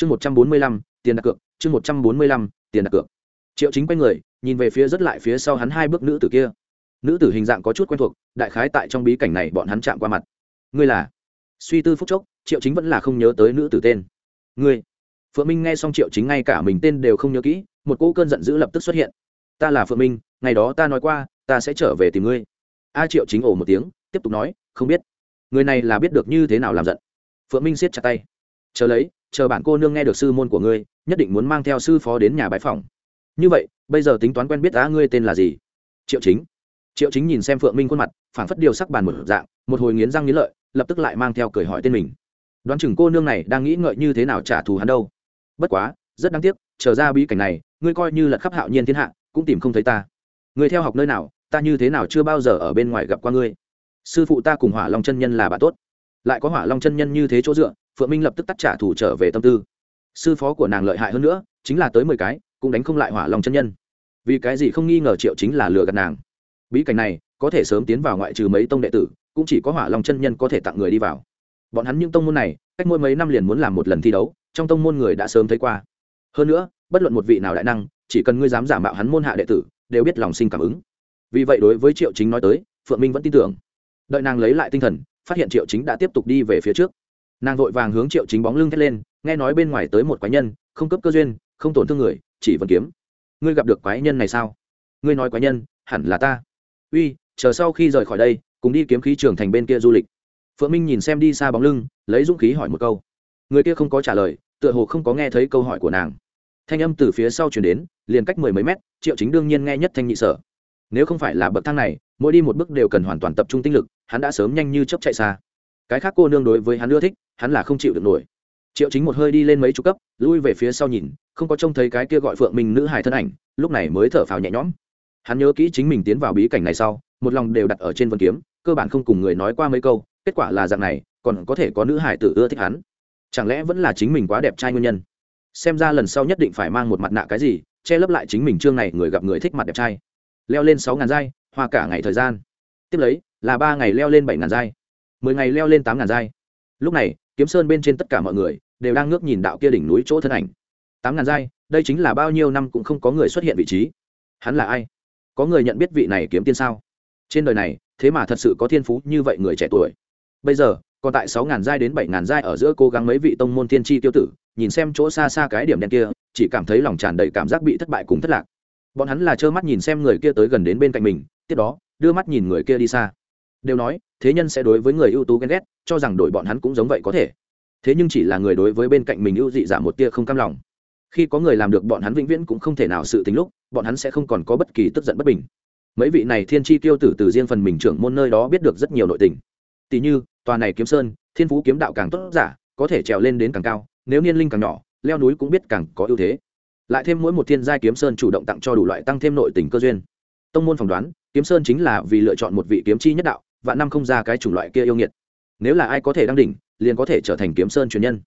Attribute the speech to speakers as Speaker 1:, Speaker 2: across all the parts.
Speaker 1: chương một trăm bốn mươi lăm, tiền đặt cược, chương một trăm bốn mươi lăm, tiền đặt cược. Triệu chính quay người, nhìn về phía rất lại phía sau hắn hai bước nữ tử kia. Nữ tử hình dạng có chút quen thuộc, đại khái tại trong bí cảnh này bọn hắn chạm qua mặt. Ngươi là? Suy tư phúc chốc, triệu chính vẫn là không nhớ tới nữ tử tên. Ngươi? Phượng minh nghe xong triệu chính ngay cả mình tên đều không nhớ kỹ, một cỗ cơn giận dữ lập tức xuất hiện. Ta là phượng minh, ngày đó ta nói qua, ta sẽ trở về tìm ngươi. A triệu chính ồ một tiếng, tiếp tục nói, không biết. Người này là biết được như thế nào làm giận. Phượng minh siết chặt tay. Chờ lấy chờ bản cô nương nghe được sư môn của ngươi, nhất định muốn mang theo sư phó đến nhà bãi phòng như vậy, bây giờ tính toán quen biết á ngươi tên là gì? Triệu chính. Triệu chính nhìn xem phượng minh khuôn mặt, phảng phất điều sắc bàn một dạng, một hồi nghiến răng nghiến lợi, lập tức lại mang theo cười hỏi tên mình. Đoán chừng cô nương này đang nghĩ ngợi như thế nào trả thù hắn đâu. Bất quá, rất đáng tiếc trở ra bí cảnh này, ngươi coi như là khắp hạo nhiên thiên hạ, cũng tìm không thấy ta. Ngươi theo học nơi nào, ta như thế nào chưa bao giờ ở bên ngoài gặp qua ngươi. Sư phụ ta cùng hỏa long chân nhân là bạn tốt. Lại có hỏa long chân nhân như thế chỗ dựa phượng minh lập tức tắt trả thủ trở về tâm tư. Sư phó của nàng lợi hại hơn nữa, chính là tới mười cái, cũng đánh không lại hỏa long chân nhân. Vì cái gì không nghi ngờ triệu chính là lừa gạt nàng. Bí cảnh này, có thể sớm tiến vào ngoại trừ mấy tông đệ tử, cũng chỉ có hỏa long chân nhân có thể tặng người đi vào. Bọn hắn những tông môn này, cách mỗi mấy năm liền muốn làm một lần thi đấu, trong tông môn người đã sớm thấy qua. Hơn nữa, bất luận một vị nào đại năng, chỉ cần ngươi dám giả mạo hắn môn hạ đệ tử, đều biết lòng sinh cảm ứng. Vì vậy đối với triệu chính nói tới, phượng minh vẫn tin tưởng. Đợi nàng lấy lại tinh thần, phát hiện triệu chính đã tiếp tục đi về phía trước nàng vội vàng hướng triệu chính bóng lưng thét lên, nghe nói bên ngoài tới một quái nhân, không cấp cơ duyên, không tổn thương người, chỉ vẫn kiếm. Ngươi gặp được quái nhân này sao? Ngươi nói quái nhân, hẳn là ta. Uy, chờ sau khi rời khỏi đây, cùng đi kiếm khí trường thành bên kia du lịch. Phượng minh nhìn xem đi xa bóng lưng, lấy dũng khí hỏi một câu. Người kia không có trả lời, tựa hồ không có nghe thấy câu hỏi của nàng. Thanh âm từ phía sau chuyển đến, liền cách mười mấy mét, triệu chính đương nhiên nghe nhất thanh nhị sở. Nếu không phải là bậc thang này, mỗi đi một bước đều cần hoàn toàn tập trung tinh lực, hắn đã sớm nhanh như chấp chạy xa. Cái khác cô nương đối với hắn ưa thích hắn là không chịu được nổi. Triệu chính một hơi đi lên mấy chục cấp, lui về phía sau nhìn, không có trông thấy cái kia gọi phượng minh nữ hài thân ảnh, lúc này mới thở phào nhẹ nhõm. Hắn nhớ kỹ chính mình tiến vào bí cảnh này sau, một lòng đều đặt ở trên vân kiếm, cơ bản không cùng người nói qua mấy câu, kết quả là dạng này, còn có thể có nữ hài tử ưa thích hắn. Chẳng lẽ vẫn là chính mình quá đẹp trai nguyên nhân? Xem ra lần sau nhất định phải mang một mặt nạ cái gì, che lấp lại chính mình chương này người gặp người thích mặt đẹp trai. Leo lên sáu ngàn giai, hoa cả ngày thời gian. Tiếp lấy, là ba ngày leo lên bảy ngàn giai. Mười ngày leo lên tám ngàn giai. Lúc này kiếm sơn bên trên tất cả mọi người đều đang ngước nhìn đạo kia đỉnh núi chỗ thân ảnh. Tám ngàn giai, đây chính là bao nhiêu năm cũng không có người xuất hiện vị trí. Hắn là ai? Có người nhận biết vị này kiếm tiên sao? Trên đời này, thế mà thật sự có thiên phú như vậy người trẻ tuổi. Bây giờ, còn tại sáu ngàn giai đến bảy ngàn giai ở giữa cố gắng mấy vị tông môn tiên tri tiêu tử, nhìn xem chỗ xa xa cái điểm đen kia, chỉ cảm thấy lòng tràn đầy cảm giác bị thất bại cùng thất lạc. Bọn hắn là trơ mắt nhìn xem người kia tới gần đến bên cạnh mình, tiếp đó, đưa mắt nhìn người kia đi xa. Đều nói thế nhân sẽ đối với người ưu tú ghen ghét, cho rằng đổi bọn hắn cũng giống vậy có thể. Thế nhưng chỉ là người đối với bên cạnh mình ưu dị giảm một tia không cam lòng. Khi có người làm được bọn hắn vĩnh viễn cũng không thể nào sự tính lúc, bọn hắn sẽ không còn có bất kỳ tức giận bất bình. Mấy vị này thiên tri tiêu tử từ riêng phần mình trưởng môn nơi đó biết được rất nhiều nội tình. Tỷ như, tòa này kiếm sơn, thiên phú kiếm đạo càng tốt giả, có thể trèo lên đến càng cao, nếu niên linh càng nhỏ, leo núi cũng biết càng có ưu thế. Lại thêm mỗi một thiên giai kiếm sơn chủ động tặng cho đủ loại tăng thêm nội tình cơ duyên. Tông môn phỏng đoán, kiếm sơn chính là vì lựa chọn một vị kiếm chi nhất đạo và năm không ra cái chủng loại kia yêu nghiệt. Nếu là ai có thể đăng đỉnh, liền có thể trở thành kiếm sơn truyền nhân.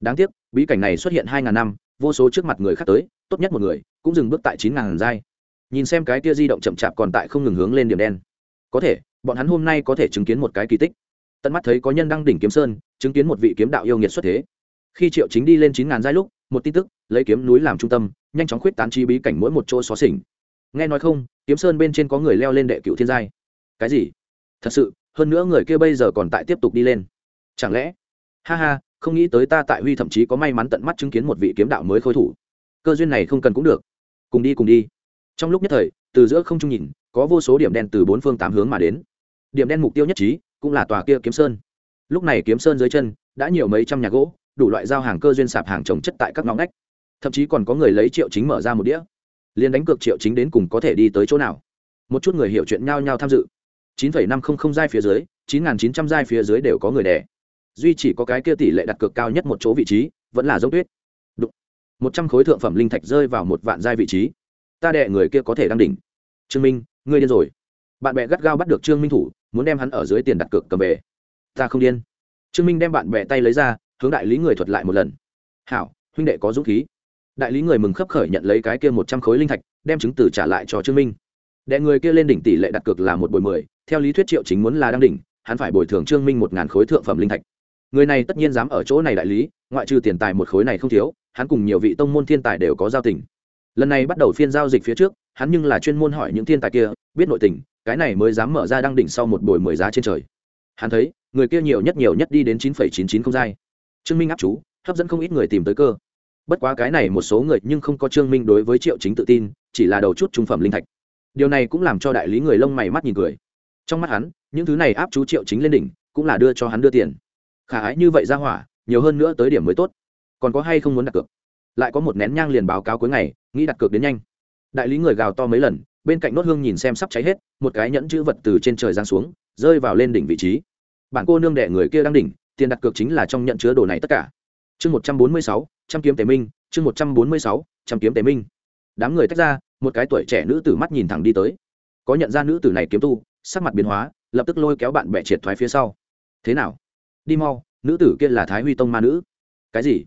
Speaker 1: Đáng tiếc, bí cảnh này xuất hiện hai ngàn năm, vô số trước mặt người khác tới, tốt nhất một người, cũng dừng bước tại chín ngàn giai. Nhìn xem cái kia di động chậm chạp còn tại không ngừng hướng lên điểm đen. Có thể, bọn hắn hôm nay có thể chứng kiến một cái kỳ tích. Tận mắt thấy có nhân đăng đỉnh kiếm sơn, chứng kiến một vị kiếm đạo yêu nghiệt xuất thế. Khi triệu chính đi lên chín ngàn giai lúc, một tin tức, lấy kiếm núi làm trung tâm, nhanh chóng khuyết tán chi bí cảnh mỗi một chỗ xóa xỉnh. Nghe nói không, kiếm sơn bên trên có người leo lên đệ cựu thiên giai. Cái gì? Thật sự, hơn nữa người kia bây giờ còn tại tiếp tục đi lên. Chẳng lẽ? Ha ha, không nghĩ tới ta tại huy thậm chí có may mắn tận mắt chứng kiến một vị kiếm đạo mới khôi thủ. Cơ duyên này không cần cũng được. Cùng đi cùng đi. Trong lúc nhất thời, từ giữa không trung nhìn, có vô số điểm đen từ bốn phương tám hướng mà đến. Điểm đen mục tiêu nhất trí, cũng là tòa kia kiếm sơn. Lúc này kiếm sơn dưới chân, đã nhiều mấy trăm nhà gỗ, đủ loại giao hàng cơ duyên sạp hàng trồng chất tại các ngõ ngách. Thậm chí còn có người lấy triệu chính mở ra một đĩa. Liền đánh cược triệu chính đến cùng có thể đi tới chỗ nào? Một chút người hiểu chuyện nhao nhao tham dự chín phẩy năm không không giai phía dưới, chín nghìn chín trăm giai phía dưới đều có người đẻ. Duy chỉ có cái kia tỷ lệ đặt cược cao nhất một chỗ vị trí, vẫn là giống tuyết. Đụng. một trăm khối thượng phẩm linh thạch rơi vào một vạn giai vị trí. Ta đệ người kia có thể đang đỉnh. Trương minh, ngươi điên rồi. Bạn bè gắt gao bắt được trương minh thủ, muốn đem hắn ở dưới tiền đặt cược cầm về. Ta không điên. Trương minh đem bạn bè tay lấy ra, hướng đại lý người thuật lại một lần. Hảo, huynh đệ có dũng khí. Đại lý người mừng khấp khởi nhận lấy cái kia một trăm khối linh thạch, đem chứng từ trả lại cho trương minh đệ người kia lên đỉnh tỷ lệ đặt cược là một bồi mười, theo lý thuyết triệu chính muốn là đang đỉnh, hắn phải bồi thường trương minh một ngàn khối thượng phẩm linh thạch. Người này tất nhiên dám ở chỗ này đại lý, ngoại trừ tiền tài một khối này không thiếu, hắn cùng nhiều vị tông môn thiên tài đều có giao tình. Lần này bắt đầu phiên giao dịch phía trước, hắn nhưng là chuyên môn hỏi những thiên tài kia, biết nội tình, cái này mới dám mở ra đăng đỉnh sau một buổi mười giá trên trời. Hắn thấy, người kia nhiều nhất nhiều nhất đi đến chín phẩy chín chín không giai. Trương minh áp chú, hấp dẫn không ít người tìm tới cơ. Bất quá cái này một số người nhưng không có trương minh đối với triệu chính tự tin, chỉ là đầu chút trung phẩm linh thạch điều này cũng làm cho đại lý người lông mày mắt nhìn cười. Trong mắt hắn, những thứ này áp chú triệu chính lên đỉnh, cũng là đưa cho hắn đưa tiền. Khả ái như vậy ra hỏa, nhiều hơn nữa tới điểm mới tốt. Còn có hay không muốn đặt cược? Lại có một nén nhang liền báo cáo cuối ngày, nghĩ đặt cược đến nhanh. Đại lý người gào to mấy lần, bên cạnh nốt hương nhìn xem sắp cháy hết, một cái nhẫn chữ vật từ trên trời giáng xuống, rơi vào lên đỉnh vị trí. Bản cô nương đệ người kia đang đỉnh, tiền đặt cược chính là trong nhận chứa đồ này tất cả. Chương một trăm bốn mươi sáu, trăm kiếm tế minh, chương một trăm bốn mươi sáu, trăm kiếm tế minh. Đám người tách ra một cái tuổi trẻ nữ tử mắt nhìn thẳng đi tới. Có nhận ra nữ tử này kiếm tu, sắc mặt biến hóa, lập tức lôi kéo bạn bè triệt thoái phía sau. Thế nào? Đi mau, nữ tử kia là thái huy tông ma nữ. Cái gì?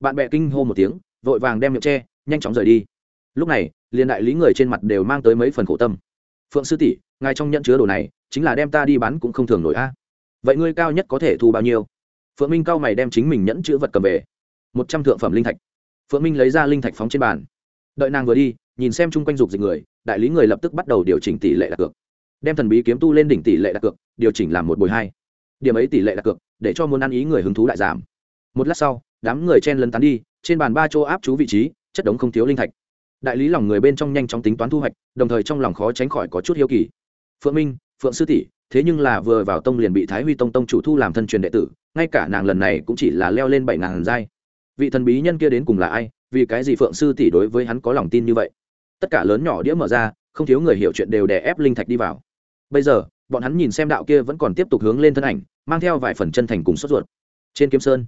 Speaker 1: Bạn bè kinh hô một tiếng, vội vàng đem miệng tre nhanh chóng rời đi. Lúc này, liền đại lý người trên mặt đều mang tới mấy phần khổ tâm. Phượng sư tỷ, ngài trong nhận chứa đồ này, chính là đem ta đi bán cũng không thường nổi a. Vậy ngươi cao nhất có thể thu bao nhiêu? Phượng minh cao mày đem chính mình nhẫn chữ vật cầm về. Một trăm thượng phẩm linh thạch. Phượng minh lấy ra linh thạch phóng trên bàn. Đợi nàng vừa đi nhìn xem chung quanh dục dịch người, đại lý người lập tức bắt đầu điều chỉnh tỷ lệ đặt cược. Đem thần bí kiếm tu lên đỉnh tỷ lệ đặt cược, điều chỉnh làm một bồi hai. Điểm ấy tỷ lệ đặt cược, để cho muốn ăn ý người hứng thú lại giảm. Một lát sau, đám người chen lấn tán đi, trên bàn ba chỗ áp chú vị trí, chất đống không thiếu linh thạch. Đại lý lòng người bên trong nhanh chóng tính toán thu hoạch, đồng thời trong lòng khó tránh khỏi có chút hiếu kỳ. Phượng minh, phượng sư tỷ, thế nhưng là vừa vào tông liền bị thái huy tông tông chủ thu làm thân truyền đệ tử, ngay cả nàng lần này cũng chỉ là leo lên bảy ngàn giai. Vị thần bí nhân kia đến cùng là ai? Vì cái gì phượng sư tỷ đối với hắn có lòng tin như vậy? Tất cả lớn nhỏ đĩa mở ra, không thiếu người hiểu chuyện đều đè ép linh thạch đi vào. Bây giờ, bọn hắn nhìn xem đạo kia vẫn còn tiếp tục hướng lên thân ảnh, mang theo vài phần chân thành cùng sốt ruột. Trên kiếm sơn,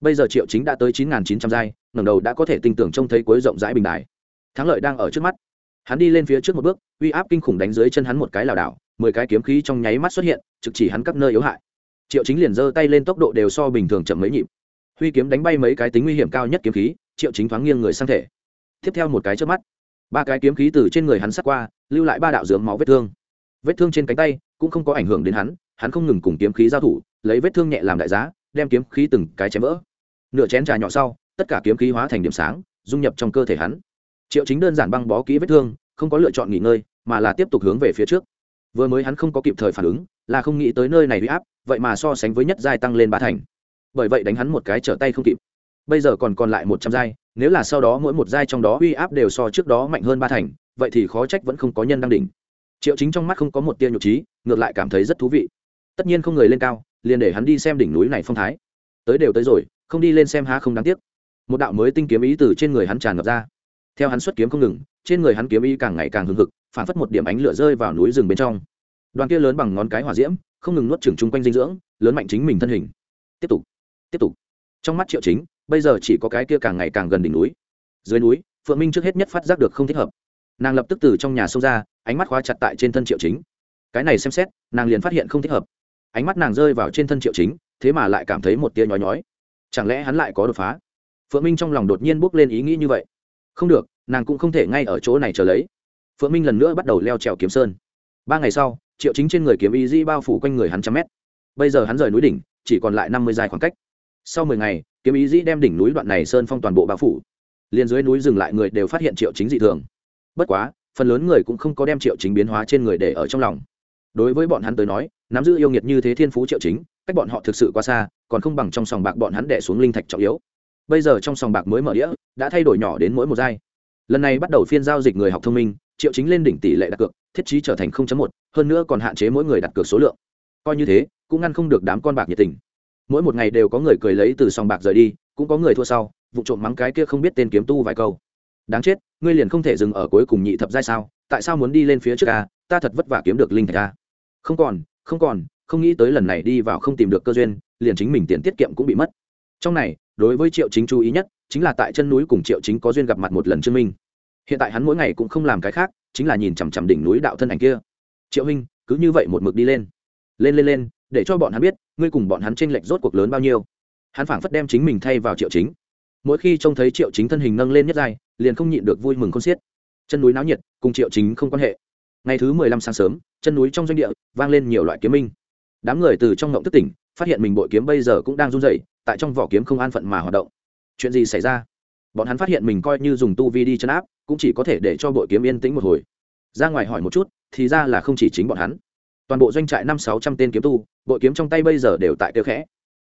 Speaker 1: bây giờ triệu chính đã tới chín nghìn chín trăm giai, ngẩng đầu đã có thể tin tưởng trông thấy cuối rộng rãi bình đài. Thắng lợi đang ở trước mắt. Hắn đi lên phía trước một bước, uy áp kinh khủng đánh dưới chân hắn một cái lảo đảo, mười cái kiếm khí trong nháy mắt xuất hiện, trực chỉ hắn các nơi yếu hại. Triệu chính liền giơ tay lên tốc độ đều so bình thường chậm mấy nhịp. Huy kiếm đánh bay mấy cái tính nguy hiểm cao nhất kiếm khí, triệu chính thoáng nghiêng người sang thể. Tiếp theo một cái trước mắt ba cái kiếm khí từ trên người hắn sát qua, lưu lại ba đạo dướng máu vết thương. Vết thương trên cánh tay cũng không có ảnh hưởng đến hắn hắn không ngừng cùng kiếm khí giao thủ, lấy vết thương nhẹ làm đại giá, đem kiếm khí từng cái chém vỡ. Nửa chén trà nhỏ sau, tất cả kiếm khí hóa thành điểm sáng, dung nhập trong cơ thể hắn. Triệu chính đơn giản băng bó kỹ vết thương, không có lựa chọn nghỉ ngơi, mà là tiếp tục hướng về phía trước. Vừa mới hắn không có kịp thời phản ứng, là không nghĩ tới nơi này huy áp, vậy mà so sánh với nhất giai tăng lên ba thành. Bởi vậy đánh hắn một cái trở tay không kịp bây giờ còn còn lại một trăm giai, nếu là sau đó mỗi một giai trong đó uy áp đều so trước đó mạnh hơn ba thành, vậy thì khó trách vẫn không có nhân đăng đỉnh. Triệu chính trong mắt không có một tia nhục trí, ngược lại cảm thấy rất thú vị. Tất nhiên không người lên cao, liền để hắn đi xem đỉnh núi này phong thái. Tới đều tới rồi, không đi lên xem há không đáng tiếc. Một đạo mới tinh kiếm ý từ trên người hắn tràn ngập ra. Theo hắn xuất kiếm không ngừng, trên người hắn kiếm ý càng ngày càng hưng hực, phản phất một điểm ánh lửa rơi vào núi rừng bên trong. Đoàn kia lớn bằng ngón cái hỏa diễm, không ngừng nuốt trừng chung quanh dinh dưỡng, lớn mạnh chính mình thân hình. Tiếp tục tiếp tục. Trong mắt triệu chính bây giờ chỉ có cái kia càng ngày càng gần đỉnh núi. Dưới núi, phượng minh trước hết nhất phát giác được không thích hợp. Nàng lập tức từ trong nhà xông ra, ánh mắt khóa chặt tại trên thân triệu chính. Cái này xem xét, nàng liền phát hiện không thích hợp. Ánh mắt nàng rơi vào trên thân triệu chính, thế mà lại cảm thấy một tia nhói nhói. Chẳng lẽ hắn lại có đột phá? Phượng minh trong lòng đột nhiên bước lên ý nghĩ như vậy. Không được, nàng cũng không thể ngay ở chỗ này chờ lấy. Phượng minh lần nữa bắt đầu leo trèo kiếm sơn. Ba ngày sau, triệu chính trên người kiếm y di bao phủ quanh người hắn trăm mét. Bây giờ hắn rời núi đỉnh, chỉ còn lại năm mươi dài khoảng cách sau mười ngày, kiếm ý dĩ đem đỉnh núi đoạn này sơn phong toàn bộ bao phủ. Liền dưới núi dừng lại người đều phát hiện triệu chính dị thường. Bất quá, phần lớn người cũng không có đem triệu chính biến hóa trên người để ở trong lòng. Đối với bọn hắn tới nói, nắm giữ yêu nghiệt như thế thiên phú triệu chính, cách bọn họ thực sự quá xa, còn không bằng trong sòng bạc bọn hắn đẻ xuống linh thạch trọng yếu. Bây giờ trong sòng bạc mới mở đĩa, đã thay đổi nhỏ đến mỗi một giai. Lần này bắt đầu phiên giao dịch người học thông minh, triệu chính lên đỉnh tỷ lệ đặt cược, thiết trí trở thành một, hơn nữa còn hạn chế mỗi người đặt cược số lượng. Coi như thế, cũng ngăn không được đám con bạc nhiệt tình mỗi một ngày đều có người cười lấy từ sòng bạc rời đi, cũng có người thua sau, vụ trộm mắng cái kia không biết tên kiếm tu vài câu. Đáng chết, ngươi liền không thể dừng ở cuối cùng nhị thập giai sao? Tại sao muốn đi lên phía trước a? Ta thật vất vả kiếm được linh thạch a. Không còn không còn, không nghĩ tới lần này đi vào không tìm được cơ duyên, liền chính mình tiền tiết kiệm cũng bị mất. Trong này, đối với triệu chính chú ý nhất, chính là tại chân núi cùng triệu chính có duyên gặp mặt một lần chứng minh. Hiện tại hắn mỗi ngày cũng không làm cái khác, chính là nhìn chằm chằm đỉnh núi đạo thân ảnh kia. Triệu huynh, cứ như vậy một mực đi lên. Lên lên lên để cho bọn hắn biết, ngươi cùng bọn hắn tranh lệch rốt cuộc lớn bao nhiêu. Hắn phảng phất đem chính mình thay vào triệu chính. Mỗi khi trông thấy triệu chính thân hình nâng lên nhất dài liền không nhịn được vui mừng con xiết. Chân núi náo nhiệt, cùng triệu chính không quan hệ. Ngày thứ mười lăm sáng sớm, chân núi trong doanh địa vang lên nhiều loại kiếm minh. Đám người từ trong ngộng thức tỉnh, phát hiện mình bội kiếm bây giờ cũng đang run rẩy, tại trong vỏ kiếm không an phận mà hoạt động. Chuyện gì xảy ra? Bọn hắn phát hiện mình coi như dùng tu vi đi chân áp, cũng chỉ có thể để cho bội kiếm yên tĩnh một hồi. Ra ngoài hỏi một chút, thì ra là không chỉ chính bọn hắn toàn bộ doanh trại năm sáu trăm tên kiếm tu bội kiếm trong tay bây giờ đều tại tiêu khẽ.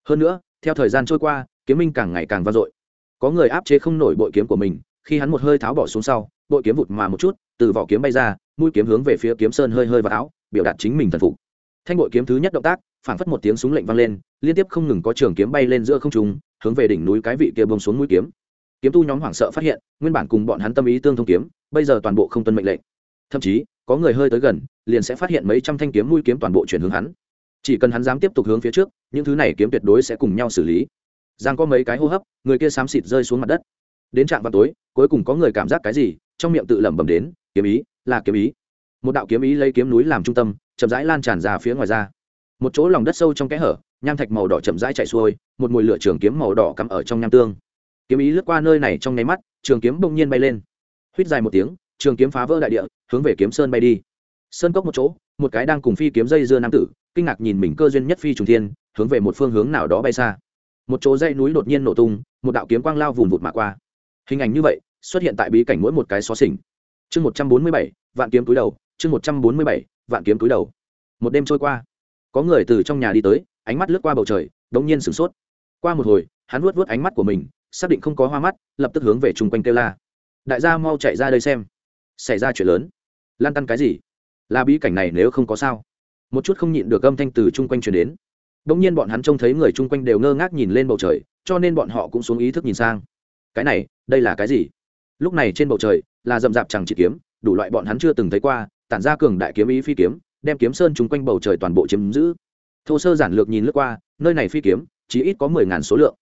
Speaker 1: Hơn nữa, theo thời gian trôi qua, kiếm minh càng ngày càng vang dội. Có người áp chế không nổi bội kiếm của mình, khi hắn một hơi tháo bỏ xuống sau, bội kiếm vụt mà một chút, từ vỏ kiếm bay ra, mũi kiếm hướng về phía kiếm sơn hơi hơi vào áo, biểu đạt chính mình thần phục. Thanh bội kiếm thứ nhất động tác phản phất một tiếng súng lệnh vang lên, liên tiếp không ngừng có trường kiếm bay lên giữa không trung, hướng về đỉnh núi cái vị kia bông xuống mũi kiếm. Kiếm tu nhóm hoảng sợ phát hiện, nguyên bản cùng bọn hắn tâm ý tương thông kiếm, bây giờ toàn bộ không tuân mệnh lệnh. Thậm chí có người hơi tới gần, liền sẽ phát hiện mấy trăm thanh kiếm mũi kiếm toàn bộ chuyển hướng hắn. Chỉ cần hắn dám tiếp tục hướng phía trước, những thứ này kiếm tuyệt đối sẽ cùng nhau xử lý. Giang có mấy cái hô hấp, người kia xám xịt rơi xuống mặt đất. Đến trạm vào tối, cuối cùng có người cảm giác cái gì, trong miệng tự lẩm bẩm đến, kiếm ý, là kiếm ý. Một đạo kiếm ý lấy kiếm núi làm trung tâm, chậm rãi lan tràn ra phía ngoài ra. Một chỗ lòng đất sâu trong kẽ hở, nham thạch màu đỏ chậm rãi chạy xuôi, một mùi lửa trường kiếm màu đỏ cắm ở trong nham tương. Kiếm ý lướt qua nơi này trong nháy mắt, trường kiếm bỗng nhiên bay lên. Huýt dài một tiếng, trường kiếm phá vỡ đại địa hướng về kiếm sơn bay đi. Sơn cốc một chỗ, một cái đang cùng phi kiếm dây dưa nam tử, kinh ngạc nhìn mình cơ duyên nhất phi trùng thiên, hướng về một phương hướng nào đó bay xa. Một chỗ dây núi đột nhiên nổ tung, một đạo kiếm quang lao vùng vụt mà qua. Hình ảnh như vậy, xuất hiện tại bí cảnh mỗi một cái xó xỉnh. Chương một trăm bốn mươi bảy, vạn kiếm túi đầu, chương một trăm bốn mươi bảy, vạn kiếm túi đầu. Một đêm trôi qua, có người từ trong nhà đi tới, ánh mắt lướt qua bầu trời đ ỗ n g nhiên sửng sốt. Qua một hồi, hắn vuốt vuốt ánh mắt của mình, xác định không có hoa mắt, lập tức hướng về chung quanh kêu la. Đại gia mau chạy ra đây xem. Xảy ra chuyện lớn lan tăn cái gì? Là bí cảnh này nếu không có sao? Một chút không nhịn được âm thanh từ chung quanh truyền đến. Đ ỗ n g nhiên bọn hắn trông thấy người chung quanh đều ngơ ngác nhìn lên bầu trời, cho nên bọn họ cũng xuống ý thức nhìn sang. Cái này, đây là cái gì? Lúc này trên bầu trời, là rậm rạp chẳng chỉ kiếm, đủ loại bọn hắn chưa từng thấy qua, tản ra cường đại kiếm ý phi kiếm, đem kiếm sơn chung quanh bầu trời toàn bộ chiếm giữ. Thô sơ giản lược nhìn lướt qua, nơi này phi kiếm, chỉ ít có mười ngàn số lượng.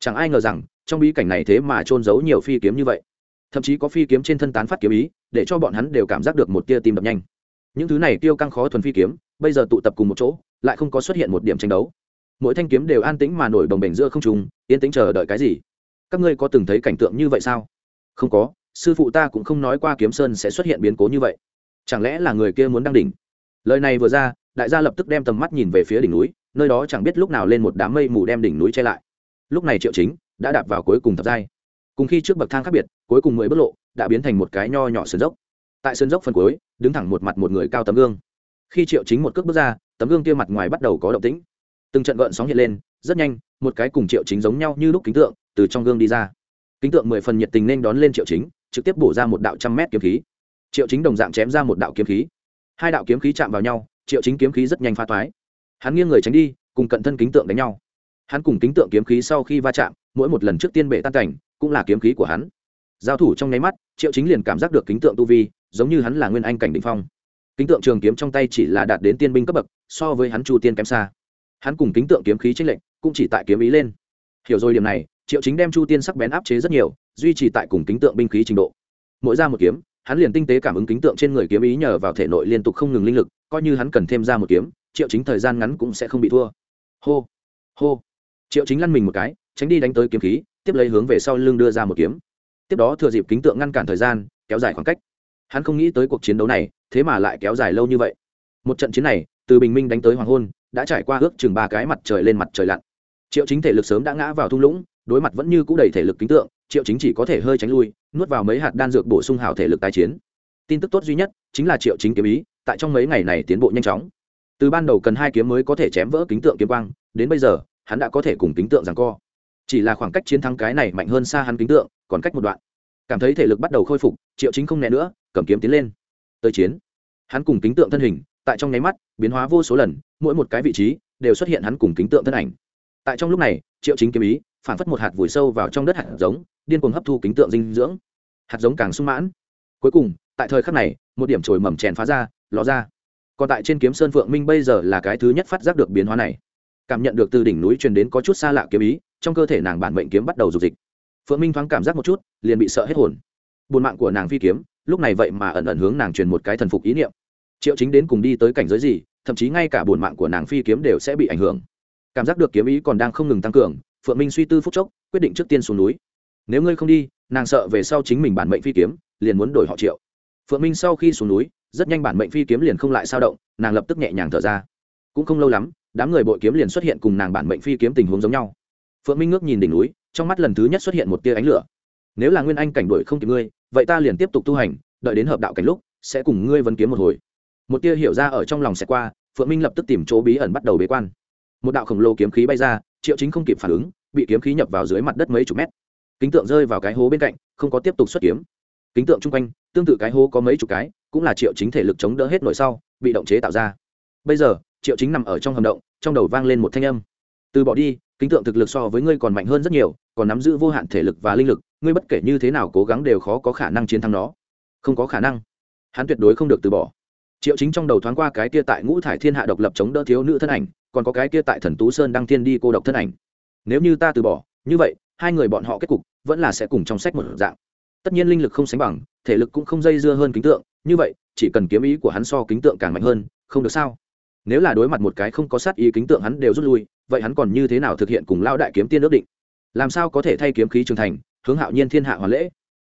Speaker 1: Chẳng ai ngờ rằng, trong bí cảnh này thế mà trôn giấu nhiều phi kiếm như vậy thậm chí có phi kiếm trên thân tán phát kiếm ý, để cho bọn hắn đều cảm giác được một tia tim đập nhanh. Những thứ này tiêu căng khó thuần phi kiếm, bây giờ tụ tập cùng một chỗ, lại không có xuất hiện một điểm tranh đấu. Mỗi thanh kiếm đều an tĩnh mà nổi đồng bềnh giữa không trùng yên tĩnh chờ đợi cái gì? Các ngươi có từng thấy cảnh tượng như vậy sao? Không có, sư phụ ta cũng không nói qua kiếm sơn sẽ xuất hiện biến cố như vậy. Chẳng lẽ là người kia muốn đăng đỉnh? Lời này vừa ra, đại gia lập tức đem tầm mắt nhìn về phía đỉnh núi, nơi đó chẳng biết lúc nào lên một đám mây mù đem đỉnh núi che lại. Lúc này triệu chính đã đạp vào cuối cùng thập giai cùng khi trước bậc thang khác biệt, cuối cùng mười bước lộ, đã biến thành một cái nho nhỏ sườn dốc. Tại sườn dốc phần cuối, đứng thẳng một mặt một người cao tấm gương. Khi triệu chính một cước bước ra, tấm gương kia mặt ngoài bắt đầu có động tĩnh. Từng trận gợn sóng hiện lên, rất nhanh, một cái cùng triệu chính giống nhau như lúc kính tượng, từ trong gương đi ra. Kính tượng mười phần nhiệt tình nên đón lên triệu chính, trực tiếp bổ ra một đạo trăm mét kiếm khí. Triệu chính đồng dạng chém ra một đạo kiếm khí. Hai đạo kiếm khí chạm vào nhau, triệu chính kiếm khí rất nhanh pha toái. Hắn nghiêng người tránh đi, cùng cận thân kính tượng đánh nhau hắn cùng kính tượng kiếm khí sau khi va chạm, mỗi một lần trước tiên bệ tan cảnh, cũng là kiếm khí của hắn. Giao thủ trong nháy mắt, triệu chính liền cảm giác được kính tượng tu vi, giống như hắn là nguyên anh cảnh định phong. Kính tượng trường kiếm trong tay chỉ là đạt đến tiên binh cấp bậc, so với hắn chu tiên kém xa. Hắn cùng kính tượng kiếm khí tranh lệnh cũng chỉ tại kiếm ý lên. Hiểu rồi điểm này, triệu chính đem chu tiên sắc bén áp chế rất nhiều, duy trì tại cùng kính tượng binh khí trình độ. Mỗi ra một kiếm, hắn liền tinh tế cảm ứng kính tượng trên người kiếm ý nhờ vào thể nội liên tục không ngừng linh lực, coi như hắn cần thêm ra một kiếm, triệu chính thời gian ngắn cũng sẽ không bị thua. Hô hô triệu chính lăn mình một cái, tránh đi đánh tới kiếm khí, tiếp lấy hướng về sau lưng đưa ra một kiếm. Tiếp đó thừa dịp kính tượng ngăn cản thời gian, kéo dài khoảng cách. Hắn không nghĩ tới cuộc chiến đấu này, thế mà lại kéo dài lâu như vậy. Một trận chiến này, từ bình minh đánh tới hoàng hôn, đã trải qua ước chừng ba cái mặt trời lên mặt trời lặn. Triệu chính thể lực sớm đã ngã vào thung lũng, đối mặt vẫn như c ũ đầy thể lực kính tượng, triệu chính chỉ có thể hơi tránh lui, nuốt vào mấy hạt đan dược bổ sung hào thể lực tái chiến. Tin tức tốt duy nhất, chính là triệu chính kiếm ý, tại trong mấy ngày này tiến bộ nhanh chóng. Từ ban đầu cần hai kiếm mới có thể chém vỡ kính tượng kiếm quang, đến bây giờ hắn đã có thể cùng kính tượng rằng co. Chỉ là khoảng cách chiến thắng cái này mạnh hơn xa hắn kính tượng, còn cách một đoạn. Cảm thấy thể lực bắt đầu khôi phục, triệu chính không né nữa, cầm kiếm tiến lên. Tới chiến. Hắn cùng kính tượng thân hình, tại trong nháy mắt, biến hóa vô số lần, mỗi một cái vị trí, đều xuất hiện hắn cùng kính tượng thân ảnh. Tại trong lúc này, triệu chính kiếm ý phản phất một hạt vùi sâu vào trong đất hạt giống, điên cuồng hấp thu kính tượng dinh dưỡng. Hạt giống càng sung mãn. Cuối cùng, tại thời khắc này, một điểm trồi mầm chèn phá ra, ló ra. Còn tại trên kiếm sơn phượng minh bây giờ là cái thứ nhất phát giác được biến hóa này cảm nhận được từ đỉnh núi truyền đến có chút xa lạ kiếm ý, trong cơ thể nàng bản mệnh kiếm bắt đầu dục dịch. Phượng minh thoáng cảm giác một chút, liền bị sợ hết hồn. Buồn mạng của nàng phi kiếm, lúc này vậy mà ẩn ẩn hướng nàng truyền một cái thần phục ý niệm. Triệu chính đến cùng đi tới cảnh giới gì, thậm chí ngay cả buồn mạng của nàng phi kiếm đều sẽ bị ảnh hưởng. Cảm giác được kiếm ý còn đang không ngừng tăng cường, phượng minh suy tư phúc chốc, quyết định trước tiên xuống núi. Nếu ngươi không đi, nàng sợ về sau chính mình bản mệnh phi kiếm, liền muốn đổi họ triệu. Phượng minh sau khi xuống núi, rất nhanh bản mệnh phi kiếm liền không lại sao động, nàng lập tức nhẹ nhàng thở ra. Cũng không lâu lắm đám người bội kiếm liền xuất hiện cùng nàng bản mệnh phi kiếm tình huống giống nhau. Phượng minh ngước nhìn đỉnh núi, trong mắt lần thứ nhất xuất hiện một tia ánh lửa. Nếu là nguyên anh cảnh đuổi không kịp ngươi, vậy ta liền tiếp tục tu hành, đợi đến hợp đạo cảnh lúc, sẽ cùng ngươi vấn kiếm một hồi. Một tia hiểu ra ở trong lòng sẽ qua, phượng minh lập tức tìm chỗ bí ẩn bắt đầu bế quan. Một đạo khổng lồ kiếm khí bay ra, triệu chính không kịp phản ứng, bị kiếm khí nhập vào dưới mặt đất mấy chục mét. Kính tượng rơi vào cái hố bên cạnh, không có tiếp tục xuất kiếm. Kính tượng chung quanh, tương tự cái hố có mấy chục cái, cũng là triệu chính thể lực chống đỡ hết nội sau, bị động chế tạo ra. Bây giờ triệu chính nằm ở trong hầm động, trong đầu vang lên một thanh âm. Từ bỏ đi, kính tượng thực lực so với ngươi còn mạnh hơn rất nhiều, còn nắm giữ vô hạn thể lực và linh lực, ngươi bất kể như thế nào cố gắng đều khó có khả năng chiến thắng nó. Không có khả năng. Hắn tuyệt đối không được từ bỏ. Triệu chính trong đầu thoáng qua cái kia tại ngũ thải thiên hạ độc lập chống đỡ thiếu nữ thân ảnh, còn có cái kia tại thần tú sơn đăng thiên đi cô độc thân ảnh. Nếu như ta từ bỏ, như vậy, hai người bọn họ kết cục vẫn là sẽ cùng trong sách một dạng. Tất nhiên linh lực không sánh bằng, thể lực cũng không dây dưa hơn kính tượng, như vậy, chỉ cần kiếm ý của hắn so kính tượng càng mạnh hơn, không được sao? Nếu là đối mặt một cái không có sát ý kính tượng hắn đều rút lui, vậy hắn còn như thế nào thực hiện cùng lao đại kiếm tiên ước định? Làm sao có thể thay kiếm khí trường thành, hướng hạo nhiên thiên hạ hoàn lễ?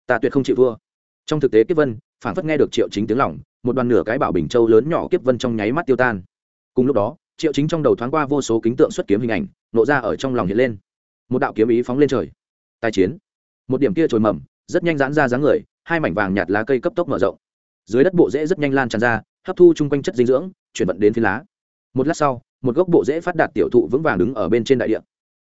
Speaker 1: Ta tuyệt không chịu vua trong thực tế kiếp vân phản phất nghe được triệu chính tiếng lòng, một đoàn nửa cái bảo bình châu lớn nhỏ kiếp vân trong nháy mắt tiêu tan. Cùng lúc đó, triệu chính trong đầu thoáng qua vô số kính tượng xuất kiếm hình ảnh, nộ ra ở trong lòng hiện lên. Một đạo kiếm ý phóng lên trời. Tài chiến. Một điểm kia trồi mầm, rất nhanh giãn ra dáng người, hai mảnh vàng nhạt lá cây cấp tốc mở rộng. Dưới đất bộ rễ rất nhanh lan tràn ra, hấp thu chung quanh chất dinh dưỡng chuyển vận đến phi lá. Một lát sau, một gốc bộ rễ phát đạt tiểu thụ vững vàng đứng ở bên trên đại địa.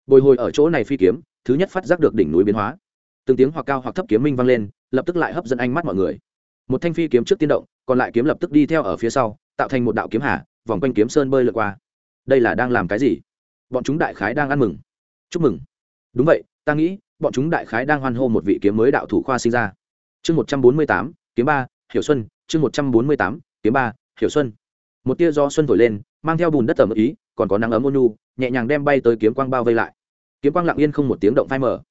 Speaker 1: Bồi hồi ở chỗ này phi kiếm, thứ nhất phát giác được đỉnh núi biến hóa. Từng tiếng hoặc cao hoặc thấp kiếm minh vang lên, lập tức lại hấp dẫn ánh mắt mọi người. Một thanh phi kiếm trước tiên động, còn lại kiếm lập tức đi theo ở phía sau, tạo thành một đạo kiếm hà, vòng quanh kiếm sơn bơi lượt qua. Đây là đang làm cái gì? Bọn chúng đại khái đang ăn mừng. Chúc mừng. Đúng vậy, ta nghĩ, bọn chúng đại khái đang hoan hô một vị kiếm mới đạo thủ khoa sinh ra. Chương một trăm bốn mươi tám, kiếm ba, hiểu xuân. Chương một trăm bốn mươi tám, kiếm ba, hiểu xuân một tia do xuân thổi lên, mang theo bùn đất tầm ý, còn có nắng ấm ôn nhu, nhẹ nhàng đem bay tới kiếm quang bao vây lại. Kiếm quang lặng yên không một tiếng động phai mở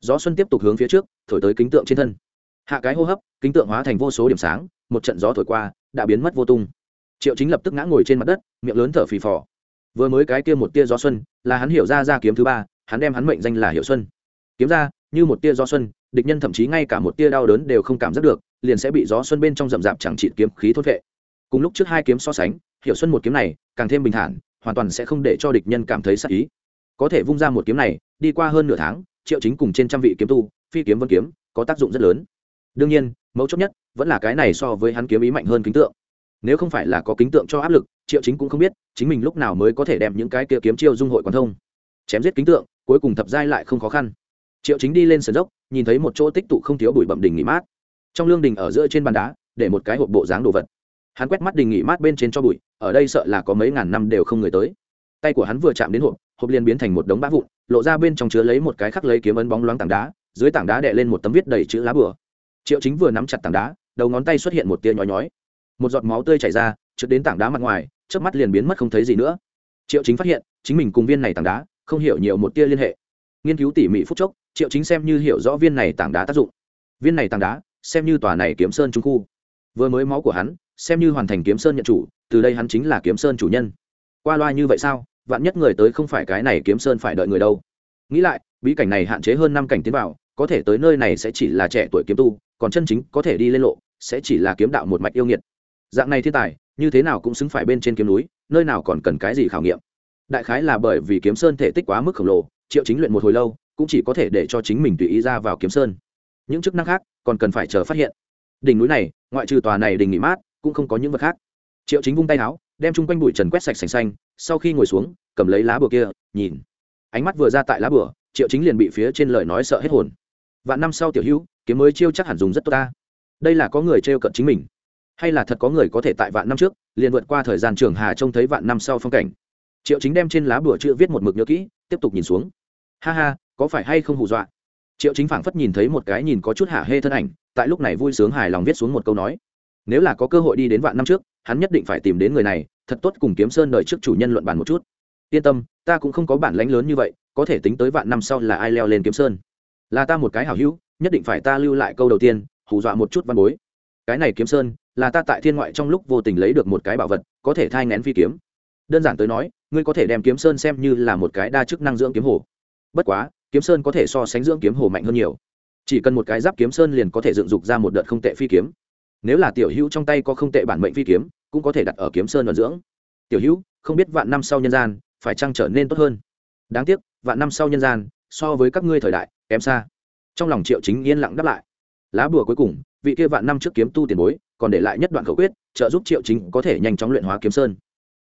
Speaker 1: gió xuân tiếp tục hướng phía trước, thổi tới kính tượng trên thân. Hạ cái hô hấp, kính tượng hóa thành vô số điểm sáng, một trận gió thổi qua, đã biến mất vô tung. Triệu chính lập tức ngã ngồi trên mặt đất, miệng lớn thở phì phò. Vừa mới cái kia một tia gió xuân, là hắn hiểu ra ra kiếm thứ ba, hắn đem hắn mệnh danh là hiệu xuân. Kiếm ra, như một tia gió xuân, địch nhân thậm chí ngay cả một tia đau đớn đều không cảm giác được, liền sẽ bị gió xuân bên trong rậm rạp chẳng trị kiếm khí thốt vệ. Cùng lúc trước hai kiếm so sánh Hiểu xuân một kiếm này, càng thêm bình thản, hoàn toàn sẽ không để cho địch nhân cảm thấy sắc ý. Có thể vung ra một kiếm này, đi qua hơn nửa tháng, triệu chính cùng trên trăm vị kiếm tu, phi kiếm vân kiếm, có tác dụng rất lớn. Đương nhiên, mấu chốt nhất, vẫn là cái này so với hắn kiếm ý mạnh hơn kính tượng. Nếu không phải là có kính tượng cho áp lực, triệu chính cũng không biết, chính mình lúc nào mới có thể đem những cái kia kiếm chiêu dung hội quán thông. Chém giết kính tượng, cuối cùng thập giai lại không khó khăn. Triệu chính đi lên sườn dốc, nhìn thấy một chỗ tích tụ không thiếu bụi bậm đình nghỉ mát. Trong lương đình ở giữa trên bàn đá, để một cái hộp bộ dáng đồ vật hắn quét mắt đình nghỉ mát bên trên cho bụi, ở đây sợ là có mấy ngàn năm đều không người tới. Tay của hắn vừa chạm đến hộp hộp liền biến thành một đống bã vụn, lộ ra bên trong chứa lấy một cái khắc lấy kiếm ấn bóng loáng tảng đá, dưới tảng đá đè lên một tấm viết đầy chữ lá bừa. triệu chính vừa nắm chặt tảng đá, đầu ngón tay xuất hiện một tia nhói nhói. Một giọt máu tươi chảy ra, trượt đến tảng đá mặt ngoài trước mắt liền biến mất không thấy gì nữa. Triệu chính phát hiện, chính mình cùng viên này tảng đá, không hiểu nhiều một tia liên hệ. Nghiên cứu tỉ mỉ phút chốc, triệu chính xem như hiểu rõ viên này tảng đá tác dụng. Viên này tảng đá, xem như tòa này kiếm sơn trung khu vừa mới máu của hắn, xem như hoàn thành kiếm sơn nhận chủ, từ đây hắn chính là kiếm sơn chủ nhân. Qua loa như vậy sao? Vạn nhất người tới không phải cái này kiếm sơn phải đợi người đâu. Nghĩ lại, bí cảnh này hạn chế hơn năm cảnh tiến vào, có thể tới nơi này sẽ chỉ là trẻ tuổi kiếm tu, còn chân chính có thể đi lên lộ, sẽ chỉ là kiếm đạo một mạch yêu nghiệt. Dạng này thiên tài, như thế nào cũng xứng phải bên trên kiếm núi, nơi nào còn cần cái gì khảo nghiệm. Đại khái là bởi vì kiếm sơn thể tích quá mức khổng lồ, triệu chính luyện một hồi lâu, cũng chỉ có thể để cho chính mình tùy ý ra vào kiếm sơn. Những chức năng khác, còn cần phải chờ phát hiện đỉnh núi này, ngoại trừ tòa này đình nghỉ mát, cũng không có những vật khác. Triệu chính vung tay áo, đem chung quanh bụi trần quét sạch sành xanh, sau khi ngồi xuống, cầm lấy lá bừa kia, nhìn. Ánh mắt vừa ra tại lá bừa triệu chính liền bị phía trên lời nói sợ hết hồn. Vạn năm sau tiểu hữu, kiếm mới chiêu chắc hẳn dùng rất tốt ta. Đây là có người trêu cận chính mình. Hay là thật có người có thể tại vạn năm trước, liền vượt qua thời gian trường hà trông thấy vạn năm sau phong cảnh. Triệu chính đem trên lá bùa chữ viết một mực nhớ kỹ, tiếp tục nhìn xuống. Ha ha, có phải hay không hù dọa? Triệu chính phảng phất nhìn thấy một cái nhìn có chút hạ hê thân ảnh tại lúc này vui sướng hài lòng viết xuống một câu nói. Nếu là có cơ hội đi đến vạn năm trước, hắn nhất định phải tìm đến người này, thật tốt cùng kiếm sơn đợi trước chủ nhân luận bàn một chút. Yên tâm, ta cũng không có bản lãnh lớn như vậy, có thể tính tới vạn năm sau là ai leo lên kiếm sơn. Là ta một cái hảo hữu, nhất định phải ta lưu lại câu đầu tiên, hù dọa một chút văn bối. Cái này kiếm sơn, là ta tại thiên ngoại trong lúc vô tình lấy được một cái bảo vật, có thể thai ngén phi kiếm. Đơn giản tới nói, ngươi có thể đem kiếm sơn xem như là một cái đa chức năng dưỡng kiếm hồ. Bất quá, kiếm sơn có thể so sánh dưỡng kiếm hồ mạnh hơn nhiều chỉ cần một cái giáp kiếm sơn liền có thể dựng dục ra một đợt không tệ phi kiếm. Nếu là tiểu hữu trong tay có không tệ bản mệnh phi kiếm, cũng có thể đặt ở kiếm sơn và dưỡng. Tiểu hữu, không biết vạn năm sau nhân gian, phải chăng trở nên tốt hơn? Đáng tiếc, vạn năm sau nhân gian, so với các ngươi thời đại, kém xa. Trong lòng triệu chính yên lặng đáp lại. Lá bùa cuối cùng, vị kia vạn năm trước kiếm tu tiền bối, còn để lại nhất đoạn khẩu quyết, trợ giúp triệu chính có thể nhanh chóng luyện hóa kiếm sơn.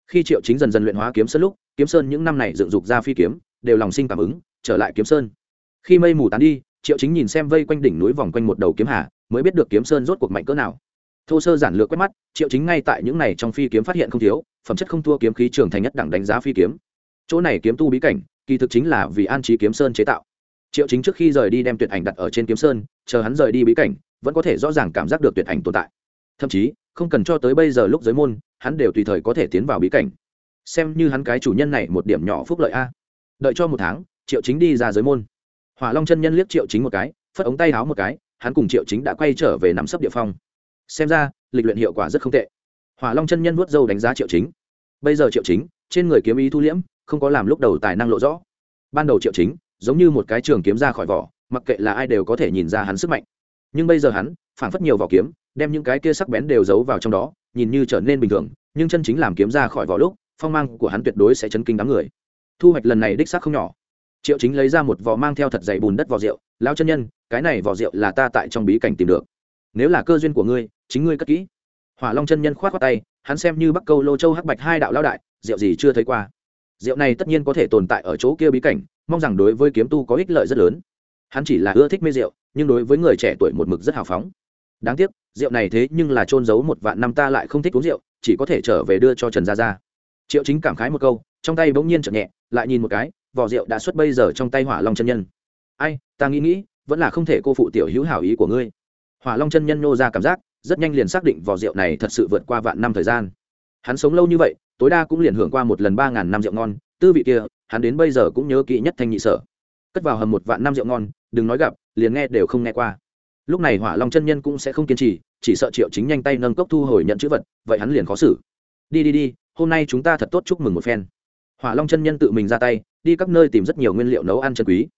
Speaker 1: Khi triệu chính dần dần luyện hóa kiếm sơn lúc, kiếm sơn những năm này dựng dục ra phi kiếm, đều lòng sinh cảm ứng, trở lại kiếm sơn. Khi mây mù tán đi triệu chính nhìn xem vây quanh đỉnh núi vòng quanh một đầu kiếm hà, mới biết được kiếm sơn rốt cuộc mạnh cỡ nào. Thô sơ giản lược quét mắt, triệu chính ngay tại những này trong phi kiếm phát hiện không thiếu, phẩm chất không thua kiếm khí trường thành nhất đẳng đánh giá phi kiếm. Chỗ này kiếm tu bí cảnh, kỳ thực chính là vì an trí kiếm sơn chế tạo. Triệu chính trước khi rời đi đem tuyệt ảnh đặt ở trên kiếm sơn, chờ hắn rời đi bí cảnh, vẫn có thể rõ ràng cảm giác được tuyệt ảnh tồn tại. Thậm chí, không cần cho tới bây giờ lúc giới môn, hắn đều tùy thời có thể tiến vào bí cảnh. Xem như hắn cái chủ nhân này một điểm nhỏ phúc lợi a. Đợi cho một tháng, triệu chính đi ra giới môn hỏa long chân nhân liếc triệu chính một cái, phất ống tay háo một cái, hắn cùng triệu chính đã quay trở về nắm sấp địa phong. Xem ra, lịch luyện hiệu quả rất không tệ. Hỏa long chân nhân vuốt dâu đánh giá triệu chính. Bây giờ triệu chính, trên người kiếm ý thu liễm, không có làm lúc đầu tài năng lộ rõ. Ban đầu triệu chính, giống như một cái trường kiếm ra khỏi vỏ, mặc kệ là ai đều có thể nhìn ra hắn sức mạnh. Nhưng bây giờ hắn phản phất nhiều vỏ kiếm, đem những cái kia sắc bén đều giấu vào trong đó, nhìn như trở nên bình thường, nhưng chân chính làm kiếm ra khỏi vỏ lúc, phong mang của hắn tuyệt đối sẽ chấn kinh đám người. Thu hoạch lần này đích xác không nhỏ triệu chính lấy ra một vỏ mang theo thật dày bùn đất vỏ rượu lao chân nhân, cái này vỏ rượu là ta tại trong bí cảnh tìm được. Nếu là cơ duyên của ngươi, chính ngươi cất kỹ. Hỏa long chân nhân khoát khoát tay, hắn xem như bắc câu lô châu hắc bạch hai đạo lao đại, rượu gì chưa thấy qua. Rượu này tất nhiên có thể tồn tại ở chỗ kia bí cảnh, mong rằng đối với kiếm tu có ích lợi rất lớn. Hắn chỉ là ưa thích mê rượu, nhưng đối với người trẻ tuổi một mực rất hào phóng. Đáng tiếc, rượu này thế nhưng là trôn giấu một vạn năm ta lại không thích uống rượu, chỉ có thể trở về đưa cho trần gia gia. Triệu chính cảm khái một câu, trong tay bỗng nhiên chợt nhẹ, lại nhìn một cái vỏ rượu đã xuất bây giờ trong tay hỏa long chân nhân. Ai, ta nghĩ nghĩ, vẫn là không thể cô phụ tiểu hữu hảo ý của ngươi. Hỏa long chân nhân nô ra cảm giác, rất nhanh liền xác định vỏ rượu này thật sự vượt qua vạn năm thời gian. Hắn sống lâu như vậy, tối đa cũng liền hưởng qua một lần ba ngàn năm rượu ngon, tư vị kia, hắn đến bây giờ cũng nhớ kỹ nhất thanh nhị sở. Cất vào hầm một vạn năm rượu ngon, đừng nói gặp, liền nghe đều không nghe qua. Lúc này hỏa long chân nhân cũng sẽ không kiên trì, chỉ sợ triệu chính nhanh tay nâng cốc thu hồi nhận chữ vật, vậy hắn liền khó xử. Đi đi đi, hôm nay chúng ta thật tốt, chúc mừng một phen. Hỏa long chân nhân tự mình ra tay đi các nơi tìm rất nhiều nguyên liệu nấu ăn chân quý.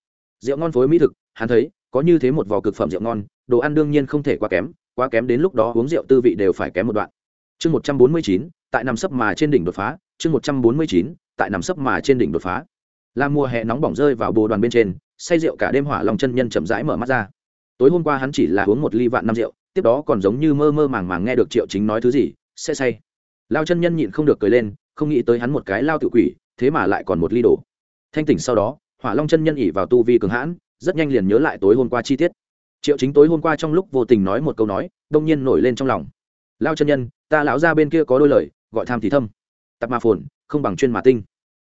Speaker 1: Rượu ngon phối mỹ thực, hắn thấy, có như thế một vò cực phẩm rượu ngon, đồ ăn đương nhiên không thể quá kém quá kém đến lúc đó uống rượu tư vị đều phải kém một đoạn. Chương một trăm bốn mươi chín, tại nằm sấp mà trên đỉnh đột phá, chương một trăm bốn mươi chín, tại nằm sấp mà trên đỉnh đột phá. Là mùa hè nóng bỏng rơi vào bồ đoàn bên trên, say rượu cả đêm hỏa lòng chân nhân chậm rãi mở mắt ra. Tối hôm qua hắn chỉ là uống một ly vạn năm rượu, tiếp đó còn giống như mơ mơ màng màng nghe được triệu chính nói thứ gì, sẽ say. Lao chân nhân nhịn không được cười lên, không nghĩ tới hắn một cái lao tự quỷ, thế mà lại còn một ly đổ thanh tỉnh sau đó, hỏa long chân nhân ỉ vào tu vi cường hãn, rất nhanh liền nhớ lại tối hôm qua chi tiết. Triệu chính tối hôm qua trong lúc vô tình nói một câu nói, đông nhiên nổi lên trong lòng. Lao chân nhân, ta lão ra bên kia có đôi lời, gọi tham thì thâm. Tập ma phồn, không bằng chuyên mà tinh.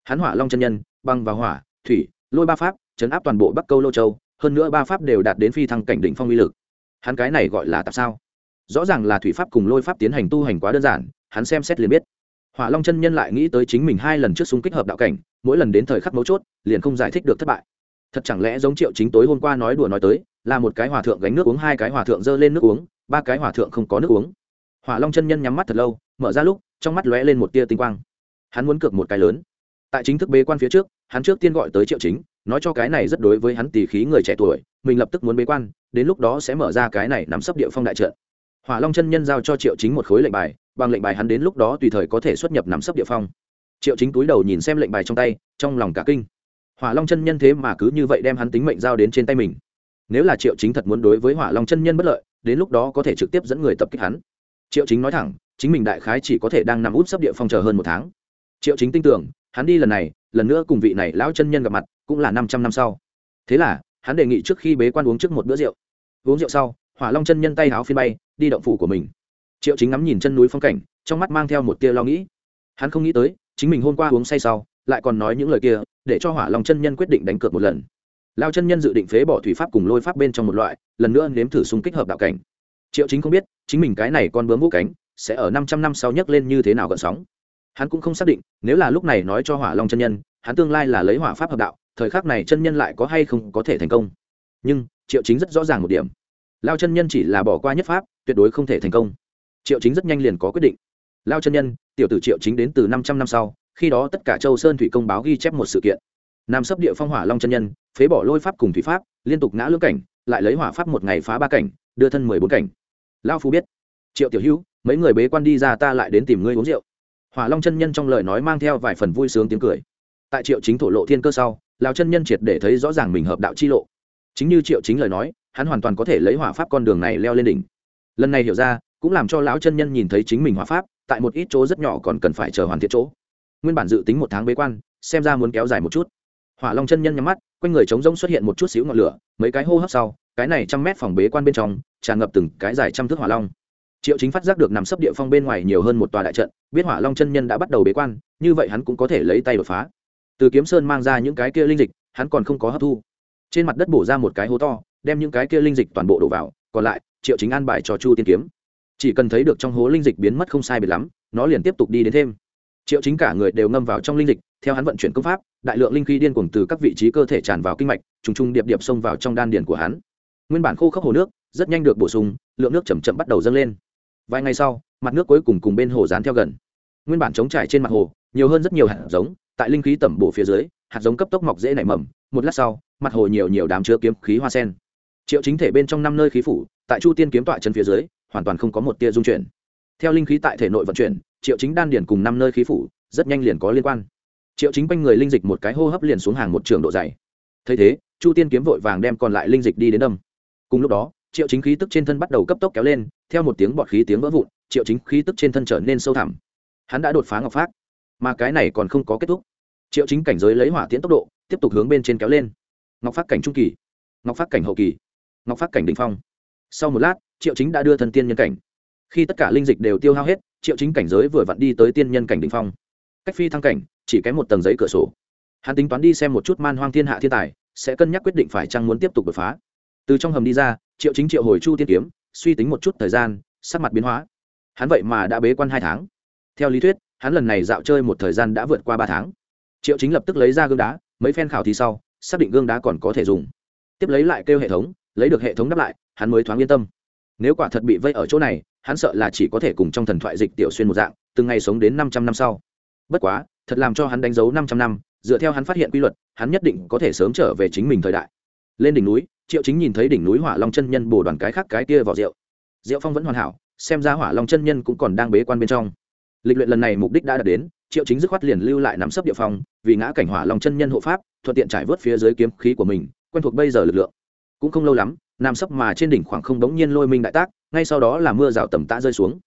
Speaker 1: Hắn hỏa long chân nhân, băng và hỏa, thủy, lôi ba pháp, chấn áp toàn bộ bắc câu lô châu, hơn nữa ba pháp đều đạt đến phi thăng cảnh đỉnh phong uy lực. Hắn cái này gọi là tạp sao? Rõ ràng là thủy pháp cùng lôi pháp tiến hành tu hành quá đơn giản, hắn xem xét liền biết hỏa long chân nhân lại nghĩ tới chính mình hai lần trước xung kích hợp đạo cảnh, mỗi lần đến thời khắc mấu chốt, liền không giải thích được thất bại. Thật chẳng lẽ giống triệu chính tối hôm qua nói đùa nói tới, là một cái hòa thượng gánh nước uống, hai cái hòa thượng dơ lên nước uống, ba cái hòa thượng không có nước uống. Hỏa long chân nhân nhắm mắt thật lâu, mở ra lúc, trong mắt lóe lên một tia tinh quang. Hắn muốn cược một cái lớn. Tại chính thức bế quan phía trước, hắn trước tiên gọi tới triệu chính, nói cho cái này rất đối với hắn tỷ khí người trẻ tuổi, mình lập tức muốn bế quan, đến lúc đó sẽ mở ra cái này nắm sấp địa phong đại trận hỏa long chân nhân giao cho triệu chính một khối lệnh bài, bằng lệnh bài hắn đến lúc đó tùy thời có thể xuất nhập nắm sấp địa phong. Triệu chính túi đầu nhìn xem lệnh bài trong tay, trong lòng cả kinh. Hỏa long chân nhân thế mà cứ như vậy đem hắn tính mệnh giao đến trên tay mình. Nếu là triệu chính thật muốn đối với hỏa long chân nhân bất lợi, đến lúc đó có thể trực tiếp dẫn người tập kích hắn. Triệu chính nói thẳng, chính mình đại khái chỉ có thể đang nằm út sấp địa phong chờ hơn một tháng. Triệu chính tin tưởng, hắn đi lần này, lần nữa cùng vị này lão chân nhân gặp mặt, cũng là năm trăm năm sau. Thế là, hắn đề nghị trước khi bế quan uống trước một bữa rượu. Uống rượu sau, hỏa long chân nhân tay háo phiên bay đi động phủ của mình. Triệu chính ngắm nhìn chân núi phong cảnh, trong mắt mang theo một tia lo nghĩ. Hắn không nghĩ tới, chính mình hôm qua uống say sau, lại còn nói những lời kia, để cho hỏa long chân nhân quyết định đánh cược một lần. Lao chân nhân dự định phế bỏ thủy pháp cùng lôi pháp bên trong một loại, lần nữa nếm thử xung kích hợp đạo cảnh. Triệu chính không biết, chính mình cái này con bướm vũ cánh, sẽ ở năm trăm năm sau nhấc lên như thế nào gợn sóng. Hắn cũng không xác định, nếu là lúc này nói cho hỏa long chân nhân, hắn tương lai là lấy hỏa pháp hợp đạo, thời khắc này chân nhân lại có hay không có thể thành công. Nhưng, triệu chính rất rõ ràng một điểm lao chân nhân chỉ là bỏ qua nhất pháp, tuyệt đối không thể thành công. Triệu chính rất nhanh liền có quyết định. Lao chân nhân, tiểu tử triệu chính đến từ năm trăm năm sau, khi đó tất cả châu sơn thủy công báo ghi chép một sự kiện. Nam sấp địa phong hỏa long chân nhân, phế bỏ lôi pháp cùng thủy pháp, liên tục ngã lưỡng cảnh, lại lấy hỏa pháp một ngày phá ba cảnh, đưa thân mười bốn cảnh. Lao phu biết. Triệu tiểu hữu, mấy người bế quan đi ra ta lại đến tìm ngươi uống rượu. Hỏa long chân nhân trong lời nói mang theo vài phần vui sướng tiếng cười. Tại triệu chính thổ lộ thiên cơ sau lão chân nhân triệt để thấy rõ ràng mình hợp đạo chi lộ. Chính như triệu chính lời nói hắn hoàn toàn có thể lấy hỏa pháp con đường này leo lên đỉnh. Lần này hiểu ra, cũng làm cho lão chân nhân nhìn thấy chính mình hỏa pháp, tại một ít chỗ rất nhỏ còn cần phải chờ hoàn thiện chỗ. Nguyên bản dự tính một tháng bế quan, xem ra muốn kéo dài một chút. Hỏa long chân nhân nhắm mắt, quanh người trống rỗng xuất hiện một chút xíu ngọn lửa, mấy cái hô hấp sau, cái này trăm mét phòng bế quan bên trong, tràn ngập từng cái dài trăm thước hỏa long. Triệu chính phát giác được nằm sấp địa phong bên ngoài nhiều hơn một tòa đại trận, biết hỏa long chân nhân đã bắt đầu bế quan, như vậy hắn cũng có thể lấy tay đột phá. Từ kiếm sơn mang ra những cái kia linh dịch, hắn còn không có hấp thu. Trên mặt đất bổ ra một cái hố to đem những cái kia linh dịch toàn bộ đổ vào, còn lại, triệu chính an bài cho chu tiên kiếm. Chỉ cần thấy được trong hố linh dịch biến mất không sai biệt lắm, nó liền tiếp tục đi đến thêm. Triệu chính cả người đều ngâm vào trong linh dịch, theo hắn vận chuyển công pháp, đại lượng linh khí điên cuồng từ các vị trí cơ thể tràn vào kinh mạch, trùng trùng điệp điệp xông vào trong đan điền của hắn. Nguyên bản khô khốc hồ nước, rất nhanh được bổ sung, lượng nước chầm chậm bắt đầu dâng lên. Vài ngày sau, mặt nước cuối cùng cùng bên hồ dán theo gần. Nguyên bản trống trải trên mặt hồ, nhiều hơn rất nhiều hạt giống, tại linh khí tẩm bổ phía dưới, hạt giống cấp tốc mọc dễ nảy mầm, một lát sau, mặt hồ nhiều nhiều đám chứa kiếm khí hoa sen triệu chính thể bên trong năm nơi khí phủ, tại chu tiên kiếm tọa chân phía dưới, hoàn toàn không có một tia dung chuyển. Theo linh khí tại thể nội vận chuyển, triệu chính đan điển cùng năm nơi khí phủ, rất nhanh liền có liên quan. Triệu chính quanh người linh dịch một cái hô hấp liền xuống hàng một trường độ dày. Thấy thế, chu tiên kiếm vội vàng đem còn lại linh dịch đi đến đâm. Cùng lúc đó, triệu chính khí tức trên thân bắt đầu cấp tốc kéo lên, theo một tiếng bọt khí tiếng vỡ vụn, triệu chính khí tức trên thân trở nên sâu thẳm. Hắn đã đột phá ngọc phát mà cái này còn không có kết thúc. Triệu chính cảnh giới lấy hỏa tiễn tốc độ, tiếp tục hướng bên trên kéo lên. Ngọc phát cảnh trung kỳ, ngọc phát cảnh hậu kỳ ngọc phát cảnh đ ỉ n h phong. Sau một lát, triệu chính đã đưa thân tiên nhân cảnh. Khi tất cả linh dịch đều tiêu hao hết, triệu chính cảnh giới vừa vặn đi tới tiên nhân cảnh đ ỉ n h phong. Cách phi thăng cảnh, chỉ kém một tầng giấy cửa sổ. Hắn tính toán đi xem một chút man hoang thiên hạ thiên tài, sẽ cân nhắc quyết định phải chăng muốn tiếp tục đột phá. Từ trong hầm đi ra, triệu chính triệu hồi chu tiên kiếm, suy tính một chút thời gian, sắc mặt biến hóa. Hắn vậy mà đã bế quan hai tháng. Theo lý thuyết, hắn lần này dạo chơi một thời gian đã vượt qua ba tháng. Triệu chính lập tức lấy ra gương đá, mấy phen khảo thì sau, xác định gương đá còn có thể dùng. Tiếp lấy lại kêu hệ thống lấy được hệ thống đáp lại, hắn mới thoáng yên tâm. Nếu quả thật bị vây ở chỗ này, hắn sợ là chỉ có thể cùng trong thần thoại dịch tiểu xuyên một dạng, từng ngày sống đến năm trăm năm sau. Bất quá, thật làm cho hắn đánh dấu năm trăm năm, dựa theo hắn phát hiện quy luật, hắn nhất định có thể sớm trở về chính mình thời đại. Lên đỉnh núi, triệu chính nhìn thấy đỉnh núi hỏa long chân nhân bồ đoàn cái khác cái kia vào rượu. Rượu phong vẫn hoàn hảo, xem ra hỏa long chân nhân cũng còn đang bế quan bên trong. Lịch luyện lần này mục đích đã đạt đến, triệu chính dứt khoát liền lưu lại nắm sấp địa phong, vì ngã cảnh hỏa long chân nhân hộ pháp, thuận tiện trải vớt phía dưới kiếm khí của mình, quen thuộc bây giờ lực lượng cũng không lâu lắm nằm sấp mà trên đỉnh khoảng không đống nhiên lôi minh đại tác, ngay sau đó là mưa rào tầm tã rơi xuống.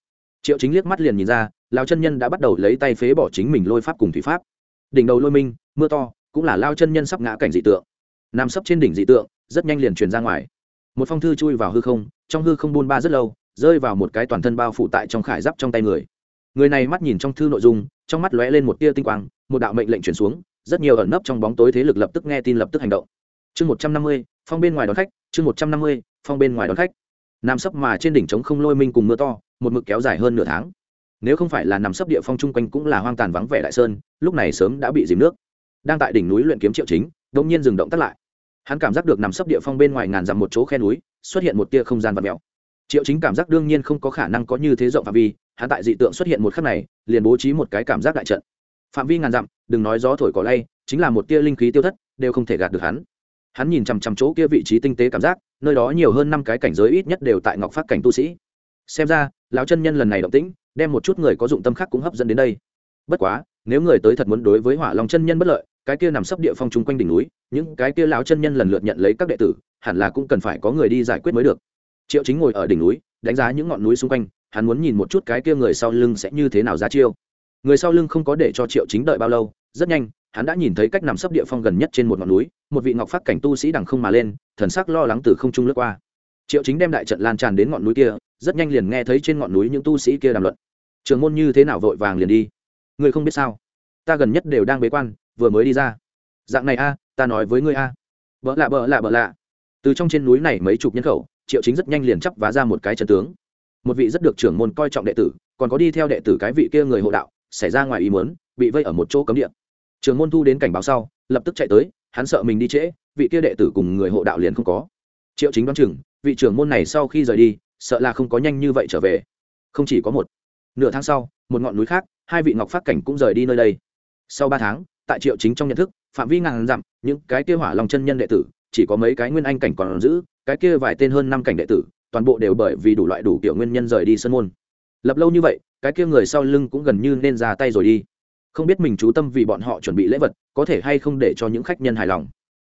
Speaker 1: Triệu chính liếc mắt liền nhìn ra, lao chân nhân đã bắt đầu lấy tay phế bỏ chính mình lôi pháp cùng thủy pháp. Đỉnh đầu lôi minh, mưa to, cũng là lao chân nhân sắp ngã cảnh dị tượng. Nằm sấp trên đỉnh dị tượng, rất nhanh liền truyền ra ngoài. Một phong thư chui vào hư không, trong hư không buôn ba rất lâu, rơi vào một cái toàn thân bao phủ tại trong khải giáp trong tay người. Người này mắt nhìn trong thư nội dung, trong mắt lóe lên một tia tinh quang, một đạo mệnh lệnh chuyển xuống, rất nhiều ẩn nấp trong bóng tối thế lực lập tức nghe tin lập tức hành động chương một trăm năm mươi, phong bên ngoài đón khách, chương một trăm năm mươi, phong bên ngoài đón khách. Nằm sấp mà trên đỉnh trống không lôi minh cùng mưa to, một mực kéo dài hơn nửa tháng. Nếu không phải là nằm sấp địa phong chung quanh cũng là hoang tàn vắng vẻ đại sơn, lúc này sớm đã bị dìm nước. Đang tại đỉnh núi luyện kiếm triệu chính, đột nhiên dừng động tắt lại. Hắn cảm giác được nằm sấp địa phong bên ngoài ngàn dặm một chỗ khe núi, xuất hiện một tia không gian vật mèo. Triệu chính cảm giác đương nhiên không có khả năng có như thế rộng phạm vi, hắn tại dị tượng xuất hiện một khắc này, liền bố trí một cái cảm giác đại trận. Phạm vi ngàn dặm, đừng nói gió thổi cỏ lay, chính là một tia linh khí tiêu thất, đều không thể gạt được hắn hắn nhìn chằm chằm chỗ kia vị trí tinh tế cảm giác, nơi đó nhiều hơn năm cái cảnh giới ít nhất đều tại ngọc phát cảnh tu sĩ. Xem ra, lão chân nhân lần này động tĩnh, đem một chút người có dụng tâm khác cũng hấp dẫn đến đây. Bất quá, nếu người tới thật muốn đối với hỏa long chân nhân bất lợi, cái kia nằm sấp địa phong chung quanh đỉnh núi, những cái kia lão chân nhân lần lượt nhận lấy các đệ tử, hẳn là cũng cần phải có người đi giải quyết mới được. Triệu chính ngồi ở đỉnh núi, đánh giá những ngọn núi xung quanh, hắn muốn nhìn một chút cái kia người sau lưng sẽ như thế nào ra chiêu. Người sau lưng không có để cho triệu chính đợi bao lâu rất nhanh, hắn đã nhìn thấy cách nằm sấp địa phong gần nhất trên một ngọn núi, một vị ngọc phát cảnh tu sĩ đằng không mà lên, thần sắc lo lắng từ không trung lướt qua. Triệu chính đem đại trận lan tràn đến ngọn núi kia, rất nhanh liền nghe thấy trên ngọn núi những tu sĩ kia đàm luận. Trường môn như thế nào vội vàng liền đi? Ngươi không biết sao? Ta gần nhất đều đang bế quan, vừa mới đi ra. Dạng này a, ta nói với ngươi a. À. bỡ lạ bỡ lạ bỡ lạ. Từ trong trên núi này mấy chục nhân khẩu, triệu chính rất nhanh liền chắp vá ra một cái trận tướng. Một vị rất được trưởng môn coi trọng đệ tử, còn có đi theo đệ tử cái vị kia người hộ đạo, xảy ra ngoài ý muốn, bị vây ở một chỗ cấm địa trường môn thu đến cảnh báo sau, lập tức chạy tới, hắn sợ mình đi trễ, vị kia đệ tử cùng người hộ đạo liền không có. Triệu chính đoán chừng, vị trưởng môn này sau khi rời đi, sợ là không có nhanh như vậy trở về. Không chỉ có một. Nửa tháng sau, một ngọn núi khác, hai vị ngọc phát cảnh cũng rời đi nơi đây. Sau ba tháng, tại triệu chính trong nhận thức, phạm vi ngàn dặm, những cái kia hỏa lòng chân nhân đệ tử, chỉ có mấy cái nguyên anh cảnh còn giữ, cái kia vài tên hơn năm cảnh đệ tử, toàn bộ đều bởi vì đủ loại đủ kiểu nguyên nhân rời đi sân môn. Lập lâu như vậy, cái kia người sau lưng cũng gần như nên ra tay rồi đi không biết mình chú tâm vì bọn họ chuẩn bị lễ vật, có thể hay không để cho những khách nhân hài lòng.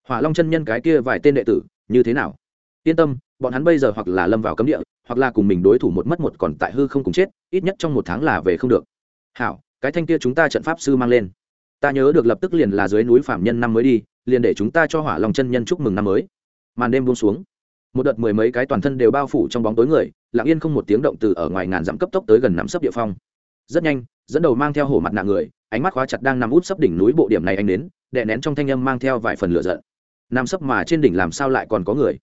Speaker 1: Hỏa long chân nhân cái kia vài tên đệ tử, như thế nào? Yên tâm, bọn hắn bây giờ hoặc là lâm vào cấm địa, hoặc là cùng mình đối thủ một mất một còn tại hư không cùng chết, ít nhất trong một tháng là về không được. Hảo, cái thanh kia chúng ta trận pháp sư mang lên. Ta nhớ được lập tức liền là dưới núi phạm nhân năm mới đi, liền để chúng ta cho hỏa long chân nhân chúc mừng năm mới. Màn đêm buông xuống. Một đợt mười mấy cái toàn thân đều bao phủ trong bóng tối người, lặng yên không một tiếng động từ ở ngoài ngàn dặm cấp tốc tới gần nắm sấp địa phong. Rất nhanh, dẫn đầu mang theo hổ mặt nạ người ánh mắt khóa chặt đang nằm út sấp đỉnh núi bộ điểm này anh đến đệ nén trong thanh âm mang theo vài phần lửa giận. Nằm sấp mà trên đỉnh làm sao lại còn có người?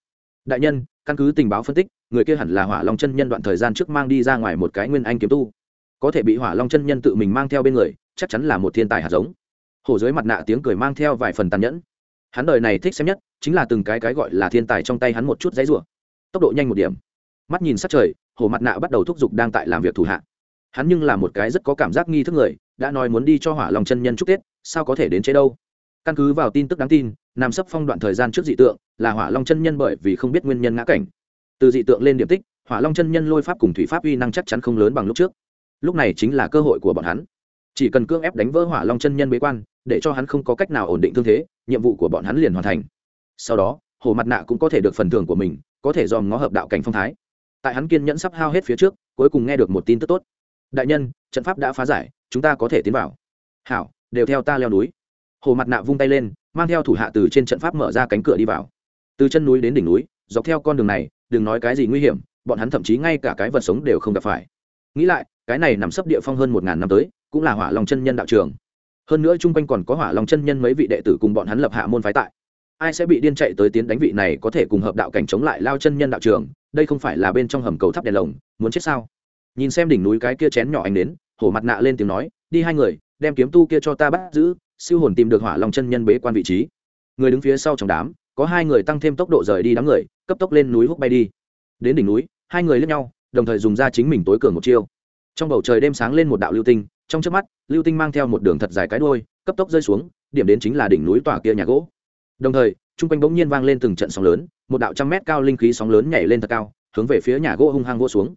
Speaker 1: Đại nhân, căn cứ tình báo phân tích, người kia hẳn là hỏa long chân nhân đoạn thời gian trước mang đi ra ngoài một cái nguyên anh kiếm tu. Có thể bị hỏa long chân nhân tự mình mang theo bên người, chắc chắn là một thiên tài hạt giống. Hổ dưới mặt nạ tiếng cười mang theo vài phần tàn nhẫn. Hắn đời này thích xem nhất chính là từng cái cái gọi là thiên tài trong tay hắn một chút giấy rủa. Tốc độ nhanh một điểm. Mắt nhìn sát trời, hổ mặt nạ bắt đầu thúc giục đang tại làm việc thủ hạ hắn nhưng là một cái rất có cảm giác nghi thức người, đã nói muốn đi cho hỏa lòng chân nhân chúc tết, sao có thể đến chế đâu? Căn cứ vào tin tức đáng tin, nằm sấp phong đoạn thời gian trước dị tượng, là hỏa long chân nhân bởi vì không biết nguyên nhân ngã cảnh. Từ dị tượng lên điểm tích, hỏa long chân nhân lôi pháp cùng thủy pháp uy năng chắc chắn không lớn bằng lúc trước. Lúc này chính là cơ hội của bọn hắn. Chỉ cần cưỡng ép đánh vỡ hỏa long chân nhân bế quan, để cho hắn không có cách nào ổn định thương thế, nhiệm vụ của bọn hắn liền hoàn thành. Sau đó, hồ mặt nạ cũng có thể được phần thưởng của mình, có thể dòm ngó hợp đạo cảnh phong thái. Tại hắn kiên nhẫn sắp hao hết phía trước, cuối cùng nghe được một tin tức tốt đại nhân, trận pháp đã phá giải, chúng ta có thể tiến vào. Hảo, đều theo ta leo núi. Hồ mặt nạ vung tay lên, mang theo thủ hạ từ trên trận pháp mở ra cánh cửa đi vào. Từ chân núi đến đỉnh núi, dọc theo con đường này, đừng nói cái gì nguy hiểm, bọn hắn thậm chí ngay cả cái vật sống đều không gặp phải. Nghĩ lại, cái này nằm sấp địa phong hơn một ngàn năm tới, cũng là hỏa lòng chân nhân đạo trường. Hơn nữa chung quanh còn có hỏa lòng chân nhân mấy vị đệ tử cùng bọn hắn lập hạ môn phái tại. Ai sẽ bị điên chạy tới tiến đánh vị này có thể cùng hợp đạo cảnh chống lại lao chân nhân đạo trường, đây không phải là bên trong hầm cầu tháp đèn lồng, muốn chết sao? Nhìn xem đỉnh núi cái kia chén nhỏ anh đến, hổ mặt nạ lên tiếng nói, đi hai người, đem kiếm tu kia cho ta bắt giữ, siêu hồn tìm được hỏa lòng chân nhân bế quan vị trí. Người đứng phía sau trong đám, có hai người tăng thêm tốc độ rời đi đám người, cấp tốc lên núi hút bay đi. Đến đỉnh núi, hai người lướt nhau, đồng thời dùng ra chính mình tối cường một chiêu. Trong bầu trời đêm sáng lên một đạo lưu tinh, trong trước mắt, lưu tinh mang theo một đường thật dài cái đôi cấp tốc rơi xuống, điểm đến chính là đỉnh núi tỏa kia nhà gỗ. Đồng thời, chung quanh bỗng nhiên vang lên từng trận sóng lớn, một đạo trăm mét cao linh khí sóng lớn nhảy lên thật cao, hướng về phía nhà gỗ hung hăng vỗ xuống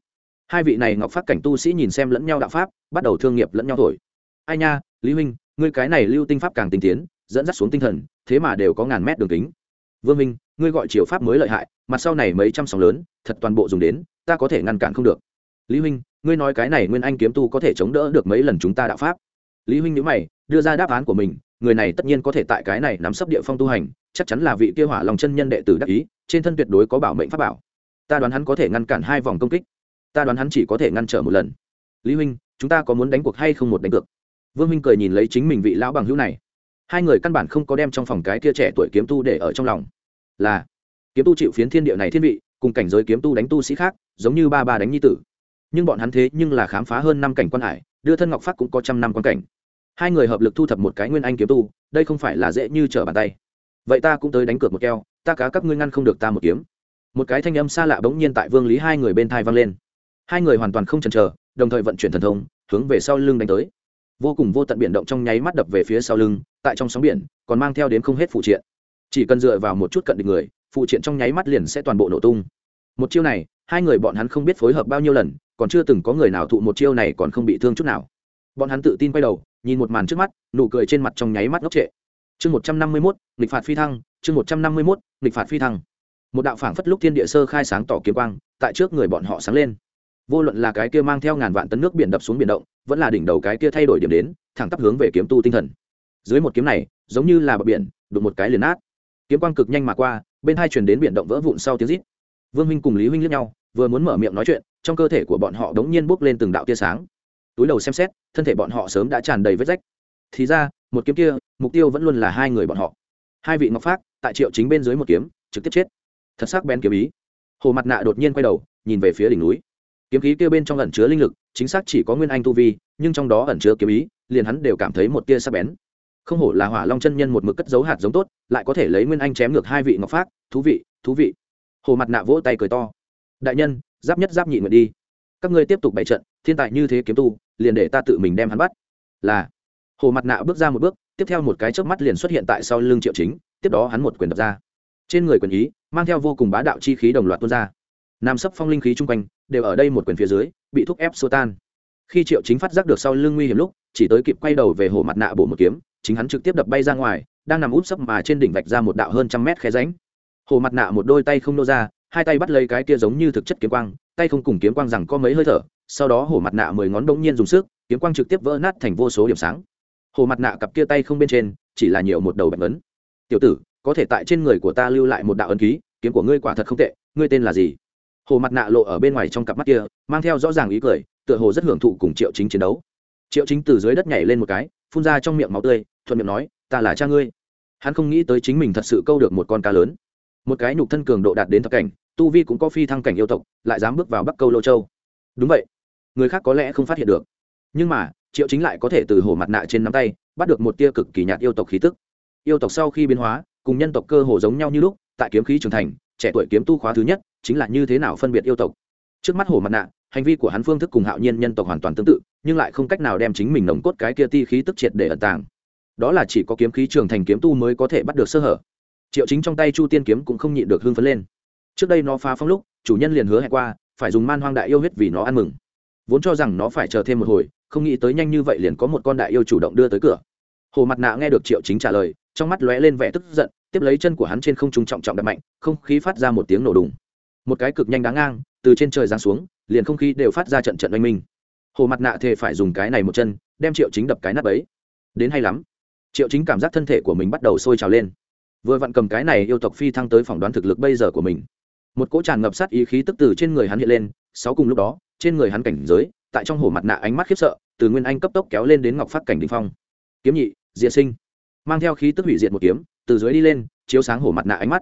Speaker 1: hai vị này ngọc phát cảnh tu sĩ nhìn xem lẫn nhau đạo pháp, bắt đầu thương nghiệp lẫn nhau thổi. Ai nha, lý huynh, ngươi cái này lưu tinh pháp càng tinh tiến, dẫn dắt xuống tinh thần, thế mà đều có ngàn mét đường kính. Vương minh ngươi gọi chiều pháp mới lợi hại, mặt sau này mấy trăm sóng lớn, thật toàn bộ dùng đến, ta có thể ngăn cản không được. Lý huynh, ngươi nói cái này nguyên anh kiếm tu có thể chống đỡ được mấy lần chúng ta đạo pháp? Lý huynh nhữ mày, đưa ra đáp án của mình, người này tất nhiên có thể tại cái này nắm sấp địa phong tu hành, chắc chắn là vị kia hỏa lòng chân nhân đệ tử đắc ý, trên thân tuyệt đối có bảo mệnh pháp bảo. Ta đoán hắn có thể ngăn cản hai vòng công kích ta đoán hắn chỉ có thể ngăn trở một lần. Lý huynh, chúng ta có muốn đánh cuộc hay không một đánh cược? Vương huynh cười nhìn lấy chính mình vị lão bằng hữu này. Hai người căn bản không có đem trong phòng cái kia trẻ tuổi kiếm tu để ở trong lòng. Là, kiếm tu chịu phiến thiên địa này thiên vị, cùng cảnh giới kiếm tu đánh tu sĩ khác, giống như ba ba đánh nhi tử. Nhưng bọn hắn thế nhưng là khám phá hơn năm cảnh quan hải, đưa thân ngọc phát cũng có trăm năm quan cảnh. Hai người hợp lực thu thập một cái nguyên anh kiếm tu, đây không phải là dễ như trở bàn tay. Vậy ta cũng tới đánh cược một keo, ta cá các ngươi ngăn không được ta một kiếm. Một cái thanh âm xa lạ bỗng nhiên tại vương lý hai người bên thai vang lên hai người hoàn toàn không chần chờ, đồng thời vận chuyển thần thông, hướng về sau lưng đánh tới. Vô cùng vô tận biển động trong nháy mắt đập về phía sau lưng, tại trong sóng biển, còn mang theo đến không hết phụ triện. Chỉ cần dựa vào một chút cận địch người, phụ triện trong nháy mắt liền sẽ toàn bộ nổ tung. Một chiêu này, hai người bọn hắn không biết phối hợp bao nhiêu lần, còn chưa từng có người nào thụ một chiêu này còn không bị thương chút nào. Bọn hắn tự tin quay đầu, nhìn một màn trước mắt, nụ cười trên mặt trong nháy mắt ngốc trệ. Chương một trăm năm mươi mốt, nghịch phạt phi thăng, chương một trăm năm mươi mốt, nghịch phạt phi thăng. Một đạo phảng phất lúc thiên địa sơ khai sáng tỏ kiếm quang, tại trước người bọn họ sáng lên vô luận là cái kia mang theo ngàn vạn tấn nước biển đập xuống biển động, vẫn là đỉnh đầu cái kia thay đổi điểm đến, thẳng tắp hướng về kiếm tu tinh thần. Dưới một kiếm này, giống như là bờ biển, đụng một cái liền nát. Kiếm quang cực nhanh mà qua, bên hai chuyển đến biển động vỡ vụn sau tiếng rít. Vương minh cùng lý huynh lướt nhau, vừa muốn mở miệng nói chuyện, trong cơ thể của bọn họ đống nhiên bốc lên từng đạo tia sáng. Túi đầu xem xét, thân thể bọn họ sớm đã tràn đầy vết rách. Thì ra, một kiếm kia, mục tiêu vẫn luôn là hai người bọn họ. Hai vị ngọc phát tại triệu chính bên dưới một kiếm, trực tiếp chết. Thật sắc bén kiếm ý. Hồ mặt nạ đột nhiên quay đầu, nhìn về phía đỉnh núi kiếm khí kia bên trong ẩn chứa linh lực, chính xác chỉ có nguyên anh tu vi, nhưng trong đó ẩn chứa kiếm ý, liền hắn đều cảm thấy một tia sắc bén. Không hổ là hỏa long chân nhân một mực cất dấu hạt giống tốt, lại có thể lấy nguyên anh chém ngược hai vị ngọc phát thú vị thú vị. Hồ mặt nạ vỗ tay cười to. Đại nhân, giáp nhất giáp nhị nguyện đi. Các ngươi tiếp tục bày trận, thiên tài như thế kiếm tu, liền để ta tự mình đem hắn bắt. Là. Hồ mặt nạ bước ra một bước, tiếp theo một cái chớp mắt liền xuất hiện tại sau lưng triệu chính, tiếp đó hắn một quyền đập ra. Trên người quyền ý, mang theo vô cùng bá đạo chi khí đồng loạt tuôn ra. Nam sấp phong linh khí chung quanh đều ở đây một quyền phía dưới, bị thúc ép xô tan. Khi triệu chính phát giác được sau lưng nguy hiểm lúc, chỉ tới kịp quay đầu về hồ mặt nạ bổ một kiếm, chính hắn trực tiếp đập bay ra ngoài, đang nằm úp sấp mà trên đỉnh vạch ra một đạo hơn trăm mét khe ránh hồ mặt nạ một đôi tay không nô ra, hai tay bắt lấy cái kia giống như thực chất kiếm quang, tay không cùng kiếm quang rằng có mấy hơi thở, sau đó hồ mặt nạ mười ngón bỗng nhiên dùng sức, kiếm quang trực tiếp vỡ nát thành vô số điểm sáng. Hồ mặt nạ cặp kia tay không bên trên, chỉ là nhiều một đầu bạch ấn tiểu tử, có thể tại trên người của ta lưu lại một đạo ấn ký, kiếm của ngươi quả thật không tệ, ngươi tên là gì? Hồ mặt nạ lộ ở bên ngoài trong cặp mắt kia, mang theo rõ ràng ý cười, tựa hồ rất hưởng thụ cùng triệu chính chiến đấu. Triệu chính từ dưới đất nhảy lên một cái, phun ra trong miệng máu tươi, thuận miệng nói, ta là cha ngươi. Hắn không nghĩ tới chính mình thật sự câu được một con cá lớn. Một cái nhục thân cường độ đạt đến thập cảnh, tu vi cũng có phi thăng cảnh yêu tộc, lại dám bước vào bắc câu lô châu. Đúng vậy. Người khác có lẽ không phát hiện được. Nhưng mà, triệu chính lại có thể từ hồ mặt nạ trên nắm tay, bắt được một tia cực kỳ nhạt yêu tộc khí tức. Yêu tộc sau khi biến hóa, cùng nhân tộc cơ hồ giống nhau như lúc, tại kiếm khí trưởng thành, trẻ tuổi kiếm tu khóa thứ nhất chính là như thế nào phân biệt yêu tộc. Trước mắt hồ mặt nạ, hành vi của hắn phương thức cùng hạo nhiên nhân tộc hoàn toàn tương tự, nhưng lại không cách nào đem chính mình nồng cốt cái kia ti khí tức triệt để ẩn tàng. Đó là chỉ có kiếm khí trưởng thành kiếm tu mới có thể bắt được sơ hở. Triệu chính trong tay chu tiên kiếm cũng không nhịn được hưng phấn lên. Trước đây nó phá phong lúc, chủ nhân liền hứa hẹn qua, phải dùng man hoang đại yêu huyết vì nó ăn mừng. Vốn cho rằng nó phải chờ thêm một hồi, không nghĩ tới nhanh như vậy liền có một con đại yêu chủ động đưa tới cửa. Hồ mặt nạ nghe được triệu chính trả lời, trong mắt lóe lên vẻ tức giận, tiếp lấy chân của hắn trên không trung trọng trọng đập mạnh, không khí phát ra một tiếng nổ đùng một cái cực nhanh đáng ngang, từ trên trời giáng xuống, liền không khí đều phát ra trận trận oanh minh. Hồ mặt nạ thề phải dùng cái này một chân, đem triệu chính đập cái nắp ấy đến hay lắm. Triệu chính cảm giác thân thể của mình bắt đầu sôi trào lên. Vừa vặn cầm cái này yêu tộc phi thăng tới phỏng đoán thực lực bây giờ của mình. Một cỗ tràn ngập sát ý khí tức từ trên người hắn hiện lên, sáu cùng lúc đó, trên người hắn cảnh giới, tại trong hồ mặt nạ ánh mắt khiếp sợ, từ nguyên anh cấp tốc kéo lên đến ngọc phát cảnh đình phong. Kiếm nhị, diệt sinh. Mang theo khí tức hủy diệt một kiếm, từ dưới đi lên, chiếu sáng hồ mặt nạ ánh mắt.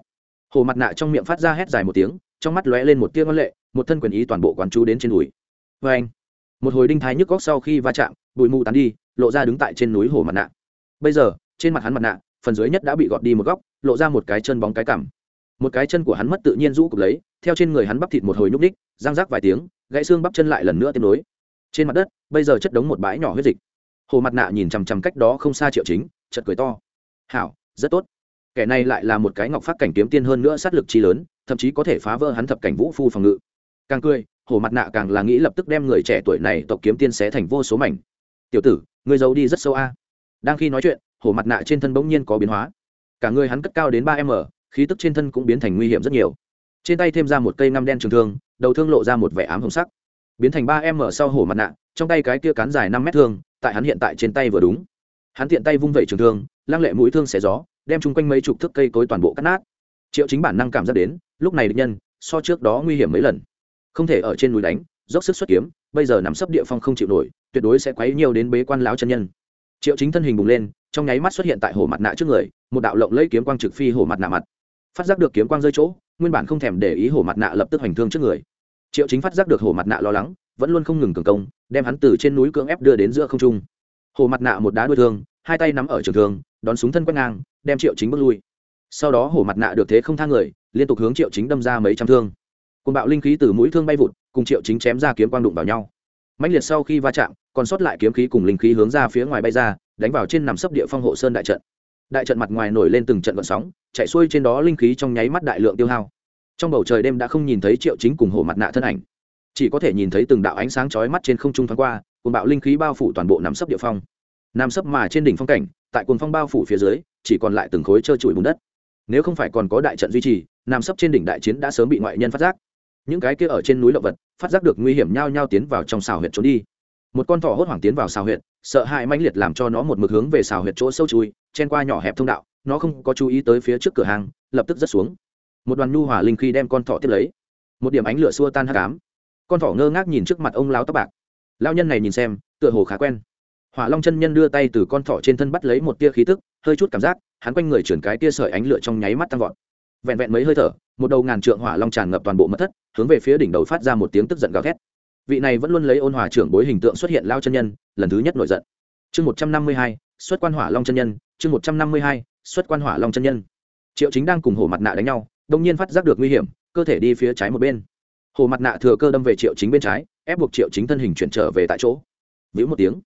Speaker 1: Hồ mặt nạ trong miệng phát ra hét dài một tiếng trong mắt lóe lên một tia ngân lệ, một thân quyền ý toàn bộ quán chú đến trên đùi. Vê anh, một hồi đinh thái nhức góc sau khi va chạm, bụi mù tán đi, lộ ra đứng tại trên núi hồ mặt nạ. Bây giờ, trên mặt hắn mặt nạ, phần dưới nhất đã bị gọt đi một góc, lộ ra một cái chân bóng cái cảm một cái chân của hắn mất tự nhiên rũ cục lấy, theo trên người hắn bắp thịt một hồi nhúc ních răng rác vài tiếng, gãy xương bắp chân lại lần nữa tiếp nối. Trên mặt đất, bây giờ chất đống một bãi nhỏ huyết dịch. Hồ mặt nạ nhìn chằm chằm cách đó không xa triệu chính chật cười to. Hảo, rất tốt. Kẻ này lại là một cái ngọc phát cảnh kiếm tiên hơn nữa sát lực chi lớn thậm chí có thể phá vỡ hắn thập cảnh vũ phu phòng ngự. Càng cười, hổ mặt nạ càng là nghĩ lập tức đem người trẻ tuổi này tộc kiếm tiên xé thành vô số mảnh. Tiểu tử người giấu đi rất sâu a. Đang khi nói chuyện, hổ mặt nạ trên thân bỗng nhiên có biến hóa. Cả người hắn cất cao đến ba m khí tức trên thân cũng biến thành nguy hiểm rất nhiều. Trên tay thêm ra một cây ngăm đen trường thương, đầu thương lộ ra một vẻ ám hồng sắc. Biến thành ba m sau hổ mặt nạ, trong tay cái kia cán dài năm mét thương, tại hắn hiện tại trên tay vừa đúng. Hắn tiện tay vung vẩy trường thương, lăng lệ mũi thương xẻ gió, đem chung quanh mấy chục thước cây cối toàn bộ cắt nát triệu chính bản năng cảm giác đến, lúc này địch nhân, so trước đó nguy hiểm mấy lần. Không thể ở trên núi đánh, dốc sức xuất kiếm, bây giờ nằm sấp địa phong không chịu nổi, tuyệt đối sẽ quấy nhiều đến bế quan láo chân nhân. Triệu chính thân hình bùng lên, trong nháy mắt xuất hiện tại hồ mặt nạ trước người, một đạo lộng lấy kiếm quang trực phi hồ mặt nạ mặt. Phát giác được kiếm quang rơi chỗ, nguyên bản không thèm để ý hồ mặt nạ lập tức hành thương trước người. Triệu chính phát giác được hồ mặt nạ lo lắng, vẫn luôn không ngừng cường công, đem hắn từ trên núi cưỡng ép đưa đến giữa không trung. Hồ mặt nạ một đá đuôi thương, hai tay nắm ở trường thương, đón súng thân quét ngang, đem triệu chính bước lui sau đó hổ mặt nạ được thế không thang người, liên tục hướng triệu chính đâm ra mấy trăm thương. Côn bạo linh khí từ mũi thương bay vụt, cùng triệu chính chém ra kiếm quang đụng vào nhau. Mạnh liệt sau khi va chạm, còn sót lại kiếm khí cùng linh khí hướng ra phía ngoài bay ra, đánh vào trên nằm sấp địa phong hộ sơn đại trận. Đại trận mặt ngoài nổi lên từng trận vận sóng, chạy xuôi trên đó linh khí trong nháy mắt đại lượng tiêu hao. Trong bầu trời đêm đã không nhìn thấy triệu chính cùng hổ mặt nạ thân ảnh. Chỉ có thể nhìn thấy từng đạo ánh sáng chói mắt trên không trung thoáng qua cùng bạo linh khí bao phủ toàn bộ nằm sấp địa phong. Nằm sấp mà trên đỉnh phong cảnh, tại cồn phong bao phủ phía dưới, chỉ còn lại từng khối trơ trụi bùn đất nếu không phải còn có đại trận duy trì, nằm sấp trên đỉnh đại chiến đã sớm bị ngoại nhân phát giác. Những cái kia ở trên núi động vật, phát giác được nguy hiểm nhao nhao tiến vào trong xào huyệt trốn đi. Một con thỏ hốt hoảng tiến vào xào huyệt, sợ hãi mãnh liệt làm cho nó một mực hướng về xào huyệt chỗ sâu chui, chen qua nhỏ hẹp thông đạo, nó không có chú ý tới phía trước cửa hàng, lập tức rớt xuống. Một đoàn nhu hỏa linh khi đem con thỏ tiếp lấy. Một điểm ánh lửa xua tan hắc ám. Con thỏ ngơ ngác nhìn trước mặt ông lão tóc bạc. Lao nhân này nhìn xem, tựa hồ khá quen. Hỏa long chân nhân đưa tay từ con thỏ trên thân bắt lấy một tia khí tức hơi chút cảm giác, hắn quanh người chuyển cái tia sợi ánh lửa trong nháy mắt tăng vọt. Vẹn vẹn mấy hơi thở, một đầu ngàn trượng hỏa long tràn ngập toàn bộ mất thất, hướng về phía đỉnh đầu phát ra một tiếng tức giận gào thét. Vị này vẫn luôn lấy ôn hòa trưởng bối hình tượng xuất hiện lao chân nhân, lần thứ nhất nổi giận. Chương một trăm năm mươi hai, xuất quan hỏa long chân nhân, chương một trăm năm mươi hai, xuất quan hỏa long chân nhân. Triệu chính đang cùng hổ mặt nạ đánh nhau, đông nhiên phát giác được nguy hiểm, cơ thể đi phía trái một bên. Hồ mặt nạ thừa cơ đâm về triệu chính bên trái, ép buộc triệu chính thân hình chuyển trở về tại chỗ. Vĩu một tiếng,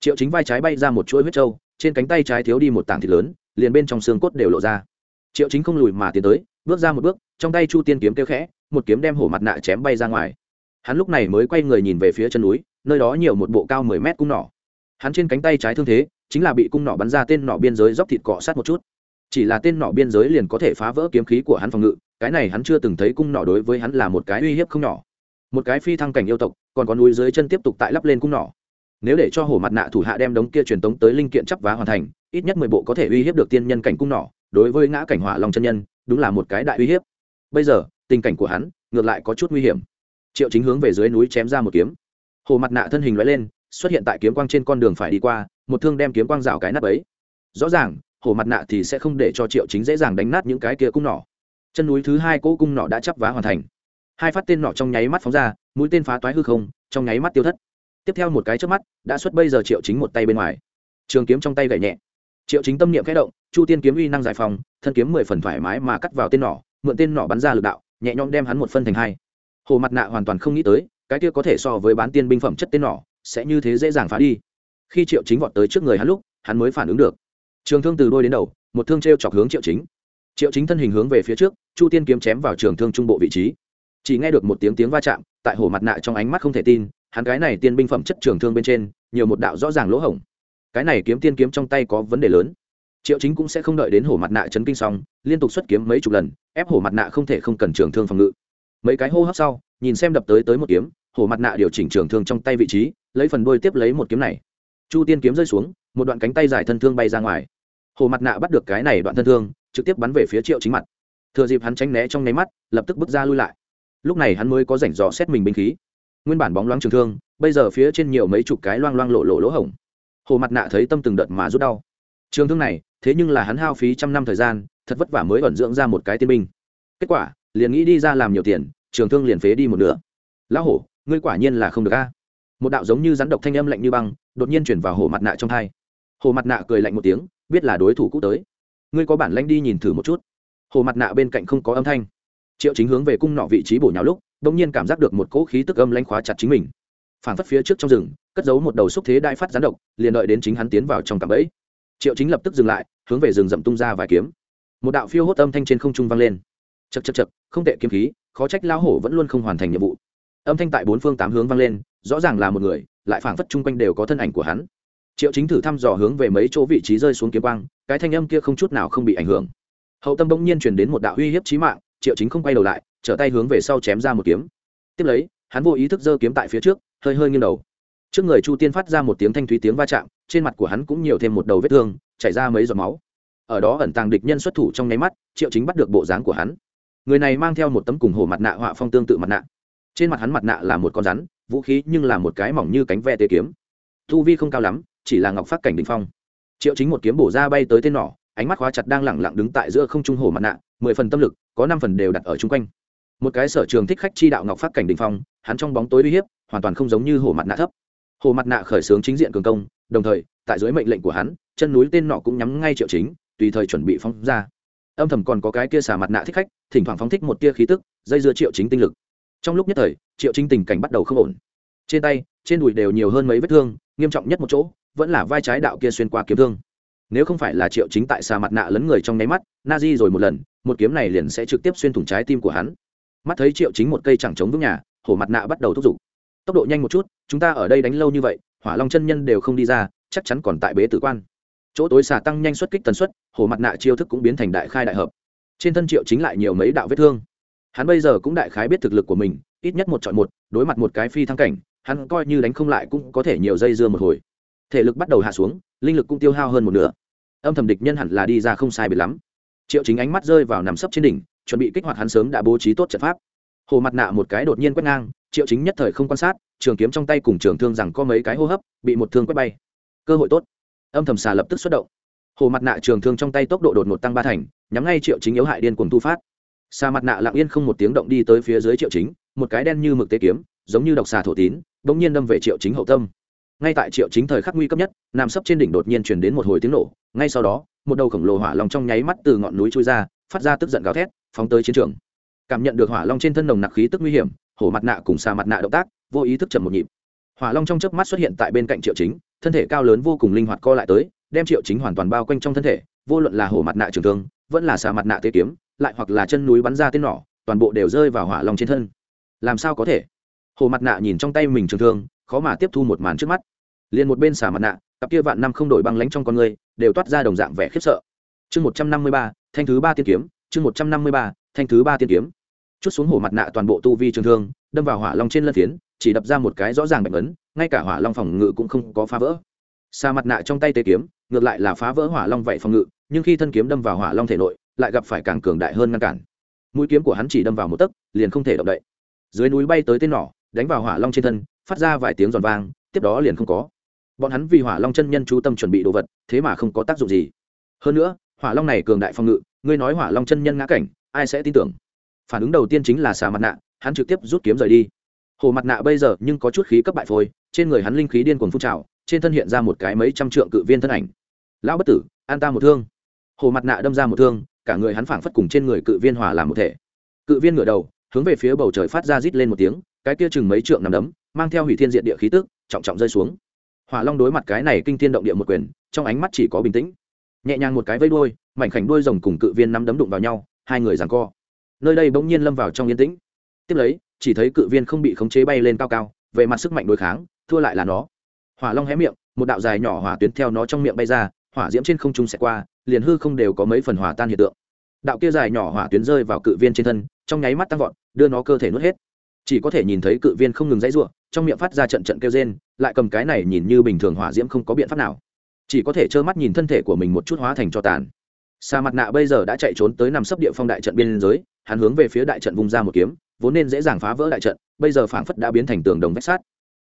Speaker 1: triệu chính vai trái bay ra một chuỗi huyết trâu trên cánh tay trái thiếu đi một tảng thịt lớn, liền bên trong xương cốt đều lộ ra. Triệu chính không lùi mà tiến tới, bước ra một bước, trong tay chu tiên kiếm kêu khẽ, một kiếm đem hổ mặt nạ chém bay ra ngoài. Hắn lúc này mới quay người nhìn về phía chân núi, nơi đó nhiều một bộ cao mười mét cung nỏ. Hắn trên cánh tay trái thương thế, chính là bị cung nỏ bắn ra tên nỏ biên giới dốc thịt cọ sát một chút. Chỉ là tên nỏ biên giới liền có thể phá vỡ kiếm khí của hắn phòng ngự, cái này hắn chưa từng thấy cung nỏ đối với hắn là một cái uy hiếp không nhỏ. Một cái phi thăng cảnh yêu tộc, còn có núi dưới chân tiếp tục tại lắp lên cung nỏ nếu để cho hổ mặt nạ thủ hạ đem đống kia truyền tống tới linh kiện chấp vá hoàn thành, ít nhất mười bộ có thể uy hiếp được tiên nhân cảnh cung nỏ, đối với ngã cảnh hỏa long chân nhân, đúng là một cái đại uy hiếp. Bây giờ, tình cảnh của hắn ngược lại có chút nguy hiểm. Triệu chính hướng về dưới núi chém ra một kiếm. Hồ mặt nạ thân hình loại lên, xuất hiện tại kiếm quang trên con đường phải đi qua, một thương đem kiếm quang rào cái nắp ấy rõ ràng, hồ mặt nạ thì sẽ không để cho triệu chính dễ dàng đánh nát những cái kia cung nỏ. Chân núi thứ hai cỗ cung nỏ đã chắp vá hoàn thành. Hai phát tên nỏ trong nháy mắt phóng ra, mũi tên phá toái hư không, trong nháy mắt tiêu thất tiếp theo một cái trước mắt, đã xuất bây giờ triệu chính một tay bên ngoài. Trường kiếm trong tay gậy nhẹ. Triệu chính tâm niệm khẽ động, chu tiên kiếm uy năng giải phòng thân kiếm mười phần thoải mái mà cắt vào tên nỏ, mượn tên nỏ bắn ra lực đạo, nhẹ nhõm đem hắn một phân thành hai. Hồ mặt nạ hoàn toàn không nghĩ tới, cái kia có thể so với bán tiên binh phẩm chất tên nỏ, sẽ như thế dễ dàng phá đi. Khi triệu chính vọt tới trước người hắn lúc, hắn mới phản ứng được. Trường thương từ đôi đến đầu, một thương t r e o chọc hướng triệu chính. Triệu chính thân hình hướng về phía trước, chu tiên kiếm chém vào trường thương trung bộ vị trí. Chỉ nghe được một tiếng tiếng va chạm, tại hồ mặt nạ trong ánh mắt không thể tin hắn cái này tiên binh phẩm chất trường thương bên trên, nhiều một đạo rõ ràng lỗ hổng. Cái này kiếm tiên kiếm trong tay có vấn đề lớn. Triệu chính cũng sẽ không đợi đến hổ mặt nạ chấn kinh xong, liên tục xuất kiếm mấy chục lần, ép hổ mặt nạ không thể không cần trường thương phòng ngự. Mấy cái hô hấp sau, nhìn xem đập tới tới một kiếm, hổ mặt nạ điều chỉnh trường thương trong tay vị trí, lấy phần đôi tiếp lấy một kiếm này. Chu tiên kiếm rơi xuống, một đoạn cánh tay dài thân thương bay ra ngoài. Hổ mặt nạ bắt được cái này đoạn thân thương, trực tiếp bắn về phía triệu chính mặt. Thừa dịp hắn tránh né trong nháy mắt, lập tức bước ra lui lại. Lúc này hắn mới có rảnh dò xét mình binh khí nguyên bản bóng loáng trường thương, bây giờ phía trên nhiều mấy chục cái loang loang lộ lộ lỗ hổng. Hồ mặt nạ thấy tâm từng đợt mà rút đau. Trường thương này, thế nhưng là hắn hao phí trăm năm thời gian, thật vất vả mới ẩn dưỡng ra một cái tiên binh. Kết quả, liền nghĩ đi ra làm nhiều tiền, trường thương liền phế đi một nửa. Lão hổ, ngươi quả nhiên là không được a. Một đạo giống như rắn độc thanh âm lạnh như băng, đột nhiên chuyển vào hồ mặt nạ trong thai hồ mặt nạ cười lạnh một tiếng, biết là đối thủ cũ tới. Ngươi có bản lanh đi nhìn thử một chút. Hồ mặt nạ bên cạnh không có âm thanh. Triệu chính hướng về cung nọ vị trí bổ nhào lúc đông nhiên cảm giác được một cỗ khí tức âm lanh khóa chặt chính mình. Phản phất phía trước trong rừng, cất giấu một đầu xúc thế đại phát gián độc, liền đợi đến chính hắn tiến vào trong cạm bẫy. Triệu chính lập tức dừng lại, hướng về rừng rậm tung ra vài kiếm. Một đạo phiêu hốt âm thanh trên không trung vang lên. Chật chật chật không tệ kiếm khí, khó trách lão hổ vẫn luôn không hoàn thành nhiệm vụ. Âm thanh tại bốn phương tám hướng vang lên, rõ ràng là một người, lại phảng phất chung quanh đều có thân ảnh của hắn. Triệu chính thử thăm dò hướng về mấy chỗ vị trí rơi xuống kiếm quang, cái thanh âm kia không chút nào không bị ảnh hưởng. Hậu tâm bỗng nhiên truyền đến một đạo uy hiếp chí mạng, triệu chính không quay đầu lại trở tay hướng về sau chém ra một kiếm. Tiếp lấy, hắn vô ý thức giơ kiếm tại phía trước, hơi hơi nghiêng đầu. Trước người chu tiên phát ra một tiếng thanh thúy tiếng va chạm, trên mặt của hắn cũng nhiều thêm một đầu vết thương, chảy ra mấy giọt máu. Ở đó ẩn tàng địch nhân xuất thủ trong nháy mắt, triệu chính bắt được bộ dáng của hắn. Người này mang theo một tấm cùng hồ mặt nạ họa phong tương tự mặt nạ. Trên mặt hắn mặt nạ là một con rắn, vũ khí nhưng là một cái mỏng như cánh ve tê kiếm. Thu vi không cao lắm, chỉ là ngọc phát cảnh đình phong. Triệu chính một kiếm bổ ra bay tới tên nỏ, ánh mắt khóa chặt đang lẳng lặng đứng tại giữa không trung hồ mặt nạ, mười phần tâm lực, có năm phần đều đặt ở chung quanh một cái sở trường thích khách chi đạo ngọc phát cảnh đình phong, hắn trong bóng tối uy hiếp, hoàn toàn không giống như hồ mặt nạ thấp. Hồ mặt nạ khởi xướng chính diện cường công, đồng thời, tại dưới mệnh lệnh của hắn, chân núi tên nọ cũng nhắm ngay triệu chính, tùy thời chuẩn bị phóng ra. Âm thầm còn có cái kia xả mặt nạ thích khách, thỉnh thoảng phóng thích một tia khí tức, dây dưa triệu chính tinh lực. Trong lúc nhất thời, triệu chính tình cảnh bắt đầu không ổn. Trên tay, trên đùi đều nhiều hơn mấy vết thương, nghiêm trọng nhất một chỗ, vẫn là vai trái đạo kia xuyên qua kiếm thương. Nếu không phải là triệu chính tại xà mặt nạ lấn người trong nháy mắt, na di rồi một lần, một kiếm này liền sẽ trực tiếp xuyên thủng trái tim của hắn mắt thấy triệu chính một cây chẳng chống vững nhà, hổ mặt nạ bắt đầu thúc giục. Tốc độ nhanh một chút, chúng ta ở đây đánh lâu như vậy, hỏa long chân nhân đều không đi ra, chắc chắn còn tại bế tử quan. Chỗ tối xà tăng nhanh xuất kích tần suất, hổ mặt nạ chiêu thức cũng biến thành đại khai đại hợp. Trên thân triệu chính lại nhiều mấy đạo vết thương. Hắn bây giờ cũng đại khái biết thực lực của mình, ít nhất một chọn một, đối mặt một cái phi thăng cảnh, hắn coi như đánh không lại cũng có thể nhiều dây dưa một hồi. Thể lực bắt đầu hạ xuống, linh lực cũng tiêu hao hơn một nửa. Âm thầm địch nhân hẳn là đi ra không sai biệt lắm. Triệu chính ánh mắt rơi vào nằm sấp trên đỉnh chuẩn bị kích hoạt hắn sớm đã bố trí tốt trận pháp. Hồ mặt nạ một cái đột nhiên quét ngang, triệu chính nhất thời không quan sát, trường kiếm trong tay cùng trường thương rằng có mấy cái hô hấp, bị một thương quét bay. Cơ hội tốt. Âm thầm xà lập tức xuất động. Hồ mặt nạ trường thương trong tay tốc độ đột ngột tăng ba thành, nhắm ngay triệu chính yếu hại điên cuồng tu phát. Xà mặt nạ lặng yên không một tiếng động đi tới phía dưới triệu chính, một cái đen như mực tế kiếm, giống như độc xà thổ tín, bỗng nhiên đâm về triệu chính hậu tâm. Ngay tại triệu chính thời khắc nguy cấp nhất, nằm sấp trên đỉnh đột nhiên chuyển đến một hồi tiếng nổ, ngay sau đó, một đầu khổng lồ hỏa long trong nháy mắt từ ngọn núi trôi ra phát ra tức giận gào thét, phóng tới chiến trường. Cảm nhận được hỏa long trên thân nồng nặc khí tức nguy hiểm, hổ mặt nạ cùng xà mặt nạ động tác, vô ý thức chậm một nhịp. Hỏa long trong chớp mắt xuất hiện tại bên cạnh triệu chính, thân thể cao lớn vô cùng linh hoạt co lại tới, đem triệu chính hoàn toàn bao quanh trong thân thể, vô luận là hổ mặt nạ trường thương, vẫn là xà mặt nạ tế kiếm, lại hoặc là chân núi bắn ra tên nỏ, toàn bộ đều rơi vào hỏa long trên thân. Làm sao có thể? Hổ mặt nạ nhìn trong tay mình trường thương, khó mà tiếp thu một màn trước mắt. Liền một bên xà mặt nạ, cặp kia vạn năm không đổi băng lánh trong con người, đều toát ra đồng dạng vẻ khiếp sợ chương một trăm năm mươi ba, thanh thứ ba tiên kiếm, chương một trăm năm mươi ba, thanh thứ ba tiên kiếm. Chút xuống hổ mặt nạ toàn bộ tu vi trường thương, đâm vào hỏa long trên lân phiến, chỉ đập ra một cái rõ ràng bệnh ấn, ngay cả hỏa long phòng ngự cũng không có phá vỡ. Xa mặt nạ trong tay tế kiếm, ngược lại là phá vỡ hỏa long vậy phòng ngự, nhưng khi thân kiếm đâm vào hỏa long thể nội, lại gặp phải càng cường đại hơn ngăn cản. Mũi kiếm của hắn chỉ đâm vào một tấc, liền không thể động đậy. Dưới núi bay tới tên nỏ, đánh vào hỏa long trên thân, phát ra vài tiếng giòn vang, tiếp đó liền không có. Bọn hắn vì hỏa long chân nhân chú tâm chuẩn bị đồ vật, thế mà không có tác dụng gì. Hơn nữa hỏa long này cường đại phòng ngự, ngươi nói hỏa long chân nhân ngã cảnh, ai sẽ tin tưởng? Phản ứng đầu tiên chính là xà mặt nạ, hắn trực tiếp rút kiếm rời đi. Hồ mặt nạ bây giờ nhưng có chút khí cấp bại phôi, trên người hắn linh khí điên cuồng phun trào, trên thân hiện ra một cái mấy trăm trượng cự viên thân ảnh. Lão bất tử, an ta một thương. Hồ mặt nạ đâm ra một thương, cả người hắn phảng phất cùng trên người cự viên hòa làm một thể. Cự viên ngửa đầu, hướng về phía bầu trời phát ra rít lên một tiếng, cái kia chừng mấy trượng nằm đấm, mang theo hủy thiên diện địa khí tức, trọng trọng rơi xuống. Hỏa long đối mặt cái này kinh thiên động địa một quyền, trong ánh mắt chỉ có bình tĩnh nhẹ nhàng một cái vây đuôi, mảnh khảnh đuôi rồng cùng cự viên nắm đấm đụng vào nhau, hai người giằng co. Nơi đây bỗng nhiên lâm vào trong yên tĩnh. Tiếp lấy, chỉ thấy cự viên không bị khống chế bay lên cao cao về mặt sức mạnh đối kháng, thua lại là nó. Hỏa long hé miệng, một đạo dài nhỏ hỏa tuyến theo nó trong miệng bay ra, hỏa diễm trên không trung sẽ qua, liền hư không đều có mấy phần hỏa tan hiện tượng. Đạo kia dài nhỏ hỏa tuyến rơi vào cự viên trên thân, trong nháy mắt tăng vọt, đưa nó cơ thể nuốt hết. Chỉ có thể nhìn thấy cự viên không ngừng dãy ruộng trong miệng phát ra trận trận kêu rên, lại cầm cái này nhìn như bình thường hỏa diễm không có biện pháp nào chỉ có thể trơ mắt nhìn thân thể của mình một chút hóa thành cho tàn. Xa mặt nạ bây giờ đã chạy trốn tới nằm sấp địa phong đại trận biên giới, hắn hướng về phía đại trận vung ra một kiếm, vốn nên dễ dàng phá vỡ đại trận, bây giờ phảng phất đã biến thành tường đồng vách sát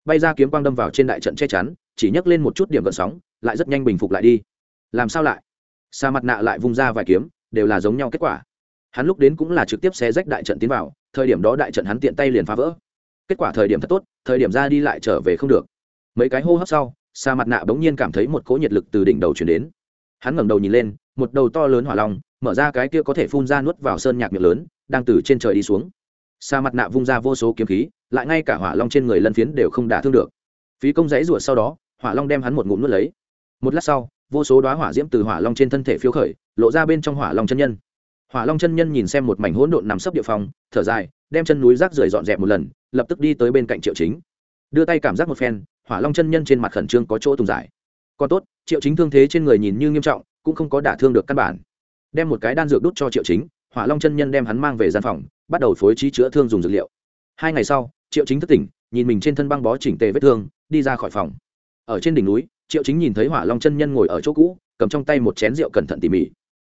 Speaker 1: bay ra kiếm quang đâm vào trên đại trận che chắn, chỉ nhấc lên một chút điểm gợn sóng, lại rất nhanh bình phục lại đi. Làm sao lại? Xa mặt nạ lại vung ra vài kiếm, đều là giống nhau kết quả. Hắn lúc đến cũng là trực tiếp xé rách đại trận tiến vào, thời điểm đó đại trận hắn tiện tay liền phá vỡ. Kết quả thời điểm thật tốt, thời điểm ra đi lại trở về không được. Mấy cái hô hấp sau xa mặt nạ bỗng nhiên cảm thấy một cỗ nhiệt lực từ đỉnh đầu chuyển đến. Hắn ngẩng đầu nhìn lên, một đầu to lớn hỏa long, mở ra cái kia có thể phun ra nuốt vào sơn nhạc miệng lớn, đang từ trên trời đi xuống. Xa mặt nạ vung ra vô số kiếm khí, lại ngay cả hỏa long trên người lân phiến đều không đả thương được. Phí công dãy rủa sau đó, hỏa long đem hắn một ngụm nuốt lấy. Một lát sau, vô số đoá hỏa diễm từ hỏa long trên thân thể phiếu khởi, lộ ra bên trong hỏa long chân nhân. Hỏa long chân nhân nhìn xem một mảnh hỗn độn nằm sấp địa phòng, thở dài, đem chân núi rác rưởi dọn dẹp một lần, lập tức đi tới bên cạnh triệu chính. Đưa tay cảm giác một phen hỏa long chân nhân trên mặt khẩn trương có chỗ tùng giải. Còn tốt, triệu chính thương thế trên người nhìn như nghiêm trọng, cũng không có đả thương được căn bản. Đem một cái đan dược đút cho triệu chính, hỏa long chân nhân đem hắn mang về gian phòng, bắt đầu phối trí chữa thương dùng dược liệu. Hai ngày sau, triệu chính thất tỉnh, nhìn mình trên thân băng bó chỉnh tề vết thương, đi ra khỏi phòng. Ở trên đỉnh núi, triệu chính nhìn thấy hỏa long chân nhân ngồi ở chỗ cũ, cầm trong tay một chén rượu cẩn thận tỉ mỉ.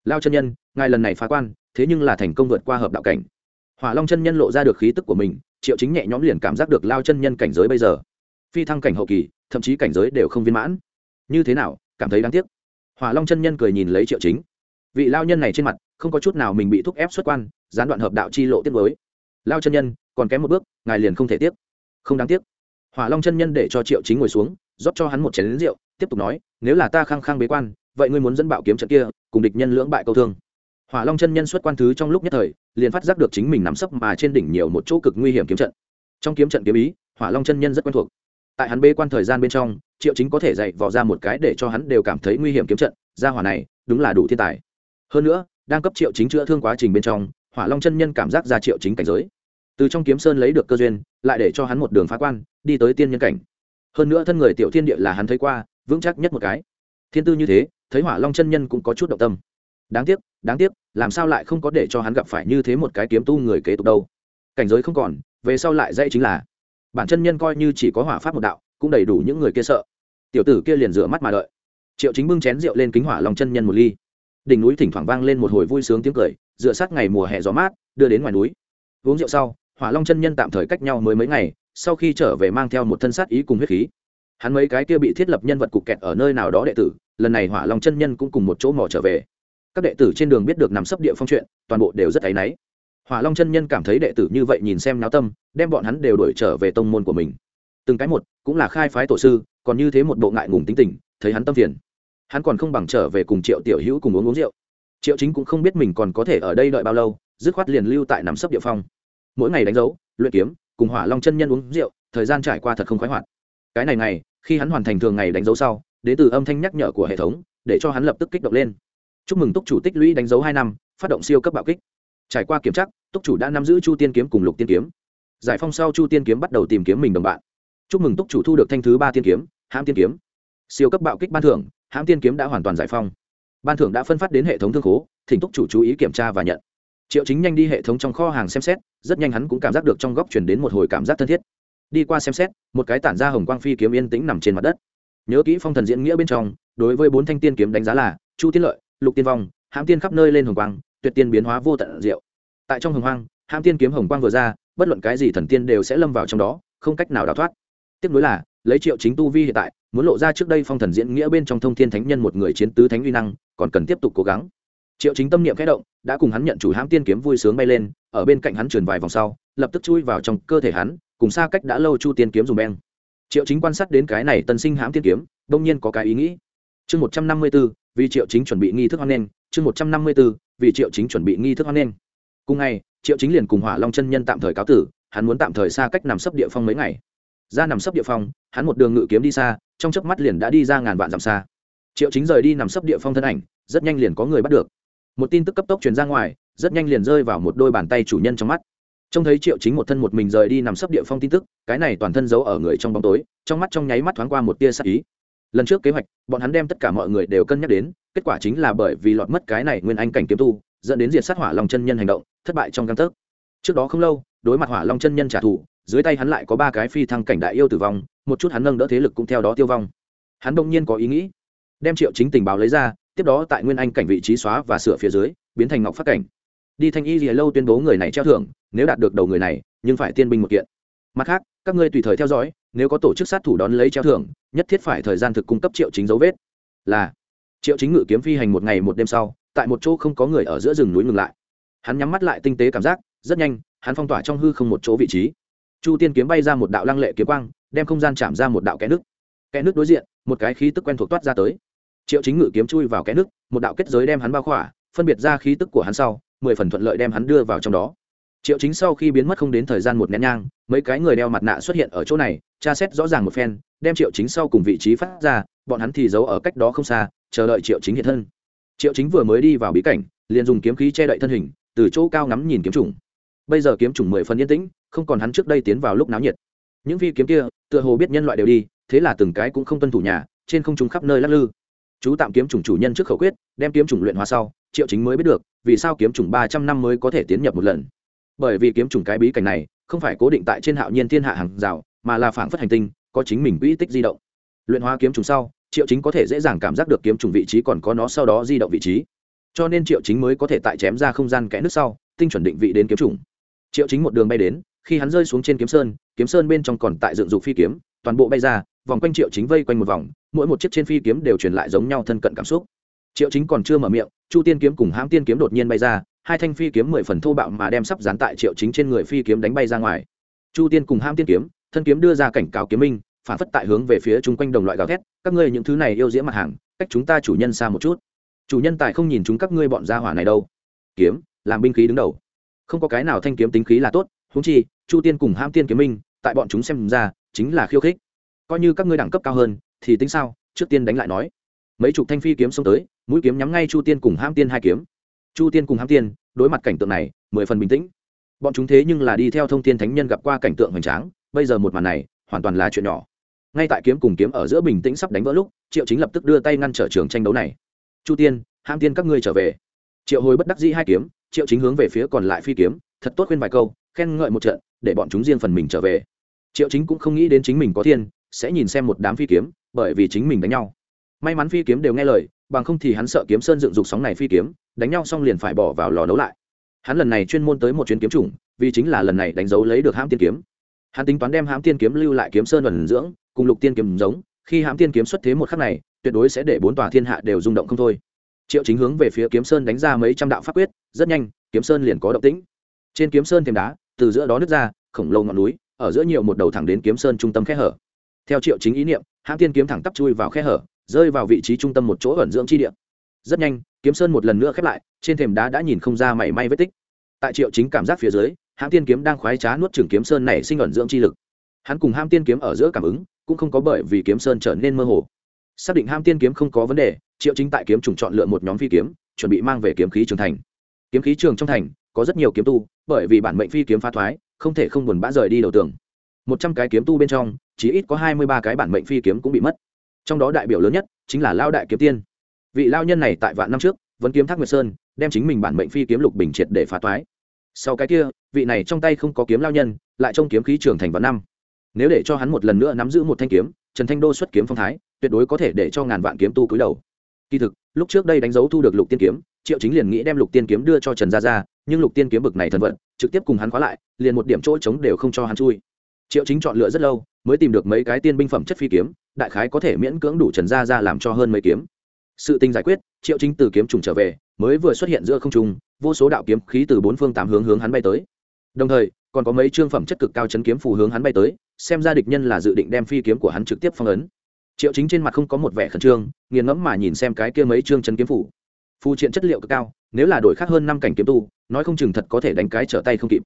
Speaker 1: Lao chân nhân, ngài lần này phá quan, thế nhưng là thành công vượt qua hợp đạo cảnh. Hỏa long chân nhân lộ ra được khí tức của mình, triệu chính nhẹ nhõm liền cảm giác được lao chân nhân cảnh giới bây giờ phi thăng cảnh hậu kỳ, thậm chí cảnh giới đều không viên mãn. Như thế nào, cảm thấy đáng tiếc? Hỏa long chân nhân cười nhìn lấy triệu chính. Vị lao nhân này trên mặt, không có chút nào mình bị thúc ép xuất quan, gián đoạn hợp đạo chi lộ tiếp với lao chân nhân, còn kém một bước, ngài liền không thể tiếp không đáng tiếc. Hỏa long chân nhân để cho triệu chính ngồi xuống, rót cho hắn một chén lính rượu, tiếp tục nói, nếu là ta khăng khăng bế quan, vậy ngươi muốn dẫn bạo kiếm trận kia, cùng địch nhân lưỡng bại câu thương. Hỏa long chân nhân xuất quan thứ trong lúc nhất thời, liền phát giác được chính mình nắm sấp mà trên đỉnh nhiều một chỗ cực nguy hiểm kiếm trận. Trong kiếm trận kiếm ý, hỏa long chân nhân rất quen thuộc tại hắn bê quan thời gian bên trong, triệu chính có thể dạy vò ra một cái để cho hắn đều cảm thấy nguy hiểm kiếm trận ra hỏa này, đúng là đủ thiên tài. Hơn nữa, đang cấp triệu chính chữa thương quá trình bên trong, hỏa long chân nhân cảm giác ra triệu chính cảnh giới. Từ trong kiếm sơn lấy được cơ duyên, lại để cho hắn một đường phá quan, đi tới tiên nhân cảnh. Hơn nữa thân người tiểu thiên địa là hắn thấy qua, vững chắc nhất một cái. Thiên tư như thế, thấy hỏa long chân nhân cũng có chút động tâm. Đáng tiếc đáng tiếc, làm sao lại không có để cho hắn gặp phải như thế một cái kiếm tu người kế tục đâu? Cảnh giới không còn, về sau lại dạy chính là bản chân nhân coi như chỉ có hỏa pháp một đạo, cũng đầy đủ những người kia sợ. Tiểu tử kia liền rửa mắt mà đợi. Triệu chính bưng chén rượu lên kính hỏa lòng chân nhân một ly. Đỉnh núi thỉnh thoảng vang lên một hồi vui sướng tiếng cười, dựa sát ngày mùa hè gió mát, đưa đến ngoài núi. Uống rượu sau, hỏa long chân nhân tạm thời cách nhau mới mấy ngày, sau khi trở về mang theo một thân sát ý cùng huyết khí. Hắn mấy cái kia bị thiết lập nhân vật cục kẹt ở nơi nào đó đệ tử, lần này hỏa long chân nhân cũng cùng một chỗ mò trở về. Các đệ tử trên đường biết được nằm sấp địa phong chuyện, toàn bộ đều rất áy náy hỏa long chân nhân cảm thấy đệ tử như vậy nhìn xem náo tâm, đem bọn hắn đều đổi trở về tông môn của mình. Từng cái một, cũng là khai phái tổ sư, còn như thế một bộ ngại ngùng tính tình, thấy hắn tâm phiền. Hắn còn không bằng trở về cùng triệu tiểu hữu cùng uống uống rượu. Triệu chính cũng không biết mình còn có thể ở đây đợi bao lâu, dứt khoát liền lưu tại nằm sấp địa phong. Mỗi ngày đánh dấu, luyện kiếm, cùng hỏa long chân nhân uống rượu, thời gian trải qua thật không khoái hoạt. Cái này ngày, khi hắn hoàn thành thường ngày đánh dấu sau, đến từ âm thanh nhắc nhở của hệ thống, để cho hắn lập tức kích động lên. Chúc mừng túc chủ tích lũy đánh dấu hai năm, phát động siêu cấp bạo kích trải qua kiểm tra, túc chủ đã nắm giữ chu tiên kiếm cùng lục tiên kiếm. Giải phong sau chu tiên kiếm bắt đầu tìm kiếm mình đồng bạn. Chúc mừng túc chủ thu được thanh thứ ba tiên kiếm, hãm tiên kiếm. Siêu cấp bạo kích ban thưởng, hãm tiên kiếm đã hoàn toàn giải phong ban thưởng đã phân phát đến hệ thống thương khố, thỉnh túc chủ chú ý kiểm tra và nhận. Triệu chính nhanh đi hệ thống trong kho hàng xem xét, rất nhanh hắn cũng cảm giác được trong góc chuyển đến một hồi cảm giác thân thiết. Đi qua xem xét, một cái tản ra hồng quang phi kiếm yên tĩnh nằm trên mặt đất. Nhớ kỹ phong thần diễn nghĩa bên trong, đối với bốn thanh tiên kiếm đánh giá là chu tiên lợi, lục tiên vong, hãm tiên khắp nơi lên hồng quang tuyệt tiên biến hóa vô tận diệu. Tại trong hồng hoang, hãm tiên kiếm hồng quang vừa ra, bất luận cái gì thần tiên đều sẽ lâm vào trong đó, không cách nào đào thoát. Tiếp nối là, lấy triệu chính tu vi hiện tại, muốn lộ ra trước đây phong thần diễn nghĩa bên trong thông thiên thánh nhân một người chiến tứ thánh uy năng, còn cần tiếp tục cố gắng. Triệu chính tâm niệm khẽ động, đã cùng hắn nhận chủ hãm tiên kiếm vui sướng bay lên, ở bên cạnh hắn truyền vài vòng sau, lập tức chui vào trong cơ thể hắn, cùng xa cách đã lâu chu tiên kiếm dùng beng. Triệu chính quan sát đến cái này tân sinh hãm tiên kiếm, đông nhiên có cái ý nghĩ. Chương một trăm năm mươi b ố vì triệu chính chuẩn bị nghi thức hoan nghênh, chương một trăm năm mươi b ố vì triệu chính chuẩn bị nghi thức hoan nghênh. Cùng ngày, triệu chính liền cùng hỏa long chân nhân tạm thời cáo tử, hắn muốn tạm thời xa cách nằm sấp địa phong mấy ngày. Ra nằm sấp địa phong, hắn một đường ngự kiếm đi xa, trong chớp mắt liền đã đi ra ngàn vạn dặm xa. Triệu chính rời đi nằm sấp địa phong thân ảnh, rất nhanh liền có người bắt được. Một tin tức cấp tốc truyền ra ngoài, rất nhanh liền rơi vào một đôi bàn tay chủ nhân trong mắt. Trông thấy triệu chính một thân một mình rời đi nằm sấp địa phong tin tức, cái này toàn thân giấu ở người trong bóng tối, trong mắt trong nháy mắt thoáng qua một tia sắc ý lần trước kế hoạch, bọn hắn đem tất cả mọi người đều cân nhắc đến, kết quả chính là bởi vì lọt mất cái này nguyên anh cảnh kiếm tu, dẫn đến diệt sát hỏa long chân nhân hành động, thất bại trong căn tấc. Trước đó không lâu, đối mặt hỏa long chân nhân trả thù, dưới tay hắn lại có ba cái phi thăng cảnh đại yêu tử vong, một chút hắn nâng đỡ thế lực cũng theo đó tiêu vong. Hắn đông nhiên có ý nghĩ, đem triệu chính tình báo lấy ra, tiếp đó tại nguyên anh cảnh vị trí xóa và sửa phía dưới, biến thành ngọc phát cảnh. Đi thanh y rìa lâu tuyên bố người này treo thưởng, nếu đạt được đầu người này, nhưng phải tiên binh một kiện mặt khác, các ngươi tùy thời theo dõi, nếu có tổ chức sát thủ đón lấy treo thưởng, nhất thiết phải thời gian thực cung cấp triệu chính dấu vết. Là, triệu chính ngự kiếm phi hành một ngày một đêm sau, tại một chỗ không có người ở giữa rừng núi ngừng lại. Hắn nhắm mắt lại tinh tế cảm giác, rất nhanh, hắn phong tỏa trong hư không một chỗ vị trí. Chu tiên kiếm bay ra một đạo lăng lệ kiếm quang, đem không gian chạm ra một đạo kẽ nước. Kẽ nước đối diện, một cái khí tức quen thuộc toát ra tới. Triệu chính ngự kiếm chui vào kẽ nước, một đạo kết giới đem hắn bao khỏa, phân biệt ra khí tức của hắn sau, mười phần thuận lợi đem hắn đưa vào trong đó triệu chính sau khi biến mất không đến thời gian một nén nhang, mấy cái người đeo mặt nạ xuất hiện ở chỗ này, tra xét rõ ràng một phen, đem triệu chính sau cùng vị trí phát ra, bọn hắn thì giấu ở cách đó không xa, chờ đợi triệu chính hiện thân. Triệu chính vừa mới đi vào bí cảnh, liền dùng kiếm khí che đậy thân hình, từ chỗ cao ngắm nhìn kiếm trùng bây giờ kiếm trùng mười phần yên tĩnh, không còn hắn trước đây tiến vào lúc náo nhiệt. Những vi kiếm kia, tựa hồ biết nhân loại đều đi, thế là từng cái cũng không tuân thủ nhà, trên không trung khắp nơi lắc lư. Chú tạm kiếm trùng chủ nhân trước khẩu quyết, đem kiếm trùng luyện hóa sau, triệu chính mới biết được, vì sao kiếm trùng ba trăm năm mới có thể tiến nhập một lần bởi vì kiếm trùng cái bí cảnh này, không phải cố định tại trên hạo nhiên thiên hạ hàng rào, mà là phảng phất hành tinh, có chính mình quỹ tích di động. Luyện hóa kiếm trùng sau, triệu chính có thể dễ dàng cảm giác được kiếm trùng vị trí còn có nó sau đó di động vị trí. Cho nên triệu chính mới có thể tại chém ra không gian kẽ nước sau, tinh chuẩn định vị đến kiếm trùng. Triệu chính một đường bay đến, khi hắn rơi xuống trên kiếm sơn kiếm sơn bên trong còn tại dựng dục phi kiếm, toàn bộ bay ra, vòng quanh triệu chính vây quanh một vòng, mỗi một chiếc trên phi kiếm đều truyền lại giống nhau thân cận cảm xúc. Triệu chính còn chưa mở miệng, chu tiên kiếm cùng hãm tiên kiếm đột nhiên bay ra hai thanh phi kiếm mười phần thô bạo mà đem sắp dán tại triệu chính trên người phi kiếm đánh bay ra ngoài. Chu tiên cùng ham tiên kiếm, thân kiếm đưa ra cảnh cáo kiếm minh, phản phất tại hướng về phía chung quanh đồng loại gào thét, các ngươi những thứ này yêu diễm mặt hàng, cách chúng ta chủ nhân xa một chút. Chủ nhân tài không nhìn chúng các ngươi bọn gia hỏa này đâu. Kiếm, làm binh khí đứng đầu. Không có cái nào thanh kiếm tính khí là tốt húng chi, chu tiên cùng ham tiên kiếm minh, tại bọn chúng xem ra, chính là khiêu khích. Coi như các ngươi đẳng cấp cao hơn, thì tính sao? Trước tiên đánh lại nói. Mấy chục thanh phi kiếm xông tới, mũi kiếm nhắm ngay chu tiên cùng ham tiên hai kiếm chu tiên cùng Hám tiên, đối mặt cảnh tượng này, mười phần bình tĩnh. Bọn chúng thế nhưng là đi theo thông tiên thánh nhân gặp qua cảnh tượng hoành tráng, bây giờ một màn này, hoàn toàn là chuyện nhỏ. Ngay tại kiếm cùng kiếm ở giữa bình tĩnh sắp đánh vỡ lúc, triệu chính lập tức đưa tay ngăn trở trường tranh đấu này. Chu tiên, Hám tiên các ngươi trở về. Triệu hồi bất đắc dĩ hai kiếm, triệu chính hướng về phía còn lại phi kiếm, thật tốt khuyên vài câu, khen ngợi một trận, để bọn chúng riêng phần mình trở về. Triệu chính cũng không nghĩ đến chính mình có thiên sẽ nhìn xem một đám phi kiếm, bởi vì chính mình đánh nhau. May mắn phi kiếm đều nghe lời bằng không thì hắn sợ kiếm sơn dựng dục sóng này phi kiếm, đánh nhau xong liền phải bỏ vào lò nấu lại. Hắn lần này chuyên môn tới một chuyến kiếm chủng, vì chính là lần này đánh dấu lấy được hãm tiên kiếm. Hắn tính toán đem hãm tiên kiếm lưu lại kiếm sơn vần dưỡng, cùng lục tiên kiếm giống, khi hãm tiên kiếm xuất thế một khắc này, tuyệt đối sẽ để bốn tòa thiên hạ đều rung động không thôi. Triệu chính hướng về phía kiếm sơn đánh ra mấy trăm đạo pháp quyết, rất nhanh, kiếm sơn liền có động tĩnh. Trên kiếm sơn thêm đá, từ giữa đó nứt ra, khổng lồ ngọn núi, ở giữa nhiều một đầu thẳng đến kiếm sơn trung tâm khe hở. Theo triệu chính ý niệm, hãm tiên kiếm thẳng tắp chui vào khe hở rơi vào vị trí trung tâm một chỗ ẩn dưỡng chi địa. Rất nhanh, kiếm sơn một lần nữa khép lại, trên thềm đá đã nhìn không ra mảy may vết tích. Tại triệu chính cảm giác phía dưới, hãm tiên kiếm đang khoái trá nuốt chừng kiếm sơn này sinh ẩn dưỡng chi lực. Hắn cùng hãm tiên kiếm ở giữa cảm ứng, cũng không có bởi vì kiếm sơn trở nên mơ hồ. Xác định hãm tiên kiếm không có vấn đề, triệu chính tại kiếm trùng chọn lựa một nhóm phi kiếm, chuẩn bị mang về kiếm khí trường thành. Kiếm khí trường trong thành, có rất nhiều kiếm tu, bởi vì bản mệnh phi kiếm phá thoái, không thể không buồn bã rời đi đầu tường. Một trăm cái kiếm tu bên trong, chỉ ít có hai mươi ba cái bản mệnh phi kiếm cũng bị mất trong đó đại biểu lớn nhất chính là lao đại kiếm tiên. Vị lao nhân này tại vạn năm trước, vẫn kiếm thác nguyệt sơn, đem chính mình bản mệnh phi kiếm lục bình triệt để phá toái. Sau cái kia, vị này trong tay không có kiếm lao nhân, lại trong kiếm khí trưởng thành vạn năm. Nếu để cho hắn một lần nữa nắm giữ một thanh kiếm, trần thanh đô xuất kiếm phong thái, tuyệt đối có thể để cho ngàn vạn kiếm tu cúi đầu. Kỳ thực, lúc trước đây đánh dấu thu được lục tiên kiếm, triệu chính liền nghĩ đem lục tiên kiếm đưa cho trần gia gia, nhưng lục tiên kiếm bực này thần vận, trực tiếp cùng hắn khóa lại, liền một điểm chỗ trống đều không cho hắn chui. Triệu chính chọn lựa rất lâu, mới tìm được mấy cái tiên binh phẩm chất phi kiếm đại khái có thể miễn cưỡng đủ trần gia ra làm cho hơn mấy kiếm. Sự tình giải quyết, triệu chính từ kiếm trùng trở về, mới vừa xuất hiện giữa không trung, vô số đạo kiếm khí từ bốn phương tám hướng hướng hắn bay tới. Đồng thời, còn có mấy trương phẩm chất cực cao chấn kiếm phù hướng hắn bay tới, xem ra địch nhân là dự định đem phi kiếm của hắn trực tiếp phong ấn. Triệu chính trên mặt không có một vẻ khẩn trương, nghiền ngẫm mà nhìn xem cái kia mấy trương chấn kiếm phủ phù triện chất liệu cực cao, nếu là đổi khác hơn năm cảnh kiếm tu, nói không chừng thật có thể đánh cái trở tay không kịp.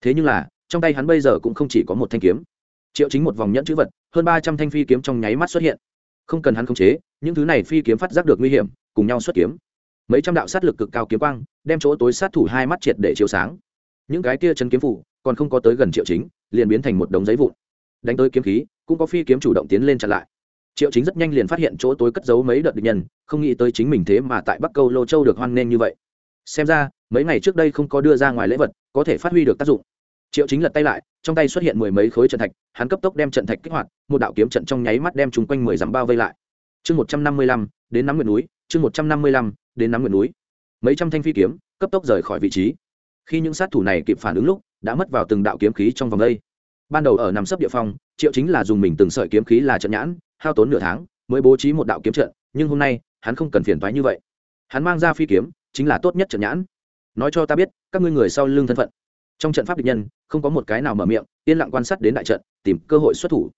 Speaker 1: Thế nhưng là, trong tay hắn bây giờ cũng không chỉ có một thanh kiếm triệu chính một vòng nhẫn chữ vật, hơn ba trăm thanh phi kiếm trong nháy mắt xuất hiện. Không cần hắn khống chế, những thứ này phi kiếm phát giác được nguy hiểm, cùng nhau xuất kiếm. Mấy trăm đạo sát lực cực cao kiếm quang, đem chỗ tối sát thủ hai mắt triệt để chiếu sáng. Những cái kia chân kiếm phủ, còn không có tới gần triệu chính, liền biến thành một đống giấy vụn. Đánh tới kiếm khí, cũng có phi kiếm chủ động tiến lên chặn lại. Triệu chính rất nhanh liền phát hiện chỗ tối cất giấu mấy đợt địch nhân, không nghĩ tới chính mình thế mà tại bắc câu lô châu được hoan nghênh như vậy. Xem ra, mấy ngày trước đây không có đưa ra ngoài lễ vật, có thể phát huy được tác dụng triệu chính lật tay lại, trong tay xuất hiện mười mấy khối trận thạch, hắn cấp tốc đem trận thạch kích hoạt, một đạo kiếm trận trong nháy mắt đem chúng quanh mười dặm bao vây lại. Chương một trăm năm mươi lăm, đến nắm nguyện núi, chương một trăm năm mươi lăm, đến nắm nguyện núi. Mấy trăm thanh phi kiếm, cấp tốc rời khỏi vị trí. Khi những sát thủ này kịp phản ứng lúc, đã mất vào từng đạo kiếm khí trong vòng đây. Ban đầu ở nằm sấp địa phong triệu chính là dùng mình từng sợi kiếm khí là trận nhãn, hao tốn nửa tháng, mới bố trí một đạo kiếm trận, nhưng hôm nay, hắn không cần phiền toái như vậy. Hắn mang ra phi kiếm, chính là tốt nhất trận nhãn. Nói cho ta biết, các ngươi người sau lưng thân phận trong trận pháp địch nhân, không có một cái nào mở miệng, yên lặng quan sát đến đại trận, tìm cơ hội xuất thủ.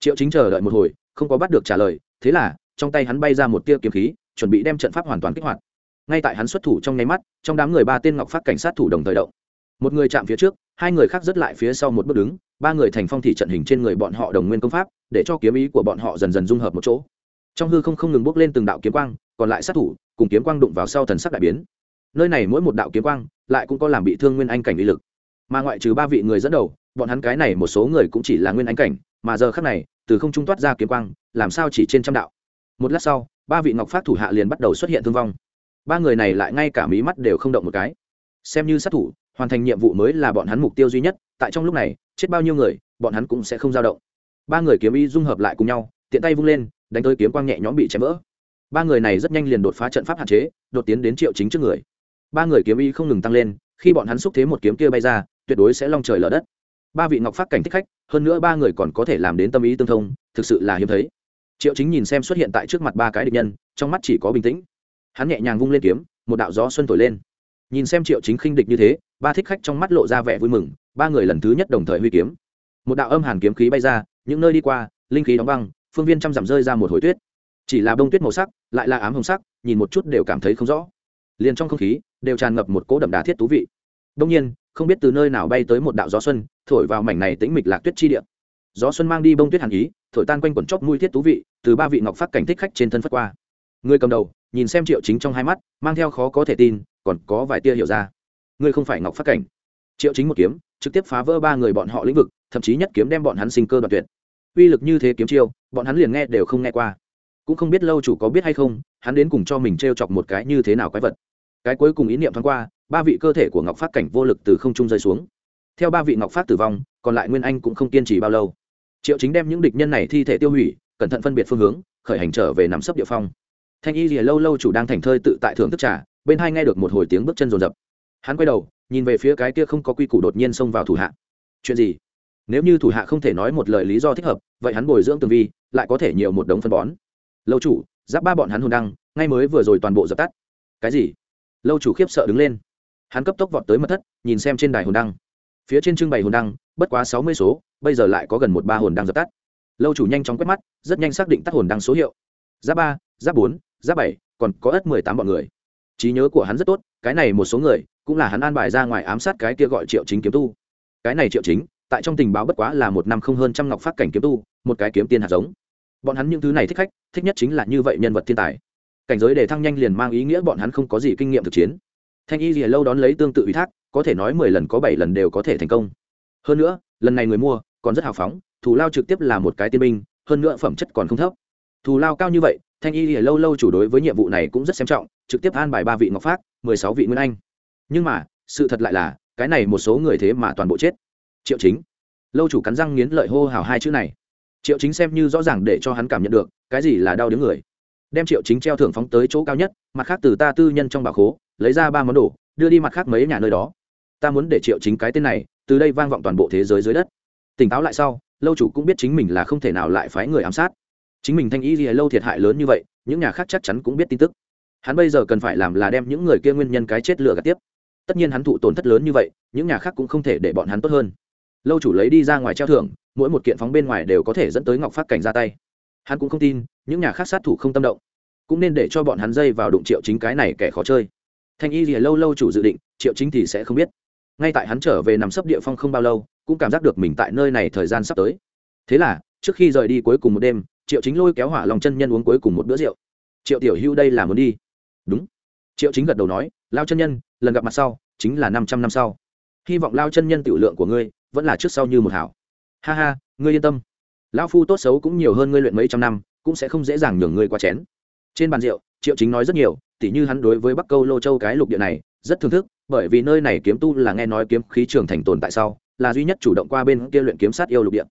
Speaker 1: Triệu chính chờ đợi một hồi, không có bắt được trả lời, thế là, trong tay hắn bay ra một tia kiếm khí, chuẩn bị đem trận pháp hoàn toàn kích hoạt. Ngay tại hắn xuất thủ trong nháy mắt, trong đám người ba tên ngọc phát cảnh sát thủ đồng thời động. Một người chạm phía trước, hai người khác dứt lại phía sau một bước đứng, ba người thành phong thị trận hình trên người bọn họ đồng nguyên công pháp, để cho kiếm ý của bọn họ dần dần dung hợp một chỗ. Trong hư không không ngừng bước lên từng đạo kiếm quang, còn lại sát thủ, cùng kiếm quang đụng vào sau thần sắc đại biến. Nơi này mỗi một đạo kiếm quang, lại cũng có làm bị thương nguyên anh cảnh uy lực mà ngoại trừ ba vị người dẫn đầu, bọn hắn cái này một số người cũng chỉ là nguyên ánh cảnh, mà giờ khác này, từ không trung toát ra kiếm quang, làm sao chỉ trên trăm đạo. Một lát sau, ba vị ngọc phát thủ hạ liền bắt đầu xuất hiện thương vong. Ba người này lại ngay cả mí mắt đều không động một cái. Xem như sát thủ, hoàn thành nhiệm vụ mới là bọn hắn mục tiêu duy nhất, tại trong lúc này, chết bao nhiêu người, bọn hắn cũng sẽ không dao động. Ba người kiếm y dung hợp lại cùng nhau, tiện tay vung lên, đánh tới kiếm quang nhẹ nhõm bị chém vỡ. Ba người này rất nhanh liền đột phá trận pháp hạn chế, đột tiến đến triệu chính trước người. Ba người kiếm y không ngừng tăng lên, khi bọn hắn xúc thế một kiếm kia bay ra tuyệt đối sẽ long trời lở đất. Ba vị ngọc phát cảnh thích khách, hơn nữa ba người còn có thể làm đến tâm ý tương thông, thực sự là hiếm thấy. Triệu chính nhìn xem xuất hiện tại trước mặt ba cái địch nhân, trong mắt chỉ có bình tĩnh. Hắn nhẹ nhàng vung lên kiếm, một đạo gió xuân thổi lên. Nhìn xem triệu chính khinh địch như thế, ba thích khách trong mắt lộ ra vẻ vui mừng, ba người lần thứ nhất đồng thời huy kiếm. Một đạo âm hàn kiếm khí bay ra, những nơi đi qua, linh khí đóng băng, phương viên trăm giảm rơi ra một hồi tuyết. Chỉ là bông tuyết màu sắc, lại là ám hồng sắc, nhìn một chút đều cảm thấy không rõ. Liền trong không khí, đều tràn ngập một cỗ đậm đà thiết thú vị. Đông nhiên không biết từ nơi nào bay tới một đạo gió xuân, thổi vào mảnh này tĩnh mịch lạc tuyết chi địa. Gió xuân mang đi bông tuyết hàn ý, thổi tan quanh quần chóp mùi thiết thú vị, từ ba vị ngọc phát cảnh thích khách trên thân phất qua. Người cầm đầu, nhìn xem triệu chính trong hai mắt, mang theo khó có thể tin, còn có vài tia hiểu ra. Ngươi không phải ngọc phát cảnh. Triệu chính một kiếm, trực tiếp phá vỡ ba người bọn họ lĩnh vực, thậm chí nhất kiếm đem bọn hắn sinh cơ đoạt tuyệt. Uy lực như thế kiếm chiêu, bọn hắn liền nghe đều không nghe qua. Cũng không biết lâu chủ có biết hay không, hắn đến cùng cho mình t r e o chọc một cái như thế nào quái vật. Cái cuối cùng ý niệm thoáng qua ba vị cơ thể của ngọc phát cảnh vô lực từ không trung rơi xuống. Theo ba vị ngọc phát tử vong, còn lại nguyên anh cũng không kiên trì bao lâu. Triệu chính đem những địch nhân này thi thể tiêu hủy, cẩn thận phân biệt phương hướng, khởi hành trở về nằm sấp địa phong. Thanh y rìa lâu lâu chủ đang thành thơi tự tại thưởng thức trà, bên hai nghe được một hồi tiếng bước chân rồn rập hắn quay đầu, nhìn về phía cái kia không có quy củ đột nhiên xông vào thủ hạ. Chuyện gì? Nếu như thủ hạ không thể nói một lời lý do thích hợp, vậy hắn bồi dưỡng tường vi, lại có thể nhiều một đống phân bón. Lâu chủ, giáp ba bọn hắn hồn đăng, ngay mới vừa rồi toàn bộ dập tắt. Cái gì? Lâu chủ khiếp sợ đứng lên hắn cấp tốc vọt tới mật thất, nhìn xem trên đài hồn đăng. Phía trên trưng bày hồn đăng, bất quá sáu mươi số, bây giờ lại có gần một ba hồn đăng dập tắt. Lâu chủ nhanh chóng quét mắt, rất nhanh xác định tắt hồn đăng số hiệu. Giáp ba giáp bốn giáp bảy, còn có ất mười tám bọn người. Trí nhớ của hắn rất tốt, cái này một số người, cũng là hắn an bài ra ngoài ám sát cái kia gọi triệu chính kiếm tu. Cái này triệu chính, tại trong tình báo bất quá là một năm không hơn trăm ngọc phát cảnh kiếm tu, một cái kiếm tiên hạt giống. Bọn hắn những thứ này thích khách, thích nhất chính là như vậy nhân vật thiên tài. Cảnh giới để thăng nhanh liền mang ý nghĩa bọn hắn không có gì kinh nghiệm thực chiến thanh y gì lâu đón lấy tương tự ủy thác, có thể nói mười lần có bảy lần đều có thể thành công. Hơn nữa, lần này người mua còn rất hào phóng thủ lao trực tiếp là một cái tiên binh, hơn nữa phẩm chất còn không thấp. Thù lao cao như vậy, thanh y lìa lâu lâu chủ đối với nhiệm vụ này cũng rất xem trọng, trực tiếp an bài ba vị ngọc phát mười sáu vị nguyên anh. Nhưng mà, sự thật lại là, cái này một số người thế mà toàn bộ chết. Triệu chính. Lâu chủ cắn răng nghiến lợi hô hào hai chữ này. Triệu chính xem như rõ ràng để cho hắn cảm nhận được, cái gì là đau đứng người. Đem triệu chính treo thưởng phóng tới chỗ cao nhất, mặt khác từ ta tư nhân trong bà khố lấy ra ba món đồ, đưa đi mặt khác mấy nhà nơi đó. Ta muốn để triệu chính cái tên này, từ đây vang vọng toàn bộ thế giới dưới đất. Tỉnh táo lại sau, lâu chủ cũng biết chính mình là không thể nào lại phái người ám sát. Chính mình thanh ý gì lâu thiệt hại lớn như vậy, những nhà khác chắc chắn cũng biết tin tức. Hắn bây giờ cần phải làm là đem những người kia nguyên nhân cái chết lửa gạt tiếp. Tất nhiên hắn thụ tổn thất lớn như vậy, những nhà khác cũng không thể để bọn hắn tốt hơn. Lâu chủ lấy đi ra ngoài treo thưởng, mỗi một kiện phóng bên ngoài đều có thể dẫn tới ngọc phát cảnh ra tay. Hắn cũng không tin, những nhà khác sát thủ không tâm động. Cũng nên để cho bọn hắn dây vào đụng triệu chính cái này kẻ khó chơi thanh y lìa lâu lâu chủ dự định, triệu chính thì sẽ không biết. Ngay tại hắn trở về nằm sấp địa phong không bao lâu, cũng cảm giác được mình tại nơi này thời gian sắp tới. Thế là, trước khi rời đi cuối cùng một đêm, triệu chính lôi kéo hỏa lòng chân nhân uống cuối cùng một bữa rượu. Triệu tiểu hưu đây là muốn đi. Đúng. Triệu chính gật đầu nói, lao chân nhân, lần gặp mặt sau, chính là năm trăm năm sau. Hy vọng lao chân nhân tiểu lượng của ngươi, vẫn là trước sau như một hảo. Ha ha, ngươi yên tâm. Lão phu tốt xấu cũng nhiều hơn ngươi luyện mấy trăm năm, cũng sẽ không dễ dàng nhường ngươi qua chén. Trên bàn rượu triệu chính nói rất nhiều, tỉ như hắn đối với bắc câu lô châu cái lục địa này, rất thưởng thức, bởi vì nơi này kiếm tu là nghe nói kiếm khí trường thành tồn tại sau, là duy nhất chủ động qua bên kia luyện kiếm sát yêu lục địa.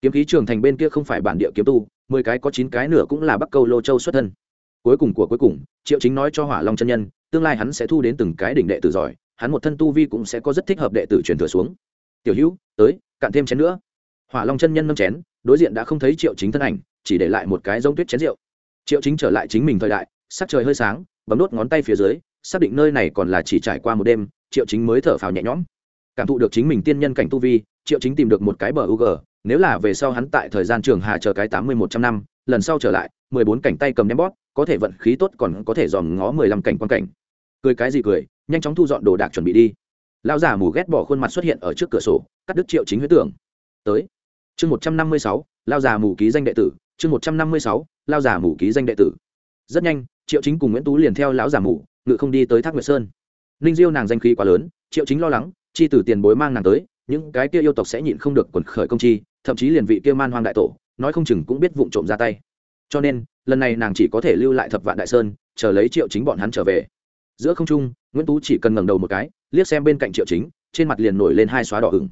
Speaker 1: Kiếm khí trường thành bên kia không phải bản địa kiếm tu, mười cái có chín cái nửa cũng là bắc câu lô châu xuất thân. Cuối cùng của cuối cùng, triệu chính nói cho hỏa long chân nhân, tương lai hắn sẽ thu đến từng cái đỉnh đệ tử giỏi, hắn một thân tu vi cũng sẽ có rất thích hợp đệ tử truyền thừa xuống. Tiểu hữu, tới, cạn thêm chén nữa. Hỏa long chân nhân nâng chén, đối diện đã không thấy triệu chính thân ảnh, chỉ để lại một cái giống tuyết chén rượu. Triệu chính trở lại chính mình thời đại sắc trời hơi sáng, bấm đốt ngón tay phía dưới, xác định nơi này còn là chỉ trải qua một đêm, triệu chính mới thở phào nhẹ nhõm. Cảm thụ được chính mình tiên nhân cảnh tu vi, triệu chính tìm được một cái bờ u g. Nếu là về sau hắn tại thời gian trường hà chờ cái tám mươi một trăm năm, lần sau trở lại, mười bốn cảnh tay cầm đem bót có thể vận khí tốt còn có thể dòm ngó mười lăm cảnh quan cảnh. Cười cái gì cười, nhanh chóng thu dọn đồ đạc chuẩn bị đi. Lão già mù ghét bỏ khuôn mặt xuất hiện ở trước cửa sổ, cắt đứt triệu chính huyết tưởng. Tới. Chương một trăm năm mươi sáu lao già mù ký danh đệ tử, chương một trăm năm mươi sáu lao già mù ký danh đệ tử. Rất nhanh triệu chính cùng nguyễn tú liền theo lão già mù, ngự không đi tới thác nguyệt sơn. Ninh diêu nàng danh khí quá lớn, triệu chính lo lắng, chi từ tiền bối mang nàng tới, những cái kia yêu tộc sẽ nhịn không được quần khởi công chi, thậm chí liền vị kia man hoang đại tổ, nói không chừng cũng biết vụng trộm ra tay. Cho nên, lần này nàng chỉ có thể lưu lại thập vạn đại sơn, chờ lấy triệu chính bọn hắn trở về. Giữa không trung, nguyễn tú chỉ cần ngẩng đầu một cái, liếc xem bên cạnh triệu chính, trên mặt liền nổi lên hai xóa đỏ hừng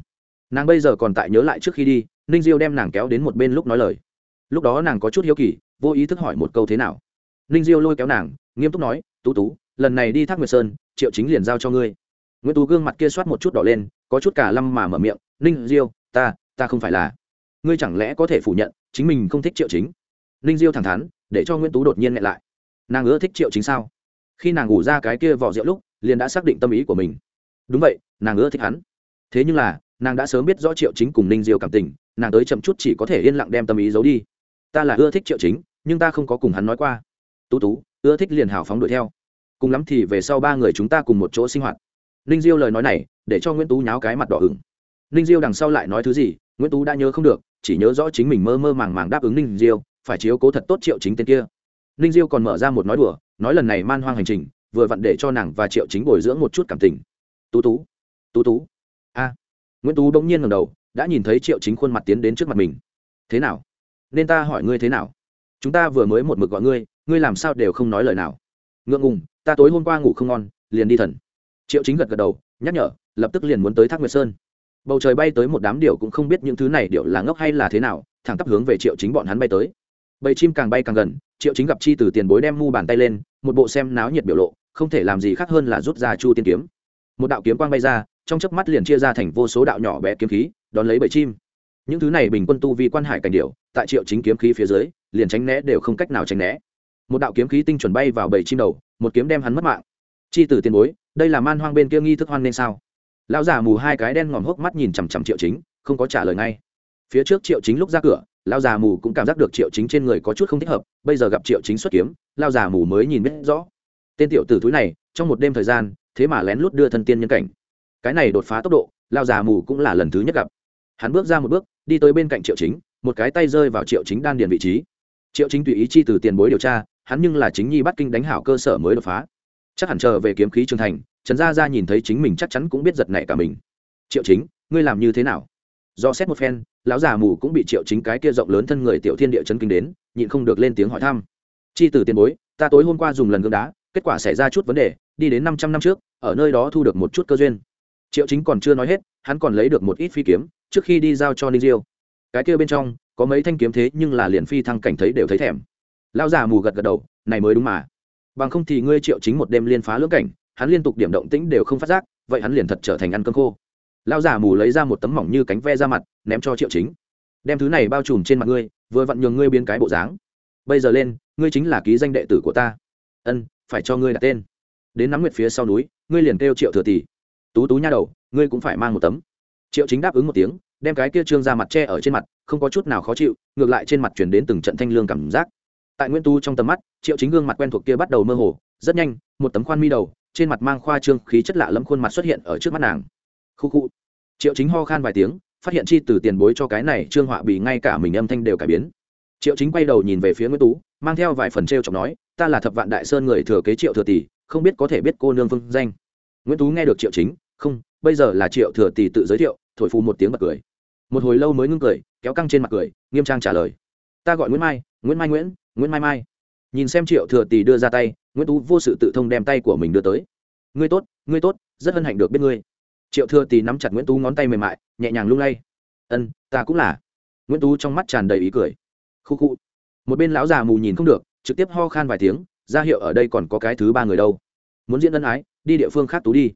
Speaker 1: nàng bây giờ còn tại nhớ lại trước khi đi, ninh diêu đem nàng kéo đến một bên lúc nói lời. Lúc đó nàng có chút hiếu kỳ, vô ý thức hỏi một câu thế nào ninh diêu lôi kéo nàng, nghiêm túc nói, tú tú, lần này đi thác nguyệt sơn, triệu chính liền giao cho ngươi. Nguyễn tú gương mặt kia soát một chút đỏ lên, có chút cả lâm mà mở miệng, ninh diêu, ta ta không phải là. Ngươi chẳng lẽ có thể phủ nhận chính mình không thích triệu chính? Ninh diêu thẳng thắn, để cho nguyễn tú đột nhiên nghẹn lại. Nàng ưa thích triệu chính sao? Khi nàng ngủ ra cái kia vỏ rượu lúc, liền đã xác định tâm ý của mình. Đúng vậy, nàng ưa thích hắn. Thế nhưng là, nàng đã sớm biết rõ triệu chính cùng ninh diêu cảm tình, nàng tới chậm chút chỉ có thể yên lặng đem tâm ý giấu đi. Ta là ưa thích triệu chính, nhưng ta không có cùng hắn nói qua tú tú, ưa thích liền hào phóng đuổi theo. Cùng lắm thì về sau ba người chúng ta cùng một chỗ sinh hoạt. Ninh diêu lời nói này, để cho nguyễn tú nháo cái mặt đỏ ửng. Ninh diêu đằng sau lại nói thứ gì, nguyễn tú đã nhớ không được, chỉ nhớ rõ chính mình mơ mơ màng màng đáp ứng ninh diêu, phải chiếu cố thật tốt triệu chính tên kia. Ninh diêu còn mở ra một nói đùa, nói lần này man hoang hành trình, vừa vặn để cho nàng và triệu chính bồi dưỡng một chút cảm tình. Tú tú tú tú. A. Nguyễn tú bỗng nhiên ngầm đầu, đã nhìn thấy triệu chính khuôn mặt tiến đến trước mặt mình. Thế nào? Nên ta hỏi ngươi thế nào? Chúng ta vừa mới một mực gọi ngươi ngươi làm sao đều không nói lời nào. Ngượng ngùng, ta tối hôm qua ngủ không ngon, liền đi thần. Triệu chính gật gật đầu, nhắc nhở, lập tức liền muốn tới thác nguyệt sơn. Bầu trời bay tới một đám điệu cũng không biết những thứ này điệu là ngốc hay là thế nào, thẳng tắp hướng về triệu chính bọn hắn bay tới. Bầy chim càng bay càng gần, triệu chính gặp chi từ tiền bối đem mu bàn tay lên, một bộ xem náo nhiệt biểu lộ, không thể làm gì khác hơn là rút ra chu tiên kiếm. Một đạo kiếm quang bay ra, trong chớp mắt liền chia ra thành vô số đạo nhỏ bé kiếm khí, đón lấy bầy chim. Những thứ này bình quân tu vi quan hải cảnh điệu tại triệu chính kiếm khí phía dưới liền tránh né đều không cách nào tránh né. Một đạo kiếm khí tinh chuẩn bay vào bầy chim đầu, một kiếm đem hắn mất mạng. Chi tử tiền bối, đây là man hoang bên kia nghi thức hoan nên sao? Lão già mù hai cái đen ngòm hốc mắt nhìn chằm chằm triệu chính, không có trả lời ngay. Phía trước triệu chính lúc ra cửa, lão già mù cũng cảm giác được triệu chính trên người có chút không thích hợp, bây giờ gặp triệu chính xuất kiếm, lão già mù mới nhìn biết rõ. Tên tiểu tử thúi này, trong một đêm thời gian, thế mà lén lút đưa thân tiên nhân cảnh. Cái này đột phá tốc độ, lão già mù cũng là lần thứ nhất gặp. Hắn bước ra một bước, đi tới bên cạnh triệu chính, một cái tay rơi vào triệu chính đan điền vị trí triệu chính tùy ý chi từ tiền bối điều tra, hắn nhưng là chính nhi bắt kinh đánh hảo cơ sở mới đột phá. Chắc hẳn chờ về kiếm khí trưởng thành, trần gia gia nhìn thấy chính mình chắc chắn cũng biết giật nảy cả mình. Triệu chính, ngươi làm như thế nào? Do xét một phen, lão già mù cũng bị triệu chính cái kia rộng lớn thân người tiểu thiên địa chấn kinh đến, nhịn không được lên tiếng hỏi thăm. Chi từ tiền bối, ta tối hôm qua dùng lần gương đá, kết quả xảy ra chút vấn đề, đi đến năm trăm năm trước, ở nơi đó thu được một chút cơ duyên. Triệu chính còn chưa nói hết, hắn còn lấy được một ít phi kiếm, trước khi đi giao cho ninh diêu. Cái kia bên trong có mấy thanh kiếm thế nhưng là liền phi thăng cảnh thấy đều thấy thèm. Lão già mù gật gật đầu, này mới đúng mà. Bằng không thì ngươi triệu chính một đêm liên phá lưỡng cảnh, hắn liên tục điểm động tĩnh đều không phát giác, vậy hắn liền thật trở thành ăn cơm khô. Lão già mù lấy ra một tấm mỏng như cánh ve ra mặt, ném cho triệu chính. Đem thứ này bao trùm trên mặt ngươi, vừa vặn nhường ngươi biến cái bộ dáng. Bây giờ lên, ngươi chính là ký danh đệ tử của ta. Ân, phải cho ngươi đặt tên. Đến nắm nguyệt phía sau núi, ngươi liền kêu triệu thừa tỷ. Tú tú nha đầu, ngươi cũng phải mang một tấm. Triệu chính đáp ứng một tiếng đem cái kia trương ra mặt che ở trên mặt, không có chút nào khó chịu, ngược lại trên mặt chuyển đến từng trận thanh lương cảm giác. Tại nguyễn tu trong tầm mắt, triệu chính gương mặt quen thuộc kia bắt đầu mơ hồ, rất nhanh, một tấm khoan mi đầu, trên mặt mang khoa trương khí chất lạ lẫm khuôn mặt xuất hiện ở trước mắt nàng. Khu khu. Triệu chính ho khan vài tiếng, phát hiện chi từ tiền bối cho cái này trương họa bị ngay cả mình âm thanh đều cải biến. Triệu chính quay đầu nhìn về phía nguyễn tú, mang theo vài phần t r e o chọc nói, ta là thập vạn đại sơn người thừa kế triệu thừa tỷ, không biết có thể biết cô nương phương danh. Nguyễn tú nghe được triệu chính, không, bây giờ là triệu thừa tỷ tự giới thiệu, thổi phù một tiếng bật cười một hồi lâu mới ngưng cười, kéo căng trên mặt cười, nghiêm trang trả lời. Ta gọi nguyễn mai nguyễn mai nguyễn nguyễn mai mai. Nhìn xem triệu thừa tỷ đưa ra tay, nguyễn tú vô sự tự thông đem tay của mình đưa tới. Ngươi tốt ngươi tốt, rất hân hạnh được biết ngươi. Triệu thừa tỷ nắm chặt nguyễn tú ngón tay mềm mại, nhẹ nhàng lung lay. Ân, ta cũng là. Nguyễn tú trong mắt tràn đầy ý cười. Khu khu. Một bên lão già mù nhìn không được, trực tiếp ho khan vài tiếng, ra hiệu ở đây còn có cái thứ ba người đâu. Muốn diễn ân ái, đi địa phương khác tú đi.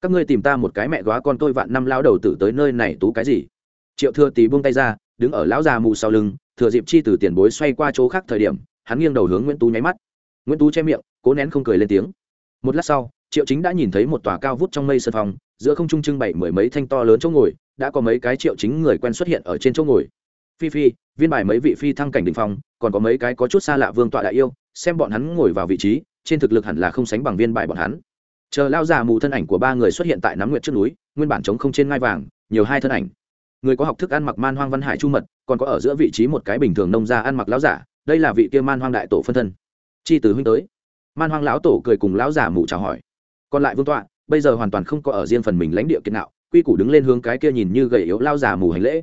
Speaker 1: Các ngươi tìm ta một cái mẹ góa con tôi vạn năm lao đầu tử tới nơi này tú cái gì? Triệu thừa tỷ buông tay ra, đứng ở lão già mù sau lưng, thừa dịp chi từ tiền bối xoay qua chỗ khác thời điểm, hắn nghiêng đầu hướng nguyễn tú nháy mắt. Nguyễn tú che miệng, cố nén không cười lên tiếng. Một lát sau, triệu chính đã nhìn thấy một tòa cao vút trong mây sân phòng giữa không trung trưng bày mười mấy thanh to lớn chỗ ngồi, đã có mấy cái triệu chính người quen xuất hiện ở trên chỗ ngồi. Phi phi, viên bài mấy vị phi thăng cảnh đình phong, còn có mấy cái có chút xa lạ vương tọa đại yêu, xem bọn hắn ngồi vào vị trí, trên thực lực hẳn là không sánh bằng viên bài bọn hắn. Chờ lao già mù thân ảnh của ba người xuất hiện tại nắm nguyệt trước núi, nguyên bản trống không trên ngai vàng, nhiều hai thân ảnh người có học thức ăn mặc man hoang văn hải chu mật, còn có ở giữa vị trí một cái bình thường nông gia ăn mặc lão giả, đây là vị kia man hoang đại tổ phân thân. Chi từ huynh tới. Man hoang lão tổ cười cùng lão giả mù chào hỏi. Còn lại vương tọa, bây giờ hoàn toàn không có ở riêng phần mình lãnh địa kiệt nạo, quy củ đứng lên hướng cái kia nhìn như gầy yếu lao giả mù hành lễ.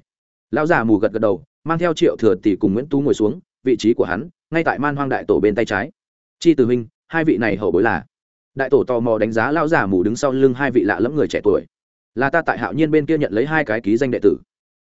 Speaker 1: Lão giả mù gật gật đầu, mang theo triệu thừa tỷ cùng nguyễn tú ngồi xuống, vị trí của hắn, ngay tại man hoang đại tổ bên tay trái. Chi từ huynh, hai vị này hậu bối là. Đại tổ tò mò đánh giá lão giả mù đứng sau lưng hai vị lạ lẫm người trẻ tuổi là ta tại hạo nhiên bên kia nhận lấy hai cái ký danh đệ tử.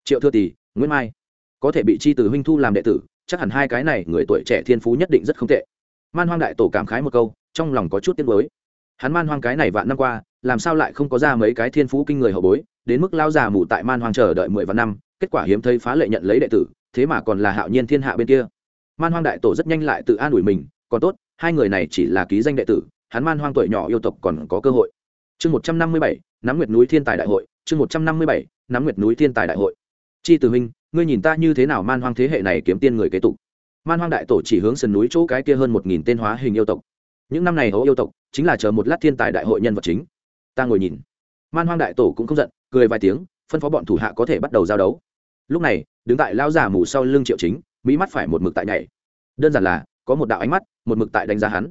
Speaker 1: Triệu thừa tỷ, nguyễn mai. Có thể bị chi từ huynh thu làm đệ tử, chắc hẳn hai cái này người tuổi trẻ thiên phú nhất định rất không tệ. Man hoang đại tổ cảm khái một câu, trong lòng có chút tiếc nuối. Hắn man hoang cái này vạn năm qua, làm sao lại không có ra mấy cái thiên phú kinh người hậu bối, đến mức lao già mù tại man hoang chờ đợi mười vạn năm, kết quả hiếm thấy phá lệ nhận lấy đệ tử, thế mà còn là hạo nhiên thiên hạ bên kia. Man hoang đại tổ rất nhanh lại tự an ủi mình, còn tốt, hai người này chỉ là ký danh đệ tử, hắn man hoang tuổi nhỏ yêu tộc còn có cơ hội chương một trăm năm mươi bảy, nắm nguyệt núi thiên tài đại hội, chương một trăm năm mươi bảy, nắm nguyệt núi thiên tài đại hội. Chi từ huynh, ngươi nhìn ta như thế nào man hoang thế hệ này kiếm tiên người kế tục? Man hoang đại tổ chỉ hướng sườn núi chỗ cái kia hơn một nghìn tên hóa hình yêu tộc. Những năm này hấu yêu tộc chính là chờ một lát thiên tài đại hội nhân vật chính. Ta ngồi nhìn. Man hoang đại tổ cũng không giận, cười vài tiếng, phân phó bọn thủ hạ có thể bắt đầu giao đấu. Lúc này, đứng tại lao giả mù sau lưng triệu chính, mỹ mắt phải một mực tại nhảy. Đơn giản là, có một đạo ánh mắt, một mực tại đánh giá hắn.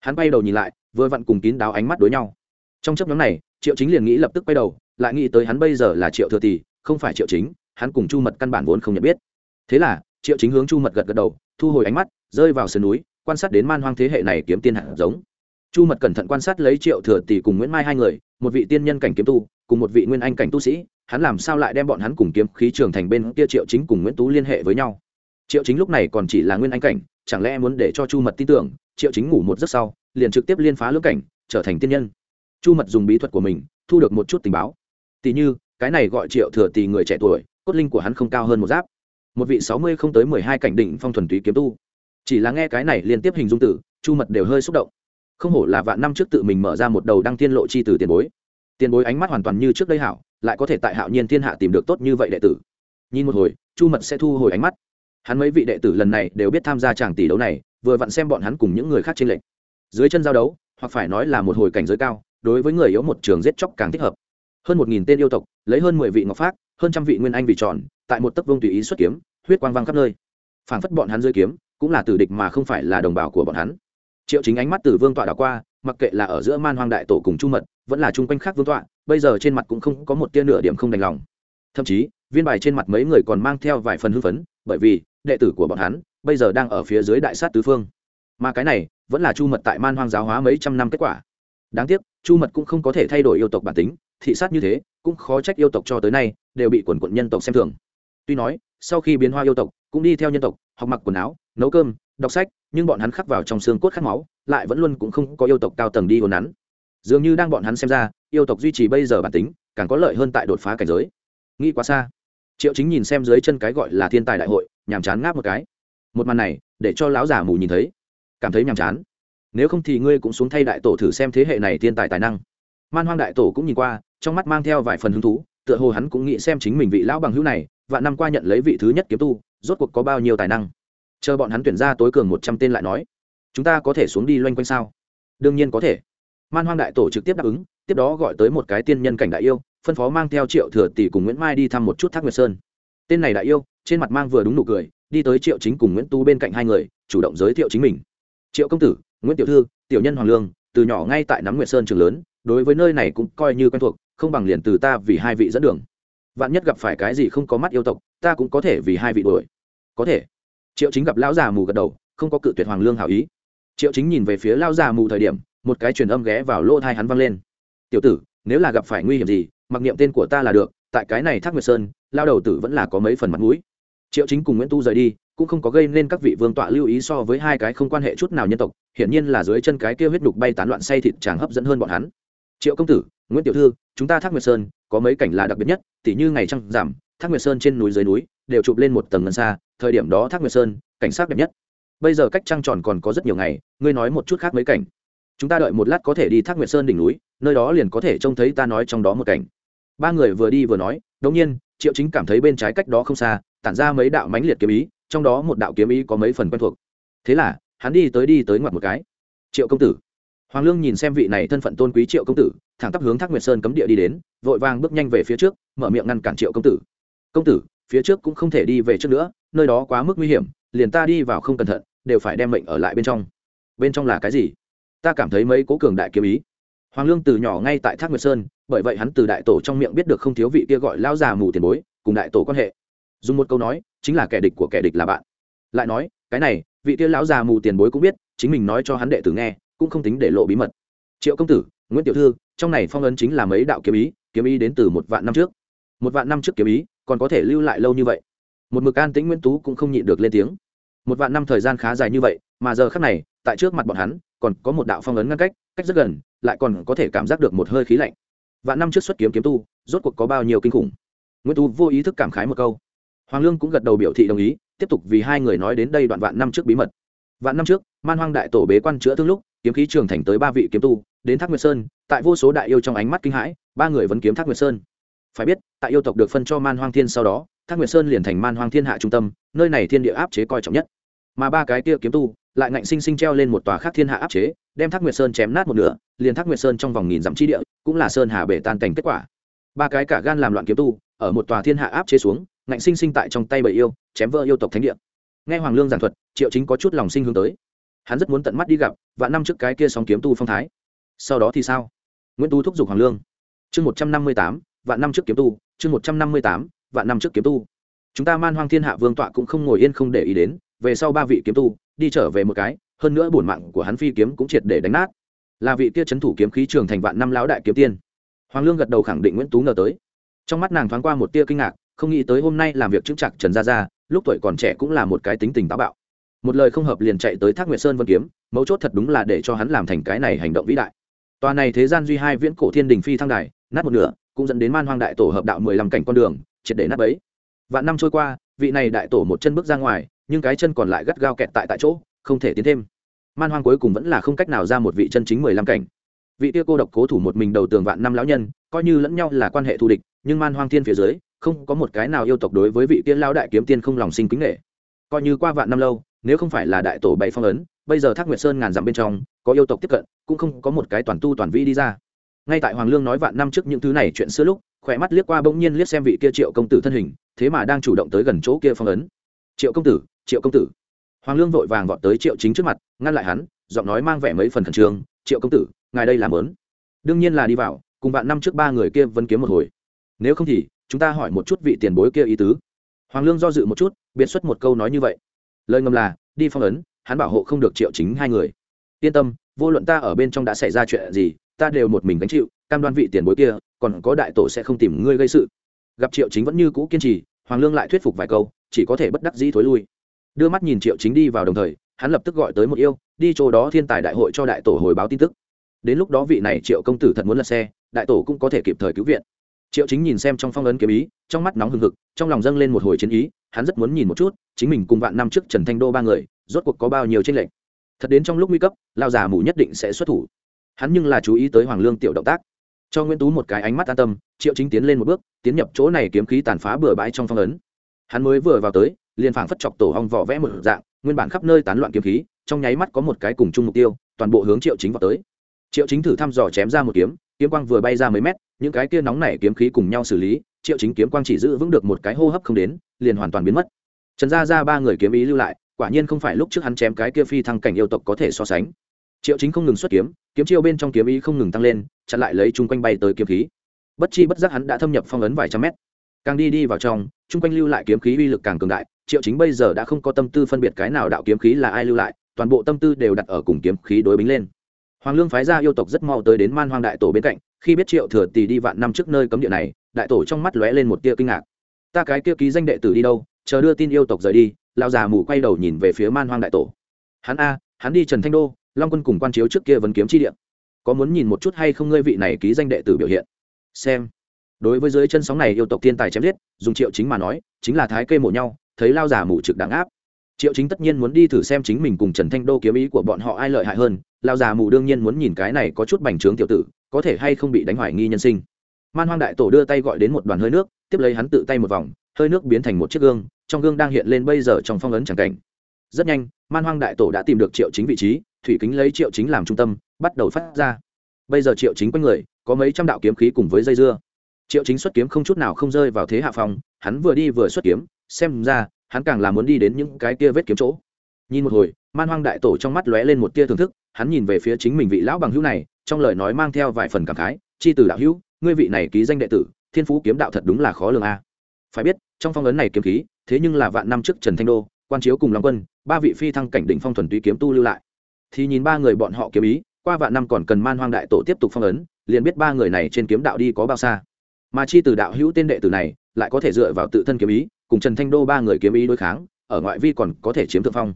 Speaker 1: Hắn bay đầu nhìn lại, vừa vặn cùng kín đáo ánh mắt đối nhau trong chấp nhóm này, triệu chính liền nghĩ lập tức quay đầu, lại nghĩ tới hắn bây giờ là triệu thừa tỷ, không phải triệu chính, hắn cùng chu mật căn bản vốn không nhận biết. Thế là, triệu chính hướng chu mật gật gật đầu, thu hồi ánh mắt, rơi vào sườn núi, quan sát đến man hoang thế hệ này kiếm tiên hạt giống. Chu mật cẩn thận quan sát lấy triệu thừa tỷ cùng nguyễn mai hai người, một vị tiên nhân cảnh kiếm tu, cùng một vị nguyên anh cảnh tu sĩ, hắn làm sao lại đem bọn hắn cùng kiếm khí trường thành bên kia triệu chính cùng nguyễn tú liên hệ với nhau? Triệu chính lúc này còn chỉ là nguyên anh cảnh, chẳng lẽ muốn để cho chu mật tin tưởng, triệu chính ngủ một giấc sau, liền trực tiếp liên phá lưỡng cảnh, trở thành tiên nhân? Chu mật dùng bí thuật của mình, thu được một chút tình báo. Tỷ như, cái này gọi triệu thừa tỷ người trẻ tuổi, cốt linh của hắn không cao hơn một giáp. Một vị sáu mươi không tới mười hai cảnh đỉnh phong thuần túy kiếm tu. Chỉ là nghe cái này liên tiếp hình dung tử chu mật đều hơi xúc động. Không hổ là vạn năm trước tự mình mở ra một đầu đăng tiên lộ chi từ tiền bối. Tiền bối ánh mắt hoàn toàn như trước đây hảo, lại có thể tại hạo nhiên thiên hạ tìm được tốt như vậy đệ tử. Nhìn một hồi, chu mật sẽ thu hồi ánh mắt. Hắn mấy vị đệ tử lần này đều biết tham gia tràng tỷ đấu này, vừa vặn xem bọn hắn cùng những người khác trên lệnh dưới chân giao đấu, hoặc phải nói là một hồi cảnh giới cao đối với người yếu một trường giết chóc càng thích hợp. Hơn một nghìn tên yêu tộc, lấy hơn mười vị ngọc pháp hơn trăm vị nguyên anh vị tròn, tại một tấc vương tùy ý xuất kiếm, huyết quang vang khắp nơi. Phảng phất bọn hắn rơi kiếm, cũng là tử địch mà không phải là đồng bào của bọn hắn. Triệu chính ánh mắt từ vương tọa đảo qua, mặc kệ là ở giữa man hoang đại tổ cùng chu mật, vẫn là chung quanh khác vương tọa, bây giờ trên mặt cũng không có một tia nửa điểm không đành lòng. Thậm chí, viên bài trên mặt mấy người còn mang theo vài phần hưng phấn, bởi vì, đệ tử của bọn hắn, bây giờ đang ở phía dưới đại sát tứ phương. Mà cái này, vẫn là chu mật tại man hoang giáo hóa mấy trăm năm kết quả đáng tiếc, chu mật cũng không có thể thay đổi yêu tộc bản tính, thị sát như thế, cũng khó trách yêu tộc cho tới nay đều bị quần quận nhân tộc xem thường. Tuy nói, sau khi biến hoa yêu tộc, cũng đi theo nhân tộc, học mặc quần áo, nấu cơm, đọc sách, nhưng bọn hắn khắc vào trong xương cốt khát máu, lại vẫn luôn cũng không có yêu tộc cao tầng đi hồn nắn dường như đang bọn hắn xem ra, yêu tộc duy trì bây giờ bản tính, càng có lợi hơn tại đột phá cảnh giới. Nghĩ quá xa. Triệu chính nhìn xem dưới chân cái gọi là thiên tài đại hội, nhàm chán ngáp một cái. Một màn này, để cho lão già mù nhìn thấy. Cảm thấy nhàm chán nếu không thì ngươi cũng xuống thay đại tổ thử xem thế hệ này thiên tài tài năng. Man hoang đại tổ cũng nhìn qua, trong mắt mang theo vài phần hứng thú, tựa hồ hắn cũng nghĩ xem chính mình vị lão bằng hữu này và năm qua nhận lấy vị thứ nhất kiếm tu, rốt cuộc có bao nhiêu tài năng. Chờ bọn hắn tuyển ra tối cường một trăm tên lại nói, chúng ta có thể xuống đi loanh quanh sao? Đương nhiên có thể. Man hoang đại tổ trực tiếp đáp ứng, tiếp đó gọi tới một cái tiên nhân cảnh đại yêu, phân phó mang theo triệu thừa tỷ cùng nguyễn mai đi thăm một chút thác nguyệt sơn. Tên này đại yêu, trên mặt mang vừa đúng nụ cười, đi tới triệu chính cùng nguyễn tu bên cạnh hai người, chủ động giới thiệu chính mình. Triệu công tử nguyễn tiểu thư, tiểu nhân hoàng lương, từ nhỏ ngay tại nắm nguyệt sơn trường lớn, đối với nơi này cũng coi như quen thuộc, không bằng liền từ ta vì hai vị dẫn đường. Vạn nhất gặp phải cái gì không có mắt yêu tộc, ta cũng có thể vì hai vị đuổi. Có thể. Triệu chính gặp lão già mù gật đầu, không có cự tuyệt hoàng lương hảo ý. Triệu chính nhìn về phía lão già mù thời điểm, một cái truyền âm ghé vào lỗ thai hắn vang lên. Tiểu tử, nếu là gặp phải nguy hiểm gì, mặc niệm tên của ta là được, tại cái này thác nguyệt sơn lao đầu tử vẫn là có mấy phần mặt mũi. Triệu chính cùng nguyễn tu rời đi, cũng không có gây nên các vị vương tọa lưu ý so với hai cái không quan hệ chút nào nhân tộc hiển nhiên là dưới chân cái kia huyết đục bay tán loạn say thịt chàng hấp dẫn hơn bọn hắn. Triệu công tử, nguyễn tiểu thư, chúng ta thác nguyệt sơn, có mấy cảnh là đặc biệt nhất, tỉ như ngày trăng giảm, thác nguyệt sơn trên núi dưới núi, đều chụp lên một tầng ngân xa, thời điểm đó thác nguyệt sơn, cảnh sát đẹp nhất. Bây giờ cách trăng tròn còn có rất nhiều ngày, ngươi nói một chút khác mấy cảnh. Chúng ta đợi một lát có thể đi thác nguyệt sơn đỉnh núi, nơi đó liền có thể trông thấy ta nói trong đó một cảnh. Ba người vừa đi vừa nói đống nhiên, triệu chính cảm thấy bên trái cách đó không xa, tản ra mấy đạo mãnh liệt kiếm ý, trong đó một đạo kiếm ý có mấy phần quen thuộc. Thế là hắn đi tới đi tới ngoặt một cái. Triệu công tử. Hoàng lương nhìn xem vị này thân phận tôn quý triệu công tử, thẳng tắp hướng thác nguyệt sơn cấm địa đi đến, vội vàng bước nhanh về phía trước, mở miệng ngăn cản triệu công tử. Công tử, phía trước cũng không thể đi về trước nữa, nơi đó quá mức nguy hiểm, liền ta đi vào không cẩn thận, đều phải đem mệnh ở lại bên trong. Bên trong là cái gì? Ta cảm thấy mấy cố cường đại kiếm ý. Hoàng lương từ nhỏ ngay tại thác nguyệt sơn, bởi vậy hắn từ đại tổ trong miệng biết được không thiếu vị kia gọi lao già mù tiền bối, cùng đại tổ quan hệ. Dùng một câu nói, chính là kẻ địch của kẻ địch là bạn. Lại nói, cái này vị kia lão già mù tiền bối cũng biết, chính mình nói cho hắn đệ tử nghe, cũng không tính để lộ bí mật. Triệu công tử, nguyễn tiểu thư, trong này phong ấn chính là mấy đạo kiếm ý kiếm ý đến từ một vạn năm trước. Một vạn năm trước kiếm ý, còn có thể lưu lại lâu như vậy. Một mực an tĩnh nguyễn tú cũng không nhịn được lên tiếng. Một vạn năm thời gian khá dài như vậy, mà giờ khác này, tại trước mặt bọn hắn, còn có một đạo phong ấn ngăn cách cách rất gần, lại còn có thể cảm giác được một hơi khí lạnh. Vạn năm trước xuất kiếm kiếm tu, rốt cuộc có bao nhiêu kinh khủng. Nguyễn tú vô ý thức cảm khái một câu. Hoàng lương cũng gật đầu biểu thị đồng ý tiếp tục vì hai người nói đến đây đoạn vạn năm trước bí mật. Vạn năm trước, man hoang đại tổ bế quan chữa thương lúc, kiếm khí trường thành tới ba vị kiếm tu, đến thác nguyệt sơn, tại vô số đại yêu trong ánh mắt kinh hãi, ba người vẫn kiếm thác nguyệt sơn. Phải biết, tại yêu tộc được phân cho man hoang thiên sau đó, thác nguyệt sơn liền thành man hoang thiên hạ trung tâm, nơi này thiên địa áp chế coi trọng nhất. Mà ba cái kia kiếm tu, lại ngạnh sinh sinh treo lên một tòa khác thiên hạ áp chế, đem thác nguyệt sơn chém nát một nửa, liền thác nguyệt sơn trong vòng nghìn dặm chi địa, cũng là sơn hà bể tan cảnh kết quả ba cái cả gan làm loạn kiếm tu, ở một tòa thiên hạ áp chế xuống, ngạnh sinh sinh tại trong tay bầy yêu, chém vỡ yêu tộc thánh địa. Nghe hoàng lương giảng thuật, triệu chính có chút lòng sinh hướng tới. Hắn rất muốn tận mắt đi gặp, và năm trước cái kia sóng kiếm tu phong thái. Sau đó thì sao? Nguyễn tu thúc giục hoàng lương. Chương một trăm năm mươi tám, vạn năm trước kiếm tu, chương một trăm năm mươi tám, vạn năm trước kiếm tu. Chúng ta man hoang thiên hạ vương tọa cũng không ngồi yên không để ý đến, về sau ba vị kiếm tu, đi trở về một cái, hơn nữa bổn mạng của hắn phi kiếm cũng triệt để đánh nát. Là vị kia c thủ kiếm khí trường thành vạn năm lão đại kiếm tiên hoàng lương gật đầu khẳng định nguyễn tú ngờ tới. Trong mắt nàng thoáng qua một tia kinh ngạc, không nghĩ tới hôm nay làm việc chứng chặt trần gia gia, lúc tuổi còn trẻ cũng là một cái tính tình táo bạo. Một lời không hợp liền chạy tới thác nguyệt sơn vân kiếm, mấu chốt thật đúng là để cho hắn làm thành cái này hành động vĩ đại. Tòa này thế gian duy hai viễn cổ thiên đình phi thăng đài, nát một nửa, cũng dẫn đến man hoang đại tổ hợp đạo mười lăm cảnh con đường, triệt để nát bấy. Vạn năm trôi qua, vị này đại tổ một chân bước ra ngoài, nhưng cái chân còn lại gắt gao kẹt tại tại chỗ, không thể tiến thêm. Man hoang cuối cùng vẫn là không cách nào ra một vị chân chính mười lăm cảnh vị tia cô độc cố thủ một mình đầu tường vạn năm lão nhân, coi như lẫn nhau là quan hệ thù địch, nhưng man hoang thiên phía dưới, không có một cái nào yêu tộc đối với vị tiên lao đại kiếm tiên không lòng sinh kính nghệ coi như qua vạn năm lâu, nếu không phải là đại tổ bảy phong ấn, bây giờ thác nguyệt sơn ngàn dặm bên trong, có yêu tộc tiếp cận, cũng không có một cái toàn tu toàn vĩ đi ra. Ngay tại hoàng lương nói vạn năm trước những thứ này chuyện xưa lúc, khỏe mắt liếc qua bỗng nhiên liếc xem vị kia triệu công tử thân hình, thế mà đang chủ động tới gần chỗ kia phong ấn. Triệu công tử, triệu công tử. Hoàng lương vội vàng gọi tới triệu chính trước mặt, ngăn lại hắn, giọng nói mang vẻ mấy phần khẩn trương, triệu công tử ngài đây làm lớn đương nhiên là đi vào, cùng bạn năm trước ba người kia vẫn kiếm một hồi. Nếu không thì, chúng ta hỏi một chút vị tiền bối kia ý tứ. Hoàng lương do dự một chút biệt xuất một câu nói như vậy. Lời ngầm là, đi phong ấn, hắn bảo hộ không được triệu chính hai người. Yên tâm, vô luận ta ở bên trong đã xảy ra chuyện gì, ta đều một mình gánh chịu, cam đoan vị tiền bối kia, còn có đại tổ sẽ không tìm ngươi gây sự. Gặp triệu chính vẫn như cũ kiên trì, hoàng lương lại thuyết phục vài câu, chỉ có thể bất đắc dĩ thối lui. Đưa mắt nhìn triệu chính đi vào đồng thời, hắn lập tức gọi tới một yêu, đi chỗ đó thiên tài đại hội cho đại tổ hồi báo tin tức đến lúc đó vị này triệu công tử thật muốn lật xe, đại tổ cũng có thể kịp thời cứu viện. Triệu chính nhìn xem trong phong ấn kiếm ý, trong mắt nóng hừng hực, trong lòng dâng lên một hồi chiến ý, hắn rất muốn nhìn một chút, chính mình cùng vạn năm trước trần thanh đô ba người, rốt cuộc có bao nhiêu tranh lệch. Thật đến trong lúc nguy cấp lao già mù nhất định sẽ xuất thủ. Hắn nhưng là chú ý tới hoàng lương tiểu động tác. Cho nguyễn tú một cái ánh mắt an tâm, triệu chính tiến lên một bước, tiến nhập chỗ này kiếm khí tàn phá bừa bãi trong phong ấn. Hắn mới vừa vào tới, liền phảng phất chọc tổ hong vỏ vẽ một dạng, nguyên bản khắp nơi tán loạn kiếm khí, trong nháy mắt có một cái cùng chung mục tiêu, toàn bộ hướng triệu chính vào tới triệu chính thử thăm dò chém ra một kiếm kiếm quang vừa bay ra mấy mét, những cái kia nóng nảy kiếm khí cùng nhau xử lý, triệu chính kiếm quang chỉ giữ vững được một cái hô hấp không đến, liền hoàn toàn biến mất. Trần gia ra ba người kiếm ý lưu lại, quả nhiên không phải lúc trước hắn chém cái kia phi thăng cảnh yêu tộc có thể so sánh. Triệu chính không ngừng xuất kiếm kiếm chiêu bên trong kiếm ý không ngừng tăng lên, chặn lại lấy chung quanh bay tới kiếm khí. Bất chi bất giác hắn đã thâm nhập phong ấn vài trăm mét. Càng đi đi vào trong, chung quanh lưu lại kiếm khí uy lực càng cường đại, triệu chính bây giờ đã không có tâm tư phân biệt cái nào đạo kiếm khí là ai lưu lại, toàn bộ tâm tư đều đặt ở cùng kiếm khí đối bính lên hoàng lương phái ra yêu tộc rất mau tới đến man hoang đại tổ bên cạnh, khi biết triệu thừa tì đi vạn năm trước nơi cấm địa này, đại tổ trong mắt lóe lên một tia kinh ngạc. Ta cái kia ký danh đệ tử đi đâu, chờ đưa tin yêu tộc rời đi lao già mù quay đầu nhìn về phía man hoang đại tổ. Hắn a, hắn đi trần thanh đô, long quân cùng quan chiếu trước kia vẫn kiếm chi điện có muốn nhìn một chút hay không ngươi vị này ký danh đệ tử biểu hiện? Xem. Đối với dưới chân sóng này yêu tộc thiên tài chém giết, dùng triệu chính mà nói, chính là thái kê mổ nhau, thấy lao già mù trực đáng áp triệu chính tất nhiên muốn đi thử xem chính mình cùng trần thanh đô kiếm ý của bọn họ ai lợi hại hơn lao già mù đương nhiên muốn nhìn cái này có chút bành trướng tiểu tử, có thể hay không bị đánh hoài nghi nhân sinh. Man hoang đại tổ đưa tay gọi đến một đoàn hơi nước, tiếp lấy hắn tự tay một vòng, hơi nước biến thành một chiếc gương, trong gương đang hiện lên bây giờ trong phong ấn c cảnh. Rất nhanh, man hoang đại tổ đã tìm được triệu chính vị trí, thủy kính lấy triệu chính làm trung tâm, bắt đầu phát ra. Bây giờ triệu chính quanh người, có mấy trăm đạo kiếm khí cùng với dây dưa. Triệu chính xuất kiếm không chút nào không rơi vào thế hạ phong, hắn vừa đi vừa xuất kiếm, xem ra hắn càng là muốn đi đến những cái kia vết kiếm chỗ. Nhìn một hồi, man hoang đại tổ trong mắt lóe lên một tia thưởng thức, hắn nhìn về phía chính mình vị lão bằng hữu này, trong lời nói mang theo vài phần cảm khái, chi từ đạo hữu, ngươi vị này ký danh đệ tử, thiên phú kiếm đạo thật đúng là khó lường a. Phải biết, trong phong ấn này kiếm khí, thế nhưng là vạn năm trước trần thanh đô, quan chiếu cùng long quân, ba vị phi thăng cảnh đỉnh phong thuần túy kiếm tu lưu lại. Thì nhìn ba người bọn họ kiếm ý, qua vạn năm còn cần man hoang đại tổ tiếp tục phong ấn, liền biết ba người này trên kiếm đạo đi có bao xa. Mà chi từ đạo hữu tên đệ tử này, lại có thể dựa vào tự thân kiếm ý cùng trần thanh đô ba người kiếm ý đối kháng, ở ngoại vi còn có thể chiếm thượng phong.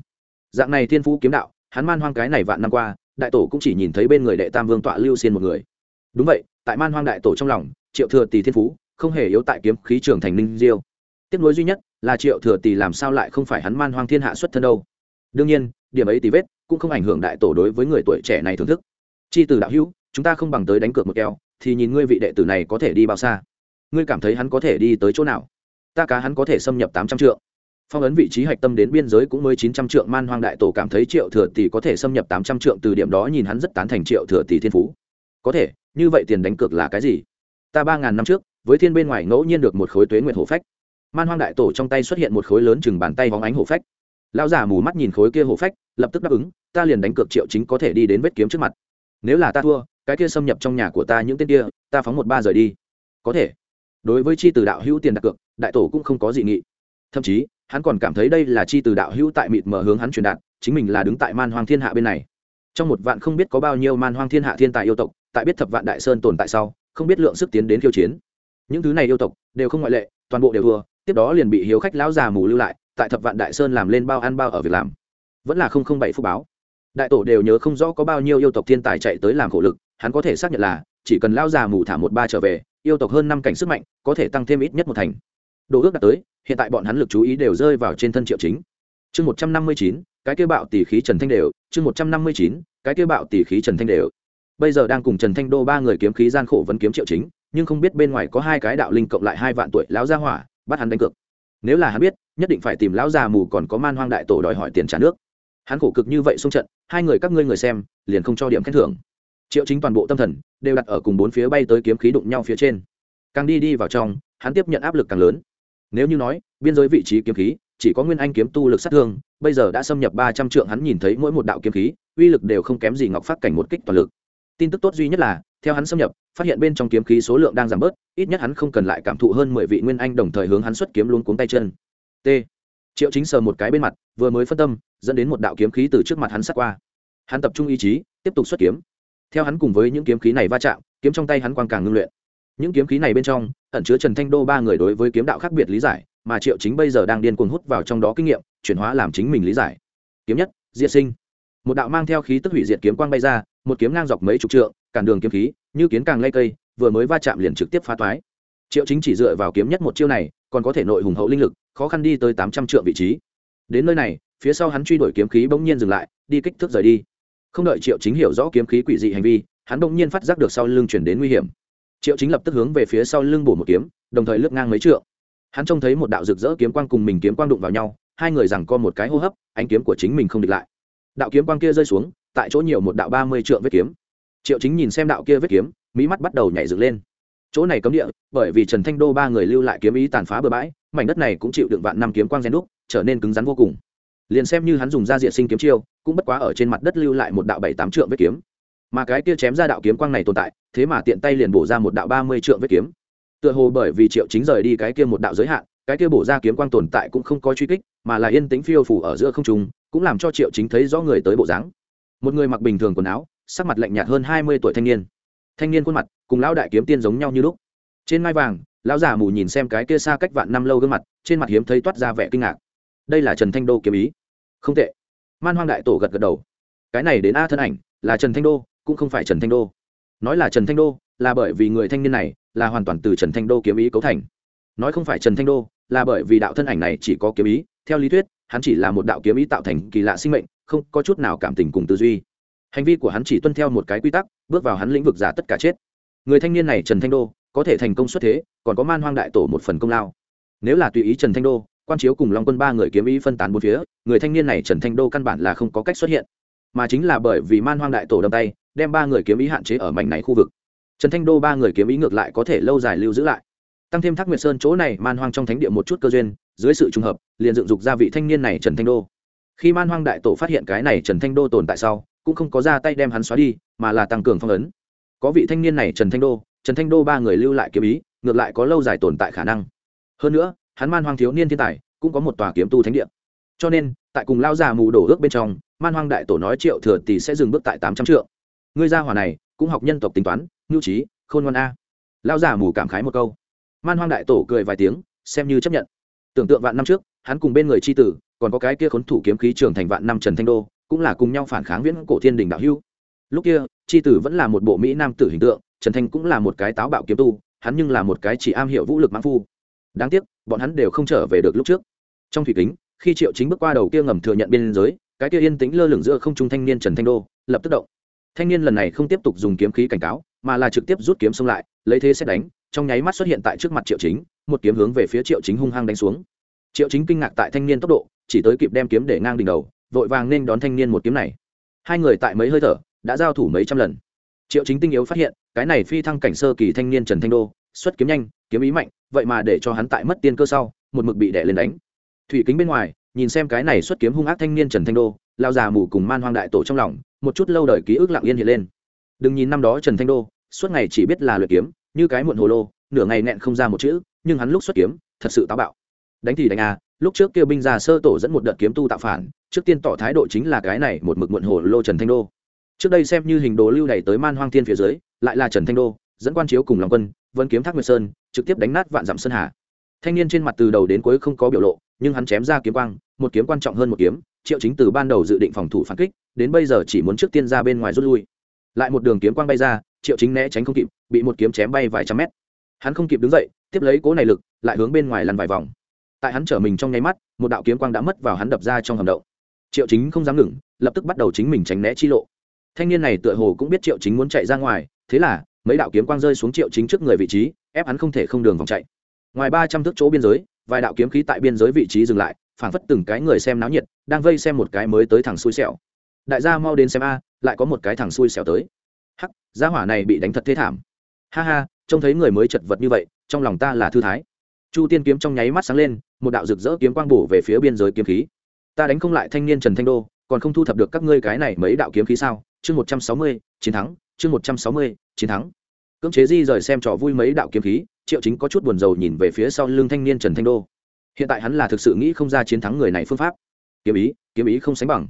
Speaker 1: Dạng này thiên phú kiếm đạo, hắn man hoang cái này vạn năm qua, đại tổ cũng chỉ nhìn thấy bên người đệ tam vương tọa lưu xiên một người. Đúng vậy, tại man hoang đại tổ trong lòng, triệu thừa tỷ thiên phú không hề yếu tại kiếm khí trường thành ninh diêu. Tiếc nối duy nhất là triệu thừa tỷ làm sao lại không phải hắn man hoang thiên hạ xuất thân đâu. Đương nhiên, điểm ấy tí vết cũng không ảnh hưởng đại tổ đối với người tuổi trẻ này thưởng thức. Chi từ đạo hữu, chúng ta không bằng tới đánh cược một keo, thì nhìn ngươi vị đệ tử này có thể đi bao xa. Ngươi cảm thấy hắn có thể đi tới chỗ nào? Ta cá hắn có thể xâm nhập tám trăm trượng. phong ấn vị trí hạch tâm đến biên giới cũng mới chín trăm trượng. man hoang đại tổ cảm thấy triệu thừa tỷ có thể xâm nhập tám trăm trượng từ điểm đó nhìn hắn rất tán thành triệu thừa tỷ thiên phú. Có thể, như vậy tiền đánh cược là cái gì? Ta ba ngàn năm trước, với thiên bên ngoài ngẫu nhiên được một khối tuế nguyện hổ phách. Man hoang đại tổ trong tay xuất hiện một khối lớn chừng bàn tay hóng ánh hổ phách. Lão già mù mắt nhìn khối kia hổ phách, lập tức đáp ứng, ta liền đánh cược triệu chính có thể đi đến vết kiếm trước mặt. Nếu là ta thua, cái kia xâm nhập trong nhà của ta những tên kia, ta phóng một ba rời đi. Có thể. Đối với chi từ đạo hữu tiền đặt cược đại tổ cũng không có dị nghị. Thậm chí, hắn còn cảm thấy đây là chi từ đạo hữu tại mịt mở hướng hắn truyền đạt, chính mình là đứng tại man hoang thiên hạ bên này. Trong một vạn không biết có bao nhiêu man hoang thiên hạ thiên tài yêu tộc, tại biết thập vạn đại sơn tồn tại sau, không biết lượng sức tiến đến khiêu chiến. Những thứ này yêu tộc, đều không ngoại lệ, toàn bộ đều thua, tiếp đó liền bị hiếu khách lão già mù lưu lại, tại thập vạn đại sơn làm lên bao ăn bao ở việc làm. Vẫn là không không bảy phúc báo. Đại tổ đều nhớ không rõ có bao nhiêu yêu tộc thiên tài chạy tới làm khổ lực, hắn có thể xác nhận là, chỉ cần lão già mù thả một ba trở về, yêu tộc hơn năm cảnh sức mạnh, có thể tăng thêm ít nhất một thành đồ ước đã tới, hiện tại bọn hắn lực chú ý đều rơi vào trên thân triệu chính. Chương một trăm năm mươi chín, cái kêu bạo tỷ khí trần thanh đều, chương một trăm năm mươi chín, cái kêu bạo tỷ khí trần thanh đều. Bây giờ đang cùng trần thanh đô ba người kiếm khí gian khổ vấn kiếm triệu chính, nhưng không biết bên ngoài có hai cái đạo linh cộng lại hai vạn tuổi lão gia hỏa, bắt hắn đánh cược. Nếu là hắn biết, nhất định phải tìm lão già mù còn có man hoang đại tổ đòi hỏi tiền trả nước. Hắn khổ cực như vậy xung trận, hai người các ngươi người xem, liền không cho điểm khen thưởng. Triệu chính toàn bộ tâm thần đều đặt ở cùng bốn phía bay tới kiếm khí đụng nhau phía trên. Càng đi đi vào trong, hắn tiếp nhận áp lực càng lớn nếu như nói, biên giới vị trí kiếm khí, chỉ có nguyên anh kiếm tu lực sát thương, bây giờ đã xâm nhập ba trăm trượng hắn nhìn thấy mỗi một đạo kiếm khí, uy lực đều không kém gì ngọc phát cảnh một kích toàn lực. Tin tức tốt duy nhất là, theo hắn xâm nhập, phát hiện bên trong kiếm khí số lượng đang giảm bớt, ít nhất hắn không cần lại cảm thụ hơn mười vị nguyên anh đồng thời hướng hắn xuất kiếm luôn cuống tay chân. T. Triệu chính sờ một cái bên mặt, vừa mới phân tâm, dẫn đến một đạo kiếm khí từ trước mặt hắn sát qua. Hắn tập trung ý chí, tiếp tục xuất kiếm. Theo hắn cùng với những kiếm khí này va chạm, kiếm trong tay hắn quang càng ngưng luyện những kiếm khí này bên trong, ẩn chứa trần thanh đô ba người đối với kiếm đạo khác biệt lý giải, mà triệu chính bây giờ đang điên cuồng hút vào trong đó kinh nghiệm, chuyển hóa làm chính mình lý giải. Kiếm nhất, diệt sinh. Một đạo mang theo khí tức hủy diệt kiếm quang bay ra, một kiếm ngang dọc mấy chục trượng, cản đường kiếm khí, như kiến càng lây cây, vừa mới va chạm liền trực tiếp phá toái. Triệu chính chỉ dựa vào kiếm nhất một chiêu này, còn có thể nội hùng hậu linh lực, khó khăn đi tới tám trăm trượng vị trí. Đến nơi này, phía sau hắn truy đuổi kiếm khí bỗng nhiên dừng lại, đi kích thước rời đi. Không đợi triệu chính hiểu rõ kiếm khí quỷ dị hành vi, hắn bỗng nhiên phát giác được sau lưng chuyển đến nguy hiểm triệu chính lập tức hướng về phía sau lưng bổ một kiếm, đồng thời lướt ngang mấy trượng. Hắn trông thấy một đạo rực rỡ kiếm quang cùng mình kiếm quang đụng vào nhau, hai người rằng co một cái hô hấp, ánh kiếm của chính mình không địch lại. Đạo kiếm quang kia rơi xuống, tại chỗ nhiều một đạo ba mươi trượng vết kiếm. Triệu chính nhìn xem đạo kia vết kiếm, mỹ mắt bắt đầu nhảy dựng lên. Chỗ này cấm địa, bởi vì trần thanh đô ba người lưu lại kiếm ý tàn phá bừa bãi, mảnh đất này cũng chịu đựng vạn năm kiếm quang gen đúc, trở nên cứng rắn vô cùng. Liền xem như hắn dùng ra diện sinh kiếm chiêu, cũng bất quá ở trên mặt đất lưu lại một đạo bảy tám trượng vết kiếm mà cái kia chém ra đạo kiếm quang này tồn tại, thế mà tiện tay liền bổ ra một đạo ba mươi trượng vết kiếm. Tựa hồ bởi vì triệu chính rời đi cái kia một đạo giới hạn, cái kia bổ ra kiếm quang tồn tại cũng không có truy kích, mà là yên tĩnh phiêu phủ ở giữa không trung, cũng làm cho triệu chính thấy rõ người tới bộ dáng. Một người mặc bình thường quần áo, sắc mặt lạnh nhạt hơn hai mươi tuổi thanh niên. Thanh niên khuôn mặt, cùng lão đại kiếm tiên giống nhau như lúc. Trên ngai vàng, lão giả mù nhìn xem cái kia xa cách vạn năm lâu gương mặt, trên mặt hiếm thấy toát ra vẻ kinh ngạc. Đây là trần thanh đô kiếm ý. Không tệ. Man hoang đại tổ gật gật đầu. Cái này đến a thân ảnh, là trần thanh đô cũng không phải trần thanh đô. Nói là trần thanh đô, là bởi vì người thanh niên này là hoàn toàn từ trần thanh đô kiếm ý cấu thành. Nói không phải trần thanh đô, là bởi vì đạo thân ảnh này chỉ có kiếm ý. Theo lý thuyết, hắn chỉ là một đạo kiếm ý tạo thành kỳ lạ sinh mệnh, không có chút nào cảm tình cùng tư duy. Hành vi của hắn chỉ tuân theo một cái quy tắc, bước vào hắn lĩnh vực giả tất cả chết. Người thanh niên này trần thanh đô, có thể thành công xuất thế, còn có man hoang đại tổ một phần công lao. Nếu là tùy ý trần thanh đô, quan chiếu cùng long quân ba người kiếm ý phân tán bốn phía, người thanh niên này trần thanh đô căn bản là không có cách xuất hiện. Mà chính là bởi vì man hoang đại tổ đâm tay đem ba người kiếm ý hạn chế ở mảnh này khu vực. Trần thanh đô ba người kiếm ý ngược lại có thể lâu dài lưu giữ lại. Tăng thêm thác nguyệt sơn chỗ này, man hoang trong thánh địa một chút cơ duyên, dưới sự trùng hợp, liền dựng dục ra vị thanh niên này trần thanh đô. Khi man hoang đại tổ phát hiện cái này trần thanh đô tồn tại sau, cũng không có ra tay đem hắn xóa đi, mà là tăng cường phong ấn. Có vị thanh niên này trần thanh đô, trần thanh đô ba người lưu lại kiếm ý, ngược lại có lâu dài tồn tại khả năng. Hơn nữa, hắn man hoang thiếu niên thiên tài, cũng có một tòa kiếm tu thánh địa. Cho nên, tại cùng lao già mù đổ ước bên trong, man hoang đại tổ nói triệu thừa tỷ sẽ dừng bước tại tám trăm triệu ngươi gia hỏa này, cũng học nhân tộc tính toán ngưu trí, khôn ngoan a. Lao già mù cảm khái một câu. Man hoang đại tổ cười vài tiếng, xem như chấp nhận. Tưởng tượng vạn năm trước, hắn cùng bên người c h i tử, còn có cái kia khốn thủ kiếm khí trường thành vạn năm trần thanh đô, cũng là cùng nhau phản kháng viễn cổ thiên đình đạo hưu lúc kia c h i tử vẫn là một bộ mỹ nam tử hình tượng, trần thanh cũng là một cái táo bạo kiếm tu, hắn nhưng là một cái chỉ am hiểu vũ lực mãn phu. Đáng tiếc, bọn hắn đều không trở về được lúc trước. Trong thủy kính, khi triệu chính bước qua đầu kia ngầm thừa nhận biên giới, cái kia yên tĩnh lơ lửng giữa không trung thanh niên trần thanh đô, lập tức động thanh niên lần này không tiếp tục dùng kiếm khí cảnh cáo, mà là trực tiếp rút kiếm xông lại, lấy thế xét đánh, trong nháy mắt xuất hiện tại trước mặt triệu chính, một kiếm hướng về phía triệu chính hung hăng đánh xuống. Triệu chính kinh ngạc tại thanh niên tốc độ, chỉ tới kịp đem kiếm để ngang đỉnh đầu, vội vàng nên đón thanh niên một kiếm này. Hai người tại mấy hơi thở, đã giao thủ mấy trăm lần. Triệu chính tinh yếu phát hiện, cái này phi thăng cảnh sơ kỳ thanh niên trần thanh đô, xuất kiếm nhanh, kiếm ý mạnh, vậy mà để cho hắn tại mất tiên cơ sau, một mực bị đẻ lên đánh. Thủy kính bên ngoài, nhìn xem cái này xuất kiếm hung ác thanh niên trần thanh đô, lao già mù cùng man hoang đại tổ trong lòng một chút lâu đời ký ức lặng yên hiện lên. Đừng nhìn năm đó trần thanh đô, suốt ngày chỉ biết là luyện kiếm, như cái muộn hồ lô, nửa ngày nẹn không ra một chữ, nhưng hắn lúc xuất kiếm, thật sự táo bạo. Đánh thì đánh à lúc trước kêu binh già sơ tổ dẫn một đợt kiếm tu tạo phản, trước tiên tỏ thái độ chính là cái này một mực muộn hồ lô trần thanh đô. Trước đây xem như hình đồ lưu đày tới man hoang thiên phía dưới, lại là trần thanh đô, dẫn quan chiếu cùng lòng quân, vân kiếm thác nguyệt sơn, trực tiếp đánh nát vạn dặm sơn hà. Thanh niên trên mặt từ đầu đến cuối không có biểu lộ nhưng hắn chém ra kiếm quang, một kiếm quan trọng hơn một kiếm, triệu chính từ ban đầu dự định phòng thủ phản kích, đến bây giờ chỉ muốn trước tiên ra bên ngoài rút lui. Lại một đường kiếm quang bay ra, triệu chính né tránh không kịp, bị một kiếm chém bay vài trăm mét. Hắn không kịp đứng dậy, tiếp lấy cố này lực, lại hướng bên ngoài lăn vài vòng. Tại hắn trở mình trong nháy mắt, một đạo kiếm quang đã mất vào hắn đập ra trong hầm động. triệu chính không dám ngừng, lập tức bắt đầu chính mình tránh né chi lộ. Thanh niên này tựa hồ cũng biết triệu chính muốn chạy ra ngoài, thế là, mấy đạo kiếm quang rơi xuống triệu chính trước người vị trí, ép hắn không thể không đường vòng chạy ngoài ba trăm thước chỗ biên giới, vài đạo kiếm khí tại biên giới vị trí dừng lại, phảng phất từng cái người xem náo nhiệt, đang vây xem một cái mới tới thằng xui xẻo. Đại gia mau đến xem a, lại có một cái thằng xui xẻo tới. Hắc, gia hỏa này bị đánh thật thế thảm. Ha ha, trông thấy người mới chật vật như vậy, trong lòng ta là thư thái. Chu tiên kiếm trong nháy mắt sáng lên, một đạo rực rỡ kiếm quang bổ về phía biên giới kiếm khí. Ta đánh không lại thanh niên trần thanh đô, còn không thu thập được các ngươi cái này mấy đạo kiếm khí sao? Chương một trăm sáu mươi, chiến thắng, chương một trăm sáu mươi, chiến thắng. Cưỡng chế di rời xem trò vui mấy đạo kiếm khí triệu chính có chút buồn rầu nhìn về phía sau lưng thanh niên trần thanh đô. Hiện tại hắn là thực sự nghĩ không ra chiến thắng người này phương pháp. Kiếm ý kiếm ý không sánh bằng.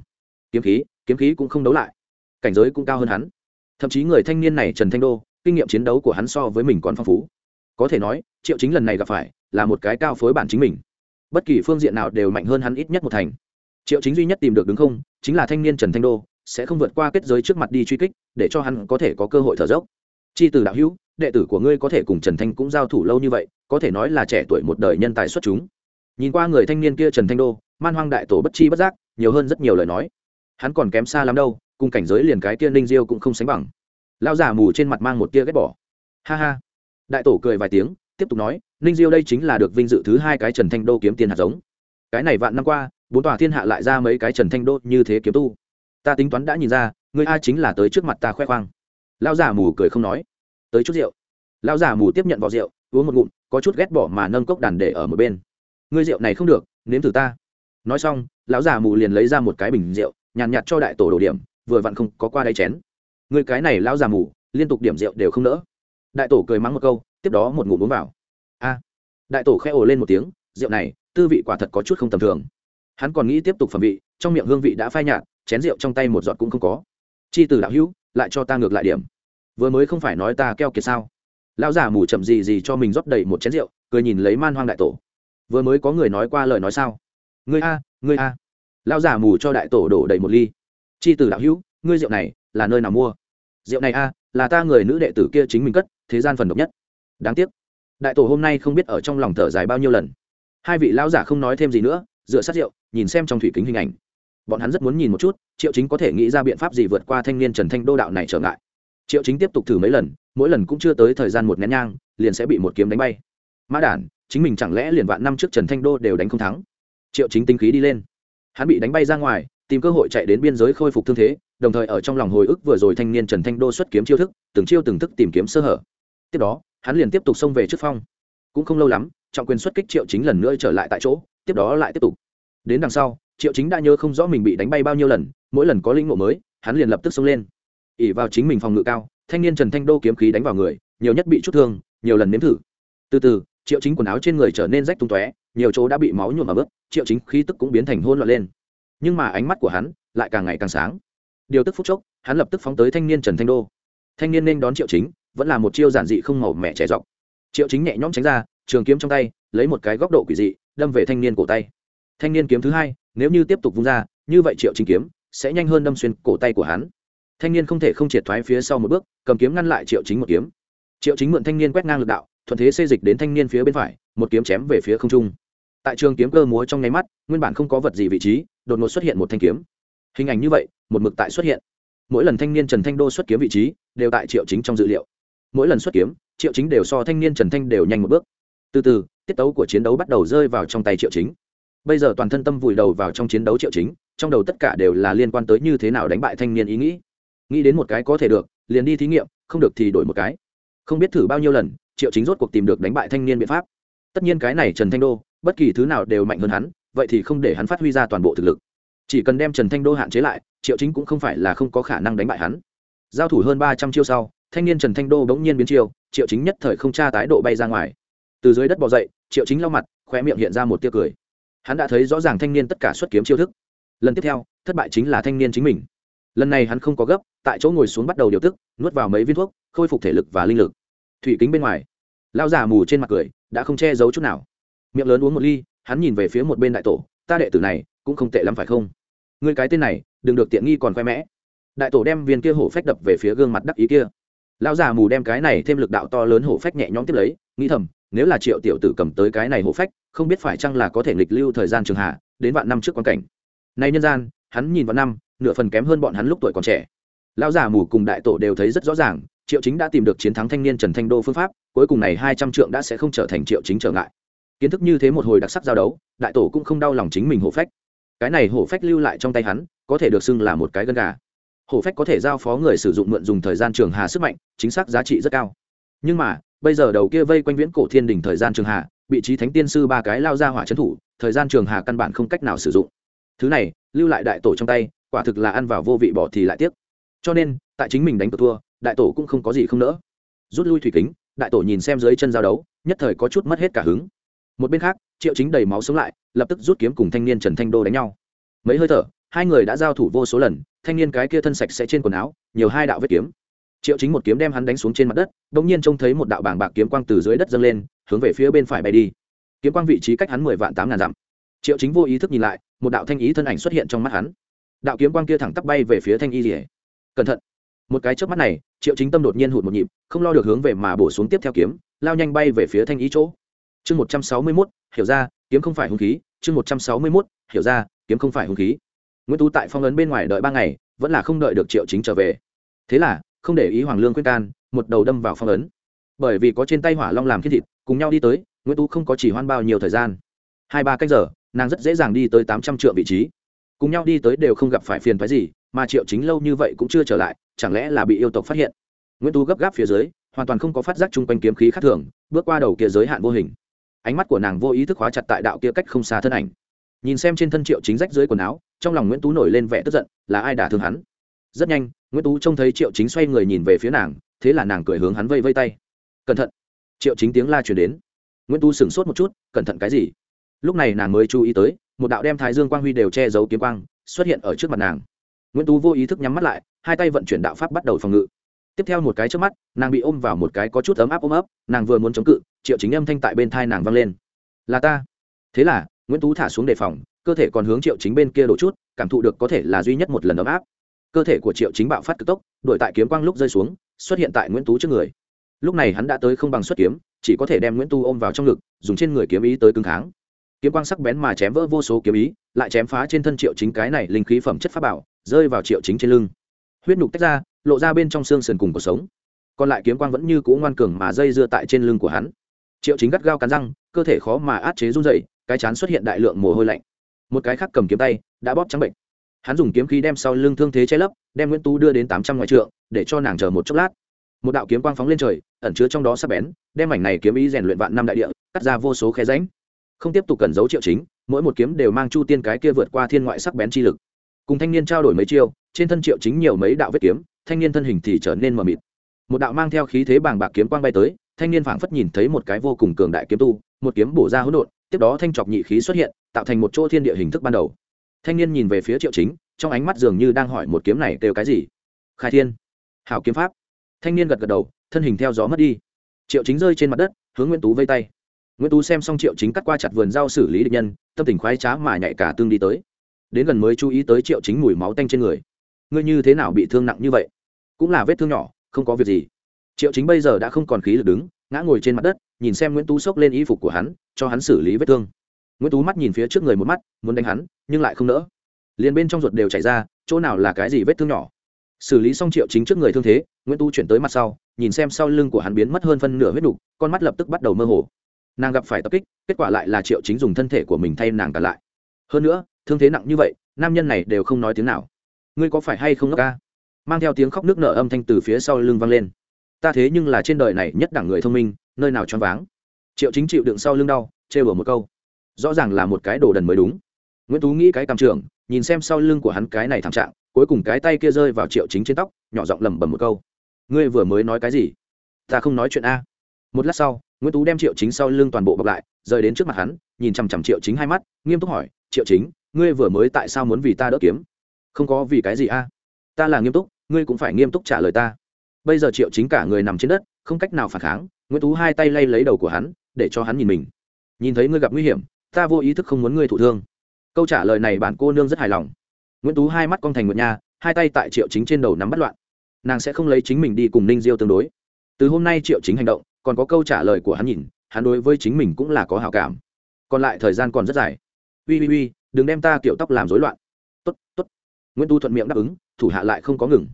Speaker 1: Kiếm khí kiếm khí cũng không đấu lại. Cảnh giới cũng cao hơn hắn. Thậm chí người thanh niên này trần thanh đô, kinh nghiệm chiến đấu của hắn so với mình còn phong phú. Có thể nói, triệu chính lần này gặp phải, là một cái cao phối bản chính mình. Bất kỳ phương diện nào đều mạnh hơn hắn ít nhất một thành. Triệu chính duy nhất tìm được đứng không, chính là thanh niên trần thanh đô, sẽ không vượt qua kết giới trước mặt đi truy kích, để cho hắn có thể có cơ hội thở dốc chi từ đạo hữu, đệ tử của ngươi có thể cùng trần thanh cũng giao thủ lâu như vậy, có thể nói là trẻ tuổi một đời nhân tài xuất chúng. Nhìn qua người thanh niên kia trần thanh đô, man hoang đại tổ bất chi bất giác, nhiều hơn rất nhiều lời nói. Hắn còn kém xa lắm đâu, cùng cảnh giới liền cái kia ninh diêu cũng không sánh bằng. Lao giả mù trên mặt mang một tia ghét bỏ. Ha ha. Đại tổ cười vài tiếng, tiếp tục nói, ninh diêu đây chính là được vinh dự thứ hai cái trần thanh đô kiếm tiền hạt giống. Cái này vạn năm qua, bốn tòa thiên hạ lại ra mấy cái trần thanh đô như thế kiếm tu. Ta tính toán đã nhìn ra người a chính là tới trước mặt ta khoe khoang lão giả mù cười không nói. Tới chút rượu. Lão giả mù tiếp nhận vỏ rượu, uống một ngụm, có chút ghét bỏ mà nâng cốc đàn để ở một bên. Ngươi rượu này không được, nếm thử ta. Nói xong, lão giả mù liền lấy ra một cái bình rượu, nhàn nhạt cho đại tổ đồ điểm, vừa vặn không có qua đáy chén. Người cái này lão già mù, liên tục điểm rượu đều không nỡ. Đại tổ cười mắng một câu, tiếp đó một ngụm uống vào. A. Đại tổ khẽ ồ lên một tiếng, rượu này, tư vị quả thật có chút không tầm thường. Hắn còn nghĩ tiếp tục phẩm vị, trong miệng hương vị đã phai nhạt, chén rượu trong tay một giọt cũng không có. Chi từ đạo hữu, lại cho ta ngược lại điểm vừa mới không phải nói ta keo kiệt sao? Lão già mù chậm gì gì cho mình rót đầy một chén rượu, cười nhìn lấy man hoang đại tổ. Vừa mới có người nói qua lời nói sao? Ngươi a ngươi a. Lão già mù cho đại tổ đổ đầy một ly. Chi từ đạo hữu, ngươi rượu này là nơi nào mua? Rượu này a, là ta người nữ đệ tử kia chính mình cất, thế gian phần độc nhất. Đáng tiếc. Đại tổ hôm nay không biết ở trong lòng thở dài bao nhiêu lần. Hai vị lão giả không nói thêm gì nữa, dựa sát rượu, nhìn xem trong thủy kính hình ảnh. Bọn hắn rất muốn nhìn một chút, triệu chính có thể nghĩ ra biện pháp gì vượt qua thanh niên trần thanh đô đạo này trở ngại triệu chính tiếp tục thử mấy lần, mỗi lần cũng chưa tới thời gian một nén nhang, liền sẽ bị một kiếm đánh bay. Mã đản, chính mình chẳng lẽ liền vạn năm trước trần thanh đô đều đánh không thắng? Triệu chính tinh khí đi lên. Hắn bị đánh bay ra ngoài, tìm cơ hội chạy đến biên giới khôi phục thương thế, đồng thời ở trong lòng hồi ức vừa rồi thanh niên trần thanh đô xuất kiếm chiêu thức, từng chiêu từng thức tìm kiếm sơ hở. Tiếp đó, hắn liền tiếp tục xông về trước phong. Cũng không lâu lắm, trọng quyền xuất kích triệu chính lần nữa trở lại tại chỗ, tiếp đó lại tiếp tục. Đến đằng sau, triệu chính đã nhớ không rõ mình bị đánh bay bao nhiêu lần, mỗi lần có linh ngộ mới, hắn liền lập tức xông lên ỉ vào chính mình phòng ngự cao, thanh niên trần thanh đô kiếm khí đánh vào người, nhiều nhất bị chút thương, nhiều lần nếm thử. Từ từ, triệu chính quần áo trên người trở nên rách tung tóe, nhiều chỗ đã bị máu nhuộm ở bước triệu chính khí tức cũng biến thành hôn loạn lên. Nhưng mà ánh mắt của hắn lại càng ngày càng sáng. Điều tức phút chốc, hắn lập tức phóng tới thanh niên trần thanh đô. Thanh niên nên đón triệu chính, vẫn là một chiêu giản dị không màu mẹ trẻ dọc. Triệu chính nhẹ nhõm tránh ra, trường kiếm trong tay, lấy một cái góc độ quỷ dị, đâm về thanh niên cổ tay. Thanh niên kiếm thứ hai, nếu như tiếp tục vung ra, như vậy triệu chính kiếm sẽ nhanh hơn đâm xuyên cổ tay của hắn thanh niên không thể không triệt thoái phía sau một bước, cầm kiếm ngăn lại triệu chính một kiếm. Triệu chính mượn thanh niên quét ngang lực đạo, thuận thế xê dịch đến thanh niên phía bên phải, một kiếm chém về phía không trung. Tại trường kiếm cơ múa trong nháy mắt, nguyên bản không có vật gì vị trí, đột ngột xuất hiện một thanh kiếm. Hình ảnh như vậy, một mực tại xuất hiện. Mỗi lần thanh niên trần thanh đô xuất kiếm vị trí, đều tại triệu chính trong dự liệu. Mỗi lần xuất kiếm, triệu chính đều so thanh niên trần thanh đều nhanh một bước. Từ từ, tiết tấu của chiến đấu bắt đầu rơi vào trong tay triệu chính. Bây giờ toàn thân tâm vùi đầu vào trong chiến đấu triệu chính, trong đầu tất cả đều là liên quan tới như thế nào đánh bại thanh niên ý nghĩ nghĩ đến một cái có thể được, liền đi thí nghiệm, không được thì đổi một cái. Không biết thử bao nhiêu lần, triệu chính rốt cuộc tìm được đánh bại thanh niên biện pháp. Tất nhiên cái này trần thanh đô, bất kỳ thứ nào đều mạnh hơn hắn, vậy thì không để hắn phát huy ra toàn bộ thực lực. Chỉ cần đem trần thanh đô hạn chế lại, triệu chính cũng không phải là không có khả năng đánh bại hắn. Giao thủ hơn ba trăm chiêu sau, thanh niên trần thanh đô bỗng nhiên biến chiêu, triệu chính nhất thời không tra tái độ bay ra ngoài. Từ dưới đất bỏ dậy, triệu chính lau mặt khoe miệng hiện ra một tia cười. Hắn đã thấy rõ ràng thanh niên tất cả xuất kiếm chiêu thức. Lần tiếp theo, thất bại chính là thanh niên chính mình. Lần này hắn không có gấp tại chỗ ngồi xuống bắt đầu điều tức, nuốt vào mấy viên thuốc, khôi phục thể lực và linh lực. Thủy kính bên ngoài lao già mù trên mặt cười, đã không che giấu chút nào. Miệng lớn uống một ly, hắn nhìn về phía một bên đại tổ, ta đệ tử này cũng không tệ lắm phải không? Người cái tên này, đừng được tiện nghi còn khoe mẽ. Đại tổ đem viên kia hổ phách đập về phía gương mặt đắc ý kia. Lão già mù đem cái này thêm lực đạo to lớn hổ phách nhẹ nhõm tiếp lấy, nghĩ thầm, nếu là triệu tiểu tử cầm tới cái này hổ phách, không biết phải chăng là có thể nghịch lưu thời gian trường hạ, đến vạn năm trước quan cảnh. Nay nhân gian, hắn nhìn vạn năm, nửa phần kém hơn bọn hắn lúc tuổi còn trẻ lão già mù cùng đại tổ đều thấy rất rõ ràng, triệu chính đã tìm được chiến thắng thanh niên trần thanh đô phương pháp, cuối cùng này hai trăm trượng đã sẽ không trở thành triệu chính trở ngại. Kiến thức như thế một hồi đặc sắc giao đấu, đại tổ cũng không đau lòng chính mình hổ phách. Cái này hổ phách lưu lại trong tay hắn, có thể được xưng là một cái gân gà. Hổ phách có thể giao phó người sử dụng mượn dùng thời gian trường hà sức mạnh, chính xác giá trị rất cao. Nhưng mà, bây giờ đầu kia vây quanh viễn cổ thiên đình thời gian trường hà bị trí thánh tiên sư ba cái lao ra hỏa trấn thủ, thời gian trường hà căn bản không cách nào sử dụng. Thứ này, lưu lại đại tổ trong tay, quả thực là ăn vào vô vị bỏ thì lại tiếc cho nên, tại chính mình đánh cược thua, đại tổ cũng không có gì không nỡ. Rút lui thủy kính, đại tổ nhìn xem dưới chân giao đấu, nhất thời có chút mất hết cả hứng. Một bên khác, triệu chính đầy máu sống lại, lập tức rút kiếm cùng thanh niên trần thanh đô đánh nhau. Mấy hơi thở, hai người đã giao thủ vô số lần, thanh niên cái kia thân sạch sẽ trên quần áo, nhiều hai đạo vết kiếm. Triệu chính một kiếm đem hắn đánh xuống trên mặt đất đ ỗ n g nhiên trông thấy một đạo bảng bạc kiếm quang từ dưới đất dâng lên, hướng về phía bên phải bay đi. Kiếm quang vị trí cách hắn mười vạn tám ngàn dặm. Triệu chính vô ý thức nhìn lại, một đạo thanh ý thân ảnh xuất hiện trong mắt hắn. Đạo kiếm quang kia thẳng tắp bay về phía thanh y rỉa cẩn thận. Một cái trước mắt này, triệu chính tâm đột nhiên hụt một nhịp, không lo được hướng về mà bổ xuống tiếp theo kiếm, lao nhanh bay về phía thanh ý chỗ. Chương một trăm sáu mươi mốt, hiểu ra, kiếm không phải hung khí. Chương một trăm sáu mươi mốt, hiểu ra, kiếm không phải hung khí. Nguyễn tú tại phong ấn bên ngoài đợi ba ngày, vẫn là không đợi được triệu chính trở về. Thế là, không để ý hoàng lương khuyên can, một đầu đâm vào phong ấn. Bởi vì có trên tay hỏa long làm khiết thịt, cùng nhau đi tới, nguyễn tú không có chỉ hoan bao nhiêu thời gian. Hai ba cách giờ, nàng rất dễ dàng đi tới tám trăm triệu vị trí cùng nhau đi tới đều không gặp phải phiền phái gì, mà triệu chính lâu như vậy cũng chưa trở lại, chẳng lẽ là bị yêu tộc phát hiện? Nguyễn tú gấp gáp phía dưới, hoàn toàn không có phát giác chung quanh kiếm khí khác thường, bước qua đầu kia giới hạn vô hình. Ánh mắt của nàng vô ý thức hóa chặt tại đạo kia cách không xa thân ảnh. Nhìn xem trên thân triệu chính rách dưới quần áo, trong lòng nguyễn tú nổi lên vẻ tức giận, là ai đả thương hắn? Rất nhanh, nguyễn tú trông thấy triệu chính xoay người nhìn về phía nàng, thế là nàng cười hướng hắn vây vây tay. Cẩn thận! Triệu chính tiếng la chuyển đến. Nguyễn tú sửng sốt một chút, cẩn thận cái gì? Lúc này nàng mới chú ý tới một đạo đem thái dương quang huy đều che giấu kiếm quang, xuất hiện ở trước mặt nàng. Nguyễn tú vô ý thức nhắm mắt lại, hai tay vận chuyển đạo pháp bắt đầu phòng ngự. Tiếp theo một cái trước mắt, nàng bị ôm vào một cái có chút ấm áp ôm ấp, nàng vừa muốn chống cự, triệu chính âm thanh tại bên thai nàng vang lên. Là ta. Thế là, nguyễn tú thả xuống đề phòng, cơ thể còn hướng triệu chính bên kia đổ chút, cảm thụ được có thể là duy nhất một lần ấm áp. Cơ thể của triệu chính bạo phát cực tốc đổi tại kiếm quang lúc rơi xuống, xuất hiện tại nguyễn tú trước người. Lúc này hắn đã tới không bằng xuất kiếm, chỉ có thể đem nguyễn tu ôm vào trong ngực, dùng trên người kiếm ý tới cứng kháng kiếm quang sắc bén mà chém vỡ vô số kiếm ý, lại chém phá trên thân triệu chính cái này linh khí phẩm chất pháp bảo, rơi vào triệu chính trên lưng. Huyết nhục tách ra, lộ ra bên trong xương sườn cùng cuộc sống. Còn lại kiếm quang vẫn như cũ ngoan cường mà dây dưa tại trên lưng của hắn. Triệu chính gắt gao cắn răng, cơ thể khó mà át chế run dậy cái chán xuất hiện đại lượng mồ hôi lạnh. Một cái khác cầm kiếm tay, đã bóp trắng bệnh. Hắn dùng kiếm khí đem sau lưng thương thế che lấp, đem nguyễn tú đưa đến tám trăm ngoại trượng, để cho nàng chờ một chốc lát. Một đạo kiếm quang phóng lên trời, ẩn chứa trong đó sắp bén, đem mảnh này kiếm ý rèn luyện vạn năm đại địa, cắt ra vô số khe ránh không tiếp tục cần giấu triệu chính, mỗi một kiếm đều mang chu tiên cái kia vượt qua thiên ngoại sắc bén chi lực. Cùng thanh niên trao đổi mấy chiêu, trên thân triệu chính nhiều mấy đạo vết kiếm, thanh niên thân hình thì trở nên mờ mịt. Một đạo mang theo khí thế bàng bạc kiếm quang bay tới, thanh niên phảng phất nhìn thấy một cái vô cùng cường đại kiếm tu, một kiếm bổ ra hỗn độn, tiếp đó thanh chọc nhị khí xuất hiện, tạo thành một chỗ thiên địa hình thức ban đầu. Thanh niên nhìn về phía triệu chính, trong ánh mắt dường như đang hỏi một kiếm này kêu cái gì. Khai thiên, hảo kiếm pháp. Thanh niên gật gật đầu, thân hình theo gió mất đi. Triệu chính rơi trên mặt đất, hướng nguyễn tú vây tay nguyễn tú xem xong triệu chính cắt qua chặt vườn rau xử lý địch nhân, tâm tình khoái trá mà nhạy cả tương đi tới. Đến gần mới chú ý tới triệu chính mùi máu tanh trên người. Ngươi như thế nào bị thương nặng như vậy? Cũng là vết thương nhỏ, không có việc gì. Triệu chính bây giờ đã không còn khí lực đứng, ngã ngồi trên mặt đất, nhìn xem nguyễn tú xốc lên y phục của hắn, cho hắn xử lý vết thương. Nguyễn tú mắt nhìn phía trước người một mắt, muốn đánh hắn, nhưng lại không nỡ. Liền bên trong ruột đều chảy ra, chỗ nào là cái gì vết thương nhỏ? Xử lý xong triệu chính trước người thương thế, nguyễn tú chuyển tới mặt sau, nhìn xem sau lưng của hắn biến mất hơn phân nửa huyết đục con mắt lập tức bắt đầu mơ hồ nàng gặp phải tập kích, kết quả lại là triệu chính dùng thân thể của mình thay nàng cả lại. Hơn nữa, thương thế nặng như vậy, nam nhân này đều không nói tiếng nào. Ngươi có phải hay không ngốc ca? Mang theo tiếng khóc nước nở âm thanh từ phía sau lưng vang lên. Ta thế nhưng là trên đời này nhất đẳng người thông minh, nơi nào choáng váng. Triệu chính chịu đựng sau lưng đau, trêu ở một câu. Rõ ràng là một cái đồ đần mới đúng. Nguyễn tú nghĩ cái cảm trưởng nhìn xem sau lưng của hắn cái này thảm trạng, cuối cùng cái tay kia rơi vào triệu chính trên tóc, nhỏ giọng lẩm bẩm một câu. Ngươi vừa mới nói cái gì? Ta không nói chuyện a. Một lát sau nguyễn tú đem triệu chính sau lưng toàn bộ bọc lại, rời đến trước mặt hắn, nhìn chằm chằm triệu chính hai mắt, nghiêm túc hỏi, triệu chính, ngươi vừa mới tại sao muốn vì ta đỡ kiếm? Không có, vì cái gì a? Ta là nghiêm túc, ngươi cũng phải nghiêm túc trả lời ta. Bây giờ triệu chính cả người nằm trên đất, không cách nào phản kháng, nguyễn tú hai tay lay lấy đầu của hắn, để cho hắn nhìn mình. Nhìn thấy ngươi gặp nguy hiểm, ta vô ý thức không muốn ngươi thụ thương. Câu trả lời này bạn cô nương rất hài lòng. Nguyễn tú hai mắt con thành nguyệt nha, hai tay tại triệu chính trên đầu nắm bắt loạn. Nàng sẽ không lấy chính mình đi cùng ninh diêu tương đối. Từ hôm nay triệu chính hành động còn có câu trả lời của hắn nhìn, hắn đối với chính mình cũng là có hảo cảm. Còn lại thời gian còn rất dài. Ui ui ui, đừng đem ta kiểu tóc làm rối loạn. Tốt tốt. Nguyễn tu thuận miệng đáp ứng, thủ hạ lại không có ngừng.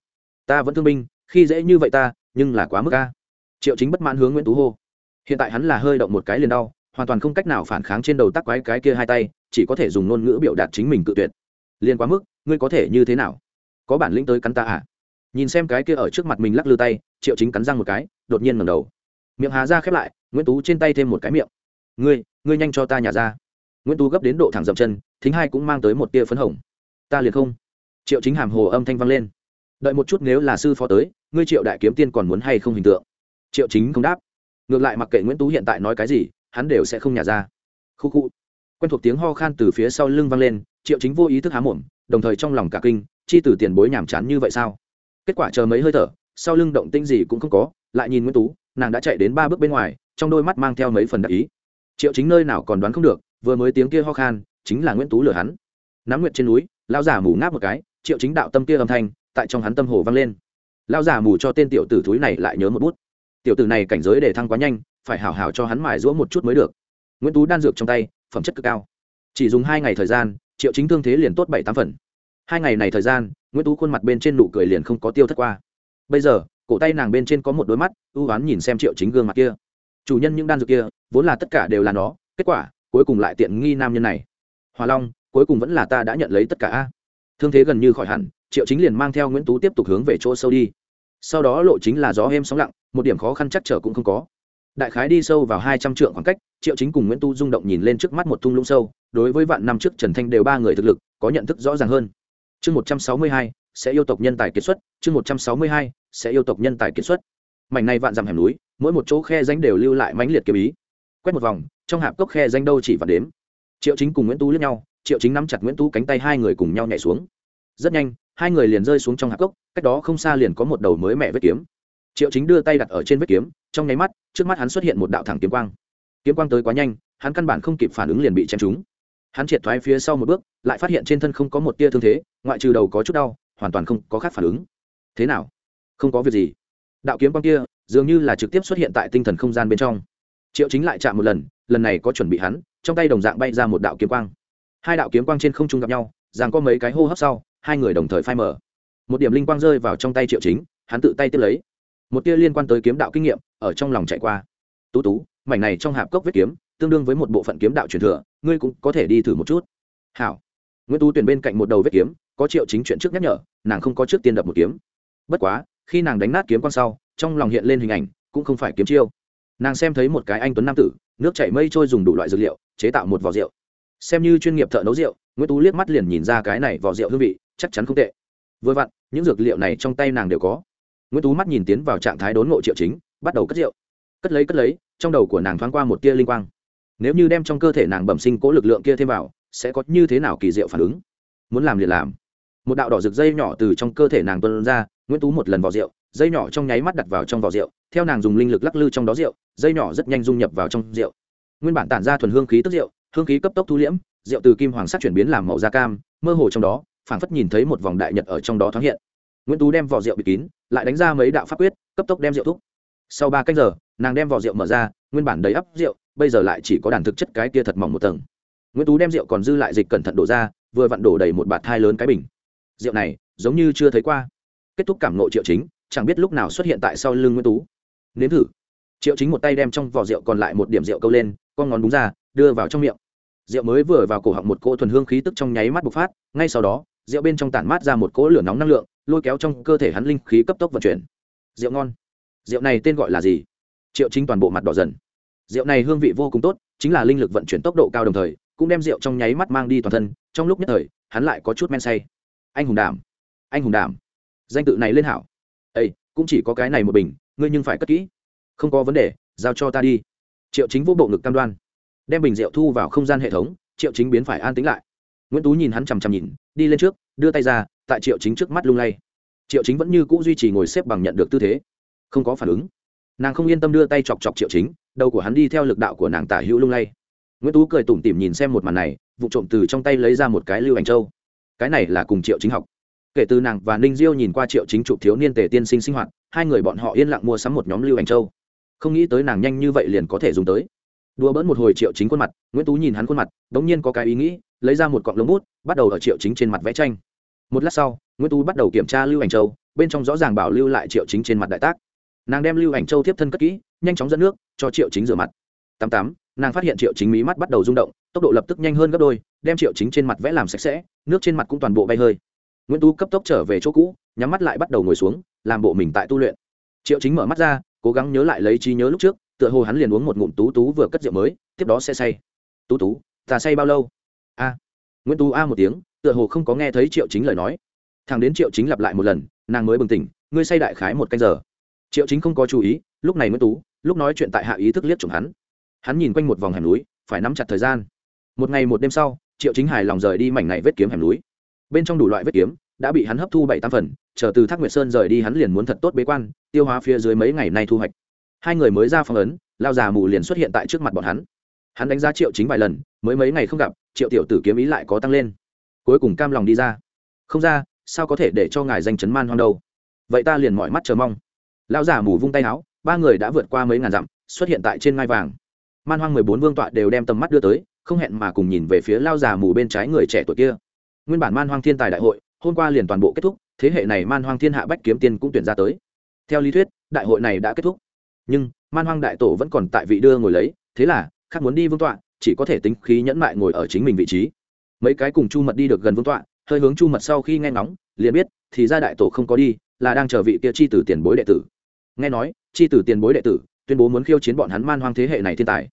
Speaker 1: Ta vẫn thương binh, khi dễ như vậy ta, nhưng là quá mức ca triệu chính bất mãn hướng nguyễn tú hô. Hiện tại hắn là hơi động một cái liền đau, hoàn toàn không cách nào phản kháng trên đầu tắc quái cái kia hai tay, chỉ có thể dùng ngôn ngữ biểu đạt chính mình cự tuyệt. Liền quá mức, ngươi có thể như thế nào? Có bản lĩnh tới cắn ta à? Nhìn xem cái kia ở trước mặt mình lắc lư tay, triệu chính cắn răng một cái, đột nhiên ngầm đầu miệng hà ra khép lại, nguyễn tú trên tay thêm một cái miệng. Ngươi ngươi nhanh cho ta nhả ra. Nguyễn tú gấp đến độ thẳng dậm chân, thính hai cũng mang tới một tia phấn hồng. Ta liền không. Triệu chính hàm hồ âm thanh vang lên. Đợi một chút nếu là sư phó tới, ngươi triệu đại kiếm tiên còn muốn hay không hình tượng? Triệu chính không đáp. Ngược lại mặc kệ nguyễn tú hiện tại nói cái gì, hắn đều sẽ không nhả ra. Khu khu. Quen thuộc tiếng ho khan từ phía sau lưng vang lên, triệu chính vô ý thức há mồm, đồng thời trong lòng cả kinh, chi từ tiền bối nhàm chán như vậy sao? Kết quả chờ mấy hơi thở sau lưng động tinh gì cũng không có, lại nhìn nguyễn tú, nàng đã chạy đến ba bước bên ngoài, trong đôi mắt mang theo mấy phần đặc ý. Triệu chính nơi nào còn đoán không được, vừa mới tiếng kia ho khan, chính là nguyễn tú lừa hắn. Nắm nguyện trên núi lao giả mù ngáp một cái, triệu chính đạo tâm kia âm thanh, tại trong hắn tâm hồ vang lên. Lao giả mù cho tên tiểu tử thúi này lại nhớ một bút. Tiểu tử này cảnh giới để thăng quá nhanh, phải hảo hảo cho hắn mài rũa một chút mới được. Nguyễn tú đan dược trong tay, phẩm chất cực cao. Chỉ dùng hai ngày thời gian, triệu chính thương thế liền tốt bảy tám phần. Hai ngày này thời gian, nguyễn tú khuôn mặt bên trên nụ cười liền không có tiêu thất qua bây giờ, cổ tay nàng bên trên có một đôi mắt, ưu oán nhìn xem triệu chính gương mặt kia. Chủ nhân những đan dược kia, vốn là tất cả đều là nó, kết quả, cuối cùng lại tiện nghi nam nhân này. Hòa long, cuối cùng vẫn là ta đã nhận lấy tất cả a. Thương thế gần như khỏi hẳn, triệu chính liền mang theo nguyễn tú tiếp tục hướng về chỗ sâu đi. Sau đó lộ chính là gió êm sóng lặng, một điểm khó khăn chắc trở cũng không có. Đại khái đi sâu vào hai trăm trượng khoảng cách, triệu chính cùng nguyễn tu rung động nhìn lên trước mắt một thung lũng sâu, đối với vạn năm trước trần thanh đều ba người thực lực, có nhận thức rõ ràng hơn. Chương một trăm sáu mươi hai sẽ yêu tộc nhân tài kiệt xuất, chương một trăm sáu mươi hai, sẽ yêu tộc nhân tài kiệt xuất. Mảnh này vạn dặm hẻm núi, mỗi một chỗ khe danh đều lưu lại mãnh liệt kiếm ý. Quét một vòng, trong hạp cốc khe danh đâu chỉ vạn đếm. Triệu chính cùng nguyễn tú lướt nhau, triệu chính nắm chặt nguyễn tú cánh tay hai người cùng nhau nhảy xuống. Rất nhanh, hai người liền rơi xuống trong hạp cốc, cách đó không xa liền có một đầu mới mẹ vết kiếm. Triệu chính đưa tay đặt ở trên vết kiếm, trong nháy mắt, trước mắt hắn xuất hiện một đạo thẳng kiếm quang. Kiếm quang tới quá nhanh, hắn căn bản không kịp phản ứng liền bị chém trúng. Hắn triệt thoái phía sau một bước, lại phát hiện trên thân không có một tia thương thế, ngoại trừ đầu có chút đau hoàn toàn không có khác phản ứng. Thế nào? Không có việc gì. Đạo kiếm quang kia dường như là trực tiếp xuất hiện tại tinh thần không gian bên trong. Triệu chính lại chạm một lần lần này có chuẩn bị hắn, trong tay đồng dạng bay ra một đạo kiếm quang. Hai đạo kiếm quang trên không trung gặp nhau rằng có mấy cái hô hấp sau, hai người đồng thời phai mở một điểm linh quang rơi vào trong tay triệu chính, hắn tự tay tiếp lấy. Một tia liên quan tới kiếm đạo kinh nghiệm ở trong lòng chạy qua. Tú tú, mảnh này trong hạp cốc vết kiếm, tương đương với một bộ phận kiếm đạo truyền thừa, ngươi cũng có thể đi thử một chút. Hảo. Nguyễn tú tuyển bên cạnh một đầu vết kiếm có triệu chính chuyện trước nhắc nhở, nàng không có trước tiên đập một kiếm. Bất quá, khi nàng đánh nát kiếm quan sau, trong lòng hiện lên hình ảnh, cũng không phải kiếm chiêu. Nàng xem thấy một cái anh tuấn nam tử, nước chảy mây trôi dùng đủ loại dược liệu, chế tạo một vỏ rượu. Xem như chuyên nghiệp thợ nấu rượu, nguyễn tú liếc mắt liền nhìn ra cái này vỏ rượu hương vị, chắc chắn không tệ. Vừa vặn, những dược liệu này trong tay nàng đều có. Nguyễn tú mắt nhìn tiến vào trạng thái đốn ngộ triệu chính, bắt đầu cất rượu. Cất lấy cất lấy, trong đầu của nàng thoáng qua một tia linh quang. Nếu như đem trong cơ thể nàng bẩm sinh cố lực lượng kia thêm vào, sẽ có như thế nào kỳ diệu phản ứng? Muốn làm liền làm một đạo đỏ rực dây nhỏ từ trong cơ thể nàng tuân ra, nguyễn tú một lần vào rượu, dây nhỏ trong nháy mắt đặt vào trong vỏ rượu, theo nàng dùng linh lực lắc lư trong đó rượu, dây nhỏ rất nhanh dung nhập vào trong rượu. Nguyên bản tản ra thuần hương khí tức rượu, hương khí cấp tốc thu liễm, rượu từ kim hoàng sắc chuyển biến làm màu da cam, mơ hồ trong đó, phảng phất nhìn thấy một vòng đại nhật ở trong đó thoáng hiện. Nguyễn tú đem vỏ rượu bịt kín, lại đánh ra mấy đạo pháp quyết, cấp tốc đem rượu thúc. Sau ba cách giờ, nàng đem vỏ rượu mở ra, nguyên bản đầy ắp rượu, bây giờ lại chỉ có đàn thực chất cái kia thật mỏng một tầng. Nguyễn tú đem rượu còn dư lại dịch cẩn thận đổ ra, vừa vặn đổ đầy một bạt thai lớn cái bình rượu này giống như chưa thấy qua. Kết thúc cảm nộ triệu chính, chẳng biết lúc nào xuất hiện tại sau lưng nguyễn tú. Nếm thử. Triệu chính một tay đem trong vỏ rượu còn lại một điểm rượu câu lên, con ngón búng ra, đưa vào trong miệng. Rượu mới vừa vào cổ họng một cỗ thuần hương khí tức trong nháy mắt bộc phát, ngay sau đó, rượu bên trong tản mát ra một cỗ lửa nóng năng lượng, lôi kéo trong cơ thể hắn linh khí cấp tốc vận chuyển. Rượu ngon. Rượu này tên gọi là gì? Triệu chính toàn bộ mặt đỏ dần. Rượu này hương vị vô cùng tốt, chính là linh lực vận chuyển tốc độ cao đồng thời, cũng đem rượu trong nháy mắt mang đi toàn thân, trong lúc nhất thời, hắn lại có chút men say anh hùng đảm, anh hùng đảm. Danh tự này lên hảo. Ây cũng chỉ có cái này một bình, ngươi nhưng phải cất kỹ. Không có vấn đề, giao cho ta đi. Triệu chính vô bộ ngực cam đoan. Đem bình rượu thu vào không gian hệ thống, triệu chính biến phải an tính lại. Nguyễn tú nhìn hắn chằm chằm nhìn, đi lên trước, đưa tay ra, tại triệu chính trước mắt lung lay. Triệu chính vẫn như c ũ duy trì ngồi xếp bằng nhận được tư thế. Không có phản ứng. Nàng không yên tâm đưa tay chọc chọc triệu chính, đầu của hắn đi theo lực đạo của nàng tả hữu lung lay. Nguyễn tú cười tủm tỉm nhìn xem một màn này, vụ trộm từ trong tay lấy ra một cái lưu ảnh châu cái này là cùng triệu chính học. Kể từ nàng và ninh diêu nhìn qua triệu chính chụp thiếu niên tề tiên sinh sinh hoạt, hai người bọn họ yên lặng mua sắm một nhóm lưu ảnh châu. Không nghĩ tới nàng nhanh như vậy liền có thể dùng tới. Đùa bỡn một hồi triệu chính khuôn mặt, nguyễn tú nhìn hắn khuôn mặt đ ỗ n g nhiên có cái ý nghĩ, lấy ra một cọng lông bút, bắt đầu ở triệu chính trên mặt vẽ tranh. Một lát sau, nguyễn tú bắt đầu kiểm tra lưu ảnh châu, bên trong rõ ràng bảo lưu lại triệu chính trên mặt đại tác. Nàng đem lưu ảnh châu tiếp thân cất kỹ, nhanh chóng dẫn nước, cho triệu chính rửa mặt. Tám tám nàng phát hiện triệu chính mí mắt bắt đầu rung động, tốc độ lập tức nhanh hơn gấp đôi, đem triệu chính trên mặt vẽ làm sạch sẽ, nước trên mặt cũng toàn bộ bay hơi. Nguyễn tú cấp tốc trở về chỗ cũ, nhắm mắt lại bắt đầu ngồi xuống, làm bộ mình tại tu luyện. Triệu chính mở mắt ra, cố gắng nhớ lại lấy trí nhớ lúc trước, tựa hồ hắn liền uống một ngụm tú tú vừa cất rượu mới, tiếp đó sẽ say. Tú tú, ta say bao lâu? A. Nguyễn tú a một tiếng, tựa hồ không có nghe thấy triệu chính lời nói. Thằng đến triệu chính lặp lại một lần, nàng mới bừng tỉnh, ngươi say đại khái một canh giờ. Triệu chính không có chú ý, lúc này mới tú, lúc nói chuyện tại hạ ý thức liếc chủng hắn hắn nhìn quanh một vòng hẻm núi, phải nắm chặt thời gian. Một ngày một đêm sau, triệu chính Hải lòng rời đi mảnh này vết kiếm hẻm núi. Bên trong đủ loại vết kiếm, đã bị hắn hấp thu bảy tam phần, chờ từ thác nguyệt sơn rời đi hắn liền muốn thật tốt bế quan, tiêu hóa phía dưới mấy ngày nay thu hoạch. Hai người mới ra phong ấn, lao già mù liền xuất hiện tại trước mặt bọn hắn. Hắn đánh giá triệu chính vài lần, mới mấy ngày không gặp, triệu tiểu tử kiếm ý lại có tăng lên. Cuối cùng cam lòng đi ra. Không ra, sao có thể để cho ngài danh chấn man hoang đâu? Vậy ta liền mọi mắt chờ mong. Lao già mù vung tay áo, ba người đã vượt qua mấy ngàn dặm, xuất hiện tại trên ngai vàng man hoang mười bốn vương tọa đều đem tầm mắt đưa tới, không hẹn mà cùng nhìn về phía lao già mù bên trái người trẻ tuổi kia. Nguyên bản man hoang thiên tài đại hội, hôm qua liền toàn bộ kết thúc, thế hệ này man hoang thiên hạ bách kiếm tiên cũng tuyển ra tới. Theo lý thuyết, đại hội này đã kết thúc. Nhưng, man hoang đại tổ vẫn còn tại vị đưa ngồi lấy, thế là, khác muốn đi vương tọa, chỉ có thể tính khí nhẫn mại ngồi ở chính mình vị trí. Mấy cái cùng chu mật đi được gần vương tọa, hơi hướng chu mật sau khi nghe ngóng, liền biết, thì ra đại tổ không có đi, là đang chờ vị kia chi tử tiền bối đệ tử. Nghe nói, chi tử tiền bối đệ tử tuyên bố muốn khiêu chiến bọn hắn man hoang thế hệ này thiên tài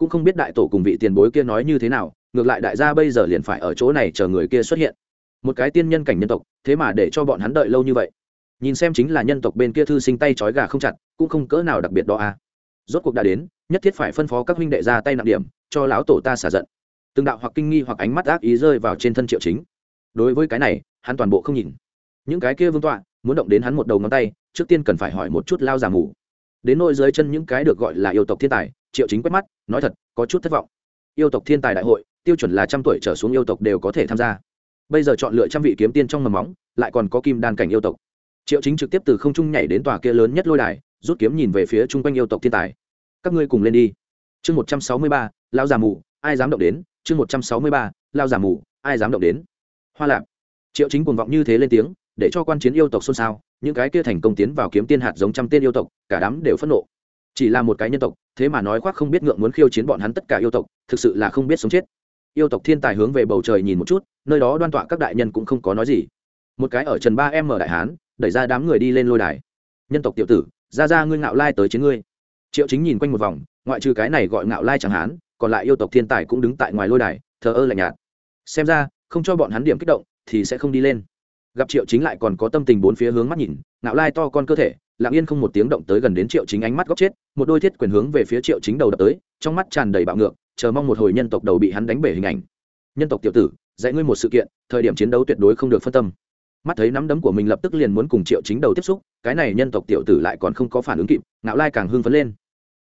Speaker 1: cũng không biết đại tổ cùng vị tiền bối kia nói như thế nào, ngược lại đại gia bây giờ liền phải ở chỗ này chờ người kia xuất hiện. Một cái tiên nhân cảnh nhân tộc, thế mà để cho bọn hắn đợi lâu như vậy. Nhìn xem chính là nhân tộc bên kia thư sinh tay trói gà không chặt, cũng không cỡ nào đặc biệt đó à. Rốt cuộc đã đến, nhất thiết phải phân phó các huynh đệ ra tay nặng điểm, cho lão tổ ta xả giận. Từng đạo hoặc kinh nghi hoặc ánh mắt ác ý rơi vào trên thân triệu chính. Đối với cái này, hắn toàn bộ không nhìn. Những cái kia vương tọa, muốn động đến hắn một đầu ngón tay, trước tiên cần phải hỏi một chút lao giả mù. Đến nôi dưới chân những cái được gọi là yêu tộc thiên tài triệu chính quét mắt, nói thật, có chút thất vọng. Yêu tộc thiên tài đại hội, tiêu chuẩn là trăm tuổi trở xuống yêu tộc đều có thể tham gia. Bây giờ chọn lựa trăm vị kiếm tiên trong mầm móng, lại còn có kim đan cảnh yêu tộc. Triệu chính trực tiếp từ không trung nhảy đến tòa kia lớn nhất lôi đài, rút kiếm nhìn về phía chung quanh yêu tộc thiên tài. Các ngươi cùng lên đi. Chương một trăm sáu mươi ba lao già mù, ai dám động đến? Chương một trăm sáu mươi ba lao già mù, ai dám động đến? Hoa lạp. Triệu chính cuồng vọng như thế lên tiếng, để cho quan chiến yêu tộc xôn xao, những cái kia thành công tiến vào kiếm tiên hạt giống trăm tên yêu tộc, cả đám đều phẫn nộ chỉ là một cái nhân tộc, thế mà nói khoác không biết ngượng muốn khiêu chiến bọn hắn tất cả yêu tộc, thực sự là không biết sống chết. Yêu tộc thiên tài hướng về bầu trời nhìn một chút, nơi đó đoan tọa các đại nhân cũng không có nói gì. Một cái ở trần ba em mở đại hán, đẩy ra đám người đi lên lôi đài. Nhân tộc tiểu tử, ra ra ngươi ngạo lai tới chiến ngươi. Triệu chính nhìn quanh một vòng, ngoại trừ cái này gọi ngạo lai chẳng hán, còn lại yêu tộc thiên tài cũng đứng tại ngoài lôi đài, thờ ơ lạnh nhạt. Xem ra, không cho bọn hắn điểm kích động, thì sẽ không đi lên. Gặp triệu chính lại còn có tâm tình bốn phía hướng mắt nhìn, ngạo lai to con cơ thể lặng yên không một tiếng động tới gần đến triệu chính ánh mắt góc chết, một đôi thiết quyền hướng về phía triệu chính đầu đập tới, trong mắt tràn đầy bạo ngược, chờ mong một hồi nhân tộc đầu bị hắn đánh bể hình ảnh. Nhân tộc tiểu tử, dạy ngươi một sự kiện, thời điểm chiến đấu tuyệt đối không được phân tâm. Mắt thấy nắm đấm của mình lập tức liền muốn cùng triệu chính đầu tiếp xúc, cái này nhân tộc tiểu tử lại còn không có phản ứng kịp, ngạo lai càng hưng phấn lên.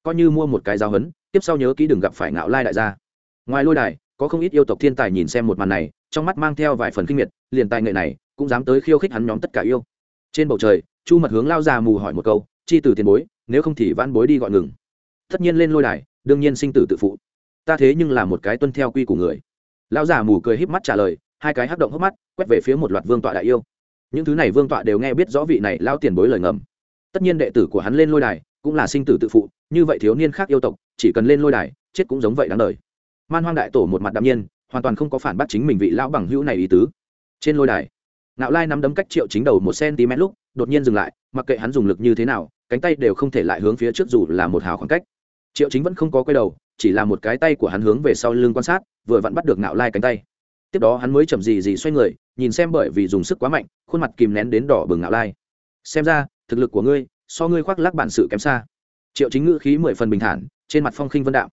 Speaker 1: Coi như mua một cái giáo hấn tiếp sau nhớ kỹ đừng gặp phải ngạo lai đại gia. Ngoài lôi đài, có không ít yêu tộc thiên tài nhìn xem một màn này, trong mắt mang theo vài phần kinh miệt, liền tài nghệ này, cũng dám tới khiêu khích hắn nhóm tất cả yêu. Trên bầu trời chu mật hướng lao già mù hỏi một câu, chi từ tiền bối, nếu không thì van bối đi gọi ngừng. Tất nhiên lên lôi đài, đương nhiên sinh tử tự phụ. Ta thế nhưng là một cái tuân theo quy của người. Lão già mù cười híp mắt trả lời, hai cái hắc động hốc mắt, quét về phía một loạt vương tọa đại yêu. Những thứ này vương tọa đều nghe biết rõ vị này lao tiền bối lời ngầm. Tất nhiên đệ tử của hắn lên lôi đài cũng là sinh tử tự phụ, như vậy thiếu niên khác yêu tộc, chỉ cần lên lôi đài, chết cũng giống vậy đáng đời. Man hoang đại tổ một mặt đạm nhiên, hoàn toàn không có phản bác chính mình vị lão bằng hữu này ý tứ. Trên lôi đài nạo lai nắm đấm cách triệu chính đầu một cm lúc đột nhiên dừng lại, mặc kệ hắn dùng lực như thế nào, cánh tay đều không thể lại hướng phía trước dù là một hào khoảng cách. Triệu chính vẫn không có quay đầu, chỉ là một cái tay của hắn hướng về sau lưng quan sát, vừa vặn bắt được nạo lai cánh tay. Tiếp đó hắn mới chậm gì gì xoay người, nhìn xem bởi vì dùng sức quá mạnh, khuôn mặt kìm nén đến đỏ bừng nạo lai. Xem ra, thực lực của ngươi, so ngươi khoác lắc bản sự kém xa. Triệu chính ngữ khí mười phần bình thản, trên mặt phong khinh vân đạo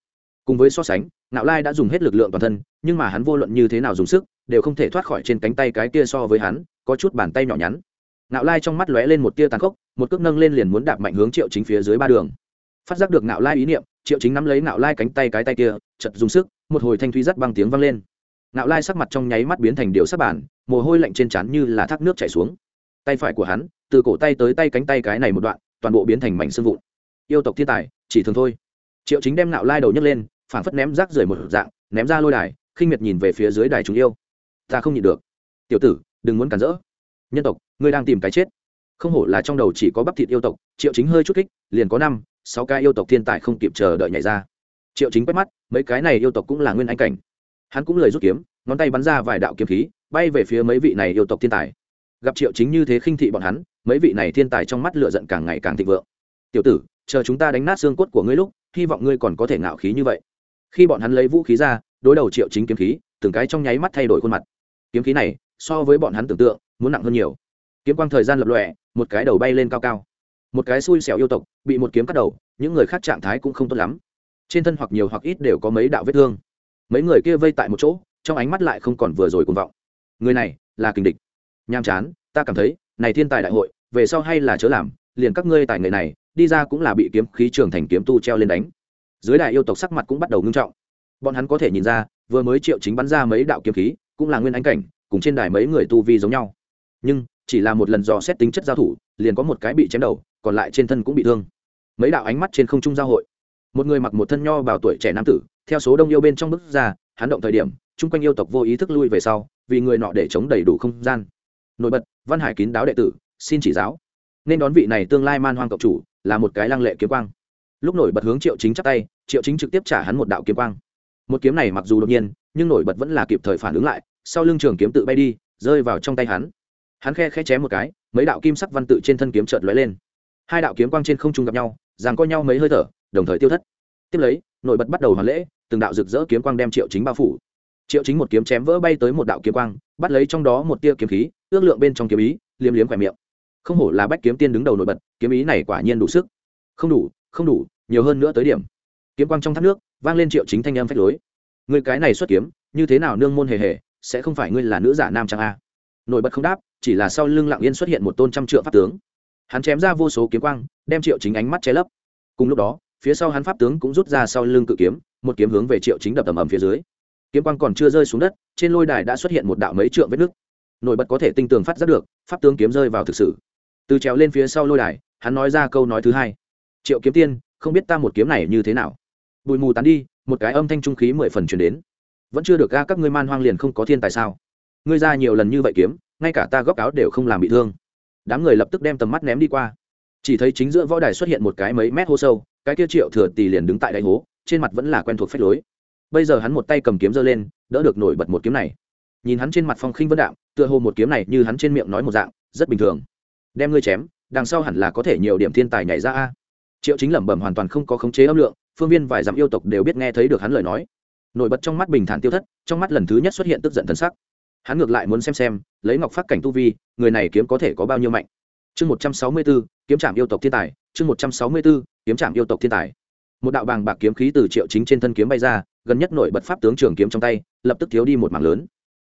Speaker 1: cùng với so sánh nạo lai đã dùng hết lực lượng toàn thân, nhưng mà hắn vô luận như thế nào dùng sức, đều không thể thoát khỏi trên cánh tay cái kia so với hắn, có chút bàn tay nhỏ nhắn nạo lai trong mắt lóe lên một tia tàn khốc, một cước nâng lên liền muốn đạp mạnh hướng triệu chính phía dưới ba đường. Phát giác được nạo lai ý niệm, triệu chính nắm lấy nạo lai cánh tay cái tay kia chật dùng sức, một hồi thanh thúy rất băng tiếng vang lên. Nạo lai sắc mặt trong nháy mắt biến thành điều sắc bản, mồ hôi lạnh trên trán như là thác nước chảy xuống. Tay phải của hắn, từ cổ tay tới tay cánh tay cái này một đoạn, toàn bộ biến thành mảnh xương vụn. Yêu tộc thiên tài, chỉ thường thôi. Triệu chính đem nạo lai đầu nhấc lên, phảng phất ném rác rời một dạng, ném ra lôi đài, khinh miệt nhìn về phía dưới đài chúng yêu. Ta không nhịn được. Tiểu tử, đừng muốn cản rỡ nhân tộc, ngươi đang tìm cái chết. Không hổ là trong đầu chỉ có bắp thịt yêu tộc, triệu chính hơi chút kích, liền có năm, sáu cái yêu tộc thiên tài không kịp chờ đợi nhảy ra. Triệu chính quét mắt, mấy cái này yêu tộc cũng là nguyên anh cảnh. Hắn cũng lời rút kiếm, ngón tay bắn ra vài đạo kiếm khí, bay về phía mấy vị này yêu tộc thiên tài. Gặp triệu chính như thế khinh thị bọn hắn, mấy vị này thiên tài trong mắt lựa giận càng ngày càng thịnh vượng. Tiểu tử, chờ chúng ta đánh nát xương cốt của ngươi lúc, hy vọng ngươi còn có thể ngạo khí như vậy. Khi bọn hắn lấy vũ khí ra, đối đầu triệu chính kiếm khí, từng cái trong nháy mắt thay đổi khuôn mặt. Kiếm khí này, so với bọn hắn tưởng tượng muốn nặng hơn nhiều. Kiếm quang thời gian lập lọe một cái đầu bay lên cao cao. Một cái xui xẻo yêu tộc, bị một kiếm cắt đầu, những người khác trạng thái cũng không tốt lắm. Trên thân hoặc nhiều hoặc ít đều có mấy đạo vết thương. Mấy người kia vây tại một chỗ, trong ánh mắt lại không còn vừa rồi cuồng vọng. Người này là kình địch. Nham chán, ta cảm thấy, này thiên tài đại hội, về sau hay là chớ làm, liền các ngươi tài người này, đi ra cũng là bị kiếm khí trường thành kiếm tu treo lên đánh. Dưới đại yêu tộc sắc mặt cũng bắt đầu ngưng trọng. Bọn hắn có thể nhìn ra, vừa mới triệu chính bắn ra mấy đạo kiếm khí, cũng là nguyên ánh cảnh, cùng trên đài mấy người tu vi giống nhau nhưng chỉ là một lần dò xét tính chất giao thủ, liền có một cái bị chém đầu, còn lại trên thân cũng bị thương. Mấy đạo ánh mắt trên không trung giao hội. Một người mặc một thân nho vào tuổi trẻ nam tử, theo số đông yêu bên trong bước ra, hắn động thời điểm, chung quanh yêu tộc vô ý thức lui về sau, vì người nọ để chống đầy đủ không gian. Nổi bật, văn hải kín đáo đệ tử, xin chỉ giáo. Nên đón vị này tương lai man hoang cộng chủ, là một cái lăng lệ kiếm quang. Lúc nổi bật hướng triệu chính chắp tay, triệu chính trực tiếp trả hắn một đạo kiếm quang. Một kiếm này mặc dù đột nhiên, nhưng nổi bật vẫn là kịp thời phản ứng lại, sau lưng trường kiếm tự bay đi, rơi vào trong tay hắn hắn khe khe chém một cái, mấy đạo kim sắc văn tự trên thân kiếm chợt lóe lên. Hai đạo kiếm quang trên không trung gặp nhau, giằng co nhau mấy hơi thở, đồng thời tiêu thất. Tiếp lấy, nội bật bắt đầu hoàn lễ, từng đạo rực rỡ kiếm quang đem triệu chính bao phủ. Triệu chính một kiếm chém vỡ bay tới một đạo kiếm quang, bắt lấy trong đó một tia kiếm khí, ước lượng bên trong kiếm ý, liếm liếm khỏe miệng. Không hổ là bách kiếm tiên đứng đầu nổi bật, kiếm ý này quả nhiên đủ sức. Không đủ không đủ, nhiều hơn nữa tới điểm. Kiếm quang trong thác nước, vang lên triệu chính thanh âm phách lối. Người cái này xuất kiếm, như thế nào nương môn hề hề, sẽ không phải ngươi là nữ giả nam trang a. Nổi bật không đáp chỉ là sau lưng lặng yên xuất hiện một tôn trăm trượng pháp tướng. Hắn chém ra vô số kiếm quang, đem triệu chính ánh mắt che lấp. Cùng lúc đó, phía sau hắn pháp tướng cũng rút ra sau lưng cự kiếm, một kiếm hướng về triệu chính đập ầm ầm phía dưới. Kiếm quang còn chưa rơi xuống đất, trên lôi đài đã xuất hiện một đạo mấy trượng vết nứt. Nổi bật có thể tinh tường phát giác được, pháp tướng kiếm rơi vào thực sự. Từ trèo lên phía sau lôi đài, hắn nói ra câu nói thứ hai. Triệu kiếm tiên, không biết ta một kiếm này như thế nào? Bụi mù tán đi, một cái âm thanh trung khí mười phần chuyển đến. Vẫn chưa được ga các ngươi man hoang liền không có thiên tài sao? Ngươi ra nhiều lần như vậy kiếm ngay cả ta góc áo đều không làm bị thương. Đám người lập tức đem tầm mắt ném đi qua. Chỉ thấy chính giữa võ đài xuất hiện một cái mấy mét hố sâu, cái kia triệu thừa tỷ liền đứng tại đáy hố, trên mặt vẫn là quen thuộc phách lối. Bây giờ hắn một tay cầm kiếm giơ lên, đỡ được nổi bật một kiếm này. Nhìn hắn trên mặt phong khinh vân đạm, tựa hồ một kiếm này như hắn trên miệng nói một dạng, rất bình thường. Đem ngươi chém, đằng sau hẳn là có thể nhiều điểm thiên tài nhảy ra a. Triệu chính lẩm bẩm hoàn toàn không có khống chế âm lượng, phương viên vài dặm yêu tộc đều biết nghe thấy được hắn lời nói. Nổi bật trong mắt bình thản tiêu thất, trong mắt lần thứ nhất xuất hiện tức giận thân sắc hắn ngược lại muốn xem xem, lấy ngọc phát cảnh tu vi, người này kiếm có thể có bao nhiêu mạnh. Chương một trăm sáu mươi b ố kiếm trạm yêu tộc thiên tài. Chương một trăm sáu mươi b ố kiếm trạm yêu tộc thiên tài. Một đạo bàng bạc kiếm khí từ triệu chính trên thân kiếm bay ra, gần nhất nổi bật pháp tướng trường kiếm trong tay, lập tức thiếu đi một mảng lớn.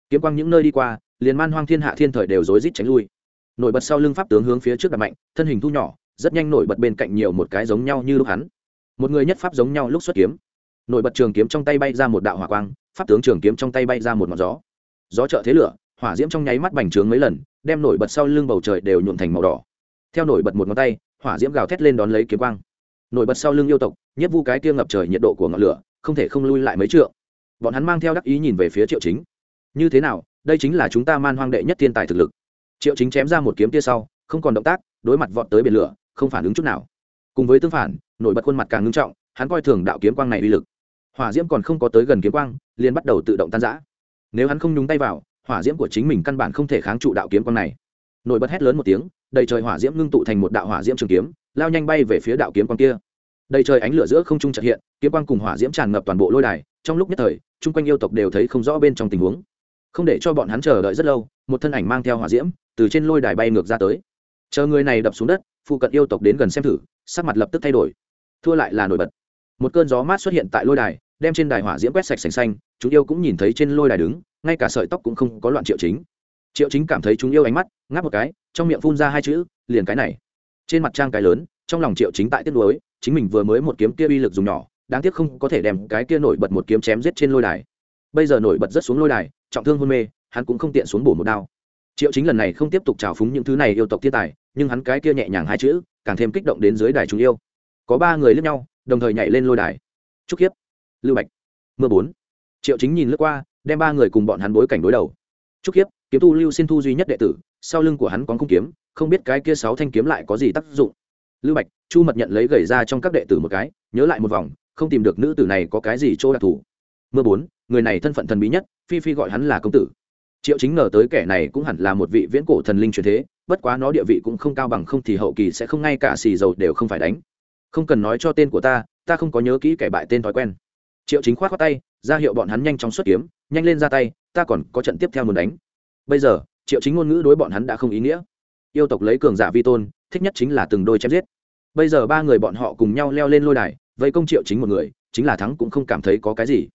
Speaker 1: Kiếm quang những nơi đi qua, liền man hoang thiên hạ thiên thời đều rối rít tránh lui. Nổi bật sau lưng pháp tướng hướng phía trước đặt mạnh, thân hình thu nhỏ, rất nhanh nổi bật bên cạnh nhiều một cái giống nhau như lúc hắn. Một người nhất pháp giống nhau lúc xuất kiếm. Nổi bật trường kiếm trong tay bay ra một đạo hỏa quang, pháp tướng trường kiếm trong tay bay ra một ngọn gió gió trợ thế lửa, hỏa diễm trong nháy mắt bành trướng mấy lần, đem nổi bật sau lưng bầu trời đều nhuộn thành màu đỏ. Theo nổi bật một ngón tay, hỏa diễm gào thét lên đón lấy kiếm quang. Nổi bật sau lưng yêu tộc, nhất vu cái kia ngập trời nhiệt độ của ngọn lửa, không thể không lui lại mấy trượng. Bọn hắn mang theo đắc ý nhìn về phía triệu chính. Như thế nào, đây chính là chúng ta man hoang đệ nhất thiên tài thực lực. Triệu chính chém ra một kiếm tia sau, không còn động tác, đối mặt vọt tới biển lửa, không phản ứng chút nào. Cùng với tương phản, nổi bật khuôn mặt càng ngưng trọng, hắn coi thường đạo kiếm quang này uy lực. Hỏa diễm còn không có tới gần kiếm quang, liền bắt đầu tự động tan giã nếu hắn không nhúng tay vào, hỏa diễm của chính mình căn bản không thể kháng trụ đạo kiếm quang này. Nổi bật hét lớn một tiếng, đầy trời hỏa diễm ngưng tụ thành một đạo hỏa diễm trường kiếm, lao nhanh bay về phía đạo kiếm quang kia. Đầy trời ánh lửa giữa không trung trật hiện, kiếm quang cùng hỏa diễm tràn ngập toàn bộ lôi đài, trong lúc nhất thời, chung quanh yêu tộc đều thấy không rõ bên trong tình huống. Không để cho bọn hắn chờ đợi rất lâu, một thân ảnh mang theo hỏa diễm, từ trên lôi đài bay ngược ra tới. Chờ người này đập xuống đất, phụ cận yêu tộc đến gần xem thử, sắc mặt lập tức thay đổi. Thua lại là nổi bật. Một cơn gió mát xuất hiện tại lôi đài đem trên đài hỏa diễm quét sạch sành xanh, chúng yêu cũng nhìn thấy trên lôi đài đứng, ngay cả sợi tóc cũng không có loạn triệu chính. Triệu chính cảm thấy chúng yêu ánh mắt, ngáp một cái, trong miệng phun ra hai chữ, liền cái này. Trên mặt trang cái lớn, trong lòng triệu chính tại tiết lối chính mình vừa mới một kiếm kia uy lực dùng nhỏ, đáng tiếc không có thể đem cái kia nổi bật một kiếm chém giết trên lôi đài. Bây giờ nổi bật rất xuống lôi đài, trọng thương hôn mê, hắn cũng không tiện xuống bổ một đao. Triệu chính lần này không tiếp tục trào phúng những thứ này yêu tộc thiên tài, nhưng hắn cái kia nhẹ nhàng hai chữ, càng thêm kích động đến dưới đài chúng yêu. Có ba người lướt nhau, đồng thời nhảy lên lôi đài. Trúc hiếp lưu bạch. Mưa bốn. Triệu chính nhìn lướt qua, đem ba người cùng bọn hắn bối cảnh đối đầu. Trúc hiếp, kiếm tu lưu xin thu duy nhất đệ tử, sau lưng của hắn có không kiếm, không biết cái kia sáu thanh kiếm lại có gì tác dụng. Lưu bạch, chu mật nhận lấy gầy ra trong các đệ tử một cái, nhớ lại một vòng, không tìm được nữ tử này có cái gì chỗ đặc thù. Mưa bốn, người này thân phận thần bí nhất, phi phi gọi hắn là công tử. Triệu chính ngờ tới kẻ này cũng hẳn là một vị viễn cổ thần linh truyền thế, bất quá nó địa vị cũng không cao bằng không thì hậu kỳ sẽ không ngay cả xì dầu đều không phải đánh. Không cần nói cho tên của ta ta không có nhớ kỹ kẻ bại tên thói quen triệu chính khoát khoát tay, ra hiệu bọn hắn nhanh chóng xuất kiếm, nhanh lên ra tay, ta còn có trận tiếp theo muốn đánh. Bây giờ, triệu chính ngôn ngữ đối bọn hắn đã không ý nghĩa. Yêu tộc lấy cường giả vi tôn, thích nhất chính là từng đôi chém giết. Bây giờ ba người bọn họ cùng nhau leo lên lôi đài vậy công triệu chính một người, chính là thắng cũng không cảm thấy có cái gì.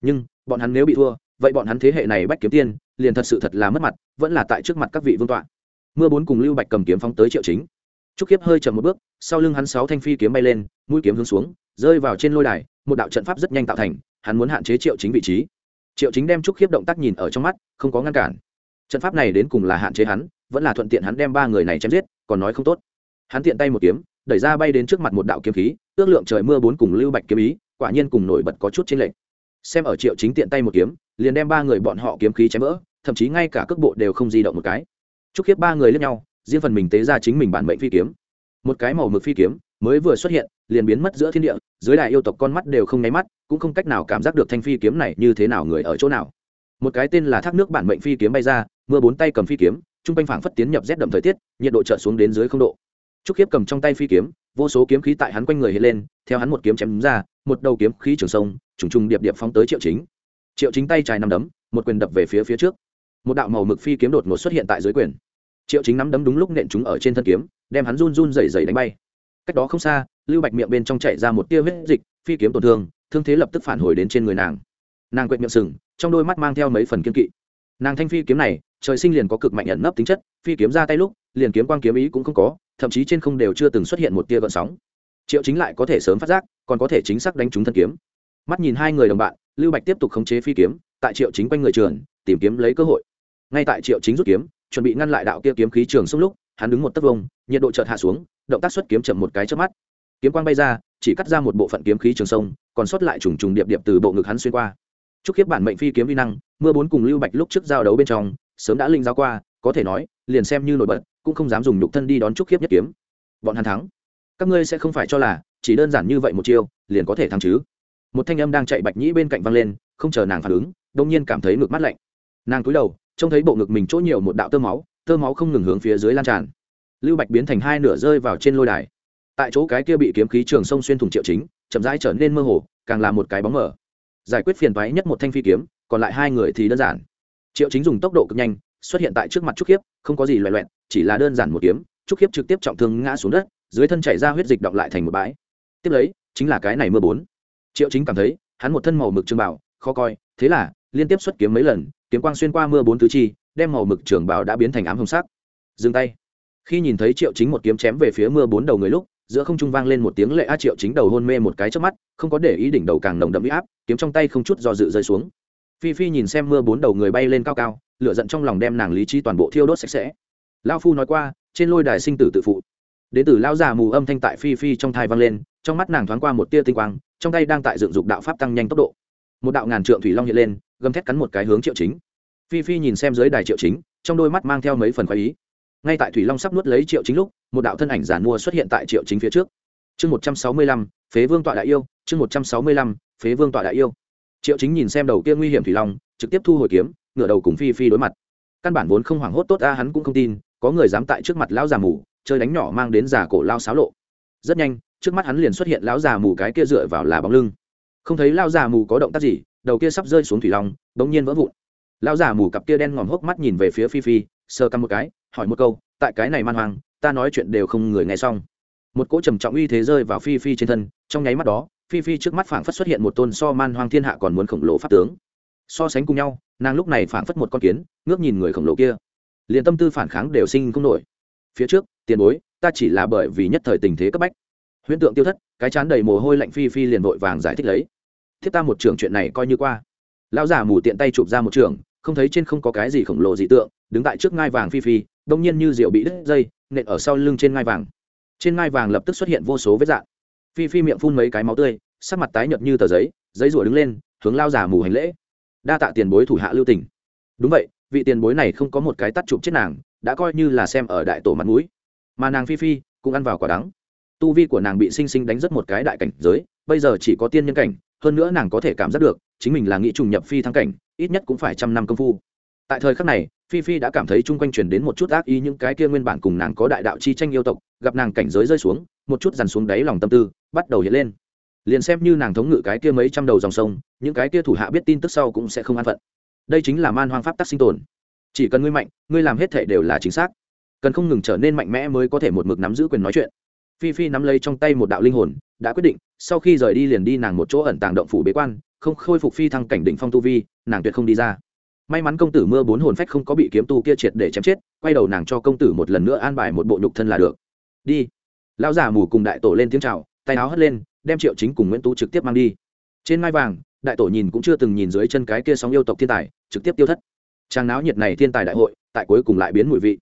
Speaker 1: Nhưng, bọn hắn nếu bị thua, vậy bọn hắn thế hệ này bách kiếm tiên, liền thật sự thật là mất mặt, vẫn là tại trước mặt các vị vương tọa. Mưa bốn cùng lưu bạch cầm kiếm phóng tới triệu chính. Trúc kiếp hơi chậm một bước, sau lưng hắn sáu thanh phi kiếm bay lên, mũi kiếm hướng xuống, rơi vào trên lôi đài một đạo trận pháp rất nhanh tạo thành, hắn muốn hạn chế triệu chính vị trí. Triệu chính đem trúc khiếp động tác nhìn ở trong mắt, không có ngăn cản. Trận pháp này đến cùng là hạn chế hắn, vẫn là thuận tiện hắn đem ba người này chém giết, còn nói không tốt. Hắn tiện tay một kiếm, đẩy ra bay đến trước mặt một đạo kiếm khí, ước lượng trời mưa bốn cùng lưu bạch kiếm ý, quả nhiên cùng nổi bật có chút trên lệch. xem ở triệu chính tiện tay một kiếm, liền đem ba người bọn họ kiếm khí chém vỡ, thậm chí ngay cả cước bộ đều không di động một cái. Chúc khiếp ba người lẫn nhau, riêng phần mình tế ra chính mình bản mệnh phi kiếm. Một cái màu mực phi kiếm mới vừa xuất hiện, liền biến mất giữa thiên địa, dưới đại yêu tộc con mắt đều không nháy mắt, cũng không cách nào cảm giác được thanh phi kiếm này như thế nào người ở chỗ nào. Một cái tên là thác nước bản mệnh phi kiếm bay ra, mưa bốn tay cầm phi kiếm, trung quanh phảng phất tiến nhập rét đậm thời tiết, nhiệt độ trở xuống đến dưới không độ. Trúc khiếp cầm trong tay phi kiếm, vô số kiếm khí tại hắn quanh người hiện lên, theo hắn một kiếm chém ra, một đầu kiếm khí trường sông, trùng trùng điệp điệp phóng tới triệu chính. Triệu chính tay trái nắm đấm, một quyền đập về phía phía trước. Một đạo màu mực phi kiếm đột ngột xuất hiện tại dưới quyền. Triệu chính nắm đấm đúng lúc nện chúng ở trên thân kiếm, đem hắn run run rẩy rẩy đánh bay cách đó không xa, lưu bạch miệng bên trong chạy ra một tia huyết dịch, phi kiếm tổn thương thương thế lập tức phản hồi đến trên người nàng. Nàng quệt miệng sừng, trong đôi mắt mang theo mấy phần kiên kỵ. Nàng thanh phi kiếm này, trời sinh liền có cực mạnh ẩn nấp tính chất, phi kiếm ra tay lúc, liền kiếm quang kiếm ý cũng không có, thậm chí trên không đều chưa từng xuất hiện một tia gợn sóng. Triệu chính lại có thể sớm phát giác, còn có thể chính xác đánh trúng thân kiếm. Mắt nhìn hai người đồng bạn, lưu bạch tiếp tục khống chế phi kiếm, tại triệu chính quanh người trường tìm kiếm lấy cơ hội. Ngay tại triệu chính rút kiếm, chuẩn bị ngăn lại đạo kia kiếm khí trường xung lúc, hắn đứng một tấc vông, nhiệt độ chợt hạ xuống động tác xuất kiếm chậm một cái trước mắt. Kiếm quang bay ra, chỉ cắt ra một bộ phận kiếm khí trường sông, còn sót lại trùng trùng điệp điệp từ bộ ngực hắn xuyên qua. Chúc khiếp bản mệnh phi kiếm vi năng, mưa bốn cùng lưu bạch lúc trước giao đấu bên trong, sớm đã linh giao qua, có thể nói, liền xem như nổi bật, cũng không dám dùng nhục thân đi đón chúc khiếp nhất kiếm. Bọn hắn thắng. Các ngươi sẽ không phải cho là, chỉ đơn giản như vậy một chiêu, liền có thể thắng chứ. Một thanh âm đang chạy bạch nhĩ bên cạnh văng lên, không chờ nàng phản ứng đông nhiên cảm thấy ngực mắt lạnh. Nàng cúi đầu, trông thấy bộ ngực mình chỗ nhiều một đạo tơ máu tơ máu không ngừng hướng phía dưới lan tràn lưu bạch biến thành hai nửa rơi vào trên lôi đài. Tại chỗ cái kia bị kiếm khí trường sông xuyên thủng triệu chính, chậm rãi trở nên mơ hồ, càng là một cái bóng mở giải quyết phiền váy nhất một thanh phi kiếm, còn lại hai người thì đơn giản. Triệu chính dùng tốc độ cực nhanh, xuất hiện tại trước mặt trúc khiếp không có gì loẹ loẹn chỉ là đơn giản một kiếm, trúc khiếp trực tiếp trọng thương ngã xuống đất, dưới thân chảy ra huyết dịch đọng lại thành một bãi. Tiếp lấy, chính là cái này mưa bốn. Triệu chính cảm thấy, hắn một thân màu mực trường bảo khó coi, thế là, liên tiếp xuất kiếm mấy lần, kiếm quang xuyên qua mưa bốn tứ chi, đem màu mực trường bảo đã biến thành ám hồng sắc. Dừng tay khi nhìn thấy triệu chính một kiếm chém về phía mưa bốn đầu người lúc, giữa không trung vang lên một tiếng lệ a, triệu chính đầu hôn mê một cái trước mắt, không có để ý đỉnh đầu càng nồng đậm huy áp, kiếm trong tay không chút do dự rơi xuống. Phi phi nhìn xem mưa bốn đầu người bay lên cao cao, lửa giận trong lòng đem nàng lý trí toàn bộ thiêu đốt sạch sẽ. Lao phu nói qua, trên lôi đài sinh tử tự phụ. Đến từ lao già mù âm thanh tại phi phi trong thai vang lên, trong mắt nàng thoáng qua một tia tinh quang, trong tay đang tại dựng dục đạo pháp tăng nhanh tốc độ. Một đạo ngàn trượng thủy long hiện lên, gầm thét cắn một cái hướng triệu chính. Phi phi nhìn xem dưới đài triệu chính, trong đôi mắt mang theo mấy phần khoái ý ngay tại thủy long sắp nuốt lấy triệu chính lúc, một đạo thân ảnh giản mua xuất hiện tại triệu chính phía trước. Chương một trăm sáu mươi lăm, phế vương tọa đại yêu, chương một trăm sáu mươi lăm, phế vương tọa đại yêu. Triệu chính nhìn xem đầu kia nguy hiểm thủy long, trực tiếp thu hồi kiếm, ngửa đầu cùng phi phi đối mặt. Căn bản vốn không hoảng hốt tốt a hắn cũng không tin, có người dám tại trước mặt lão già mù, chơi đánh nhỏ mang đến già cổ lao xáo lộ. Rất nhanh, trước mắt hắn liền xuất hiện lão già mù cái kia dựa vào là bóng lưng. Không thấy lao già mù có động tác gì, đầu kia sắp rơi xuống thủy long bỗng nhiên vỡ vụn. Lão già mù cặp kia đen ngòm hốc mắt nhìn về phía phi phi sơ căm một cái hỏi một câu, tại cái này man hoang, ta nói chuyện đều không người nghe xong. Một cỗ trầm trọng uy thế rơi vào phi phi trên thân, trong nháy mắt đó, phi phi trước mắt phảng phất xuất hiện một tôn so man hoang thiên hạ còn muốn khổng lồ pháp tướng. So sánh cùng nhau, nàng lúc này phảng phất một con kiến, ngước nhìn người khổng lồ kia. Liền tâm tư phản kháng đều sinh không nổi. Phía trước, tiền bối, ta chỉ là bởi vì nhất thời tình thế cấp bách. Huyễn tượng tiêu thất, cái chán đầy mồ hôi lạnh phi phi liền vội vàng giải thích lấy. Thiết ta một trường chuyện này coi như qua. Lão già mù tiện tay chụp ra một trường không thấy trên không có cái gì khổng lồ dị tượng đứng tại trước ngai vàng phi phi, đông nhiên như rượu bị đứt dây, nện ở sau lưng trên ngai vàng. Trên ngai vàng lập tức xuất hiện vô số vết dạn phi phi miệng phun mấy cái máu tươi, sắc mặt tái nhợt như tờ giấy giấy rủa đứng lên, hướng lao giả mù hành lễ. Đa tạ tiền bối thủ hạ lưu tình. Đúng vậy, vị tiền bối này không có một cái tắt chụp chết nàng, đã coi như là xem ở đại tổ mặt mũi. Mà nàng phi phi cũng ăn vào quả đắng. Tu vi của nàng bị sinh sinh đánh rất một cái đại cảnh giới, bây giờ chỉ có tiên nhân cảnh, hơn nữa nàng có thể cảm giác được, chính mình là nghĩ trùng nhập phi thăng cảnh, ít nhất cũng phải trăm năm công phu tại thời khắc này, phi phi đã cảm thấy chung quanh truyền đến một chút ác ý, những cái kia nguyên bản cùng nàng có đại đạo chi tranh yêu tộc, gặp nàng cảnh giới rơi xuống, một chút dằn xuống đáy lòng tâm tư, bắt đầu hiện lên. Liền xem như nàng thống ngự cái kia mấy trăm đầu dòng sông, những cái kia thủ hạ biết tin tức sau cũng sẽ không an phận. Đây chính là man hoang pháp tắc sinh tồn. Chỉ cần ngươi mạnh, ngươi làm hết thể đều là chính xác. Cần không ngừng trở nên mạnh mẽ mới có thể một mực nắm giữ quyền nói chuyện. Phi phi nắm lấy trong tay một đạo linh hồn, đã quyết định, sau khi rời đi liền đi nàng một chỗ ẩn tàng động phủ bế quan, không khôi phục phi thăng cảnh đỉnh phong tu vi, nàng tuyệt không đi ra may mắn công tử mưa bốn hồn phách không có bị kiếm tu kia triệt để chém chết, quay đầu nàng cho công tử một lần nữa an bài một bộ nhục thân là được. Đi. Lão già mù cùng đại tổ lên tiếng chào, tay áo hất lên, đem triệu chính cùng nguyễn tú trực tiếp mang đi. Trên mai vàng, đại tổ nhìn cũng chưa từng nhìn dưới chân cái kia sóng yêu tộc thiên tài, trực tiếp tiêu thất. Trang náo nhiệt này thiên tài đại hội, tại cuối cùng lại biến mùi vị.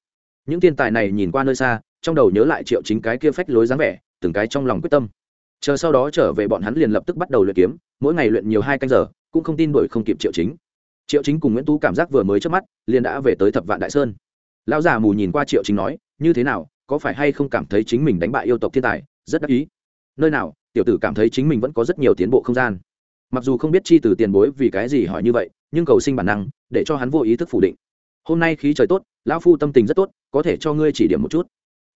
Speaker 1: Những thiên tài này nhìn qua nơi xa, trong đầu nhớ lại triệu chính cái kia phách lối dáng vẻ, từng cái trong lòng quyết tâm. Chờ sau đó trở về bọn hắn liền lập tức bắt đầu luyện kiếm, mỗi ngày luyện nhiều hai canh giờ, cũng không tin đổi không kịp triệu chính triệu chính cùng nguyễn tú cảm giác vừa mới trước mắt, liền đã về tới thập vạn đại sơn. Lão già mù nhìn qua triệu chính nói, như thế nào, có phải hay không cảm thấy chính mình đánh bại yêu tộc thiên tài, rất đắc ý? Nơi nào, tiểu tử cảm thấy chính mình vẫn có rất nhiều tiến bộ không gian. Mặc dù không biết chi từ tiền bối vì cái gì hỏi như vậy, nhưng cầu sinh bản năng, để cho hắn vô ý thức phủ định. Hôm nay khí trời tốt, lão phu tâm tình rất tốt, có thể cho ngươi chỉ điểm một chút.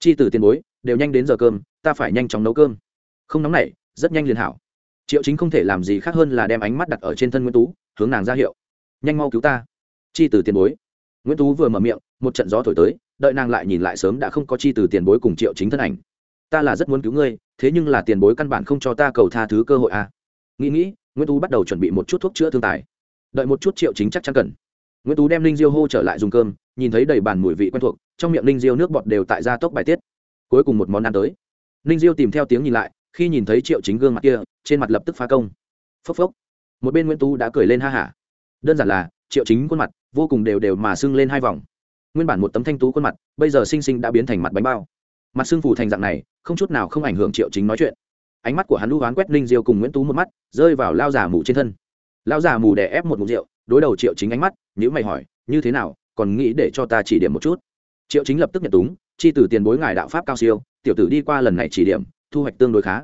Speaker 1: Chi từ tiền bối, đều nhanh đến giờ cơm, ta phải nhanh chóng nấu cơm. Không nóng nảy, rất nhanh liền hảo. Triệu chính không thể làm gì khác hơn là đem ánh mắt đặt ở trên thân nguyễn tú, hướng nàng ra hiệu nhanh mau cứu ta. Chi từ tiền bối. Nguyễn tú vừa mở miệng, một trận gió thổi tới, đợi nàng lại nhìn lại sớm đã không có chi từ tiền bối cùng triệu chính thân ảnh. Ta là rất muốn cứu ngươi, thế nhưng là tiền bối căn bản không cho ta cầu tha thứ cơ hội à. nghĩ nghĩ, nguyễn tú bắt đầu chuẩn bị một chút thuốc chữa thương tài. Đợi một chút triệu chính chắc chắn cần. Nguyễn tú đem linh diêu hô trở lại dùng cơm, nhìn thấy đầy bàn mùi vị quen thuộc, trong miệng linh diêu nước bọt đều tại gia tốc bài tiết. Cuối cùng một món ăn tới. Linh diêu tìm theo tiếng nhìn lại, khi nhìn thấy triệu chính gương mặt kia, trên mặt lập tức phá công. Phốc phốc. Một bên nguyễn tú đã cười lên ha hả đơn giản là triệu chính khuôn mặt vô cùng đều đều mà sưng lên hai vòng. Nguyên bản một tấm thanh tú khuôn mặt, bây giờ sinh sinh đã biến thành mặt bánh bao. Mặt sưng phù thành dạng này, không chút nào không ảnh hưởng triệu chính nói chuyện. Ánh mắt của hắn lũ oán quét ninh diêu cùng nguyễn tú một mắt, rơi vào lao già mù trên thân. Lao già mù đè ép một mục rượu, đối đầu triệu chính ánh mắt nhữ mày hỏi, như thế nào, còn nghĩ để cho ta chỉ điểm một chút? Triệu chính lập tức nhận túng, chi từ tiền bối ngài đạo pháp cao siêu, tiểu tử đi qua lần này chỉ điểm, thu hoạch tương đối khá.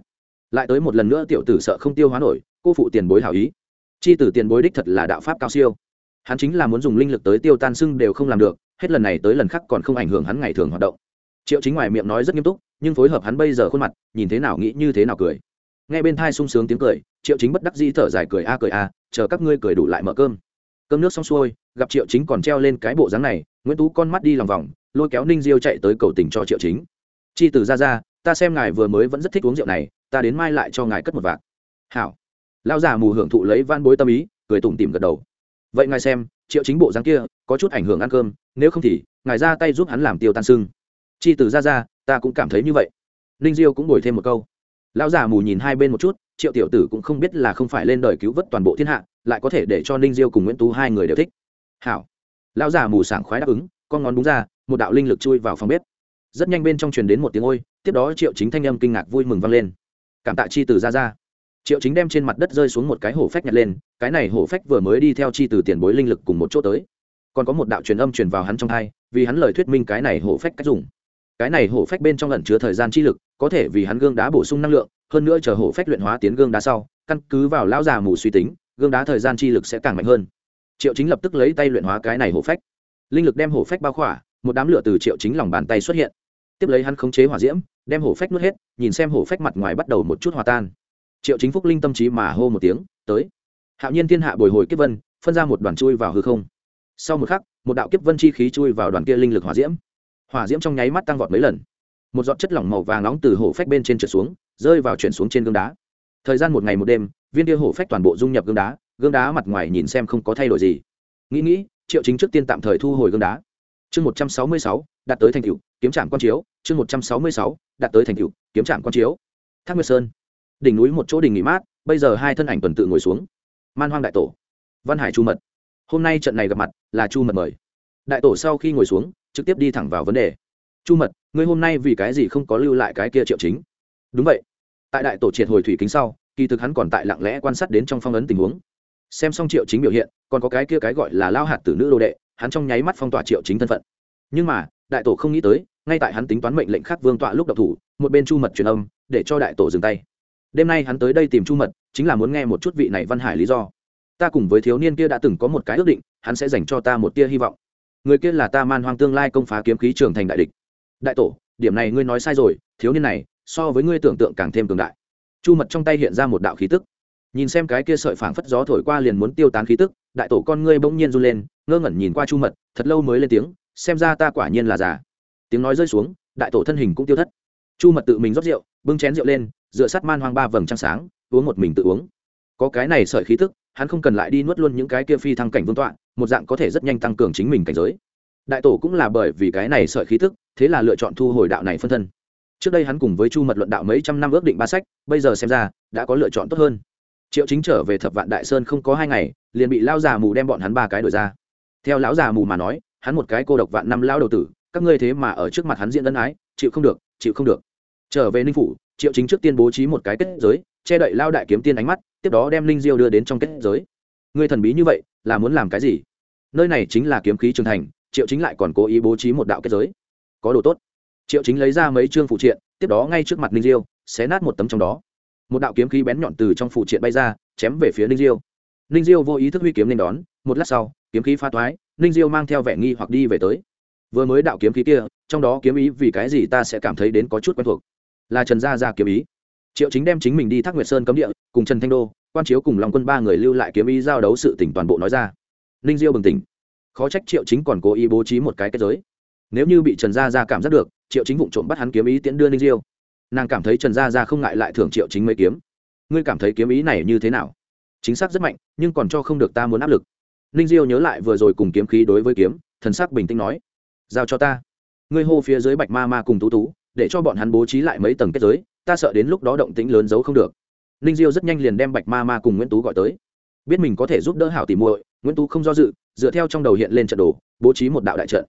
Speaker 1: Lại tới một lần nữa tiểu tử sợ không tiêu hóa nổi, cô phụ tiền bối hảo ý chi tử tiền bối đích thật là đạo pháp cao siêu. Hắn chính là muốn dùng linh lực tới tiêu tan sưng đều không làm được, hết lần này tới lần khác còn không ảnh hưởng hắn ngày thường hoạt động. Triệu chính ngoài miệng nói rất nghiêm túc, nhưng phối hợp hắn bây giờ khuôn mặt, nhìn thế nào nghĩ như thế nào cười. Nghe bên thai sung sướng tiếng cười, triệu chính bất đắc dĩ thở dài cười a cười a, chờ các ngươi cười đủ lại mở cơm. Cơm nước xong xuôi, gặp triệu chính còn treo lên cái bộ dáng này, nguyễn tú con mắt đi lòng vòng, lôi kéo ninh diêu chạy tới cầu tình cho triệu chính. Chi từ ra ra, ta xem ngài vừa mới vẫn rất thích uống rượu này, ta đến mai lại cho ngài cất một vạc hảo. Lão già mù hưởng thụ lấy van bối tâm ý, cười tủm tỉm gật đầu. Vậy ngài xem, triệu chính bộ dáng kia, có chút ảnh hưởng ăn cơm, nếu không thì, ngài ra tay giúp hắn làm tiêu tan sưng chi từ ra ra, ta cũng cảm thấy như vậy. Ninh diêu cũng đổi thêm một câu. Lão già mù nhìn hai bên một chút, triệu tiểu tử cũng không biết là không phải lên đời cứu vớt toàn bộ thiên hạ, lại có thể để cho ninh diêu cùng nguyễn tú hai người đều thích. Hảo. Lão già mù sảng khoái đáp ứng, con ngón đúng ra, một đạo linh lực chui vào phòng bếp. Rất nhanh bên trong truyền đến một tiếng ôi, tiếp đó triệu chính thanh âm kinh ngạc vui mừng vang lên. Cảm tạ chi từ ra ra triệu chính đem trên mặt đất rơi xuống một cái hổ phách nhặt lên, cái này hổ phách vừa mới đi theo chi từ tiền bối linh lực cùng một chỗ tới. Còn có một đạo truyền âm truyền vào hắn trong hai vì hắn lời thuyết minh cái này hổ phách cách dùng. Cái này hổ phách bên trong lẩn chứa thời gian chi lực, có thể vì hắn gương đá bổ sung năng lượng, hơn nữa chờ hổ phách luyện hóa tiến gương đá sau, căn cứ vào lão già mù suy tính, gương đá thời gian chi lực sẽ càng mạnh hơn. Triệu chính lập tức lấy tay luyện hóa cái này hổ phách. Linh lực đem hổ phách bao khỏa, một đám lửa từ triệu chính lòng bàn tay xuất hiện. Tiếp lấy hắn khống chế hỏa diễm, đem hổ phách nuốt hết, nhìn xem hổ phách mặt ngoài bắt đầu một chút hòa tan triệu chính phúc linh tâm trí mà hô một tiếng, tới. Hạo nhiên thiên hạ bồi hồi kiếp vân, phân ra một đoàn chui vào hư không. Sau một khắc, một đạo kiếp vân chi khí chui vào đoàn kia linh lực hỏa diễm. Hỏa diễm trong nháy mắt tăng vọt mấy lần. Một giọt chất lỏng màu vàng nóng từ hổ phách bên trên trượt xuống, rơi vào chuyển xuống trên gương đá. Thời gian một ngày một đêm, viên kia hổ phách toàn bộ dung nhập gương đá gương đá mặt ngoài nhìn xem không có thay đổi gì. Nghĩ nghĩ, triệu chính trước tiên tạm thời thu hồi gương đá. Chương một trăm sáu mươi sáu, đạt tới thành cựu kiếm trạm quan chiếu. Chương một trăm sáu mươi sáu, đạt tới thành cựu kiếm trạm quan chiếu. Thác nguyệt sơn đỉnh núi một chỗ đình nghỉ mát, bây giờ hai thân ảnh tuần tự ngồi xuống. Man hoang đại tổ, văn hải chu mật. Hôm nay trận này gặp mặt là chu mật mời. Đại tổ sau khi ngồi xuống, trực tiếp đi thẳng vào vấn đề. Chu mật, ngươi hôm nay vì cái gì không có lưu lại cái kia triệu chính? Đúng vậy. Tại đại tổ triệt hồi thủy kính sau, kỳ thực hắn còn tại lặng lẽ quan sát đến trong phong ấn tình huống. Xem xong triệu chính biểu hiện, còn có cái kia cái gọi là lao hạt tử nữ đô đệ, hắn trong nháy mắt phong tỏa triệu chính thân phận. Nhưng mà, đại tổ không nghĩ tới, ngay tại hắn tính toán mệnh lệnh khác vương tọa lúc độc thủ, một bên chu mật truyền âm, để cho đại tổ dừng tay đêm nay hắn tới đây tìm chu mật, chính là muốn nghe một chút vị này văn hải lý do. Ta cùng với thiếu niên kia đã từng có một cái ước định, hắn sẽ dành cho ta một tia hy vọng. Người kia là ta man hoang tương lai công phá kiếm khí trường thành đại địch. Đại tổ, điểm này ngươi nói sai rồi, thiếu niên này, so với ngươi tưởng tượng càng thêm cường đại. Chu mật trong tay hiện ra một đạo khí tức. Nhìn xem cái kia sợi phảng phất gió thổi qua liền muốn tiêu tán khí tức, đại tổ con ngươi bỗng nhiên run lên, ngơ ngẩn nhìn qua chu mật, thật lâu mới lên tiếng, xem ra ta quả nhiên là già. Tiếng nói rơi xuống, đại tổ thân hình cũng tiêu thất chu mật tự mình rót rượu, bưng chén rượu lên, dựa sát man hoang ba vầng trăng sáng, uống một mình tự uống. Có cái này sợi khí tức, hắn không cần lại đi nuốt luôn những cái kia phi thăng cảnh vương tọa, một dạng có thể rất nhanh tăng cường chính mình cảnh giới. Đại tổ cũng là bởi vì cái này sợi khí tức, thế là lựa chọn thu hồi đạo này phân thân. Trước đây hắn cùng với chu mật luận đạo mấy trăm năm ước định ba sách, bây giờ xem ra, đã có lựa chọn tốt hơn. Triệu chính trở về thập vạn đại sơn không có hai ngày, liền bị lao già mù đem bọn hắn ba cái đổi ra. Theo lão già mù mà nói, hắn một cái cô độc vạn năm lao đầu tử, các ngươi thế mà ở trước mặt hắn diễn ân ái, chịu không được, chịu không được trở về ninh phủ, triệu chính trước tiên bố trí một cái kết giới, che đậy lao đại kiếm tiên ánh mắt, tiếp đó đem linh diêu đưa đến trong kết giới. Người thần bí như vậy, là muốn làm cái gì? Nơi này chính là kiếm khí trường thành, triệu chính lại còn cố ý bố trí một đạo kết giới. Có đồ tốt. Triệu chính lấy ra mấy chương phụ triện, tiếp đó ngay trước mặt ninh diêu, xé nát một tấm trong đó. Một đạo kiếm khí bén nhọn từ trong phụ triện bay ra, chém về phía ninh diêu. Ninh diêu vô ý thức huy kiếm nên đón, một lát sau, kiếm khí pha toái, ninh diêu mang theo vẻ nghi hoặc đi về tới. Vừa mới đạo kiếm khí kia, trong đó kiếm ý vì cái gì ta sẽ cảm thấy đến có chút quen thuộc? Là trần gia ra kiếm ý. Triệu chính đem chính mình đi thác nguyệt sơn cấm địa, cùng trần thanh đô, quan chiếu cùng lòng quân ba người lưu lại kiếm ý giao đấu sự tỉnh toàn bộ nói ra. Ninh diêu bừng tỉnh. Khó trách triệu chính còn cố ý bố trí một cái kết giới. Nếu như bị trần gia ra cảm giác được, triệu chính vụng trộm bắt hắn kiếm ý tiễn đưa ninh diêu. Nàng cảm thấy trần gia ra không ngại lại thưởng triệu chính mấy kiếm. Ngươi cảm thấy kiếm ý này như thế nào? Chính xác rất mạnh, nhưng còn cho không được ta muốn áp lực. Ninh diêu nhớ lại vừa rồi cùng kiếm khí đối với kiếm, thần sắc bình tĩnh nói, giao cho ta. Ngươi hô phía dưới bạch ma ma cùng tú tú để cho bọn hắn bố trí lại mấy tầng kết giới, ta sợ đến lúc đó động tĩnh lớn giấu không được. Ninh diêu rất nhanh liền đem bạch ma ma cùng nguyễn tú gọi tới. Biết mình có thể giúp đỡ hảo tìm muội, nguyễn tú không do dự, dựa theo trong đầu hiện lên trận đồ, bố trí một đạo đại trận.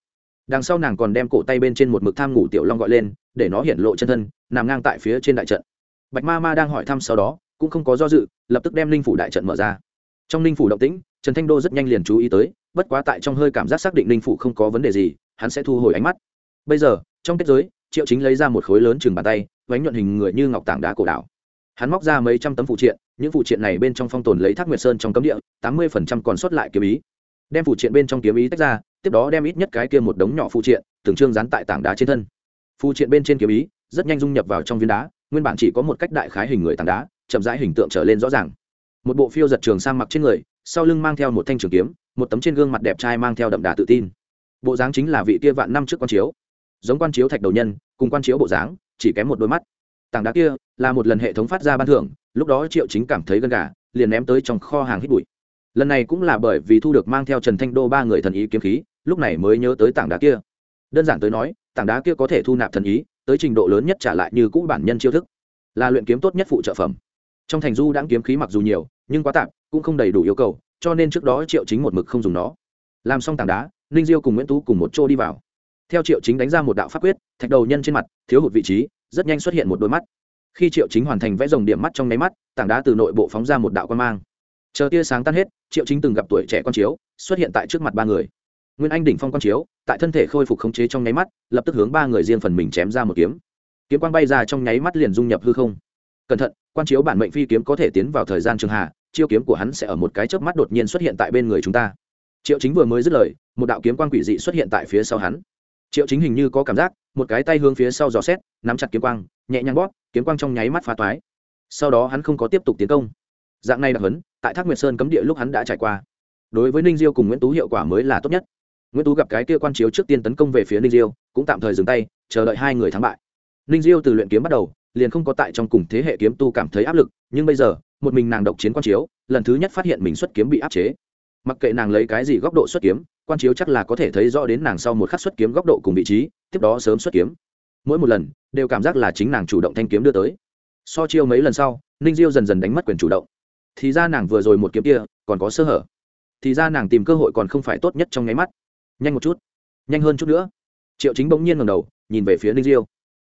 Speaker 1: Đằng sau nàng còn đem cổ tay bên trên một mực tham ngủ tiểu long gọi lên, để nó hiện lộ chân thân, nằm ngang tại phía trên đại trận. Bạch ma ma đang hỏi thăm sau đó, cũng không có do dự, lập tức đem linh phủ đại trận mở ra. Trong linh phủ động tĩnh, trần thanh đô rất nhanh liền chú ý tới, bất quá tại trong hơi cảm giác xác định linh phủ không có vấn đề gì, hắn sẽ thu hồi ánh mắt. Bây giờ, trong kết giới triệu chính lấy ra một khối lớn chừng bàn tay, vánh nhuận hình người như ngọc tảng đá cổ đảo. Hắn móc ra mấy trăm tấm phụ triện, những phụ triện này bên trong phong tồn lấy thác nguyệt sơn trong cấm địa, tám mươi phần trăm còn sót lại kiếm ý. Đem phụ triện bên trong kiếm ý tách ra, tiếp đó đem ít nhất cái kia một đống nhỏ phụ triện, từng trương dán tại tảng đá trên thân. Phụ triện bên trên kiếm ý, rất nhanh dung nhập vào trong viên đá, nguyên bản chỉ có một cách đại khái hình người tảng đá, chậm rãi hình tượng trở lên rõ ràng. Một bộ phiêu giật trường sang mặc trên người, sau lưng mang theo một thanh trường kiếm, một tấm trên gương mặt đẹp trai mang theo đậm đà tự tin. Bộ dáng chính là vị kia vạn năm trước con chiếu giống quan chiếu thạch đầu nhân, cùng quan chiếu bộ dáng, chỉ kém một đôi mắt. Tảng đá kia là một lần hệ thống phát ra ban thưởng, lúc đó triệu chính cảm thấy gần gà, liền ném tới trong kho hàng hít bụi. Lần này cũng là bởi vì thu được mang theo trần thanh đô ba người thần ý kiếm khí, lúc này mới nhớ tới tảng đá kia. Đơn giản tới nói, tảng đá kia có thể thu nạp thần ý, tới trình độ lớn nhất trả lại như cũ bản nhân chiêu thức. Là luyện kiếm tốt nhất phụ trợ phẩm. Trong thành du đãng kiếm khí mặc dù nhiều, nhưng quá tạp, cũng không đầy đủ yêu cầu, cho nên trước đó triệu chính một mực không dùng nó. Làm xong tảng đá, ninh diêu cùng nguyễn tú cùng một chỗ đi vào theo triệu chính đánh ra một đạo pháp quyết, thạch đầu nhân trên mặt thiếu hụt vị trí, rất nhanh xuất hiện một đôi mắt. Khi triệu chính hoàn thành vẽ dòng điểm mắt trong nháy mắt, tảng đá từ nội bộ phóng ra một đạo quan mang. Chờ tia sáng tan hết, triệu chính từng gặp tuổi trẻ con chiếu, xuất hiện tại trước mặt ba người. Nguyên anh đỉnh phong con chiếu, tại thân thể khôi phục khống chế trong nháy mắt, lập tức hướng ba người riêng phần mình chém ra một kiếm. Kiếm quang bay ra trong nháy mắt liền dung nhập hư không. Cẩn thận quan chiếu bản mệnh phi kiếm có thể tiến vào thời gian trường hạ, chiêu kiếm của hắn sẽ ở một cái chớp mắt đột nhiên xuất hiện tại bên người chúng ta. Triệu chính vừa mới dứt lời, một đạo kiếm quang quỷ dị xuất hiện tại phía sau hắn triệu chính hình như có cảm giác, một cái tay hướng phía sau dò xét, nắm chặt kiếm quang, nhẹ nhàng bóp, kiếm quang trong nháy mắt phá toái. Sau đó hắn không có tiếp tục tiến công. Dạng này đặc hấn tại thác nguyệt sơn cấm địa lúc hắn đã trải qua. Đối với ninh diêu cùng nguyễn tú hiệu quả mới là tốt nhất. Nguyễn tú gặp cái kia quan chiếu trước tiên tấn công về phía ninh diêu, cũng tạm thời dừng tay, chờ đợi hai người thắng bại. Ninh diêu từ luyện kiếm bắt đầu, liền không có tại trong cùng thế hệ kiếm tu cảm thấy áp lực, nhưng bây giờ, một mình nàng độc chiến quan chiếu, lần thứ nhất phát hiện mình xuất kiếm bị áp chế mặc kệ nàng lấy cái gì góc độ xuất kiếm, quan chiếu chắc là có thể thấy rõ đến nàng sau một khắc xuất kiếm góc độ cùng vị trí, tiếp đó sớm xuất kiếm. Mỗi một lần, đều cảm giác là chính nàng chủ động thanh kiếm đưa tới. So chiêu mấy lần sau, ninh diêu dần dần đánh mất quyền chủ động. Thì ra nàng vừa rồi một kiếm kia, còn có sơ hở. Thì ra nàng tìm cơ hội còn không phải tốt nhất trong nháy mắt. Nhanh một chút, nhanh hơn chút nữa. Triệu chính bỗng nhiên ngầm đầu, nhìn về phía ninh diêu.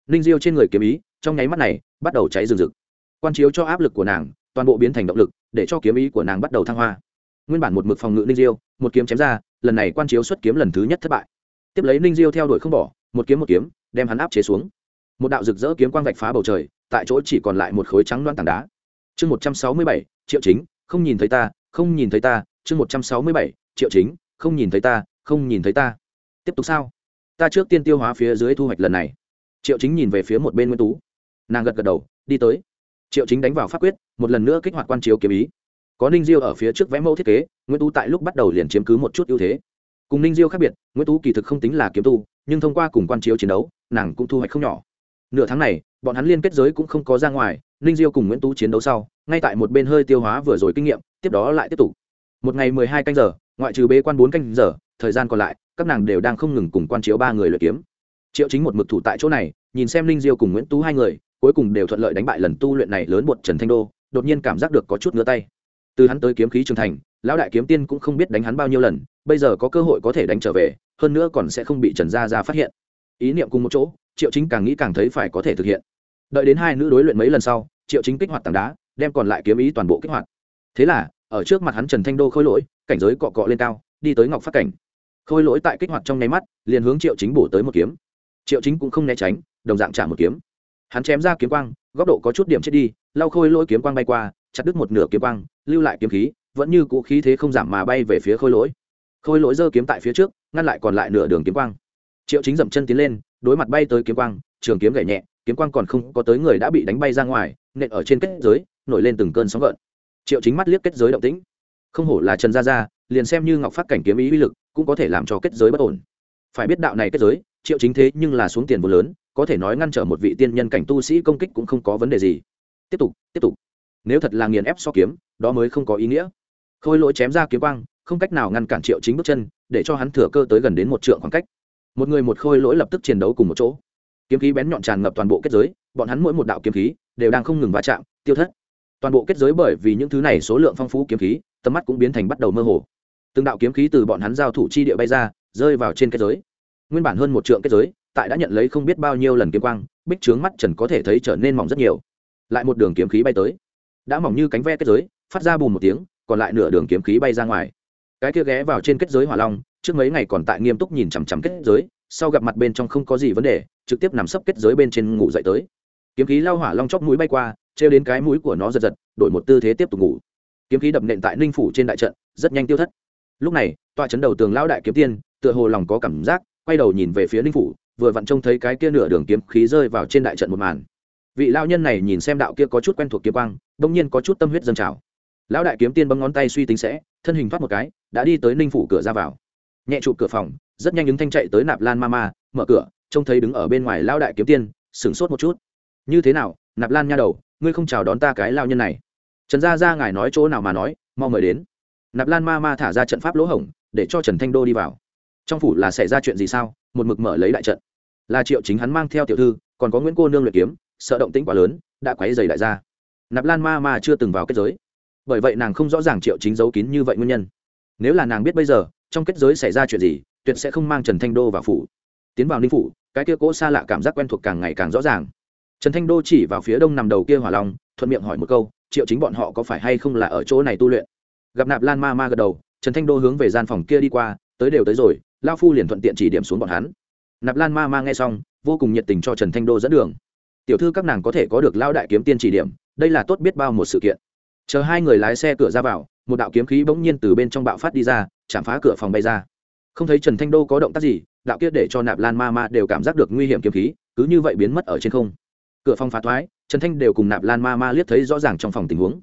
Speaker 1: Ninh diêu trên người kiếm ý, trong nháy mắt này, bắt đầu cháy rừng rực. Quan chiếu cho áp lực của nàng, toàn bộ biến thành động lực, để cho kiếm ý của nàng bắt đầu thăng hoa nguyên bản một mực phòng ngự ninh diêu, một kiếm chém ra, lần này quan chiếu xuất kiếm lần thứ nhất thất bại. Tiếp lấy ninh diêu theo đuổi không bỏ, một kiếm một kiếm, đem hắn áp chế xuống. Một đạo rực rỡ kiếm quang vạch phá bầu trời, tại chỗ chỉ còn lại một khối trắng loan tảng đá. Chương một trăm sáu mươi bảy, triệu chính, không nhìn thấy ta, không nhìn thấy ta. Chương một trăm sáu mươi bảy, triệu chính, không nhìn thấy ta, không nhìn thấy ta. Tiếp tục sao? Ta trước tiên tiêu hóa phía dưới thu hoạch lần này. Triệu chính nhìn về phía một bên nguyên tú. Nàng gật gật đầu, đi tới. Triệu chính đánh vào pháp quyết, một lần nữa kích hoạt quan chiếu kiếm ý có ninh diêu ở phía trước vẽ mẫu thiết kế, nguyễn tú tại lúc bắt đầu liền chiếm cứ một chút ưu thế. Cùng ninh diêu khác biệt, nguyễn tú kỳ thực không tính là kiếm tu, nhưng thông qua cùng quan chiếu chiến đấu, nàng cũng thu hoạch không nhỏ. Nửa tháng này, bọn hắn liên kết giới cũng không có ra ngoài, ninh diêu cùng nguyễn tú chiến đấu sau, ngay tại một bên hơi tiêu hóa vừa rồi kinh nghiệm, tiếp đó lại tiếp tục. Một ngày mười hai canh giờ, ngoại trừ bế quan bốn canh giờ, thời gian còn lại, các nàng đều đang không ngừng cùng quan chiếu ba người luyện kiếm. Triệu chính một mực thủ tại chỗ này, nhìn xem ninh diêu cùng nguyễn tú hai người, cuối cùng đều thuận lợi đánh bại lần tu luyện này lớn bột trần thanh đô, đột nhiên cảm giác được có chút ngứa tay từ hắn tới kiếm khí trường thành, lão đại kiếm tiên cũng không biết đánh hắn bao nhiêu lần, bây giờ có cơ hội có thể đánh trở về, hơn nữa còn sẽ không bị trần gia gia phát hiện. Ý niệm cùng một chỗ, triệu chính càng nghĩ càng thấy phải có thể thực hiện. Đợi đến hai nữ đối luyện mấy lần sau, triệu chính kích hoạt tảng đá, đem còn lại kiếm ý toàn bộ kích hoạt. Thế là, ở trước mặt hắn trần thanh đô khôi lỗi, cảnh giới cọ cọ lên cao, đi tới ngọc phát cảnh. Khôi lỗi tại kích hoạt trong nháy mắt, liền hướng triệu chính bổ tới một kiếm. Triệu chính cũng không né tránh, đồng dạng trả một kiếm. Hắn chém ra kiếm quang, góc độ có chút điểm chết đi, lau khôi lỗi kiếm quang bay qua chặt đứt một nửa kiếm quang, lưu lại kiếm khí, vẫn như cũ khí thế không giảm mà bay về phía khôi lỗi. Khôi lỗi giơ kiếm tại phía trước, ngăn lại còn lại nửa đường kiếm quang. Triệu chính dậm chân tiến lên, đối mặt bay tới kiếm quang, trường kiếm gậy nhẹ, kiếm quang còn không có tới người đã bị đánh bay ra ngoài, nện ở trên kết giới, nổi lên từng cơn sóng gợn. Triệu chính mắt liếc kết giới động tĩnh. Không hổ là trần gia gia, liền xem như ngọc phát cảnh kiếm ý uy lực, cũng có thể làm cho kết giới bất ổn. Phải biết đạo này kết giới, triệu chính thế nhưng là xuống tiền vô lớn, có thể nói ngăn trở một vị tiên nhân cảnh tu sĩ công kích cũng không có vấn đề gì. Tiếp tục tiếp tục nếu thật là nghiền ép so kiếm, đó mới không có ý nghĩa. Khôi lỗi chém ra kiếm quang, không cách nào ngăn cản triệu chính bước chân, để cho hắn thừa cơ tới gần đến một trượng khoảng cách. Một người một khôi lỗi lập tức chiến đấu cùng một chỗ. Kiếm khí bén nhọn tràn ngập toàn bộ kết giới, bọn hắn mỗi một đạo kiếm khí đều đang không ngừng va chạm, tiêu thất. Toàn bộ kết giới bởi vì những thứ này số lượng phong phú kiếm khí, tầm mắt cũng biến thành bắt đầu mơ hồ. Từng đạo kiếm khí từ bọn hắn giao thủ chi địa bay ra, rơi vào trên kết giới. Nguyên bản hơn một trượng kết giới, tại đã nhận lấy không biết bao nhiêu lần kiếm quang, bích trướng mắt trần có thể thấy trở nên mỏng rất nhiều. Lại một đường kiếm khí bay tới đã mỏng như cánh ve kết giới, phát ra bùn một tiếng, còn lại nửa đường kiếm khí bay ra ngoài. Cái kia ghé vào trên kết giới hỏa long, trước mấy ngày còn tại nghiêm túc nhìn chằm chằm kết giới, sau gặp mặt bên trong không có gì vấn đề, trực tiếp nằm sấp kết giới bên trên ngủ dậy tới. Kiếm khí lao hỏa long chóc mũi bay qua, trêu đến cái mũi của nó giật giật, đổi một tư thế tiếp tục ngủ. Kiếm khí đập nện tại ninh phủ trên đại trận, rất nhanh tiêu thất. Lúc này, tọa chấn đầu tường lão đại kiếm tiên, tựa hồ lòng có cảm giác, quay đầu nhìn về phía ninh phủ, vừa vặn trông thấy cái kia nửa đường kiếm khí rơi vào trên đại trận một màn vị lao nhân này nhìn xem đạo kia có chút quen thuộc kiếm quang bỗng nhiên có chút tâm huyết dâng trào. Lão đại kiếm tiên bấm ngón tay suy tính sẽ, thân hình thoát một cái, đã đi tới ninh phủ cửa ra vào. Nhẹ trụ cửa phòng, rất nhanh ứng thanh chạy tới nạp lan ma ma mở cửa, trông thấy đứng ở bên ngoài lao đại kiếm tiên, sửng sốt một chút. Như thế nào, nạp lan nha đầu, ngươi không chào đón ta cái lao nhân này? Trần gia ra ngài nói chỗ nào mà nói, mau mời đến. Nạp lan ma ma thả ra trận pháp lỗ hổng, để cho trần thanh đô đi vào. Trong phủ là xảy ra chuyện gì sao? Một mực mở lấy đại trận. Là triệu chính hắn mang theo tiểu thư, còn có nguyễn cô nương luyện kiếm sợ động tĩnh quá lớn, đã quấy dày đại gia nạp lan ma ma chưa từng vào kết giới. Bởi vậy nàng không rõ ràng triệu chính giấu kín như vậy nguyên nhân. Nếu là nàng biết bây giờ, trong kết giới xảy ra chuyện gì, tuyệt sẽ không mang trần thanh đô vào phủ. Tiến vào ninh phủ, cái kia cỗ xa lạ cảm giác quen thuộc càng ngày càng rõ ràng. Trần thanh đô chỉ vào phía đông nằm đầu kia hỏa long, thuận miệng hỏi một câu, triệu chính bọn họ có phải hay không là ở chỗ này tu luyện? Gặp nạp lan ma ma gật đầu, trần thanh đô hướng về gian phòng kia đi qua, tới đều tới rồi, lao phu liền thuận tiện chỉ điểm xuống bọn hắn. Nạp lan ma ma nghe xong, vô cùng nhiệt tình cho trần thanh đô dẫn đường tiểu thư các nàng có thể có được lao đại kiếm tiên chỉ điểm, đây là tốt biết bao một sự kiện. Chờ hai người lái xe cửa ra vào, một đạo kiếm khí bỗng nhiên từ bên trong bạo phát đi ra, chạm phá cửa phòng bay ra. Không thấy trần thanh đô có động tác gì, đạo kia để cho nạp lan ma ma đều cảm giác được nguy hiểm kiếm khí, cứ như vậy biến mất ở trên không. Cửa phòng phá thoái, trần thanh đều cùng nạp lan ma ma liếc thấy rõ ràng trong phòng tình huống.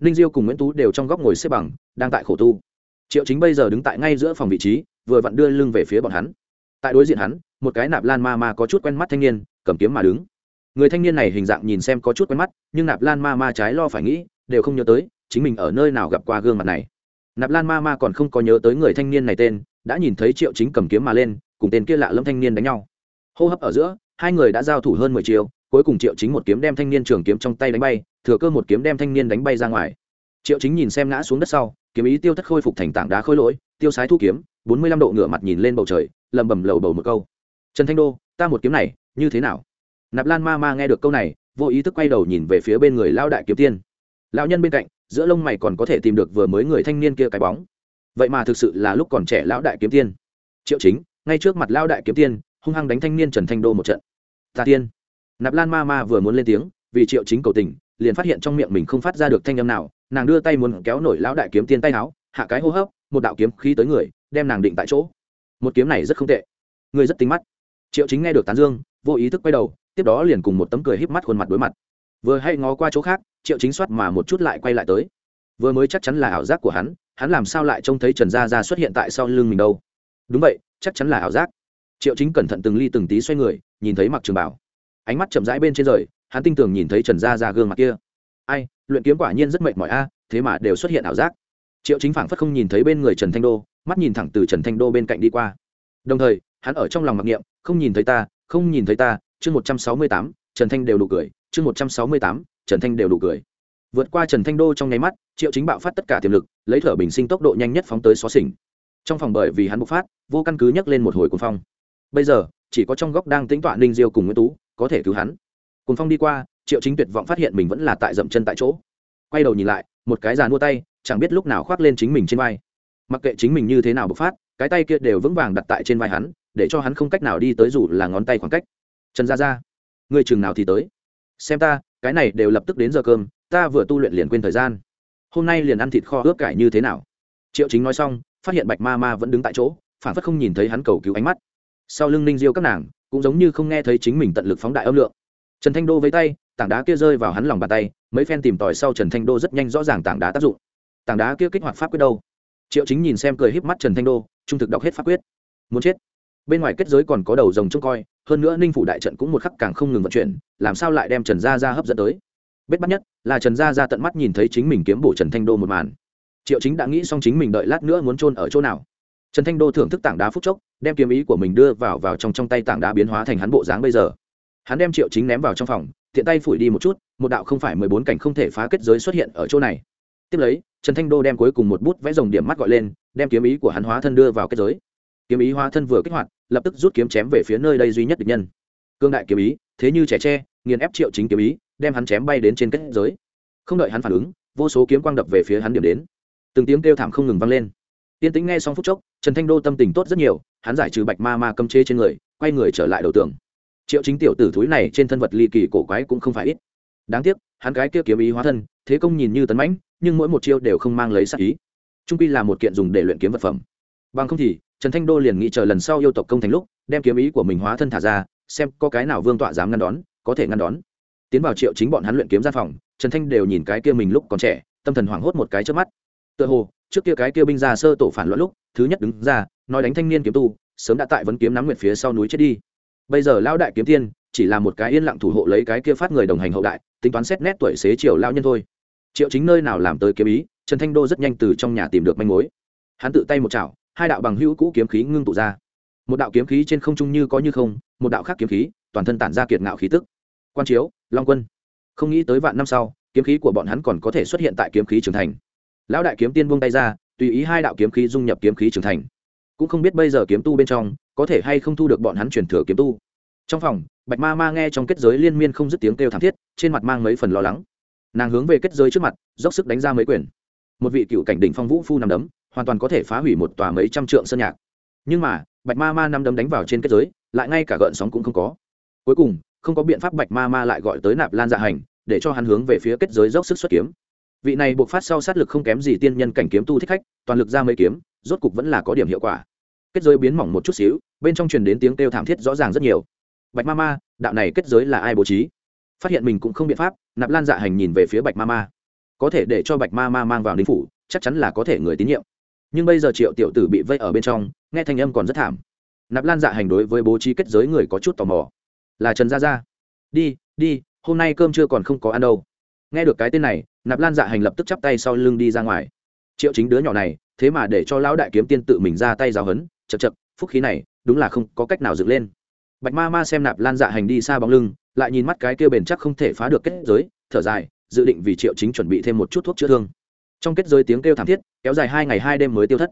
Speaker 1: Ninh diêu cùng nguyễn tú đều trong góc ngồi xếp bằng, đang tại khổ tu. Triệu chính bây giờ đứng tại ngay giữa phòng vị trí, vừa vặn đưa lưng về phía bọn hắn. Tại đối diện hắn, một cái nạp lan ma ma có chút quen mắt thanh niên, cầm kiếm mà đứng người thanh niên này hình dạng nhìn xem có chút quen mắt, nhưng nạp lan ma ma trái lo phải nghĩ, đều không nhớ tới, chính mình ở nơi nào gặp qua gương mặt này. Nạp lan ma ma còn không có nhớ tới người thanh niên này tên, đã nhìn thấy triệu chính cầm kiếm mà lên, cùng tên kia lạ lâm thanh niên đánh nhau. Hô hấp ở giữa, hai người đã giao thủ hơn mười chiều cuối cùng triệu chính một kiếm đem thanh niên trường kiếm trong tay đánh bay, thừa cơ một kiếm đem thanh niên đánh bay ra ngoài. Triệu chính nhìn xem ngã xuống đất sau, kiếm ý tiêu thất khôi phục thành tảng đá khôi lỗi, tiêu sái thu kiếm, bốn mươi lăm độ ngửa mặt nhìn lên bầu trời lầm bầm lầu bầu một câu. Trần thanh đô, ta một kiếm này, như thế nào? Nạp lan ma ma nghe được câu này, vô ý thức quay đầu nhìn về phía bên người lao đại kiếm tiên. Lão nhân bên cạnh, giữa lông mày còn có thể tìm được vừa mới người thanh niên kia cái bóng. Vậy mà thực sự là lúc còn trẻ lão đại kiếm tiên. Triệu chính, ngay trước mặt lão đại kiếm tiên, hung hăng đánh thanh niên trần thanh đô một trận. Tà tiên. Nạp lan ma ma vừa muốn lên tiếng, vì triệu chính cầu tình, liền phát hiện trong miệng mình không phát ra được thanh âm nào, nàng đưa tay muốn kéo nổi lão đại kiếm tiên tay áo, hạ cái hô hấp, một đạo kiếm khí tới người, đem nàng định tại chỗ. Một kiếm này rất không tệ. Người rất tính mắt. Triệu chính nghe được tán dương, vô ý thức quay đầu tiếp đó liền cùng một tấm cười híp mắt khuôn mặt đối mặt. Vừa hay ngó qua chỗ khác, triệu chính soát mà một chút lại quay lại tới. Vừa mới chắc chắn là ảo giác của hắn hắn làm sao lại trông thấy trần gia gia xuất hiện tại sau lưng mình đâu? Đúng vậy, chắc chắn là ảo giác. Triệu chính cẩn thận từng ly từng tí xoay người, nhìn thấy mặc trường bảo. Ánh mắt chậm rãi bên trên rời, hắn tinh tường nhìn thấy trần gia ra gương mặt kia. Ai, luyện kiếm quả nhiên rất mệt mỏi a, thế mà đều xuất hiện ảo giác. Triệu chính phảng phất không nhìn thấy bên người trần thanh đô, mắt nhìn thẳng từ trần thanh đô bên cạnh đi qua. Đồng thời, hắn ở trong lòng mặc niệm, không nhìn thấy ta, không nhìn thấy ta chương một trăm sáu mươi tám, trần thanh đều đủ cười. Chương một trăm sáu mươi tám, trần thanh đều đủ cười. Vượt qua trần thanh đô trong nháy mắt, triệu chính bạo phát tất cả tiềm lực, lấy thở bình sinh tốc độ nhanh nhất phóng tới xó xỉnh trong phòng bởi vì hắn bộc phát, vô căn cứ nhấc lên một hồi cuồng phong. Bây giờ, chỉ có trong góc đang tính tọa ninh diêu cùng nguyễn tú, có thể cứu hắn. Cuồng phong đi qua, triệu chính tuyệt vọng phát hiện mình vẫn là tại dậm chân tại chỗ. Quay đầu nhìn lại, một cái giàn mua tay, chẳng biết lúc nào khoác lên chính mình trên vai. Mặc kệ chính mình như thế nào bộc phát, cái tay kia đều vững vàng đặt tại trên vai hắn, để cho hắn không cách nào đi tới dù là ngón tay khoảng cách trần gia gia người chừng nào thì tới. Xem ta, cái này đều lập tức đến giờ cơm, ta vừa tu luyện liền quên thời gian. Hôm nay liền ăn thịt kho ướp cải như thế nào? Triệu chính nói xong, phát hiện bạch ma ma vẫn đứng tại chỗ, phản phất không nhìn thấy hắn cầu cứu ánh mắt. Sau lưng ninh diêu các nàng, cũng giống như không nghe thấy chính mình tận lực phóng đại âm lượng. Trần thanh đô với tay, tảng đá kia rơi vào hắn lòng bàn tay, mấy phen tìm tòi sau trần thanh đô rất nhanh rõ ràng tảng đá tác dụng. Tảng đá kia kích hoạt pháp quyết đâu? Triệu chính nhìn xem cười híp mắt trần thanh đô, trung thực đọc hết pháp quyết. Muốn chết bên ngoài kết giới còn có đầu rồng trông coi, hơn nữa ninh phủ đại trận cũng một khắc càng không ngừng vận chuyển, làm sao lại đem trần gia ra hấp dẫn tới? Bết bắt nhất là trần gia ra tận mắt nhìn thấy chính mình kiếm bổ trần thanh đô một màn. Triệu chính đã nghĩ xong chính mình đợi lát nữa muốn trôn ở chỗ nào. Trần thanh đô thưởng thức tảng đá phúc chốc, đem kiếm ý của mình đưa vào vào trong trong tay tảng đá biến hóa thành hắn bộ dáng bây giờ. Hắn đem triệu chính ném vào trong phòng, tiện tay phủi đi một chút, một đạo không phải mười bốn cảnh không thể phá kết giới xuất hiện ở chỗ này. Tiếp lấy, trần thanh đô đem cuối cùng một bút vẽ dòng điểm mắt gọi lên, đem kiếm ý của hắn hóa thân đưa vào kết giới kiếm ý hóa thân vừa kích hoạt, lập tức rút kiếm chém về phía nơi đây duy nhất địch nhân. Cương đại kiếm ý, thế như trẻ tre, nghiền ép triệu chính kiếm ý, đem hắn chém bay đến trên kết giới. Không đợi hắn phản ứng, vô số kiếm quang đập về phía hắn điểm đến. Từng tiếng kêu thảm không ngừng vang lên. Tiên tính nghe xong phút chốc, trần thanh đô tâm tình tốt rất nhiều, hắn giải trừ bạch ma ma cầm chế trên người, quay người trở lại đầu tường. Triệu chính tiểu tử thúi này trên thân vật ly kỳ cổ quái cũng không phải ít. Đáng tiếc, hắn cái kia kiếm ý hóa thân, thế công nhìn như tấn mãnh, nhưng mỗi một chiêu đều không mang lấy sắc ý. Trung pi là một kiện dùng để luyện kiếm vật phẩm. Bằng không thì trần thanh đô liền nghĩ chờ lần sau yêu tộc công thành lúc, đem kiếm ý của mình hóa thân thả ra, xem có cái nào vương tọa dám ngăn đón, có thể ngăn đón. Tiến vào triệu chính bọn hắn luyện kiếm gian phòng, trần thanh đều nhìn cái kia mình lúc còn trẻ, tâm thần hoảng hốt một cái trước mắt. Tựa hồ, trước kia cái kia binh ra sơ tổ phản loạn lúc, thứ nhất đứng ra, nói đánh thanh niên kiếm tu, sớm đã tại vấn kiếm nắm nguyệt phía sau núi chết đi. Bây giờ lão đại kiếm tiên, chỉ là một cái yên lặng thủ hộ lấy cái kia phát người đồng hành hậu đại, tính toán xét nét tuổi xế chiều lao nhân thôi. Triệu chính nơi nào làm tới kiếm ý, trần thanh đô rất nhanh từ trong nhà tìm được manh mối. Hắn tự tay một chảo hai đạo bằng hữu cũ kiếm khí ngưng tụ ra. Một đạo kiếm khí trên không trung như có như không, một đạo khác kiếm khí, toàn thân tản ra kiệt ngạo khí tức. Quan chiếu, long quân, không nghĩ tới vạn năm sau, kiếm khí của bọn hắn còn có thể xuất hiện tại kiếm khí trưởng thành. Lão đại kiếm tiên buông tay ra, tùy ý hai đạo kiếm khí dung nhập kiếm khí trưởng thành. Cũng không biết bây giờ kiếm tu bên trong, có thể hay không thu được bọn hắn truyền thừa kiếm tu. Trong phòng, bạch ma ma nghe trong kết giới liên miên không dứt tiếng kêu thảm thiết, trên mặt mang mấy phần lo lắng. Nàng hướng về kết giới trước mặt, dốc sức đánh ra mấy quyền. Một vị cựu cảnh đỉnh phong vũ phu nằm đấm hoàn toàn có thể phá hủy một tòa mấy trăm trượng sân nhạc. Nhưng mà, bạch ma ma năm đấm đánh vào trên kết giới, lại ngay cả gợn sóng cũng không có. Cuối cùng, không có biện pháp bạch ma ma lại gọi tới nạp lan dạ hành, để cho hắn hướng về phía kết giới dốc sức xuất kiếm. Vị này buộc phát sau sát lực không kém gì tiên nhân cảnh kiếm tu thích khách, toàn lực ra mấy kiếm, rốt cục vẫn là có điểm hiệu quả. Kết giới biến mỏng một chút xíu, bên trong truyền đến tiếng kêu thảm thiết rõ ràng rất nhiều. Bạch ma ma, đạo này kết giới là ai bố trí? Phát hiện mình cũng không biện pháp, nạp lan dạ hành nhìn về phía bạch ma ma. Có thể để cho bạch ma ma mang vào ninh phủ, chắc chắn là có thể người tín nhiệm nhưng bây giờ triệu tiểu tử bị vây ở bên trong, nghe thanh âm còn rất thảm. Nạp lan dạ hành đối với bố trí kết giới người có chút tò mò. Là trần gia gia. Đi đi, hôm nay cơm chưa còn không có ăn đâu. Nghe được cái tên này, nạp lan dạ hành lập tức chắp tay sau lưng đi ra ngoài. Triệu chính đứa nhỏ này, thế mà để cho lão đại kiếm tiên tự mình ra tay giáo hấn chật chật phúc khí này, đúng là không có cách nào dựng lên. Bạch ma ma xem nạp lan dạ hành đi xa bóng lưng, lại nhìn mắt cái kia bền chắc không thể phá được kết giới, thở dài, dự định vì triệu chính chuẩn bị thêm một chút thuốc chữa thương trong kết giới tiếng kêu thảm thiết, kéo dài hai ngày hai đêm mới tiêu thất.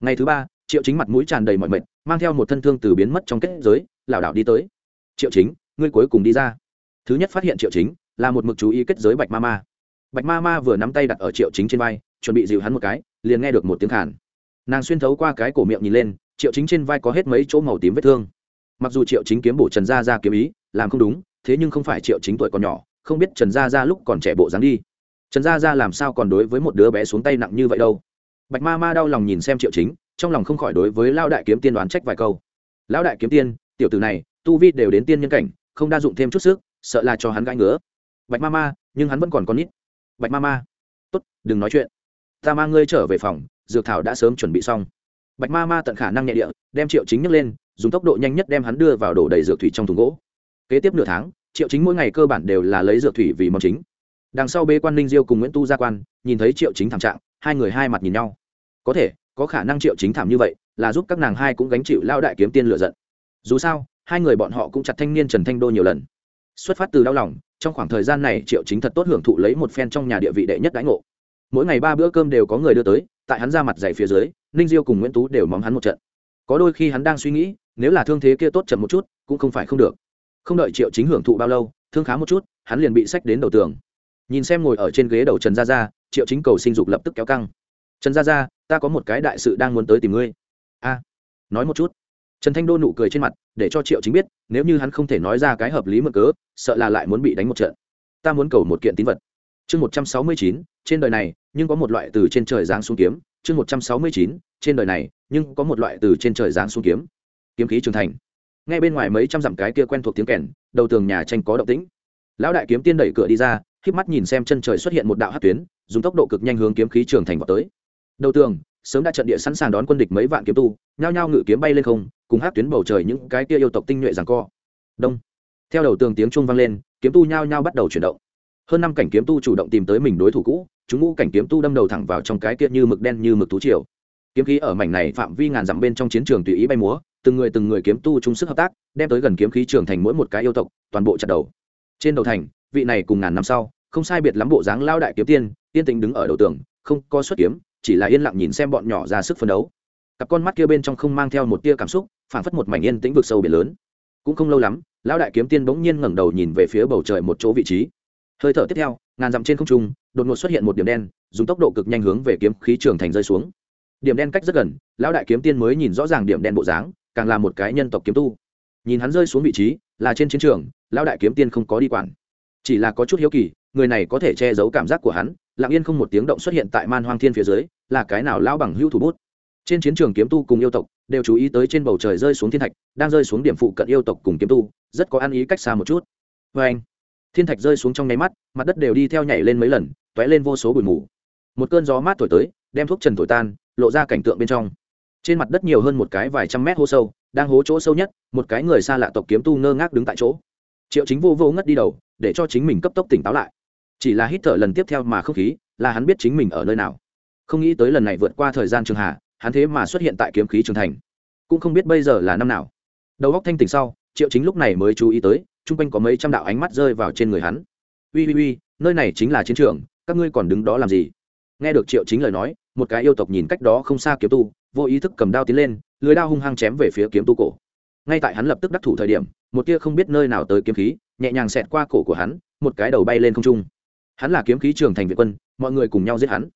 Speaker 1: Ngày thứ ba, triệu chính mặt mũi tràn đầy mọi mệt, mang theo một thân thương từ biến mất trong kết giới, lảo đảo đi tới. Triệu chính, ngươi cuối cùng đi ra. Thứ nhất phát hiện triệu chính, là một mực chú ý kết giới bạch ma ma. Bạch ma ma vừa nắm tay đặt ở triệu chính trên vai, chuẩn bị dịu hắn một cái, liền nghe được một tiếng khản nàng xuyên thấu qua cái cổ miệng nhìn lên, triệu chính trên vai có hết mấy chỗ màu tím vết thương. Mặc dù triệu chính kiếm bổ trần gia ra kiếm ý, làm không đúng, thế nhưng không phải triệu chính tuổi còn nhỏ, không biết trần gia ra lúc còn trẻ bộ dáng đi trần gia Gia làm sao còn đối với một đứa bé xuống tay nặng như vậy đâu? Bạch ma ma đau lòng nhìn xem triệu chính, trong lòng không khỏi đối với lao đại kiếm tiên đoán trách vài câu. Lão đại kiếm tiên, tiểu tử này, tu vi đều đến tiên nhân cảnh, không đa dụng thêm chút sức, sợ là cho hắn gãi ngứa. Bạch ma ma, nhưng hắn vẫn còn con nít. Bạch ma ma, tốt, đừng nói chuyện. Ta mang ngươi trở về phòng, dược thảo đã sớm chuẩn bị xong. Bạch ma ma tận khả năng nhẹ địa, đem triệu chính nhấc lên, dùng tốc độ nhanh nhất đem hắn đưa vào đổ đầy dược thủy trong thùng gỗ. Kế tiếp nửa tháng, triệu chính mỗi ngày cơ bản đều là lấy dược thủy vì món chính đằng sau bế quan ninh diêu cùng nguyễn tu gia quan, nhìn thấy triệu chính thảm trạng, hai người hai mặt nhìn nhau. Có thể, có khả năng triệu chính thảm như vậy, là giúp các nàng hai cũng gánh chịu lao đại kiếm tiên lựa giận. Dù sao, hai người bọn họ cũng chặt thanh niên trần thanh đô nhiều lần. Xuất phát từ đau lòng, trong khoảng thời gian này triệu chính thật tốt hưởng thụ lấy một phen trong nhà địa vị đệ nhất đãi ngộ. Mỗi ngày ba bữa cơm đều có người đưa tới, tại hắn ra mặt dày phía dưới, ninh diêu cùng nguyễn tú đều móng hắn một trận. Có đôi khi hắn đang suy nghĩ, nếu là thương thế kia tốt chậm một chút, cũng không phải không được. Không đợi triệu chính hưởng thụ bao lâu, thương khá một chút, hắn liền bị sách đến đầu tường nhìn xem ngồi ở trên ghế đầu trần gia gia, triệu chính cầu sinh dục lập tức kéo căng. Trần gia gia, ta có một cái đại sự đang muốn tới tìm ngươi. A, nói một chút. Trần thanh đô nụ cười trên mặt, để cho triệu chính biết, nếu như hắn không thể nói ra cái hợp lý mực cớ, sợ là lại muốn bị đánh một trận. Ta muốn cầu một kiện tín vật. Chương một trăm sáu mươi chín, trên đời này, nhưng có một loại từ trên trời giáng xuống kiếm. Chương một trăm sáu mươi chín, trên đời này, nhưng có một loại từ trên trời giáng xuống kiếm. Kiếm khí trưởng thành. Ngay bên ngoài mấy trăm dặm cái kia quen thuộc tiếng kèn, đầu tường nhà tranh có động tĩnh. Lão đại kiếm tiên đẩy cửa đi ra híp mắt nhìn xem chân trời xuất hiện một đạo hát tuyến, dùng tốc độ cực nhanh hướng kiếm khí trường thành vào tới. Đầu tường, sớm đã trận địa sẵn sàng đón quân địch mấy vạn kiếm tu, nhao nhao ngự kiếm bay lên không, cùng hát tuyến bầu trời những cái kia yêu tộc tinh nhuệ giằng co. Đông. Theo đầu tường tiếng trung vang lên, kiếm tu nhao nhao bắt đầu chuyển động. Hơn năm cảnh kiếm tu chủ động tìm tới mình đối thủ cũ, chúng ngũ cảnh kiếm tu đâm đầu thẳng vào trong cái kia như mực đen như mực tú triều. Kiếm khí ở mảnh này phạm vi ngàn dặm bên trong chiến trường tùy ý bay múa, từng người từng người kiếm tu chung sức hợp tác, đem tới gần kiếm khí trường thành mỗi một cái yêu tộc, toàn bộ chặt đầu. Trên đầu thành vị này cùng ngàn năm sau, không sai biệt lắm bộ dáng lao đại kiếm tiên tiên tĩnh đứng ở đầu tường, không có xuất kiếm, chỉ là yên lặng nhìn xem bọn nhỏ ra sức phấn đấu. Cặp con mắt kia bên trong không mang theo một tia cảm xúc, phảng phất một mảnh yên tĩnh vực sâu biển lớn. Cũng không lâu lắm, lão đại kiếm tiên bỗng nhiên ngẩng đầu nhìn về phía bầu trời một chỗ vị trí. Hơi thở tiếp theo, ngàn dặm trên không trung, đột ngột xuất hiện một điểm đen, dùng tốc độ cực nhanh hướng về kiếm khí trường thành rơi xuống. Điểm đen cách rất gần, lão đại kiếm tiên mới nhìn rõ ràng điểm đen bộ dáng, càng là một cái nhân tộc kiếm tu. Nhìn hắn rơi xuống vị trí, là trên chiến trường, lão đại kiếm tiên không có đi quản chỉ là có chút hiếu kỳ, người này có thể che giấu cảm giác của hắn, lặng yên không một tiếng động xuất hiện tại man hoang thiên phía dưới, là cái nào lao bằng hữu thủ bút. Trên chiến trường kiếm tu cùng yêu tộc, đều chú ý tới trên bầu trời rơi xuống thiên thạch, đang rơi xuống điểm phụ cận yêu tộc cùng kiếm tu, rất có ăn ý cách xa một chút. Vê anh, thiên thạch rơi xuống trong nháy mắt, mặt đất đều đi theo nhảy lên mấy lần t ó é lên vô số bụi mù. Một cơn gió mát thổi tới, đem thuốc trần thổi tan, lộ ra cảnh tượng bên trong. Trên mặt đất nhiều hơn một cái vài trăm mét hố sâu, đang hố chỗ sâu nhất, một cái người xa lạ tộc kiếm tu ngơ ngác đứng tại chỗ triệu chính vô vô ngất đi đầu, để cho chính mình cấp tốc tỉnh táo lại. Chỉ là hít thở lần tiếp theo mà không khí, là hắn biết chính mình ở nơi nào. Không nghĩ tới lần này vượt qua thời gian trường hạ, hắn thế mà xuất hiện tại kiếm khí trường thành. Cũng không biết bây giờ là năm nào. Đầu góc thanh tỉnh sau, triệu chính lúc này mới chú ý tới, chung quanh có mấy trăm đạo ánh mắt rơi vào trên người hắn. Ui ui ui nơi này chính là chiến trường, các ngươi còn đứng đó làm gì? Nghe được triệu chính lời nói, một cái yêu tộc nhìn cách đó không xa kiếm tu, vô ý thức cầm đao tiến lên, lưới đao hung hăng chém về phía kiếm tu cổ ngay tại hắn lập tức đắc thủ thời điểm, một tia không biết nơi nào tới kiếm khí nhẹ nhàng xẹt qua cổ của hắn, một cái đầu bay lên không trung. Hắn là kiếm khí trường thành việt quân, mọi người cùng nhau giết hắn.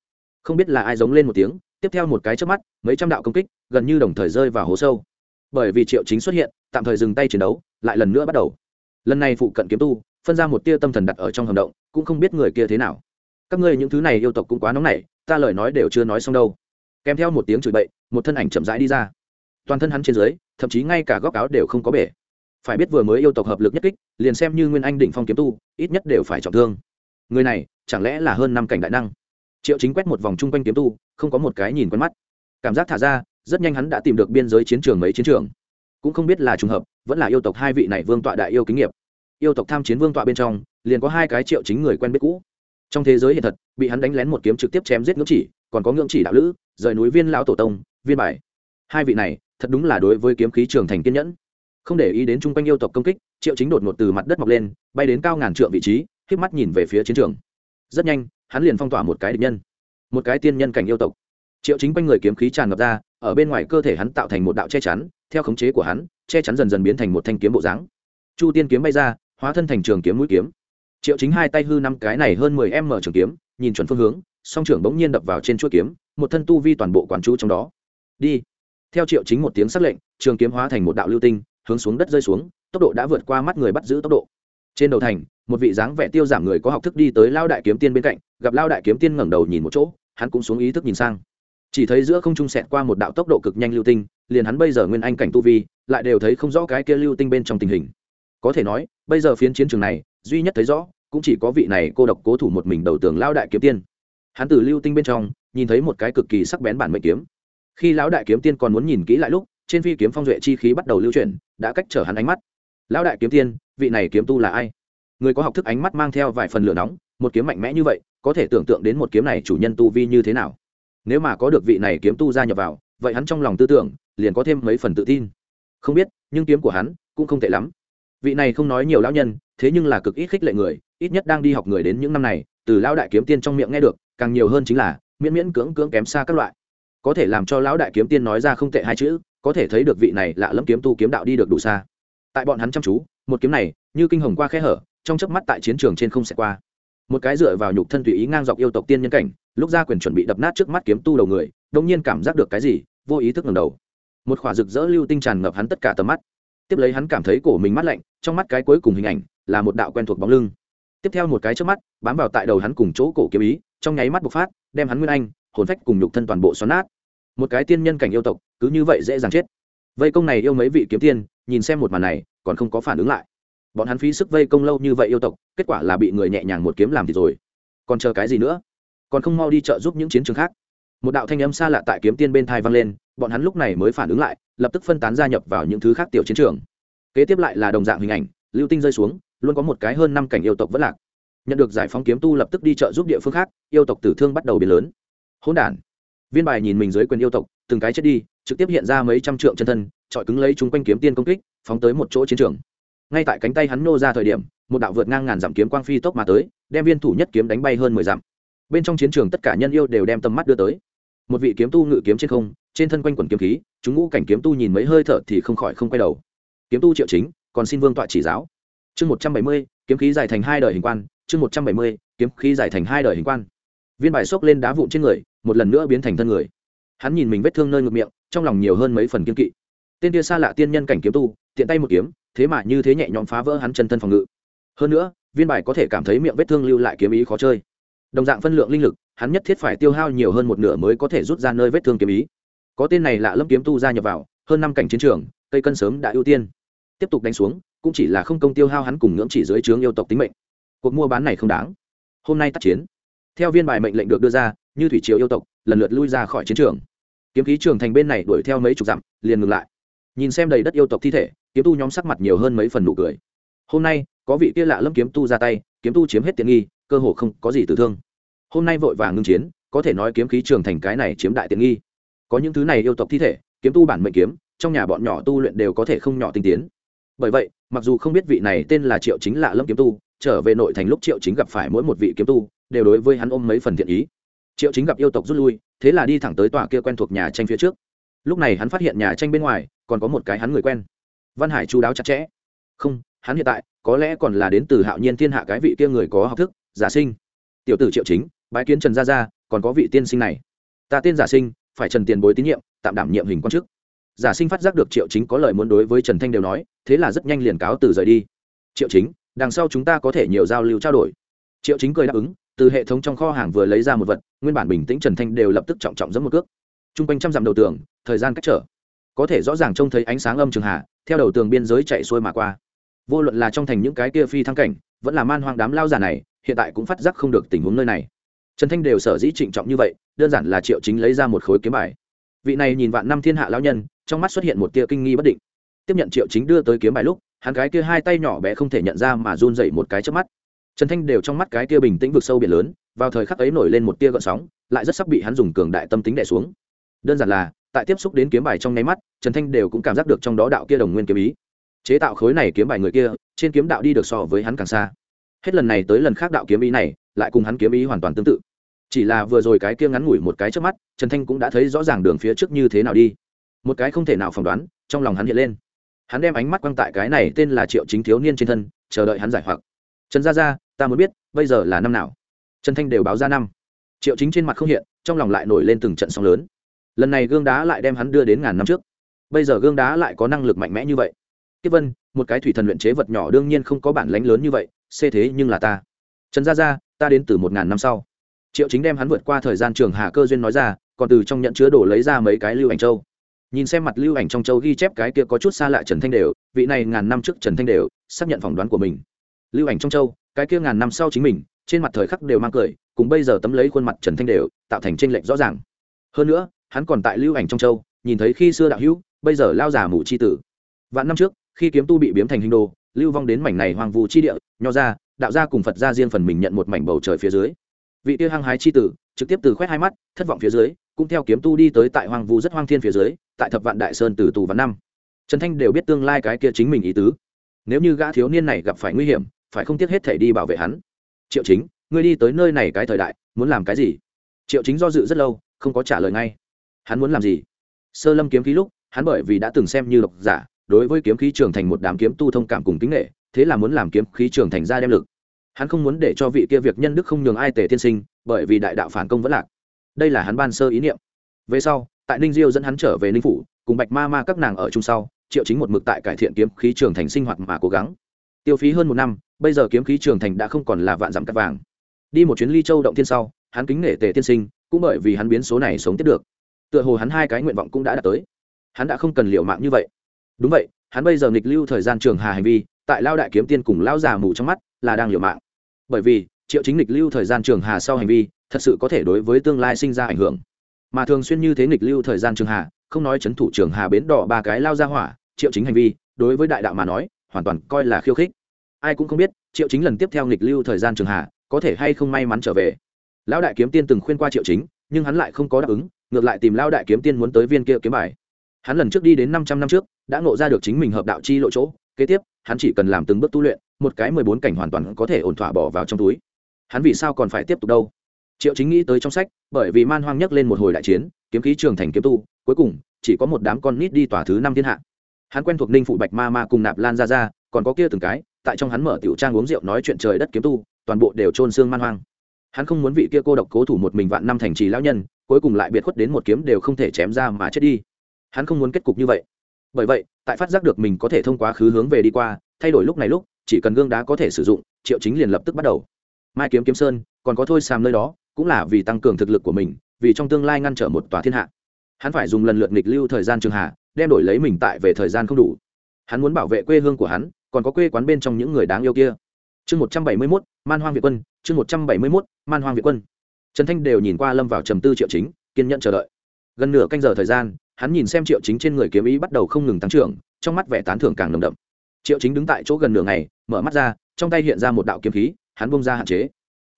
Speaker 1: Không biết là ai giống lên một tiếng, tiếp theo một cái trước mắt, mấy trăm đạo công kích, gần như đồng thời rơi vào hố sâu. Bởi vì triệu chính xuất hiện, tạm thời dừng tay chiến đấu, lại lần nữa bắt đầu. Lần này phụ cận kiếm tu, phân ra một tia tâm thần đặt ở trong hầm động, cũng không biết người kia thế nào. Các ngươi những thứ này yêu tộc cũng quá nóng nảy, ta lời nói đều chưa nói xong đâu. Kèm theo một tiếng chửi bậy, một thân ảnh chậm rãi đi ra toàn thân hắn trên dưới, thậm chí ngay cả góc áo đều không có bể. Phải biết vừa mới yêu tộc hợp lực nhất kích, liền xem như nguyên anh đỉnh phong kiếm tu, ít nhất đều phải trọng thương. Người này, chẳng lẽ là hơn năm cảnh đại năng? Triệu chính quét một vòng chung quanh kiếm tu, không có một cái nhìn quen mắt. Cảm giác thả ra, rất nhanh hắn đã tìm được biên giới chiến trường mấy chiến trường. Cũng không biết là trùng hợp, vẫn là yêu tộc hai vị này vương tọa đại yêu kính nghiệp. Yêu tộc tham chiến vương tọa bên trong, liền có hai cái triệu chính người quen biết cũ. Trong thế giới hiện thật, bị hắn đánh lén một kiếm trực tiếp chém giết ngưỡng chỉ, còn có ngưỡng chỉ đạo lữ, rời núi viên lão tổ tông, viên bài. Hai vị này thật đúng là đối với kiếm khí trường thành kiên nhẫn. Không để ý đến chung quanh yêu tộc công kích, triệu chính đột ngột từ mặt đất mọc lên, bay đến cao ngàn trượng vị trí k mắt nhìn về phía chiến trường. Rất nhanh, hắn liền phong tỏa một cái địch nhân, một cái tiên nhân cảnh yêu tộc. Triệu chính quanh người kiếm khí tràn ngập ra, ở bên ngoài cơ thể hắn tạo thành một đạo che chắn, theo khống chế của hắn, che chắn dần dần biến thành một thanh kiếm bộ dáng. Chu tiên kiếm bay ra, hóa thân thành trường kiếm mũi kiếm. Triệu chính hai tay hư năm cái này hơn mười m trường kiếm, nhìn chuẩn phương hướng, song trưởng bỗng nhiên đập vào trên chuỗi kiếm, một thân tu vi toàn bộ quản chú trong đó. Đi theo triệu chính một tiếng sắc lệnh, trường kiếm hóa thành một đạo lưu tinh, hướng xuống đất rơi xuống, tốc độ đã vượt qua mắt người bắt giữ tốc độ. Trên đầu thành, một vị dáng vẻ tiêu giảm người có học thức đi tới lao đại kiếm tiên bên cạnh, gặp lao đại kiếm tiên ngẩng đầu nhìn một chỗ, hắn cũng xuống ý thức nhìn sang. Chỉ thấy giữa không trung sẹt qua một đạo tốc độ cực nhanh lưu tinh, liền hắn bây giờ nguyên anh cảnh tu vi, lại đều thấy không rõ cái kia lưu tinh bên trong tình hình. Có thể nói, bây giờ phiến chiến trường này, duy nhất thấy rõ, cũng chỉ có vị này cô độc cố thủ một mình đầu tường lao đại kiếm tiên. Hắn từ lưu tinh bên trong, nhìn thấy một cái cực kỳ sắc bén bản mệnh kiếm khi lão đại kiếm tiên còn muốn nhìn kỹ lại lúc, trên phi kiếm phong duệ chi khí bắt đầu lưu chuyển, đã cách trở hắn ánh mắt. Lão đại kiếm tiên, vị này kiếm tu là ai? Người có học thức ánh mắt mang theo vài phần lửa nóng, một kiếm mạnh mẽ như vậy, có thể tưởng tượng đến một kiếm này chủ nhân tu vi như thế nào. Nếu mà có được vị này kiếm tu gia nhập vào, vậy hắn trong lòng tư tưởng, liền có thêm mấy phần tự tin. Không biết, nhưng kiếm của hắn cũng không tệ lắm. Vị này không nói nhiều lão nhân, thế nhưng là cực ít khích lệ người, ít nhất đang đi học người đến những năm này, từ lão đại kiếm tiên trong miệng nghe được, càng nhiều hơn chính là miễn miễn cưỡng cưỡng kém xa các loại có thể làm cho lão đại kiếm tiên nói ra không tệ hai chữ, có thể thấy được vị này lạ lẫm kiếm tu kiếm đạo đi được đủ xa. Tại bọn hắn chăm chú, một kiếm này, như kinh hồng qua khe hở, trong chớp mắt tại chiến trường trên không sẽ qua. Một cái dựa vào nhục thân tùy ý ngang dọc yêu tộc tiên nhân cảnh, lúc ra quyền chuẩn bị đập nát trước mắt kiếm tu đầu người đông nhiên cảm giác được cái gì, vô ý thức ngầm đầu. Một khỏa rực rỡ lưu tinh tràn ngập hắn tất cả tầm mắt. Tiếp lấy hắn cảm thấy cổ mình mắt lạnh, trong mắt cái cuối cùng hình ảnh là một đạo quen thuộc bóng lưng. Tiếp theo một cái trước mắt, bám vào tại đầu hắn cùng chỗ cổ kiếm ý, trong nháy mắt bộc phát, đem hắn nguyên anh, hồn phách cùng nhục thân toàn bộ xoắn nát một cái tiên nhân cảnh yêu tộc, cứ như vậy dễ dàng chết. Vây công này yêu mấy vị kiếm tiên, nhìn xem một màn này, còn không có phản ứng lại. Bọn hắn phí sức vây công lâu như vậy yêu tộc, kết quả là bị người nhẹ nhàng một kiếm làm thì rồi. Còn chờ cái gì nữa? Còn không mau đi trợ giúp những chiến trường khác. Một đạo thanh âm xa lạ tại kiếm tiên bên thai vang lên, bọn hắn lúc này mới phản ứng lại, lập tức phân tán gia nhập vào những thứ khác tiểu chiến trường. Kế tiếp lại là đồng dạng hình ảnh, lưu tinh rơi xuống, luôn có một cái hơn năm cảnh yêu tộc vẫn lạc. Nhận được giải phóng kiếm tu lập tức đi trợ giúp địa phương khác, yêu tộc tử thương bắt đầu biến lớn. Hỗn đản viên bài nhìn mình dưới quyền yêu tộc, từng cái chết đi, trực tiếp hiện ra mấy trăm trượng chân thân trọi cứng lấy chúng quanh kiếm tiên công kích, phóng tới một chỗ chiến trường. Ngay tại cánh tay hắn nô ra thời điểm, một đạo vượt ngang ngàn dặm kiếm quang phi tốc mà tới, đem viên thủ nhất kiếm đánh bay hơn mười dặm. Bên trong chiến trường tất cả nhân yêu đều đem tầm mắt đưa tới. Một vị kiếm tu ngự kiếm trên không, trên thân quanh quần kiếm khí, chúng ngũ cảnh kiếm tu nhìn mấy hơi thở thì không khỏi không quay đầu. Kiếm tu triệu chính, còn xin vương tọa chỉ giáo. Chương một trăm bảy mươi, kiếm khí dài thành hai đời hình quan, chương một trăm bảy mươi, kiếm khí dài thành hai đời hình quan viên bài xốc lên đá vụn trên người, một lần nữa biến thành thân người. Hắn nhìn mình vết thương nơi ngực miệng, trong lòng nhiều hơn mấy phần kiên kỵ. Tên kia xa lạ tiên nhân cảnh kiếm tu, tiện tay một kiếm, thế mà như thế nhẹ nhõm phá vỡ hắn chân thân phòng ngự. Hơn nữa, viên bài có thể cảm thấy miệng vết thương lưu lại kiếm ý khó chơi. Đồng dạng phân lượng linh lực, hắn nhất thiết phải tiêu hao nhiều hơn một nửa mới có thể rút ra nơi vết thương kiếm ý. Có tên này lạ lâm kiếm tu ra nhập vào, hơn năm cảnh chiến trường, cây cân sớm đã ưu tiên. Tiếp tục đánh xuống, cũng chỉ là không công tiêu hao hắn cùng ngưỡng chỉ dưới trướng yêu tộc tính mệnh. Cuộc mua bán này không đáng. Hôm nay tác chiến theo viên bài mệnh lệnh được đưa ra, như thủy triều yêu tộc, lần lượt lui ra khỏi chiến trường. Kiếm khí trường thành bên này đuổi theo mấy chục dặm, liền ngừng lại. Nhìn xem đầy đất yêu tộc thi thể, kiếm tu nhóm sắc mặt nhiều hơn mấy phần nụ cười. Hôm nay, có vị kia lạ lâm kiếm tu ra tay, kiếm tu chiếm hết tiện nghi, cơ hồ không có gì tử thương. Hôm nay vội vàng ngưng chiến, có thể nói kiếm khí trường thành cái này chiếm đại tiện nghi. Có những thứ này yêu tộc thi thể, kiếm tu bản mệnh kiếm, trong nhà bọn nhỏ tu luyện đều có thể không nhỏ tinh tiến. Bởi vậy, mặc dù không biết vị này tên là triệu chính lạ lâm kiếm tu, trở về nội thành lúc triệu chính gặp phải mỗi một vị kiếm tu đều đối với hắn ôm mấy phần thiện ý. Triệu chính gặp yêu tộc rút lui, thế là đi thẳng tới tòa kia quen thuộc nhà tranh phía trước. Lúc này hắn phát hiện nhà tranh bên ngoài còn có một cái hắn người quen. Văn hải chú đáo chặt chẽ. Không, hắn hiện tại có lẽ còn là đến từ hạo nhiên thiên hạ cái vị kia người có học thức, giả sinh. Tiểu tử triệu chính, bái kiến trần gia gia, còn có vị tiên sinh này. Ta tên giả sinh, phải trần tiền bối tín nhiệm, tạm đảm nhiệm hình quan chức. Giả sinh phát giác được triệu chính có lời muốn đối với trần thanh đều nói, thế là rất nhanh liền cáo từ rời đi. Triệu chính, đằng sau chúng ta có thể nhiều giao lưu trao đổi. Triệu chính cười đáp ứng từ hệ thống trong kho hàng vừa lấy ra một vật, nguyên bản bình tĩnh trần thanh đều lập tức trọng trọng dẫn một cước. T r u n g quanh trăm dặm đầu tường, thời gian cách trở. Có thể rõ ràng trông thấy ánh sáng âm trường hạ, theo đầu tường biên giới chạy xuôi mà qua. Vô luận là trong thành những cái kia phi thăng cảnh, vẫn là man hoang đám lao giả này, hiện tại cũng phát giác không được tình huống nơi này. Trần thanh đều sở dĩ trịnh trọng như vậy, đơn giản là triệu chính lấy ra một khối kiếm bài. Vị này nhìn vạn năm thiên hạ lao nhân, trong mắt xuất hiện một tia kinh nghi bất định. Tiếp nhận triệu chính đưa tới kiếm bài lúc, hắn cái kia hai tay nhỏ bé không thể nhận ra mà run dậy một cái trước mắt trần thanh đều trong mắt cái kia bình tĩnh vực sâu biển lớn, vào thời khắc ấy nổi lên một tia gợn sóng, lại rất sắc bị hắn dùng cường đại tâm tính đẻ xuống. Đơn giản là, tại tiếp xúc đến kiếm bài trong nháy mắt, trần thanh đều cũng cảm giác được trong đó đạo kia đồng nguyên kiếm ý. Chế tạo khối này kiếm bài người kia, trên kiếm đạo đi được so với hắn càng xa. Hết lần này tới lần khác đạo kiếm ý này, lại cùng hắn kiếm ý hoàn toàn tương tự. Chỉ là vừa rồi cái kia ngắn ngủi một cái trước mắt, trần thanh cũng đã thấy rõ ràng đường phía trước như thế nào đi. Một cái không thể nào phỏng đoán, trong lòng hắn hiện lên. Hắn đem ánh mắt quăng tại cái này tên là triệu chính thiếu niên trên thân, chờ đợi hắn giải hoặc. Trần gia gia ta muốn biết, bây giờ là năm nào? Trần thanh đều báo ra năm. Triệu chính trên mặt không hiện, trong lòng lại nổi lên từng trận sóng lớn. Lần này gương đá lại đem hắn đưa đến ngàn năm trước. Bây giờ gương đá lại có năng lực mạnh mẽ như vậy. Tiếp vân, một cái thủy thần luyện chế vật nhỏ đương nhiên không có bản lánh lớn như vậy, xê thế nhưng là ta. Trần gia gia, ta đến từ một ngàn năm sau. Triệu chính đem hắn vượt qua thời gian trường hà cơ duyên nói ra, còn từ trong nhận chứa đổ lấy ra mấy cái lưu ảnh châu. Nhìn xem mặt lưu ảnh trong châu ghi chép cái kia có chút xa lạ trần thanh đều, vị này ngàn năm trước trần thanh đều, xác nhận phỏng đoán của mình. Lưu ảnh trong châu cái kia ngàn năm sau chính mình, trên mặt thời khắc đều mang cười, cùng bây giờ tấm lấy khuôn mặt trần thanh đều tạo thành tranh lệch rõ ràng. Hơn nữa, hắn còn tại lưu ảnh trong châu, nhìn thấy khi xưa đạo hữu, bây giờ lao giả mù c h i tử. Vạn năm trước, khi kiếm tu bị biếm thành hình đồ, lưu vong đến mảnh này hoàng vu chi địa, nho ra, đạo gia cùng phật gia riêng phần mình nhận một mảnh bầu trời phía dưới. Vị kia hăng hái chi tử, trực tiếp từ khoét hai mắt, thất vọng phía dưới, cũng theo kiếm tu đi tới tại hoàng vù rất hoang thiên phía dưới, tại thập vạn đại sơn từ tù vạn năm. Trần thanh đều biết tương lai cái kia chính mình ý tứ. Nếu như gã thiếu niên này gặp phải nguy hiểm phải không tiếc hết thể đi bảo vệ hắn? Triệu chính, ngươi đi tới nơi này cái thời đại, muốn làm cái gì? Triệu chính do dự rất lâu, không có trả lời ngay. Hắn muốn làm gì? Sơ lâm kiếm khí lúc, hắn bởi vì đã từng xem như độc giả, đối với kiếm khí trường thành một đám kiếm tu thông cảm cùng kính nghệ thế là muốn làm kiếm khí trường thành ra đem lực. Hắn không muốn để cho vị kia việc nhân đức không nhường ai tề tiên sinh, bởi vì đại đạo phản công vẫn lạc. Đây là hắn ban sơ ý niệm. Về sau, tại ninh diêu dẫn hắn trở về ninh phủ, cùng bạch ma ma các nàng ở chung sau, triệu chính một mực tại cải thiện kiếm khí trường thành sinh hoạt mà cố gắng tiêu phí hơn một năm, bây giờ kiếm khí trường thành đã không còn là vạn dặm cắt vàng. Đi một chuyến ly châu động thiên sau, hắn kính nể tề tiên sinh, cũng bởi vì hắn biến số này sống tiếp được. Tựa hồ hắn hai cái nguyện vọng cũng đã đạt tới. Hắn đã không cần liệu mạng như vậy. Đúng vậy, hắn bây giờ nghịch lưu thời gian trường hà hành vi, tại lao đại kiếm tiên cùng lao già mù trong mắt là đang liều mạng. Bởi vì, triệu chính nghịch lưu thời gian trường hà sau hành vi, thật sự có thể đối với tương lai sinh ra ảnh hưởng. Mà thường xuyên như thế nghịch lưu thời gian trường hà, không nói chấn thủ trường hà bến đỏ ba cái lao ra hỏa, triệu chính hành vi, đối với đại đạo mà nói hoàn toàn coi là khiêu khích. Ai cũng không biết, triệu chính lần tiếp theo nghịch lưu thời gian trường hà có thể hay không may mắn trở về. Lão đại kiếm tiên từng khuyên qua triệu chính, nhưng hắn lại không có đáp ứng, ngược lại tìm Lão đại kiếm tiên muốn tới viên kia kiếm bài. Hắn lần trước đi đến năm trăm năm trước, đã ngộ ra được chính mình hợp đạo chi lộ chỗ, kế tiếp, hắn chỉ cần làm từng bước tu luyện, một cái mười bốn cảnh hoàn toàn có thể ổn thỏa bỏ vào trong túi. Hắn vì sao còn phải tiếp tục đâu? Triệu chính nghĩ tới trong sách, bởi vì man hoang nhắc lên một hồi đại chiến, kiếm khí trường thành kiếm tu, cuối cùng, chỉ có một đám con nít đi tòa thứ năm thiên hạ hắn quen thuộc ninh phụ bạch ma ma cùng nạp lan ra ra còn có kia từng cái, tại trong hắn mở tiểu trang uống rượu nói chuyện trời đất kiếm tu, toàn bộ đều trôn xương man hoang. Hắn không muốn vị kia cô độc cố thủ một mình vạn năm thành trì lão nhân, cuối cùng lại biệt khuất đến một kiếm đều không thể chém ra mà chết đi. Hắn không muốn kết cục như vậy. Bởi vậy, tại phát giác được mình có thể thông quá khứ hướng về đi qua, thay đổi lúc này lúc, chỉ cần gương đá có thể sử dụng, triệu chính liền lập tức bắt đầu. Mai kiếm kiếm sơn, còn có thôi sàm nơi đó, cũng là vì tăng cường thực lực của mình, vì trong tương lai ngăn trở một tòa thiên hạ. Hắn phải dùng lần lượt nghịch lưu thời gian trường hạ đem đổi lấy mình tại về thời gian không đủ. Hắn muốn bảo vệ quê hương của hắn, còn có quê quán bên trong những người đáng yêu kia. Chương một trăm bảy mươi mốt, man hoang việt quân, chương một trăm bảy mươi mốt, man hoang việt quân. Trần thanh đều nhìn qua lâm vào trầm tư triệu chính, kiên nhận chờ đợi. Gần nửa canh giờ thời gian, hắn nhìn xem triệu chính trên người kiếm ý bắt đầu không ngừng tăng trưởng, trong mắt vẻ tán thưởng càng nồng đậm. Triệu chính đứng tại chỗ gần nửa ngày, mở mắt ra, trong tay hiện ra một đạo kiếm khí, hắn bông ra hạn chế.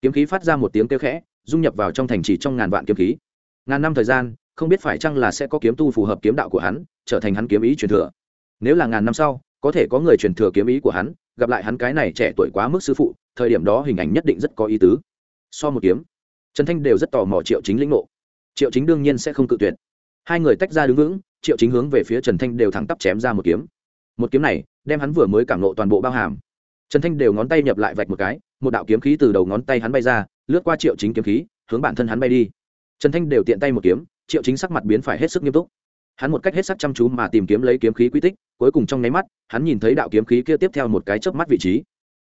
Speaker 1: Kiếm khí phát ra một tiếng kêu khẽ, dung nhập vào trong thành trì trong ngàn vạn kiếm khí. Ngàn năm thời gian, không biết phải chăng là sẽ có kiếm tu phù hợp kiếm đạo của hắn trở thành hắn kiếm ý truyền thừa. Nếu là ngàn năm sau, có thể có người truyền thừa kiếm ý của hắn, gặp lại hắn cái này trẻ tuổi quá mức sư phụ, thời điểm đó hình ảnh nhất định rất có ý tứ. So một kiếm, trần thanh đều rất tò mò triệu chính lĩnh ngộ. Triệu chính đương nhiên sẽ không cự tuyệt. Hai người tách ra đứng vững, triệu chính hướng về phía trần thanh đều thẳng tắp chém ra một kiếm. Một kiếm này, đem hắn vừa mới cảm nộ toàn bộ bao hàm. Trần thanh đều ngón tay nhập lại vạch một cái, một đạo kiếm khí từ đầu ngón tay hắn bay ra, lướt qua triệu chính kiếm khí, hướng bản thân hắn bay đi. Trần thanh đều tiện tay một kiếm, triệu chính sắc mặt biến phải hết sức nghiêm túc hắn một cách hết sắc chăm chú mà tìm kiếm lấy kiếm khí quy tích, cuối cùng trong nháy mắt, hắn nhìn thấy đạo kiếm khí kia tiếp theo một cái chớp mắt vị trí.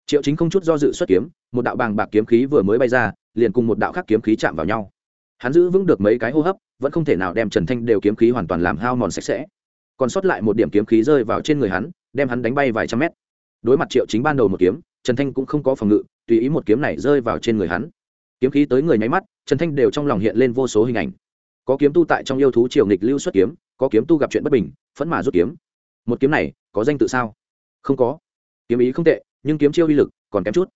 Speaker 1: Triệu chính không chút do dự xuất kiếm, một đạo bàng bạc kiếm khí vừa mới bay ra, liền cùng một đạo khác kiếm khí chạm vào nhau. Hắn giữ vững được mấy cái hô hấp, vẫn không thể nào đem trần thanh đều kiếm khí hoàn toàn làm hao mòn sạch sẽ. Còn sót lại một điểm kiếm khí rơi vào trên người hắn, đem hắn đánh bay vài trăm mét. Đối mặt triệu chính ban đầu một kiếm, trần thanh cũng không có phòng ngự, tùy ý một kiếm này rơi vào trên người hắn. Kiếm khí tới người nháy mắt, trần thanh đều trong lòng hiện lên vô số hình ảnh. Có kiếm tu tại trong yêu thú triều nghịch lưu xuất kiếm có kiếm tu gặp chuyện bất bình, phẫn mà rút kiếm. Một kiếm này, có danh tự sao? Không có. Kiếm ý không tệ, nhưng kiếm chiêu uy lực còn kém chút.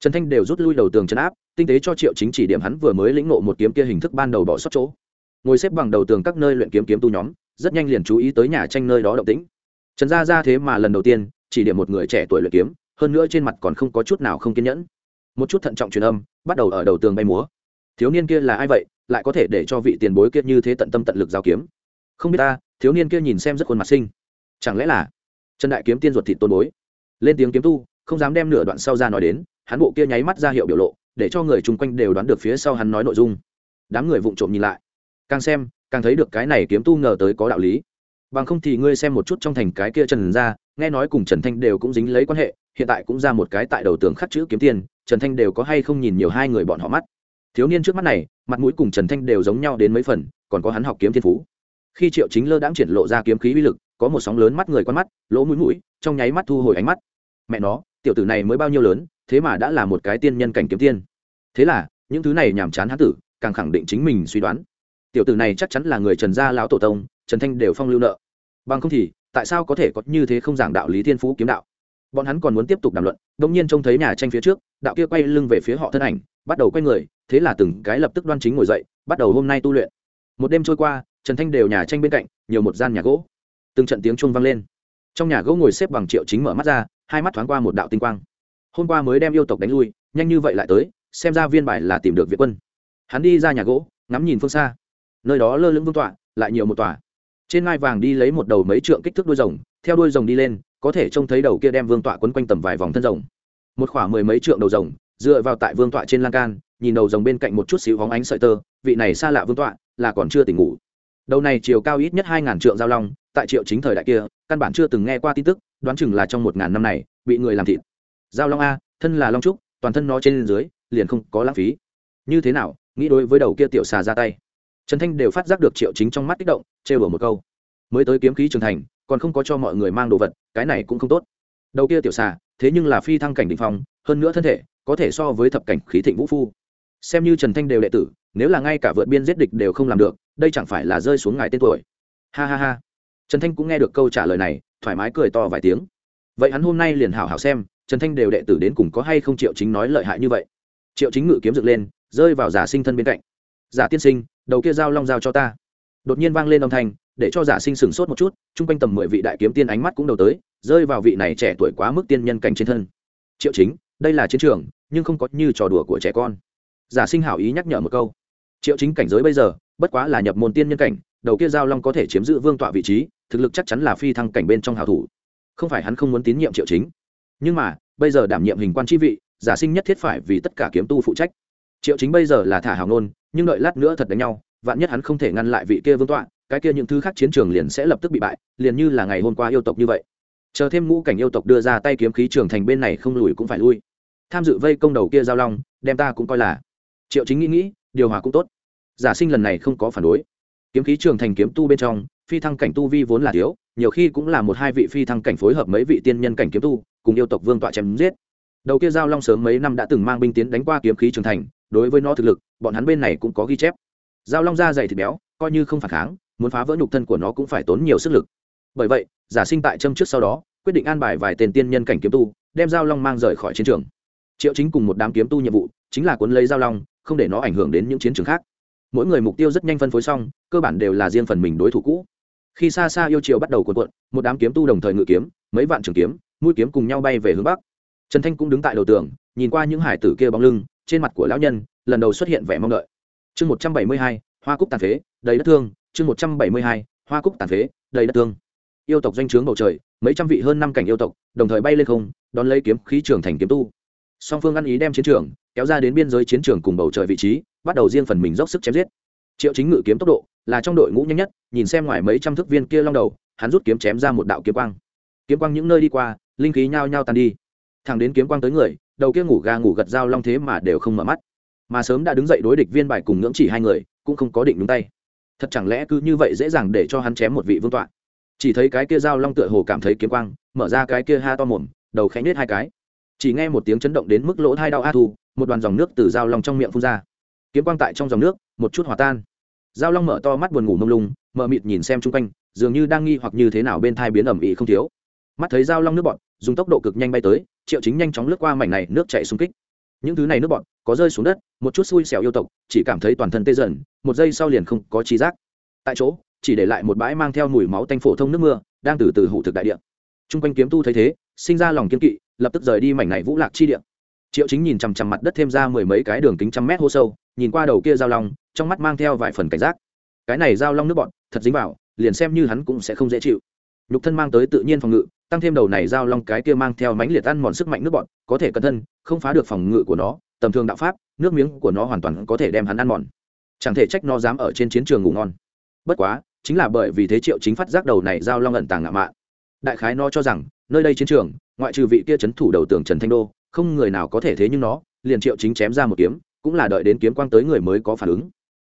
Speaker 1: Trần thanh đều rút lui đầu tường chấn áp, tinh tế cho triệu chính chỉ điểm hắn vừa mới lĩnh ngộ một kiếm kia hình thức ban đầu bỏ sót chỗ. Ngồi xếp bằng đầu tường các nơi luyện kiếm kiếm tu nhóm, rất nhanh liền chú ý tới nhà tranh nơi đó động tĩnh. Trần gia ra thế mà lần đầu tiên chỉ điểm một người trẻ tuổi luyện kiếm, hơn nữa trên mặt còn không có chút nào không kiên nhẫn. Một chút thận trọng truyền âm, bắt đầu ở đầu tường bay múa. Thiếu niên kia là ai vậy, lại có thể để cho vị tiền bối kia như thế tận tâm tận lực giao kiếm? Không biết ta, thiếu niên kia nhìn xem rất khuôn mặt sinh chẳng lẽ là trần đại kiếm tiên ruột thịt tôn bối? Lên tiếng kiếm tu, không dám đem nửa đoạn sau ra nói đến, hắn bộ kia nháy mắt ra hiệu biểu lộ, để cho người chung quanh đều đoán được phía sau hắn nói nội dung. Đám người vụng trộm nhìn lại. Càng xem, càng thấy được cái này kiếm tu ngờ tới có đạo lý. Bằng không thì ngươi xem một chút trong thành cái kia trần ra nghe nói cùng trần thanh đều cũng dính lấy quan hệ, hiện tại cũng ra một cái tại đầu tường khắc chữ kiếm tiền, trần thanh đều có hay không nhìn nhiều hai người bọn họ mắt. Thiếu niên trước mắt này, mặt mũi cùng trần thanh đều giống nhau đến mấy phần, còn có hắn học kiếm thiên phú khi triệu chính lơ đãng triển lộ ra kiếm khí uy lực, có một sóng lớn mắt người quan mắt, lỗ mũi mũi, trong nháy mắt thu hồi ánh mắt. Mẹ nó, tiểu tử này mới bao nhiêu lớn, thế mà đã là một cái tiên nhân cảnh kiếm tiên. Thế là, những thứ này nhàm chán hán tử, càng khẳng định chính mình suy đoán. Tiểu tử này chắc chắn là người trần gia lão tổ tông, trần thanh đều phong lưu nợ. Bằng không thì, tại sao có thể có như thế không giảng đạo lý thiên phú kiếm đạo? Bọn hắn còn muốn tiếp tục đàm luận đ ỗ n g nhiên trông thấy nhà tranh phía trước, đạo kia quay lưng về phía họ thân ảnh, bắt đầu quay người, thế là từng cái lập tức đoan chính ngồi dậy, bắt đầu hôm nay tu luyện. Một đêm trôi qua trần thanh đều nhà tranh bên cạnh, nhiều một gian nhà gỗ. Từng trận tiếng chuông vang lên. Trong nhà gỗ ngồi xếp bằng triệu chính mở mắt ra, hai mắt thoáng qua một đạo tinh quang. Hôm qua mới đem yêu tộc đánh lui, nhanh như vậy lại tới, xem ra viên bài là tìm được việt quân. Hắn đi ra nhà gỗ, ngắm nhìn phương xa. Nơi đó lơ lưng vương tọa, lại nhiều một tòa. Trên ngai vàng đi lấy một đầu mấy trượng kích thước đuôi rồng, theo đuôi rồng đi lên, có thể trông thấy đầu kia đem vương tọa quấn quanh tầm vài vòng thân rồng. Một khoảng mười mấy trượng đầu rồng, dựa vào tại vương tọa trên lan can, nhìn đầu rồng bên cạnh một chút xíu hóng ánh sợi tơ, vị này xa lạ vương tọa, là còn chưa tỉnh ngủ đầu này chiều cao ít nhất hai ngàn trượng giao long, tại triệu chính thời đại kia, căn bản chưa từng nghe qua tin tức, đoán chừng là trong một ngàn năm này, bị người làm thịt. Giao long a, thân là long trúc, toàn thân nó trên dưới, liền không có lãng phí. Như thế nào, nghĩ đối với đầu kia tiểu xà ra tay. Trần thanh đều phát giác được triệu chính trong mắt kích động, trêu đùa một câu. Mới tới kiếm khí trưởng thành, còn không có cho mọi người mang đồ vật, cái này cũng không tốt. Đầu kia tiểu xà, thế nhưng là phi thăng cảnh định phong, hơn nữa thân thể, có thể so với thập cảnh khí thịnh vũ phu. Xem như trần thanh đều đệ tử, nếu là ngay cả vượt biên giết địch đều không làm được đây chẳng phải là rơi xuống ngài tên tuổi. Ha ha ha. Trần thanh cũng nghe được câu trả lời này, thoải mái cười to vài tiếng. Vậy hắn hôm nay liền hảo hảo xem, trần thanh đều đệ tử đến cùng có hay không triệu chính nói lợi hại như vậy. Triệu chính ngự kiếm dựng lên, rơi vào giả sinh thân bên cạnh. Giả tiên sinh, đầu kia dao long dao cho ta. Đột nhiên vang lên âm thanh, để cho giả sinh sửng sốt một chút, chung quanh tầm mười vị đại kiếm tiên ánh mắt cũng đầu tới, rơi vào vị này trẻ tuổi quá mức tiên nhân cảnh trên thân. Triệu chính, đây là chiến trường, nhưng không có như trò đùa của trẻ con. Giả sinh hảo ý nhắc nhở một câu. Triệu chính cảnh giới bây giờ bất quá là nhập môn tiên nhân cảnh, đầu kia giao long có thể chiếm giữ vương tọa vị trí, thực lực chắc chắn là phi thăng cảnh bên trong hào thủ. Không phải hắn không muốn tín nhiệm triệu chính. Nhưng mà, bây giờ đảm nhiệm hình quan chi vị, giả sinh nhất thiết phải vì tất cả kiếm tu phụ trách. Triệu chính bây giờ là thả hào nôn nhưng đợi lát nữa thật đánh nhau, vạn nhất hắn không thể ngăn lại vị kia vương tọa, cái kia những thứ khác chiến trường liền sẽ lập tức bị bại, liền như là ngày hôm qua yêu tộc như vậy. Chờ thêm ngũ cảnh yêu tộc đưa ra tay kiếm khí trường thành bên này không lùi cũng phải lui. Tham dự vây công đầu kia giao long, đem ta cũng coi là. Triệu chính nghĩ nghĩ, điều hòa cũng tốt giả sinh lần này không có phản đối. Kiếm khí trường thành kiếm tu bên trong, phi thăng cảnh tu vi vốn là thiếu, nhiều khi cũng là một hai vị phi thăng cảnh phối hợp mấy vị tiên nhân cảnh kiếm tu, cùng yêu tộc vương tọa chém giết. Đầu kia giao long sớm mấy năm đã từng mang binh tiến đánh qua kiếm khí trường thành, đối với nó thực lực, bọn hắn bên này cũng có ghi chép. Giao long da dày thịt béo, coi như không phản kháng, muốn phá vỡ nhục thân của nó cũng phải tốn nhiều sức lực. Bởi vậy, giả sinh tại châm trước sau đó, quyết định an bài vài tên tiên nhân cảnh kiếm tu, đem giao long mang rời khỏi chiến trường. Triệu chính cùng một đám kiếm tu nhiệm vụ, chính là cuốn lấy giao long, không để nó ảnh hưởng đến những chiến trường khác mỗi người mục tiêu rất nhanh phân phối xong, cơ bản đều là riêng phần mình đối thủ cũ. Khi xa xa yêu triều bắt đầu cuộn cuộn, một đám kiếm tu đồng thời ngự kiếm, mấy vạn trường kiếm, mũi kiếm cùng nhau bay về hướng bắc. Trần thanh cũng đứng tại đầu tường, nhìn qua những hải tử kia bóng lưng, trên mặt của lão nhân, lần đầu xuất hiện vẻ mong đợi. Chương một trăm bảy mươi hai, hoa cúc tàn phế, đầy đất thương. Chương một trăm bảy mươi hai, hoa cúc tàn phế, đầy đất thương. Yêu tộc doanh trướng bầu trời, mấy trăm vị hơn năm cảnh yêu tộc, đồng thời bay lên không, đón lấy kiếm khí trường thành kiếm tu song phương ăn ý đem chiến trường kéo ra đến biên giới chiến trường cùng bầu trời vị trí, bắt đầu riêng phần mình dốc sức chém giết. Triệu chính ngự kiếm tốc độ là trong đội ngũ nhanh nhất, nhìn xem ngoài mấy trăm thước viên kia long đầu, hắn rút kiếm chém ra một đạo kiếm quang. Kiếm quang những nơi đi qua, linh khí nhao nhao tan đi. Thẳng đến kiếm quang tới người, đầu kia ngủ ga ngủ gật dao long thế mà đều không mở mắt. Mà sớm đã đứng dậy đối địch viên bài cùng ngưỡng chỉ hai người, cũng không có định đúng tay. Thật chẳng lẽ cứ như vậy dễ dàng để cho hắn chém một vị vương tọa? Chỉ thấy cái kia dao long tựa hồ cảm thấy kiếm quang, mở ra cái kia ha to mồm, đầu khẽ nhếch hai cái chỉ nghe một tiếng chấn động đến mức lỗ thai đau a thu, một đoàn dòng nước từ dao long trong miệng phun ra. Kiếm quang tại trong dòng nước, một chút hòa tan. Dao long mở to mắt buồn ngủ mông lung mờ mịt nhìn xem chung quanh, dường như đang nghi hoặc như thế nào bên thai biến ẩm ĩ không thiếu. Mắt thấy dao long nước bọn dùng tốc độ cực nhanh bay tới, triệu chính nhanh chóng lướt qua mảnh này nước chạy xung kích. Những thứ này nước bọn có rơi xuống đất, một chút xui xẻo yêu tộc, chỉ cảm thấy toàn thân tê dần, một giây sau liền không có trí giác. Tại chỗ, chỉ để lại một bãi mang theo mùi máu tanh phổ thông nước mưa, đang từ từ hụ thực đại địa. T r u n g quanh kiếm tu thấy thế, sinh ra lòng kiên kỵ lập tức rời đi mảnh này vũ lạc chi địa. Triệu chính nhìn chằm chằm mặt đất thêm ra mười mấy cái đường kính trăm mét hô sâu, nhìn qua đầu kia giao long, trong mắt mang theo vài phần cảnh giác. Cái này giao long nước bọn, thật dính vào, liền xem như hắn cũng sẽ không dễ chịu. Nhục thân mang tới tự nhiên phòng ngự, tăng thêm đầu này giao long cái kia mang theo mánh liệt ăn mòn sức mạnh nước bọn, có thể cẩn thân, không phá được phòng ngự của nó, tầm thường đạo pháp, nước miếng của nó hoàn toàn có thể đem hắn ăn mòn. Chẳng thể trách nó dám ở trên chiến trường ngủ ngon. Bất quá, chính là bởi vì thế triệu chính phát giác đầu này giao long ẩn tàng ngạo mạn. Đại khái nó cho rằng nơi đây chiến trường, ngoại trừ vị kia c h ấ n thủ đầu tường trần thanh đô, không người nào có thể thế nhưng nó, liền triệu chính chém ra một kiếm, cũng là đợi đến kiếm quang tới người mới có phản ứng.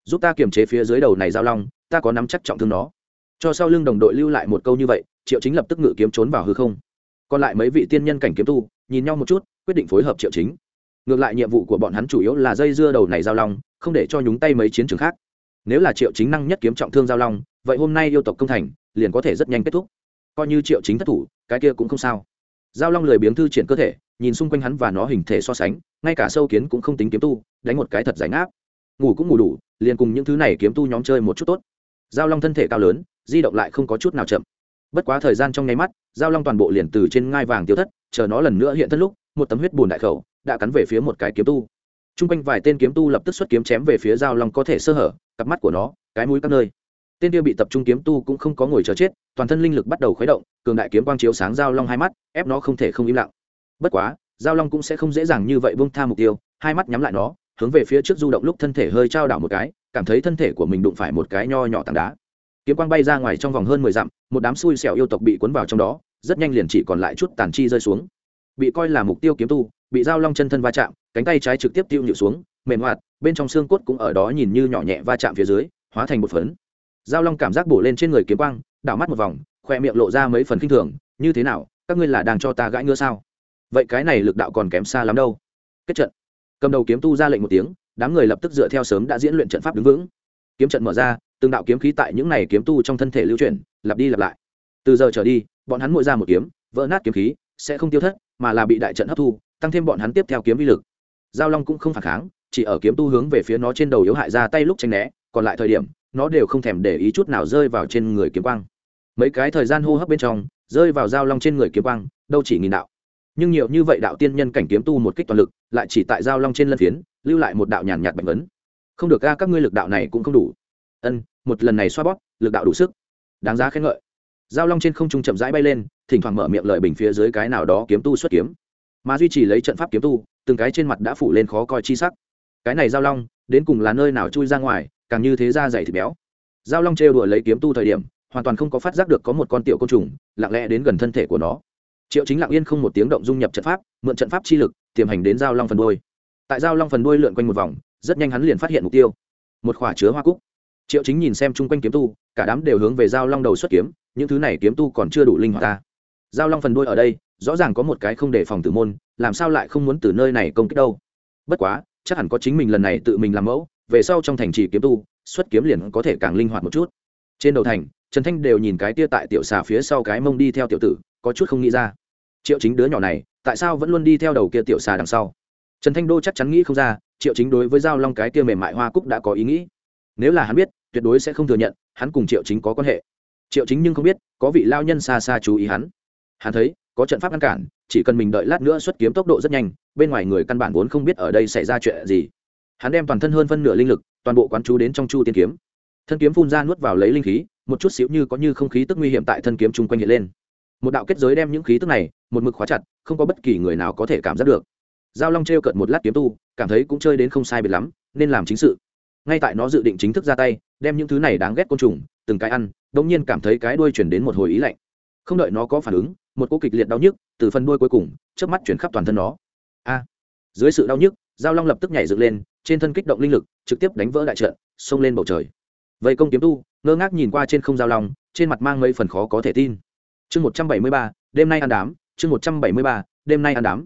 Speaker 1: Giúp ta kiềm chế phía dưới đầu này giao long, ta có nắm chắc trọng thương nó. Cho sau lưng đồng đội lưu lại một câu như vậy, triệu chính lập tức ngự kiếm trốn vào hư không. Còn lại mấy vị tiên nhân cảnh kiếm tu, nhìn nhau một chút, quyết định phối hợp triệu chính. Ngược lại nhiệm vụ của bọn hắn chủ yếu là dây dưa đầu này giao long, không để cho nhúng tay mấy chiến trường khác. Nếu là triệu chính năng nhất kiếm trọng thương giao long, vậy hôm nay yêu tộc công thành, liền có thể rất nhanh kết thúc. Coi như triệu chính thất thủ cái kia cũng không sao. Giao long lười biếng thư triển cơ thể, nhìn xung quanh hắn và nó hình thể so sánh, ngay cả sâu kiến cũng không tính kiếm tu, đánh một cái thật giải ngáp. Ngủ cũng ngủ đủ, liền cùng những thứ này kiếm tu nhóm chơi một chút tốt. Giao long thân thể cao lớn, di động lại không có chút nào chậm. Bất quá thời gian trong nháy mắt, giao long toàn bộ liền từ trên ngai vàng tiêu thất, chờ nó lần nữa hiện thân lúc, một tấm huyết bùn đại khẩu đã cắn về phía một cái kiếm tu. T r u n g quanh vài tên kiếm tu lập tức xuất kiếm chém về phía giao long có thể sơ hở, cặp mắt của nó, cái mũi các nơi tên tiêu bị tập trung kiếm tu cũng không có ngồi chờ chết, toàn thân linh lực bắt đầu khuấy động, cường đại kiếm quang chiếu sáng giao long hai mắt, ép nó không thể không im lặng. Bất quá, giao long cũng sẽ không dễ dàng như vậy bông tha mục tiêu, hai mắt nhắm lại nó, hướng về phía trước du động lúc thân thể hơi trao đảo một cái, cảm thấy thân thể của mình đụng phải một cái nho nhỏ tảng đá. Kiếm quang bay ra ngoài trong vòng hơn mười dặm, một đám xui xẻo yêu tộc bị cuốn vào trong đó, rất nhanh liền chỉ còn lại chút tàn chi rơi xuống. Bị coi là mục tiêu kiếm tu, bị dao long chân thân va chạm, cánh tay trái trực tiếp tiêu nhịu xuống, mềm hoạt, bên trong xương cốt cũng ở đó nhìn như nhỏ nhẹ va chạm phía dưới, hóa thành một phấn. Giao long cảm giác bổ lên trên người kiếm quang, đảo mắt một vòng, khoe miệng lộ ra mấy phần kinh thường, như thế nào, các ngươi là đang cho ta gãi ngứa sao? Vậy cái này lực đạo còn kém xa lắm đâu. Kết trận. Cầm đầu kiếm tu ra lệnh một tiếng, đám người lập tức dựa theo sớm đã diễn luyện trận pháp đứng vững. Kiếm trận mở ra, từng đạo kiếm khí tại những này kiếm tu trong thân thể lưu chuyển, lặp đi lặp lại. Từ giờ trở đi, bọn hắn mỗi ra một kiếm, vỡ nát kiếm khí, sẽ không tiêu thất, mà là bị đại trận hấp thu, tăng thêm bọn hắn tiếp theo kiếm vi lực. Giao long cũng không phản kháng, chỉ ở kiếm tu hướng về phía nó trên đầu yếu hại ra tay lúc tranh né, còn lại thời điểm nó đều không thèm để ý chút nào rơi vào trên người kiếm quang. Mấy cái thời gian hô hấp bên trong, rơi vào giao long trên người kiếm quang, đâu chỉ nghìn đạo. Nhưng nhiều như vậy đạo tiên nhân cảnh kiếm tu một kích toàn lực, lại chỉ tại giao long trên lân phiến, lưu lại một đạo nhàn nhạt bệnh vấn không được ca các ngươi lực đạo này cũng không đủ. Ân, một lần này xoa bóp, lực đạo đủ sức. Đáng giá khen ngợi. Giao long trên không trung chậm rãi bay lên, thỉnh thoảng mở miệng lợi bình phía dưới cái nào đó kiếm tu xuất kiếm. Mà duy trì lấy trận pháp kiếm tu, từng cái trên mặt đã phủ lên khó coi chi sắc. Cái này giao long, đến cùng là nơi nào chui ra ngoài càng như thế ra dày thịt béo. Giao long trêu đuổi lấy kiếm tu thời điểm, hoàn toàn không có phát giác được có một con tiểu côn trùng, lặng lẽ đến gần thân thể của nó. Triệu chính lặng yên không một tiếng động dung nhập trận pháp, mượn trận pháp chi lực, tiềm hành đến giao long phần đôi tại giao long phần đôi lượn quanh một vòng, rất nhanh hắn liền phát hiện mục tiêu. Một khỏa chứa hoa cúc. Triệu chính nhìn xem chung quanh kiếm tu, cả đám đều hướng về giao long đầu xuất kiếm, những thứ này kiếm tu còn chưa đủ linh hoạt ta. Giao long phần đuôi ở đây, rõ ràng có một cái không để phòng tử môn, làm sao lại không muốn từ nơi này công kích đâu? Bất quá, chắc hẳn có chính mình lần này tự mình làm mẫu về sau trong thành trì kiếm tu, xuất kiếm liền có thể càng linh hoạt một chút. Trên đầu thành, trần thanh đều nhìn cái tia tại tiểu xà phía sau cái mông đi theo tiểu tử, có chút không nghĩ ra. Triệu chính đứa nhỏ này, tại sao vẫn luôn đi theo đầu kia tiểu xà đằng sau? Trần thanh đô chắc chắn nghĩ không ra, triệu chính đối với giao long cái tia mềm mại hoa cúc đã có ý nghĩ. Nếu là hắn biết, tuyệt đối sẽ không thừa nhận, hắn cùng triệu chính có quan hệ. Triệu chính nhưng không biết, có vị lao nhân xa xa chú ý hắn. Hắn thấy, có trận pháp ngăn cản, chỉ cần mình đợi lát nữa xuất kiếm tốc độ rất nhanh, bên ngoài người căn bản vốn không biết ở đây xảy ra chuyện gì hắn đem toàn thân hơn phân nửa linh lực, toàn bộ quán chú đến trong chu tiên kiếm. Thân kiếm phun ra nuốt vào lấy linh khí, một chút xíu như có như không khí tức nguy hiểm tại thân kiếm chung quanh hiện lên. Một đạo kết giới đem những khí tức này, một mực khóa chặt, không có bất kỳ người nào có thể cảm giác được. Giao long t r e o cợt một lát kiếm tu, cảm thấy cũng chơi đến không sai biệt lắm, nên làm chính sự. Ngay tại nó dự định chính thức ra tay, đem những thứ này đáng ghét côn trùng, từng cái ăn đ ỗ n g nhiên cảm thấy cái đuôi chuyển đến một hồi ý lạnh. Không đợi nó có phản ứng, một cô kịch liệt đau nhức, từ phần đuôi cuối cùng trước mắt chuyển khắp toàn thân nó. A! Dưới sự đau nhức giao long lập tức nhảy dựng lên, trên thân kích động linh lực, trực tiếp đánh vỡ đại trận, xông lên bầu trời. Vậy công kiếm tu, ngơ ngác nhìn qua trên không giao long, trên mặt mang mấy phần khó có thể tin. Chương một trăm bảy mươi ba, đêm nay ăn đám, chương một trăm bảy mươi ba, đêm nay ăn đám.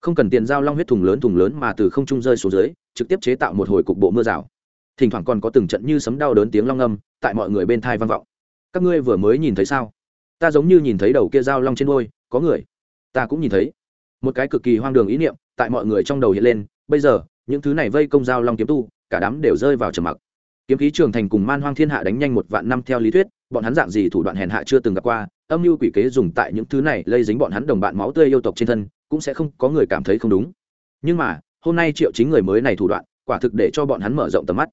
Speaker 1: Không cần tiền giao long huyết thùng lớn thùng lớn mà từ không trung rơi xuống dưới, trực tiếp chế tạo một hồi cục bộ mưa rào. Thỉnh thoảng còn có từng trận như sấm đau đớn tiếng long âm, tại mọi người bên thai vang vọng. Các ngươi vừa mới nhìn thấy sao? Ta giống như nhìn thấy đầu kia dao long trên đôi có người. Ta cũng nhìn thấy. Một cái cực kỳ hoang đường ý niệm tại mọi người trong đầu hiện lên, bây giờ, những thứ này vây công giao long kiếm tu, cả đám đều rơi vào trầm mặc. Kiếm khí trường thành cùng man hoang thiên hạ đánh nhanh một vạn năm theo lý thuyết, bọn hắn dạng gì thủ đoạn hèn hạ chưa từng gặp qua, âm mưu quỷ kế dùng tại những thứ này lây dính bọn hắn đồng bạn máu tươi yêu tộc trên thân, cũng sẽ không có người cảm thấy không đúng. Nhưng mà, hôm nay triệu chính người mới này thủ đoạn, quả thực để cho bọn hắn mở rộng tầm mắt.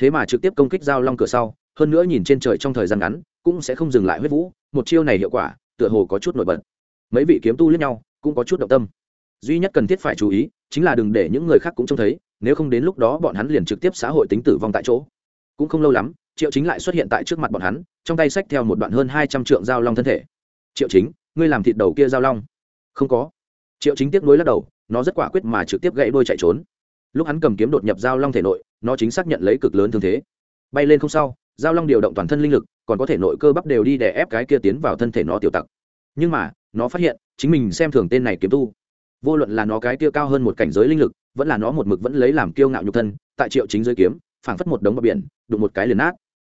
Speaker 1: Thế mà trực tiếp công kích giao long cửa sau, hơn nữa nhìn trên trời trong thời gian ngắn, cũng sẽ không dừng lại huyết vũ, một chiêu này hiệu quả, tựa hồ có chút nổi bật. Mấy vị kiếm tu lẫn nhau, cũng có chút động tâm duy nhất cần thiết phải chú ý chính là đừng để những người khác cũng trông thấy, nếu không đến lúc đó bọn hắn liền trực tiếp xã hội tính tử vong tại chỗ. Cũng không lâu lắm, triệu chính lại xuất hiện tại trước mặt bọn hắn, trong tay xách theo một đoạn hơn hai trăm trượng giao long thân thể. Triệu chính, ngươi làm thịt đầu kia giao long? Không có. Triệu chính tiếp nối lắc đầu, nó rất quả quyết mà trực tiếp gãy đôi chạy trốn. Lúc hắn cầm kiếm đột nhập giao long thể nội, nó chính xác nhận lấy cực lớn thương thế. Bay lên không sau giao long điều động toàn thân linh lực, còn có thể nội cơ bắp đều đi để ép cái kia tiến vào thân thể nó tiểu tặc. Nhưng mà, nó phát hiện, chính mình xem thường tên này kiếm tu vô luận là nó cái kia cao hơn một cảnh giới linh lực, vẫn là nó một mực vẫn lấy làm kiêu ngạo nhục thân, tại triệu chính giới kiếm, phảng phất một đống bờ biển, đụng một cái liền nát.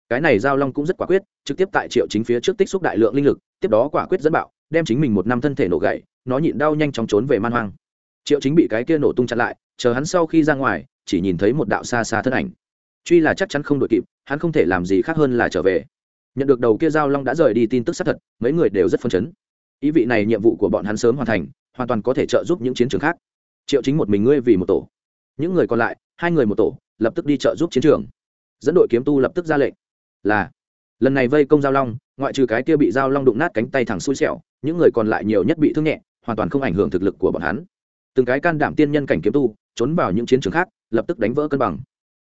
Speaker 1: Cái này giao long cũng rất quả quyết, trực tiếp tại triệu chính phía trước tích xúc đại lượng linh lực, tiếp đó quả quyết dẫn bạo, đem chính mình một năm thân thể nổ gậy nó nhịn đau nhanh chóng trốn về man hoang. Triệu chính bị cái kia nổ tung chặn lại, chờ hắn sau khi ra ngoài, chỉ nhìn thấy một đạo xa xa thân ảnh. Truy là chắc chắn không đội kịp, hắn không thể làm gì khác hơn là trở về. Nhận được đầu kia giao long đã rời đi tin tức xác thật, mấy người đều rất phấn chấn. Ý vị này nhiệm vụ của bọn hắn sớm hoàn thành hoàn toàn có thể trợ giúp những chiến trường khác. Triệu chính một mình ngươi vì một tổ. Những người còn lại, hai người một tổ, lập tức đi trợ giúp chiến trường. Dẫn đội kiếm tu lập tức ra lệnh. Là, lần này vây công giao long, ngoại trừ cái kia bị giao long đụng nát cánh tay thẳng xui xẻo, những người còn lại nhiều nhất bị thương nhẹ, hoàn toàn không ảnh hưởng thực lực của bọn hắn. Từng cái can đảm tiên nhân cảnh kiếm tu, trốn vào những chiến trường khác, lập tức đánh vỡ cân bằng.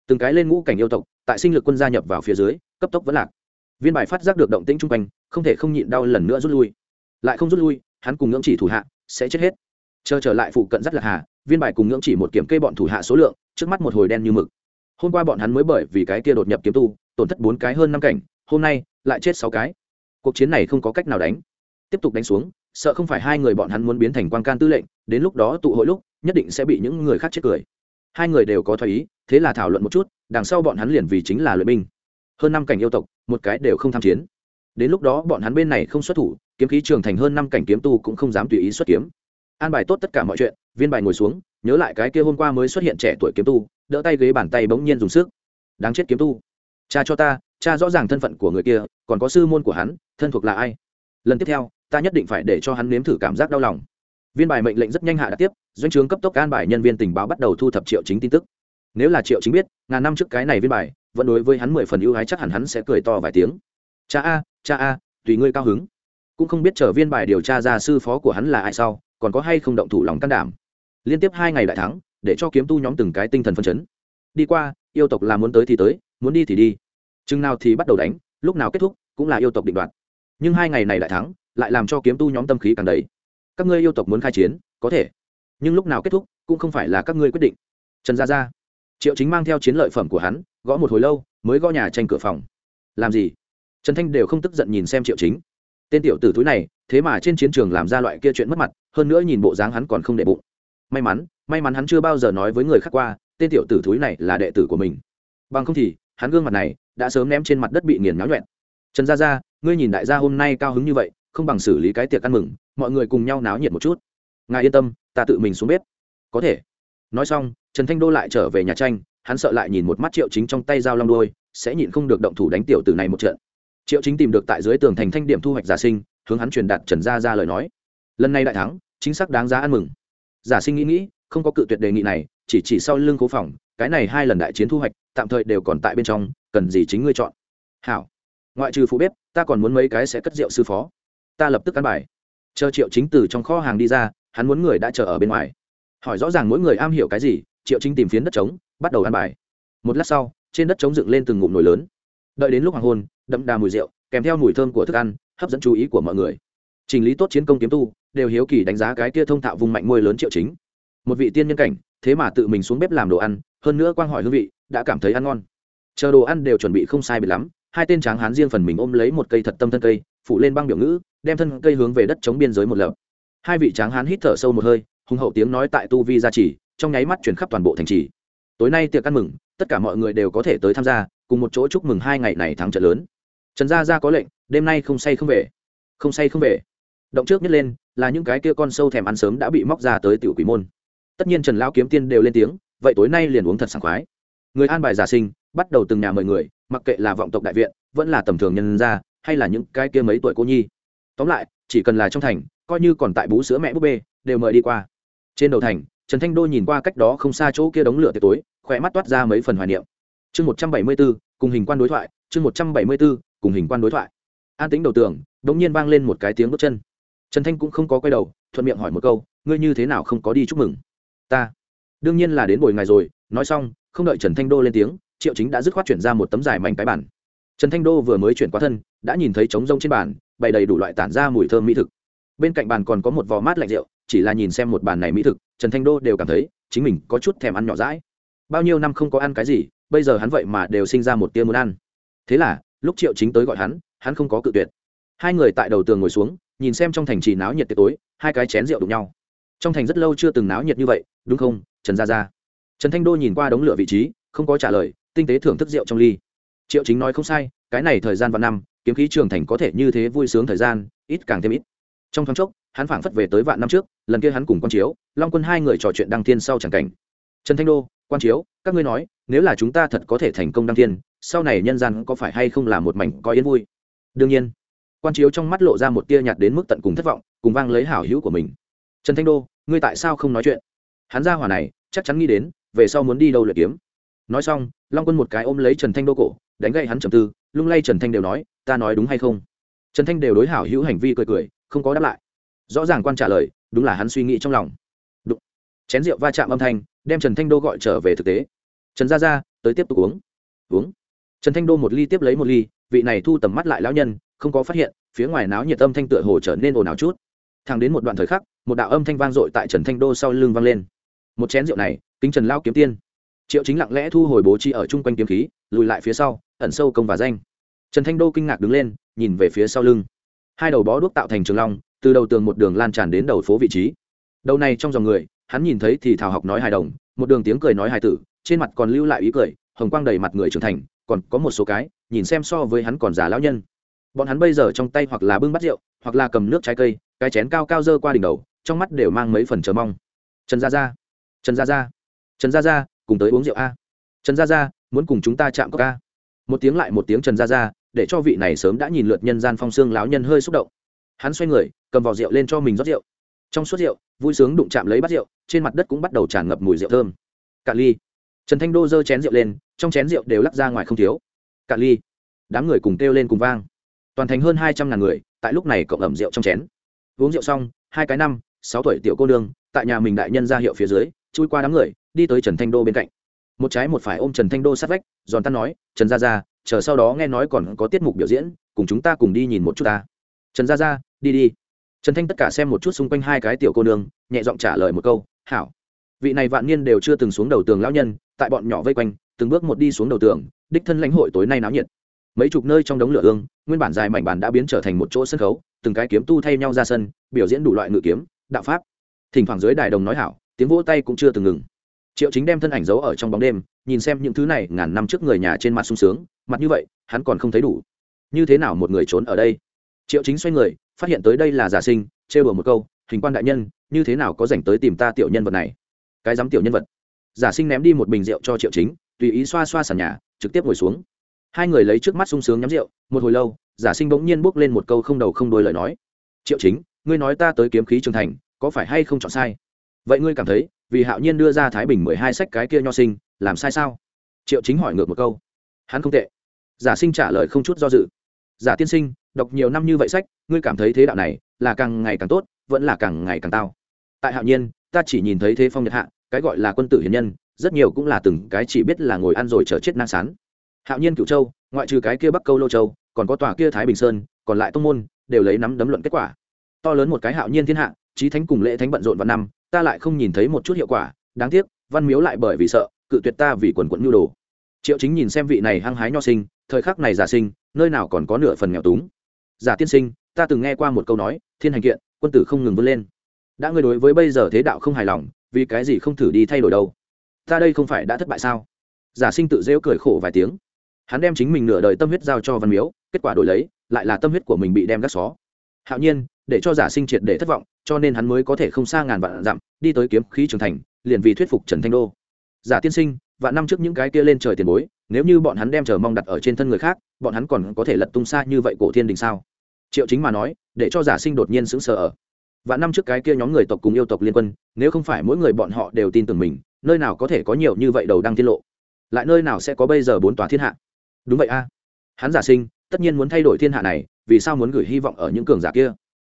Speaker 1: Từng cái lên ngũ cảnh yêu tộc, tại sinh lực quân gia nhập vào phía dưới, cấp tốc vẫn lạc. Viên bài phát giác được động tĩnh chung quanh, không thể không nhịn đau lần nữa rút lui. Lại không rút lui, hắn cùng ngưỡng chỉ thủ hạ sẽ chết hết. Chờ trở lại phụ cận rất lạc hà, viên bài cùng ngưỡng chỉ một kiểm kê bọn thủ hạ số lượng, trước mắt một hồi đen như mực. Hôm qua bọn hắn mới bởi vì cái kia đột nhập kiếm tu, tổn thất bốn cái hơn năm cảnh, hôm nay lại chết sáu cái. Cuộc chiến này không có cách nào đánh. Tiếp tục đánh xuống, sợ không phải hai người bọn hắn muốn biến thành quan can tư lệnh, đến lúc đó tụ hội lúc, nhất định sẽ bị những người khác chết cười. Hai người đều có thoái ý, thế là thảo luận một chút, đằng sau bọn hắn liền vì chính là luyện binh. Hơn năm cảnh yêu tộc, một cái đều không tham chiến đến lúc đó bọn hắn bên này không xuất thủ, kiếm khí trường thành hơn năm cảnh kiếm tu cũng không dám tùy ý xuất kiếm. An bài tốt tất cả mọi chuyện, viên bài ngồi xuống, nhớ lại cái kia hôm qua mới xuất hiện trẻ tuổi kiếm tu, đỡ tay ghế bàn tay bỗng nhiên dùng sức. Đáng chết kiếm tu. Cha cho ta, cha rõ ràng thân phận của người kia, còn có sư môn của hắn, thân thuộc là ai? Lần tiếp theo, ta nhất định phải để cho hắn nếm thử cảm giác đau lòng. Viên bài mệnh lệnh rất nhanh hạ đã tiếp, doanh trướng cấp tốc an bài nhân viên tình báo bắt đầu thu thập triệu chính tin tức. Nếu là triệu chính biết, ngàn năm trước cái này viên bài, vẫn đối với hắn mười phần ưu ái chắc hẳn hắn sẽ cười to vài tiếng. Cha a cha a, tùy ngươi cao hứng. Cũng không biết trở viên bài điều tra ra sư phó của hắn là ai sau, còn có hay không động thủ lòng can đảm. Liên tiếp hai ngày đại thắng, để cho kiếm tu nhóm từng cái tinh thần phân chấn. Đi qua, yêu tộc là muốn tới thì tới, muốn đi thì đi. Chừng nào thì bắt đầu đánh, lúc nào kết thúc cũng là yêu tộc định đoạt. Nhưng hai ngày này đại thắng lại làm cho kiếm tu nhóm tâm khí càng đầy. Các ngươi yêu tộc muốn khai chiến, có thể. Nhưng lúc nào kết thúc cũng không phải là các ngươi quyết định. Trần gia gia. Triệu chính mang theo chiến lợi phẩm của hắn, gõ một hồi lâu, mới gõ nhà tranh cửa phòng. Làm gì? Trần thanh đều không tức giận nhìn xem triệu chính. Tên tiểu tử túi này, thế mà trên chiến trường làm ra loại kia chuyện mất mặt, hơn nữa nhìn bộ dáng hắn còn không đệ bụng. May mắn may mắn hắn chưa bao giờ nói với người khác qua, tên tiểu tử thúi này là đệ tử của mình. Bằng không thì, hắn gương mặt này đã sớm ném trên mặt đất bị nghiền náo nhuẹn. Trần gia gia, ngươi nhìn đại gia hôm nay cao hứng như vậy, không bằng xử lý cái tiệc ăn mừng, mọi người cùng nhau náo nhiệt một chút. Ngài yên tâm, ta tự mình xuống bếp. Có thể. Nói xong, trần thanh đô lại trở về nhà tranh, hắn sợ lại nhìn một mắt triệu chính trong tay dao long đôi sẽ nhịn không được động thủ đánh tiểu tử này một trận triệu chính tìm được tại dưới tường thành thanh điểm thu hoạch giả sinh, hướng hắn truyền đạt trần gia ra lời nói. Lần này đại thắng, chính xác đáng giá ăn mừng. Giả sinh nghĩ nghĩ, không có cự tuyệt đề nghị này, chỉ chỉ sau lưng cố phòng, cái này hai lần đại chiến thu hoạch, tạm thời đều còn tại bên trong, cần gì chính ngươi chọn. Hảo. Ngoại trừ phụ bếp, ta còn muốn mấy cái sẽ cất rượu sư phó. Ta lập tức ăn bài. Chờ triệu chính từ trong kho hàng đi ra, hắn muốn người đã chờ ở bên ngoài. Hỏi rõ ràng mỗi người am hiểu cái gì, triệu chính tìm phiến đất trống, bắt đầu ăn bài. Một lát sau, trên đất trống dựng lên từng ngụm nồi lớn đợi đến lúc hoàng hôn, đậm đà mùi rượu, kèm theo mùi thơm của thức ăn, hấp dẫn chú ý của mọi người. Trình lý tốt chiến công kiếm tu, đều hiếu kỳ đánh giá cái kia thông thạo vùng mạnh môi lớn triệu chính. Một vị tiên nhân cảnh, thế mà tự mình xuống bếp làm đồ ăn, hơn nữa quang hỏi hương vị, đã cảm thấy ăn ngon. Chờ đồ ăn đều chuẩn bị không sai bị lắm, hai tên tráng hán riêng phần mình ôm lấy một cây thật tâm thân cây phụ lên băng biểu ngữ, đem thân cây hướng về đất chống biên giới một lợp hai vị tráng hán hít thở sâu một hơi, hùng hậu tiếng nói tại tu vi gia trì, trong nháy mắt chuyển khắp toàn bộ thành trì. Tối nay tiệc ăn mừng, tất cả mọi người đều có thể tới tham gia cùng một chỗ chúc mừng hai ngày này thắng trận lớn. Trần gia gia có lệnh, đêm nay không say không về. Không say không về. Động trước nhất lên, là những cái kia con sâu thèm ăn sớm đã bị móc ra tới tiểu quỷ môn. Tất nhiên trần lão kiếm tiên đều lên tiếng, vậy tối nay liền uống thật sảng khoái. Người an bài giả sinh, bắt đầu từng nhà mời người, mặc kệ là vọng tộc đại viện, vẫn là tầm thường nhân gia, hay là những cái kia mấy tuổi cô nhi. Tóm lại, chỉ cần là trong thành, coi như còn tại bú sữa mẹ búp bê, đều mời đi qua. Trên đầu thành, trần thanh đô nhìn qua cách đó không xa chỗ kia đống lửa tiệc tối, khỏe mắt toát ra mấy phần hoài niệm chương một trăm bảy mươi b ố cùng hình quan đối thoại, chương một trăm bảy mươi b ố cùng hình quan đối thoại. An tính đầu tường đ ỗ n g nhiên vang lên một cái tiếng bước chân. Trần thanh cũng không có quay đầu, thuận miệng hỏi một câu, ngươi như thế nào không có đi chúc mừng? Ta. Đương nhiên là đến bồi ngày rồi. Nói xong, không đợi trần thanh đô lên tiếng, triệu chính đã dứt khoát chuyển ra một tấm dài mảnh cái bản trần thanh đô vừa mới chuyển qua thân, đã nhìn thấy trống rông trên bàn, bày đầy đủ loại tản ra mùi thơm mỹ thực. Bên cạnh bàn còn có một vò mát lạnh rượu, chỉ là nhìn xem một bàn này mỹ thực, trần thanh đô đều cảm thấy chính mình có chút thèm ăn nhỏ rãi bao nhiêu năm không có ăn cái gì bây giờ hắn vậy mà đều sinh ra một tia muốn ăn. Thế là, lúc triệu chính tới gọi hắn hắn không có cự tuyệt. Hai người tại đầu tường ngồi xuống, nhìn xem trong thành trì náo nhiệt tiệc tối, hai cái chén rượu đụng nhau. Trong thành rất lâu chưa từng náo nhiệt như vậy, đúng không, trần gia gia? Trần thanh đô nhìn qua đống lửa vị trí, không có trả lời, tinh tế thưởng thức rượu trong ly. Triệu chính nói không sai, cái này thời gian vạn năm, kiếm khí trường thành có thể như thế vui sướng thời gian, ít càng thêm ít. Trong thoáng chốc, hắn phảng phất về tới vạn năm trước, lần kia hắn cùng quan chiếu, long quân hai người trò chuyện đăng thiên sau chẳng cảnh. Trần thanh đô, quan chiếu, các ngươi nói nếu là chúng ta thật có thể thành công đăng thiên, sau này nhân gian có phải hay không là một mảnh có yên vui? Đương nhiên, quan chiếu trong mắt lộ ra một tia nhạt đến mức tận cùng thất vọng, cùng vang lấy hảo hữu của mình. Trần thanh đô, ngươi tại sao không nói chuyện? Hắn ra hỏa này, chắc chắn nghĩ đến, về sau muốn đi đâu lượt kiếm. Nói xong, long quân một cái ôm lấy trần thanh đô cổ, đánh gậy hắn trầm tư, lung lay trần thanh đều nói, ta nói đúng hay không? Trần thanh đều đối hảo hữu hành vi cười cười, không có đáp lại. Rõ ràng quan trả lời, đúng là hắn suy nghĩ trong lòng. Đụng. chén rượu va chạm âm thanh, đem trần thanh đô gọi trở về thực tế trần gia gia, tới tiếp tục uống. Uống. Trần thanh đô một ly tiếp lấy một ly, vị này thu tầm mắt lại lão nhân, không có phát hiện, phía ngoài náo nhiệt âm thanh tựa hồ trở nên ồn ào chút. Thang đến một đoạn thời khắc, một đạo âm thanh vang dội tại trần thanh đô sau lưng vang lên. Một chén rượu này, kính trần lao kiếm tiên. Triệu chính lặng lẽ thu hồi bố trí ở chung quanh kiếm khí, lùi lại phía sau, ẩn sâu công và danh. Trần thanh đô kinh ngạc đứng lên, nhìn về phía sau lưng. Hai đầu bó đuốc tạo thành trường long, từ đầu tường một đường lan tràn đến đầu phố vị trí. Đầu này trong dòng người, hắn nhìn thấy thì thảo học nói hài đồng, một đường tiếng cười nói hài tử trên mặt còn lưu lại ý cười, hồng quang đầy mặt người trưởng thành, còn có một số cái, nhìn xem so với hắn còn già lão nhân. Bọn hắn bây giờ trong tay hoặc là bưng bắt rượu, hoặc là cầm nước trái cây, cái chén cao cao dơ qua đỉnh đầu, trong mắt đều mang mấy phần chờ mong. Trần gia gia, trần gia gia, trần gia gia, cùng tới uống rượu a. Trần gia gia, muốn cùng chúng ta chạm cốc a. Một tiếng lại một tiếng trần gia gia, để cho vị này sớm đã nhìn lượt nhân gian phong xương lão nhân hơi xúc động. Hắn xoay người, cầm vỏ rượu lên cho mình rót rượu. Trong suốt rượu, vui sướng đụng chạm lấy bát rượu, trên mặt đất cũng bắt đầu tràn ngập mùi rượu thơm. Cạn ly trần thanh đô giơ chén rượu lên, trong chén rượu đều lắc ra ngoài không thiếu. Cạn ly, đám người cùng kêu lên cùng vang. Toàn thành hơn hai trăm ngàn người, tại lúc này cộng ẩm rượu trong chén. Uống rượu xong, hai cái năm, sáu tuổi tiểu cô nương, tại nhà mình đại nhân ra hiệu phía dưới, chui qua đám người, đi tới trần thanh đô bên cạnh. Một trái một phải ôm trần thanh đô sát vách, giòn tan nói, trần gia gia, chờ sau đó nghe nói còn có tiết mục biểu diễn, cùng chúng ta cùng đi nhìn một chút ta. Trần gia gia, đi đi. Trần thanh tất cả xem một chút xung quanh hai cái tiểu cô nương, nhẹ giọng trả lời một câu, hảo. Vị này vạn niên đều chưa từng xuống đầu tường lão nhân tại bọn nhỏ vây quanh, từng bước một đi xuống đầu tường, đích thân lãnh hội tối nay náo nhiệt. Mấy chục nơi trong đống lửa ương, nguyên bản dài mảnh bàn đã biến trở thành một chỗ sân khấu, từng cái kiếm tu thay nhau ra sân, biểu diễn đủ loại ngự kiếm, đạo pháp. Thỉnh thoảng dưới đài đồng nói hảo, tiếng vỗ tay cũng chưa từng ngừng. Triệu chính đem thân ảnh giấu ở trong bóng đêm, nhìn xem những thứ này ngàn năm trước người nhà trên mặt sung sướng, mặt như vậy, hắn còn không thấy đủ. Như thế nào một người trốn ở đây? Triệu chính xoay người, phát hiện tới đây là giả sinh, trêu đùa một câu, hình quan đại nhân, như thế nào có dành tới tìm ta tiểu nhân vật này? Cái dám tiểu nhân vật? Giả sinh ném đi một bình rượu cho triệu chính, tùy ý xoa xoa sàn nhà, trực tiếp ngồi xuống. Hai người lấy trước mắt sung sướng nhắm rượu, một hồi lâu, giả sinh bỗng nhiên bước lên một câu không đầu không đôi lời nói. Triệu chính, ngươi nói ta tới kiếm khí trường thành, có phải hay không chọn sai? Vậy ngươi cảm thấy, vì hạo nhiên đưa ra thái bình mười hai sách cái kia nho sinh, làm sai sao? Triệu chính hỏi ngược một câu. Hắn không tệ. Giả sinh trả lời không chút do dự. Giả tiên sinh, đọc nhiều năm như vậy sách, ngươi cảm thấy thế đạo này là càng ngày càng tốt, vẫn là càng ngày càng tao. Tại hạo nhiên, ta chỉ nhìn thấy thế phong nhật hạ cái gọi là quân tử hiền nhân, rất nhiều cũng là từng cái chỉ biết là ngồi ăn rồi chờ chết nang sán. Hạo nhiên cựu châu, ngoại trừ cái kia bắc câu lô châu, còn có tòa kia thái bình sơn, còn lại tông môn, đều lấy nắm đấm luận kết quả. To lớn một cái hạo nhiên thiên hạ trí thánh cùng lễ thánh bận rộn vào năm, ta lại không nhìn thấy một chút hiệu quả, đáng tiếc, văn miếu lại bởi vì sợ, cự tuyệt ta vì quần quận nhu đồ. Triệu chính nhìn xem vị này hăng hái nho sinh, thời khắc này giả sinh, nơi nào còn có nửa phần nghèo túng. Giả tiên sinh, ta từng nghe qua một câu nói, thiên hành kiện, quân tử không ngừng vươn lên. Đã ngươi đối với bây giờ thế đạo không hài lòng vì cái gì không thử đi thay đổi đâu? Ta đây không phải đã thất bại sao? Giả sinh tự rêu cười khổ vài tiếng. Hắn đem chính mình nửa đời tâm huyết giao cho văn miếu, kết quả đổi lấy, lại là tâm huyết của mình bị đem gác xó. Hạo nhiên, để cho giả sinh triệt để thất vọng, cho nên hắn mới có thể không xa ngàn vạn dặm, đi tới kiếm khí trưởng thành, liền vì thuyết phục trần thanh đô. Giả tiên sinh và năm trước những cái kia lên trời tiền bối, nếu như bọn hắn đem chờ mong đặt ở trên thân người khác, bọn hắn còn có thể lật tung xa như vậy cổ thiên đình sao? Triệu chính mà nói, để cho giả sinh đột nhiên sững sờ ở và năm trước cái kia nhóm người tộc cùng yêu tộc liên quân, nếu không phải mỗi người bọn họ đều tin tưởng mình, nơi nào có thể có nhiều như vậy đầu đăng tiết lộ? Lại nơi nào sẽ có bây giờ bốn tòa thiên hạ? Đúng vậy a. Hắn giả sinh, tất nhiên muốn thay đổi thiên hạ này, vì sao muốn gửi hy vọng ở những cường giả kia?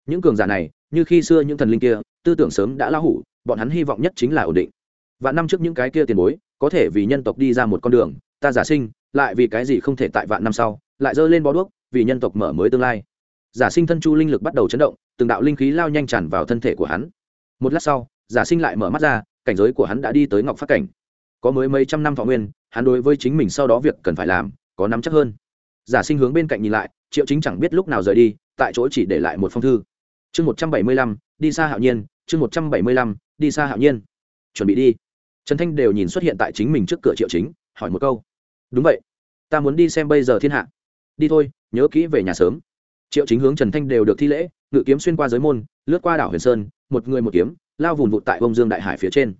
Speaker 1: Những cường giả này, như khi xưa những thần linh kia, tư tưởng sớm đã lao hủ, bọn hắn hy vọng nhất chính là ổn định. Và năm trước những cái kia tiền bối, có thể vì nhân tộc đi ra một con đường, ta giả sinh, lại vì cái gì không thể tại vạn năm sau, lại dơ lên bó đuốc, vì nhân tộc mở mới tương lai giả sinh thân chu linh lực bắt đầu chấn động, từng đạo linh khí lao nhanh tràn vào thân thể của hắn. Một lát sau, giả sinh lại mở mắt ra, cảnh giới của hắn đã đi tới ngọc phát cảnh. Có mới mấy trăm năm thọ nguyên, hắn đối với chính mình sau đó việc cần phải làm, có nắm chắc hơn. Giả sinh hướng bên cạnh nhìn lại, triệu chính chẳng biết lúc nào rời đi, tại chỗ chỉ để lại một phong thư. Chương một trăm bảy mươi lăm, đi xa hạo nhiên, chương một trăm bảy mươi lăm, đi xa hạo nhiên. Chuẩn bị đi. Trần thanh đều nhìn xuất hiện tại chính mình trước cửa triệu chính, hỏi một câu. Đúng vậy. Ta muốn đi xem bây giờ thiên hạ. Đi thôi, nhớ kỹ về nhà sớm triệu chính hướng, trần thanh đều được thi lễ, ngự kiếm xuyên qua giới môn, lướt qua đảo huyền sơn, một người một kiếm, lao vùn vụt tại bông dương đại hải phía trên.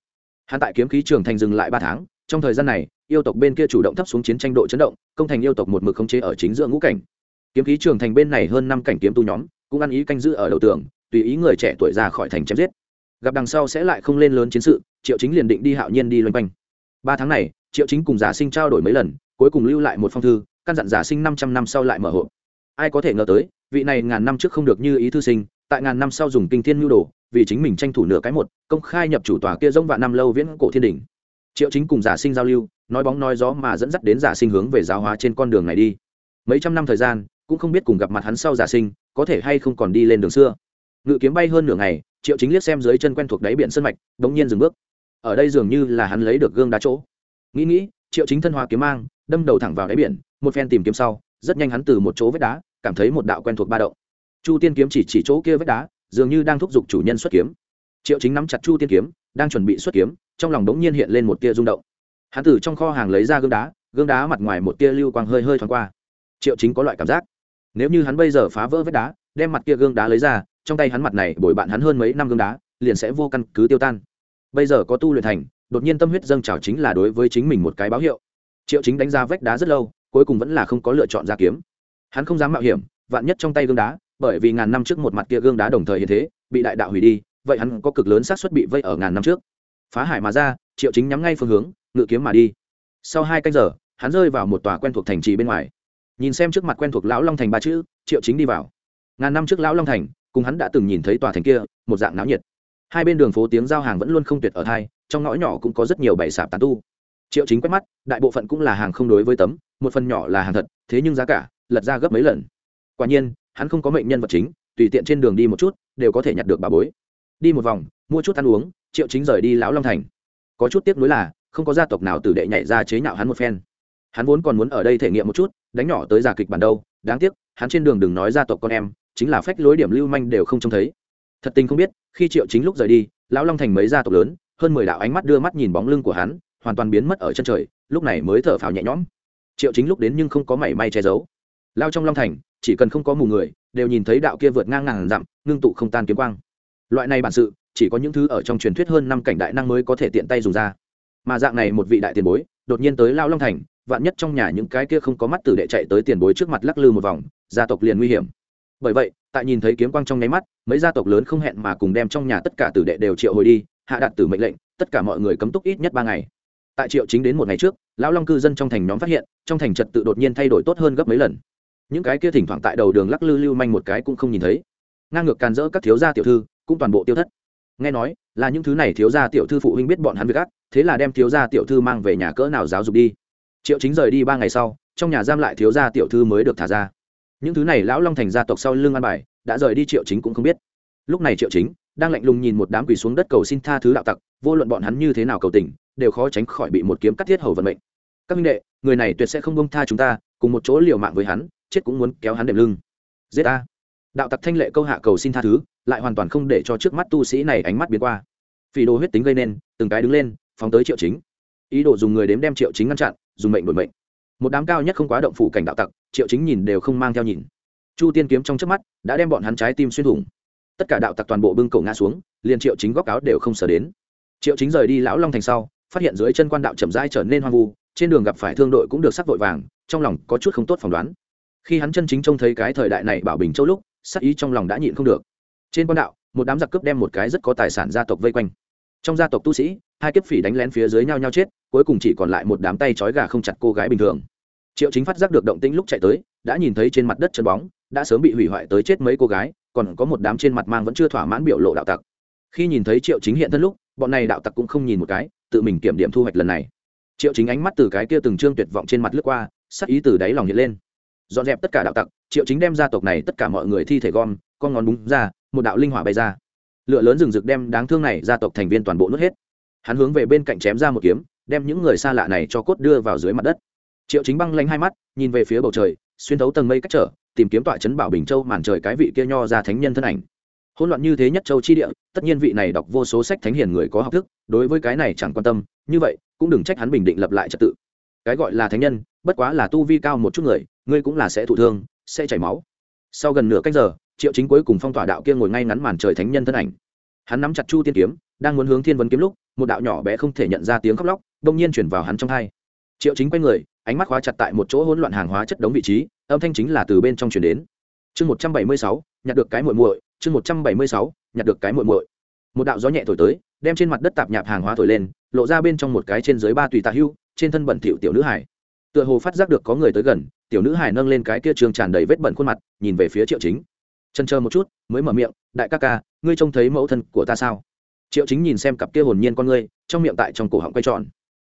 Speaker 1: Hắn tại kiếm khí trường thành dừng lại ba tháng, trong thời gian này, yêu tộc bên kia chủ động thấp xuống chiến tranh độ chấn động, công thành yêu tộc một mực khống chế ở chính giữa ngũ cảnh. Kiếm khí trường thành bên này hơn năm cảnh kiếm tu nhóm, cũng ăn ý canh giữ ở đầu tường, tùy ý người trẻ tuổi ra khỏi thành chém giết. Gặp đằng sau sẽ lại không lên lớn chiến sự, triệu chính liền định đi hạo nhiên đi loanh quanh. Ba tháng này, triệu chính cùng giả sinh trao đổi mấy lần, cuối cùng lưu lại một phong thư, căn dặn giả sinh năm trăm năm sau lại mở hộp. Ai có thể ngờ tới vị này ngàn năm trước không được như ý thư sinh, tại ngàn năm sau dùng kinh thiên nhu đồ, vì chính mình tranh thủ nửa cái một, công khai nhập chủ tòa kia rông vạn năm lâu viễn cổ thiên đỉnh triệu chính cùng giả sinh giao lưu, nói bóng nói gió mà dẫn dắt đến giả sinh hướng về giáo hóa trên con đường này đi. Mấy trăm năm thời gian, cũng không biết cùng gặp mặt hắn sau giả sinh, có thể hay không còn đi lên đường xưa. Ngự kiếm bay hơn nửa ngày, triệu chính liếc xem dưới chân quen thuộc đáy biển sân mạch đ ỗ n g nhiên dừng bước. Ở đây dường như là hắn lấy được gương đá chỗ. Nghĩ nghĩ, triệu chính thân hóa kiếm mang, đâm đầu thẳng vào đáy biển, một phen tìm kiếm sau, rất nhanh hắn từ một chỗ vết đá cảm thấy một đạo quen thuộc ba động. Chu tiên kiếm chỉ chỉ chỗ kia vết đá, dường như đang thúc giục chủ nhân xuất kiếm. Triệu chính nắm chặt chu tiên kiếm, đang chuẩn bị xuất kiếm, trong lòng đống nhiên hiện lên một tia rung động. Hắn từ trong kho hàng lấy ra gương đá gương đá mặt ngoài một tia lưu quang hơi hơi thoáng qua. Triệu chính có loại cảm giác, nếu như hắn bây giờ phá vỡ vết đá, đem mặt kia gương đá lấy ra, trong tay hắn mặt này bồi bạn hắn hơn mấy năm gương đá, liền sẽ vô căn cứ tiêu tan. Bây giờ có tu luyện thành, đột nhiên tâm huyết dâng trào chính là đối với chính mình một cái báo hiệu. Triệu chính đánh ra vách đá rất lâu, cuối cùng vẫn là không có lựa chọn ra kiếm hắn không dám mạo hiểm, vạn nhất trong tay gương đá, bởi vì ngàn năm trước một mặt kia gương đá đồng thời hiện thế, bị đại đạo hủy đi, vậy hắn có cực lớn xác suất bị vây ở ngàn năm trước. Phá hải mà ra, triệu chính nhắm ngay phương hướng, ngự kiếm mà đi. Sau hai canh giờ, hắn rơi vào một tòa quen thuộc thành trì bên ngoài. Nhìn xem trước mặt quen thuộc lão long thành ba chữ, triệu chính đi vào. Ngàn năm trước lão long thành, cùng hắn đã từng nhìn thấy tòa thành kia, một dạng náo nhiệt. Hai bên đường phố tiếng giao hàng vẫn luôn không tuyệt ở thai, trong ngõ nhỏ cũng có rất nhiều bày sạp tán tu. Triệu chính quét mắt, đại bộ phận cũng là hàng không đối với tấm, một phần nhỏ là hàng thật, thế nhưng giá cả lật ra gấp mấy lần. Quả nhiên, hắn không có mệnh nhân vật chính, tùy tiện trên đường đi một chút, đều có thể nhặt được bà bối. Đi một vòng, mua chút ăn uống, triệu chính rời đi lão long thành. Có chút tiếc nuối là, không có gia tộc nào tử đệ nhảy ra chế nhạo hắn một phen. Hắn vốn còn muốn ở đây thể nghiệm một chút, đánh nhỏ tới giả kịch bản đâu, đáng tiếc, hắn trên đường đừng nói gia tộc con em, chính là phách lối điểm lưu manh đều không trông thấy. Thật tình không biết, khi triệu chính lúc rời đi, lão long thành mấy gia tộc lớn, hơn mười đạo ánh mắt đưa mắt nhìn bóng lưng của hắn, hoàn toàn biến mất ở chân trời, lúc này mới thở phào nhẹ nhõm. Triệu chính lúc đến nhưng không có mảy may che giấu lao trong long thành, chỉ cần không có mù người, đều nhìn thấy đạo kia vượt ngang ngàn dặm, ngưng tụ không tan kiếm quang. Loại này bản sự, chỉ có những thứ ở trong truyền thuyết hơn năm cảnh đại năng mới có thể tiện tay dùng ra. Mà dạng này một vị đại tiền bối, đột nhiên tới lao long thành, vạn nhất trong nhà những cái kia không có mắt tử đệ chạy tới tiền bối trước mặt lắc lư một vòng, gia tộc liền nguy hiểm. Bởi vậy, tại nhìn thấy kiếm quang trong nháy mắt, mấy gia tộc lớn không hẹn mà cùng đem trong nhà tất cả tử đệ đều triệu hồi đi, hạ đạt tử mệnh lệnh, tất cả mọi người cấm túc ít nhất ba ngày. Tại triệu chính đến một ngày trước lão long cư dân trong thành nhóm phát hiện, trong thành trật tự đột nhiên thay đổi tốt hơn gấp mấy lần những cái kia thỉnh thoảng tại đầu đường lắc lư lưu manh một cái cũng không nhìn thấy. Ngang ngược càn rỡ các thiếu gia tiểu thư, cũng toàn bộ tiêu thất. Nghe nói, là những thứ này thiếu gia tiểu thư phụ huynh biết bọn hắn việc ác, thế là đem thiếu gia tiểu thư mang về nhà cỡ nào giáo dục đi. Triệu chính rời đi ba ngày sau, trong nhà giam lại thiếu gia tiểu thư mới được thả ra. Những thứ này lão long thành gia tộc sau lưng an bài, đã rời đi triệu chính cũng không biết. Lúc này triệu chính đang lạnh lùng nhìn một đám quỳ xuống đất cầu xin tha thứ đạo tặc, vô luận bọn hắn như thế nào cầu tình, đều khó tránh khỏi bị một kiếm cắt thiết hầu vận mệnh. Các minh đệ, người này tuyệt sẽ không bông tha chúng ta, cùng một chỗ liều mạng với hắn chết cũng muốn kéo hắn đệm lưng. Giết ta. Đạo tặc thanh lệ câu hạ cầu xin tha thứ, lại hoàn toàn không để cho trước mắt tu sĩ này ánh mắt biến qua. Phỉ đồ huyết tính gây nên, từng cái đứng lên, phóng tới triệu chính. Ý đồ dùng người đếm đem triệu chính ngăn chặn, dùng mệnh đổi mệnh. Một đám cao nhất không quá động phủ cảnh đạo tặc, triệu chính nhìn đều không mang theo nhìn. Chu tiên kiếm trong trước mắt, đã đem bọn hắn trái tim xuyên thủng. Tất cả đạo tặc toàn bộ bưng cổ ngã xuống, liền triệu chính góc áo đều không sờ đến. Triệu chính rời đi lão long thành sau, phát hiện dưới chân quan đạo chậm rãi trở nên hoang vu, trên đường gặp phải thương đội cũng được sắc vội vàng, trong lòng có chút không tốt phỏng đoán khi hắn chân chính trông thấy cái thời đại này bảo bình châu lúc, sắc ý trong lòng đã nhịn không được. Trên quan đạo, một đám giặc cướp đem một cái rất có tài sản gia tộc vây quanh. Trong gia tộc tu sĩ, hai kiếp phỉ đánh lén phía dưới nhau nhau chết, cuối cùng chỉ còn lại một đám tay trói gà không chặt cô gái bình thường. Triệu chính phát giác được động tĩnh lúc chạy tới, đã nhìn thấy trên mặt đất chân bóng, đã sớm bị hủy hoại tới chết mấy cô gái, còn có một đám trên mặt mang vẫn chưa thỏa mãn biểu lộ đạo tặc. Khi nhìn thấy triệu chính hiện thân lúc, bọn này đạo tặc cũng không nhìn một cái, tự mình kiểm điểm thu hoạch lần này. Triệu chính ánh mắt từ cái kia từng trương tuyệt vọng trên mặt lướt qua, sắc ý từ đáy lòng hiện lên dọn dẹp tất cả đạo tặc, triệu chính đem gia tộc này tất cả mọi người thi thể gom, con ngón búng ra, một đạo linh hỏa bay ra. Lửa lớn rừng rực đem đáng thương này gia tộc thành viên toàn bộ nuốt hết. Hắn hướng về bên cạnh chém ra một kiếm, đem những người xa lạ này cho cốt đưa vào dưới mặt đất. Triệu chính băng lanh hai mắt, nhìn về phía bầu trời, xuyên thấu tầng mây cách trở, tìm kiếm tọa chấn bảo bình châu màn trời cái vị kia nho ra thánh nhân thân ảnh. Hỗn loạn như thế nhất châu chi địa, tất nhiên vị này đọc vô số sách thánh hiền người có học thức, đối với cái này chẳng quan tâm, như vậy, cũng đừng trách hắn bình định lập lại trật tự. Cái gọi là thánh nhân bất quá là tu vi cao một chút người, ngươi cũng là sẽ thụ thương, sẽ chảy máu. Sau gần nửa cách giờ, triệu chính cuối cùng phong tỏa đạo kia ngồi ngay ngắn màn trời thánh nhân thân ảnh. Hắn nắm chặt chu tiên kiếm, đang muốn hướng thiên vấn kiếm lúc, một đạo nhỏ bé không thể nhận ra tiếng khóc lóc đông nhiên chuyển vào hắn trong thai triệu chính quay người, ánh mắt khóa chặt tại một chỗ hỗn loạn hàng hóa chất đống vị trí, âm thanh chính là từ bên trong chuyển đến. Chương một trăm bảy mươi sáu, nhặt được cái muội muội, chương một trăm bảy mươi sáu, nhặt được cái muội muội. Một đạo gió nhẹ thổi tới, đem trên mặt đất tạp nhạp hàng hóa thổi lên, lộ ra bên trong một cái trên dưới ba tùy tạ hưu, trên thân bẩn thỉu tiểu nữ hải tựa hồ phát giác được có người tới gần, tiểu nữ hải nâng lên cái kia trường tràn đầy vết bẩn khuôn mặt, nhìn về phía triệu chính. Chân chờ một chút, mới mở miệng, đại ca ca, ngươi trông thấy mẫu thân của ta sao? Triệu chính nhìn xem cặp kia hồn nhiên con ngươi, trong miệng tại trong cổ họng quay tròn.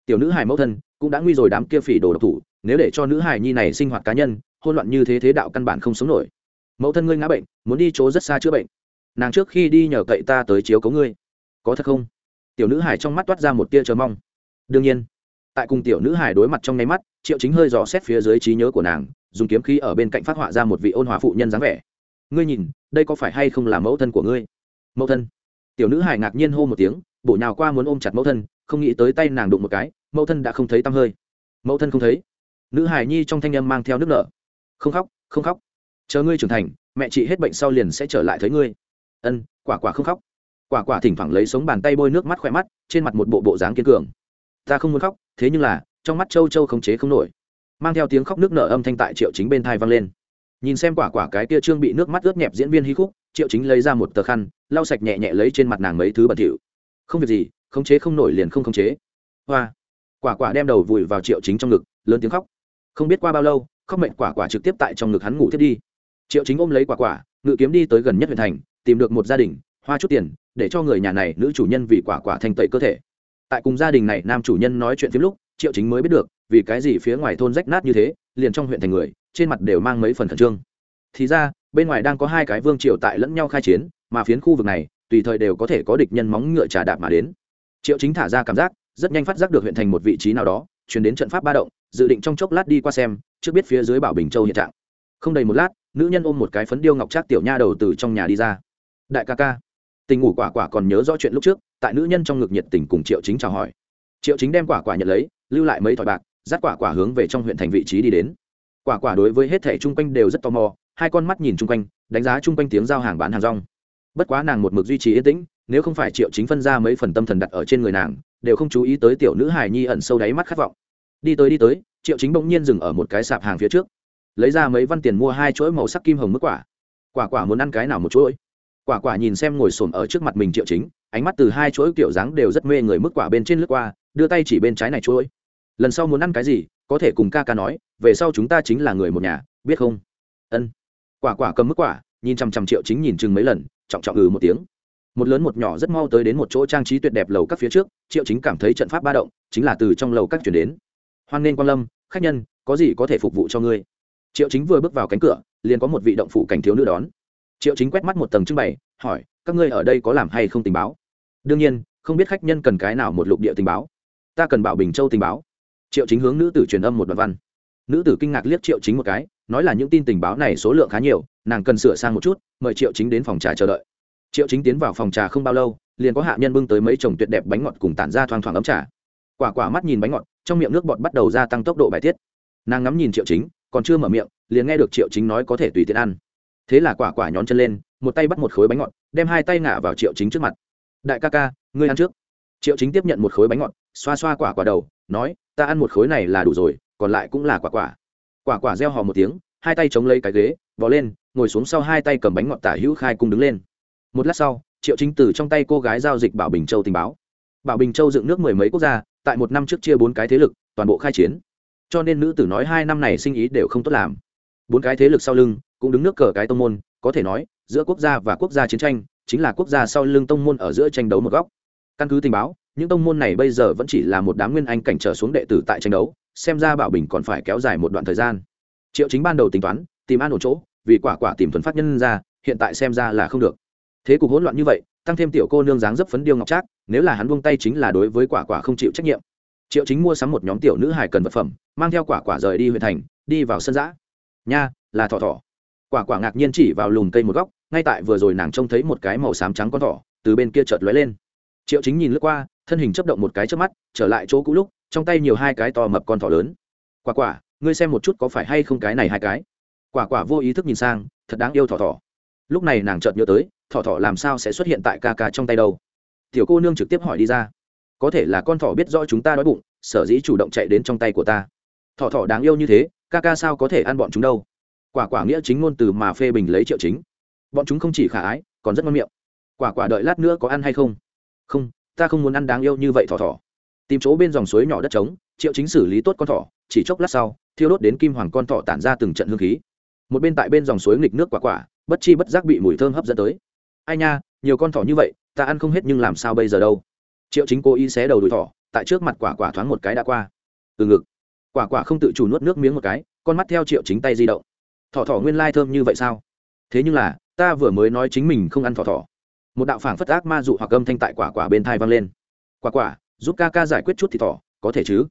Speaker 1: Tiểu nữ hải mẫu thân cũng đã nguy rồi đám kia phỉ đồ độc thủ, nếu để cho nữ hải nhi này sinh hoạt cá nhân hôn loạn như thế thế đạo căn bản không sống nổi. Mẫu thân ngươi ngã bệnh, muốn đi chỗ rất xa chữa bệnh. Nàng trước khi đi nhờ cậy ta tới chiếu cấu ngươi. Có thật không? Tiểu nữ hải trong mắt toát ra một tia chờ mong. Đương nhiên. Tại cùng tiểu nữ hải đối mặt trong nháy mắt triệu chính hơi dò xét phía dưới trí nhớ của nàng, dùng kiếm khí ở bên cạnh phát họa ra một vị ôn hòa phụ nhân dáng vẻ. Ngươi nhìn, đây có phải hay không là mẫu thân của ngươi? Mẫu thân? Tiểu nữ hải ngạc nhiên hô một tiếng, bổ nhào qua muốn ôm chặt mẫu thân, không nghĩ tới tay nàng đụng một cái, mẫu thân đã không thấy tăm hơi. Mẫu thân không thấy? Nữ hải nhi trong thanh âm mang theo nước nở. Không khóc không khóc. Chờ ngươi trưởng thành, mẹ chị hết bệnh sau liền sẽ trở lại thấy ngươi. Ân, quả quả không khóc. Quả quả thỉnh thoảng lấy sống bàn tay bôi nước mắt khỏe mắt, trên mặt một bộ bộ dáng kiên cường. Ta không muốn khóc, thế nhưng là trong mắt châu châu khống chế không nổi. Mang theo tiếng khóc nước nở âm thanh tại triệu chính bên thai vang lên. Nhìn xem quả quả cái kia trương bị nước mắt ướt nhẹp diễn viên hí khúc, triệu chính lấy ra một tờ khăn, lau sạch nhẹ nhẹ lấy trên mặt nàng mấy thứ bẩn thỉu. Không việc gì, khống chế không nổi liền không khống chế. Hoa. Quả quả đem đầu vùi vào triệu chính trong ngực, lớn tiếng khóc. Không biết qua bao lâu, khóc mệnh quả quả trực tiếp tại trong ngực hắn ngủ thiết đi. Triệu chính ôm lấy quả quả, ngự kiếm đi tới gần nhất huyện thành, tìm được một gia đình, hoa chút tiền, để cho người nhà này nữ chủ nhân vì quả quả thanh tẩy cơ thể. Tại cùng gia đình này nam chủ nhân nói chuyện phim lúc triệu chính mới biết được, vì cái gì phía ngoài thôn rách nát như thế, liền trong huyện thành người, trên mặt đều mang mấy phần khẩn trương. Thì ra, bên ngoài đang có hai cái vương triều tại lẫn nhau khai chiến, mà phiến khu vực này, tùy thời đều có thể có địch nhân móng ngựa trà đạp mà đến. Triệu chính thả ra cảm giác, rất nhanh phát giác được huyện thành một vị trí nào đó chuyển đến trận pháp ba động, dự định trong chốc lát đi qua xem, trước biết phía dưới bảo bình châu hiện trạng. Không đầy một lát, nữ nhân ôm một cái phấn điêu ngọc trác tiểu nha đầu từ trong nhà đi ra. Đại ca ca. Tình ngủ quả quả còn nhớ rõ chuyện lúc trước, tại nữ nhân trong ngực nhiệt tình cùng triệu chính chào hỏi. Triệu chính đem quả quả nhận lấy lưu lại mấy thỏi bạc, dắt quả quả hướng về trong huyện thành vị trí đi đến. Quả quả đối với hết thẻ chung quanh đều rất tò mò, hai con mắt nhìn chung quanh, đánh giá chung quanh tiếng giao hàng bán hàng rong. Bất quá nàng một mực duy trì yên tĩnh, nếu không phải triệu chính phân ra mấy phần tâm thần đặt ở trên người nàng, đều không chú ý tới tiểu nữ hài nhi ẩn sâu đáy mắt khát vọng. Đi tới đi tới, triệu chính bỗng nhiên dừng ở một cái sạp hàng phía trước. Lấy ra mấy văn tiền mua hai chuỗi màu sắc kim hồng mức quả. Quả quả muốn ăn cái nào một chuỗi? Quả quả nhìn xem ngồi xổm ở trước mặt mình triệu chính, ánh mắt từ hai chuỗi kiểu dáng đều rất mê người mức quả bên trên lướt qua, đưa tay chỉ bên trái này chuỗi lần sau muốn ăn cái gì, có thể cùng ca ca nói, về sau chúng ta chính là người một nhà, biết không? Ân. Quả quả cầm mức quả, nhìn chằm chằm triệu chính nhìn chừng mấy lần, trọng trọng ừ một tiếng. Một lớn một nhỏ rất mau tới đến một chỗ trang trí tuyệt đẹp lầu các phía trước, triệu chính cảm thấy trận pháp ba động, chính là từ trong lầu các chuyển đến. Hoan nghênh quan lâm, khách nhân, có gì có thể phục vụ cho ngươi? Triệu chính vừa bước vào cánh cửa, liền có một vị động phủ cảnh thiếu nữ đón. Triệu chính quét mắt một tầng trưng bày, hỏi, các ngươi ở đây có làm hay không tình báo? Đương nhiên, không biết khách nhân cần cái nào một lục địa tình báo. Ta cần bảo bình châu tình báo triệu chính hướng nữ tử truyền âm một đoạn văn. Nữ tử kinh ngạc liếc triệu chính một cái, nói là những tin tình báo này số lượng khá nhiều, nàng cần sửa sang một chút, mời triệu chính đến phòng trà chờ đợi. Triệu chính tiến vào phòng trà không bao lâu, liền có hạ nhân bưng tới mấy chồng tuyệt đẹp bánh ngọt cùng tản ra thoang thoảng ấm trà. Quả quả mắt nhìn bánh ngọt, trong miệng nước bọt bắt đầu gia tăng tốc độ bài tiết. Nàng ngắm nhìn triệu chính, còn chưa mở miệng, liền nghe được triệu chính nói có thể tùy tiện ăn. Thế là quả quả nhón chân lên, một tay bắt một khối bánh ngọt, đem hai tay ngả vào triệu chính trước mặt. Đại ca ca, ngươi ăn trước. Triệu chính tiếp nhận một khối bánh ngọt, xoa xoa quả quả đầu, nói ta ăn một khối này là đủ rồi, còn lại cũng là quả quả. Quả quả reo hò một tiếng, hai tay chống lấy cái ghế vò lên, ngồi xuống sau hai tay cầm bánh ngọt tả hữu khai cung đứng lên. Một lát sau, triệu chính từ trong tay cô gái giao dịch bảo bình châu tình báo. Bảo bình châu dựng nước mười mấy quốc gia, tại một năm trước chia bốn cái thế lực, toàn bộ khai chiến. Cho nên nữ tử nói hai năm này sinh ý đều không tốt làm. Bốn cái thế lực sau lưng, cũng đứng nước cờ cái tông môn, có thể nói, giữa quốc gia và quốc gia chiến tranh, chính là quốc gia sau lưng tông môn ở giữa tranh đấu một góc. Căn cứ tình báo những tông môn này bây giờ vẫn chỉ là một đám nguyên anh cảnh trở xuống đệ tử tại tranh đấu, xem ra bảo bình còn phải kéo dài một đoạn thời gian. Triệu chính ban đầu tính toán, tìm an ổn chỗ, vì quả quả tìm thuần phát nhân ra, hiện tại xem ra là không được. Thế cục hỗn loạn như vậy, tăng thêm tiểu cô nương dáng dấp phấn điêu ngọc trác, nếu là hắn buông tay chính là đối với quả quả không chịu trách nhiệm. Triệu chính mua sắm một nhóm tiểu nữ hài cần vật phẩm, mang theo quả quả rời đi huyện thành, đi vào sân giã. Nha, là thỏ thỏ. Quả quả ngạc nhiên chỉ vào lùm cây một góc, ngay tại vừa rồi nàng trông thấy một cái màu xám trắng con thỏ, từ bên kia chợt lóe lên. Triệu chính nhìn lướt qua thân hình chấp động một cái trước mắt, trở lại chỗ cũ lúc, trong tay nhiều hai cái to mập con thỏ lớn. Quả quả, ngươi xem một chút có phải hay không cái này hai cái. Quả quả vô ý thức nhìn sang, thật đáng yêu thỏ thỏ. Lúc này nàng chợt nhớ tới, thỏ thỏ làm sao sẽ xuất hiện tại ca ca trong tay đâu? Tiểu cô nương trực tiếp hỏi đi ra. Có thể là con thỏ biết rõ chúng ta đói bụng, sở dĩ chủ động chạy đến trong tay của ta. Thỏ thỏ đáng yêu như thế, ca ca sao có thể ăn bọn chúng đâu? Quả quả nghĩa chính ngôn từ mà phê bình lấy triệu chính. Bọn chúng không chỉ khả ái, còn rất ngon miệng. Quả quả đợi lát nữa có ăn hay không? Không ta không muốn ăn đáng yêu như vậy thỏ thỏ. Tìm chỗ bên dòng suối nhỏ đất trống, triệu chính xử lý tốt con thỏ, chỉ chốc lát sau, thiêu đốt đến kim hoàng con thỏ tản ra từng trận hương khí. Một bên tại bên dòng suối nghịch nước quả quả, bất chi bất giác bị mùi thơm hấp dẫn tới. Ai nha, nhiều con thỏ như vậy, ta ăn không hết nhưng làm sao bây giờ đâu? Triệu chính cố ý xé đầu đùi thỏ, tại trước mặt quả quả thoáng một cái đã qua. Từ ngực, quả quả không tự chủ nuốt nước miếng một cái, con mắt theo triệu chính tay di động. Thỏ thỏ nguyên lai thơm như vậy sao? Thế nhưng là, ta vừa mới nói chính mình không ăn thỏ thỏ một đạo phảng phất ác ma dụ hoặc âm thanh tại quả quả bên thai vang lên. Quả quả, giúp ca ca giải quyết chút thì thỏ, có thể chứ?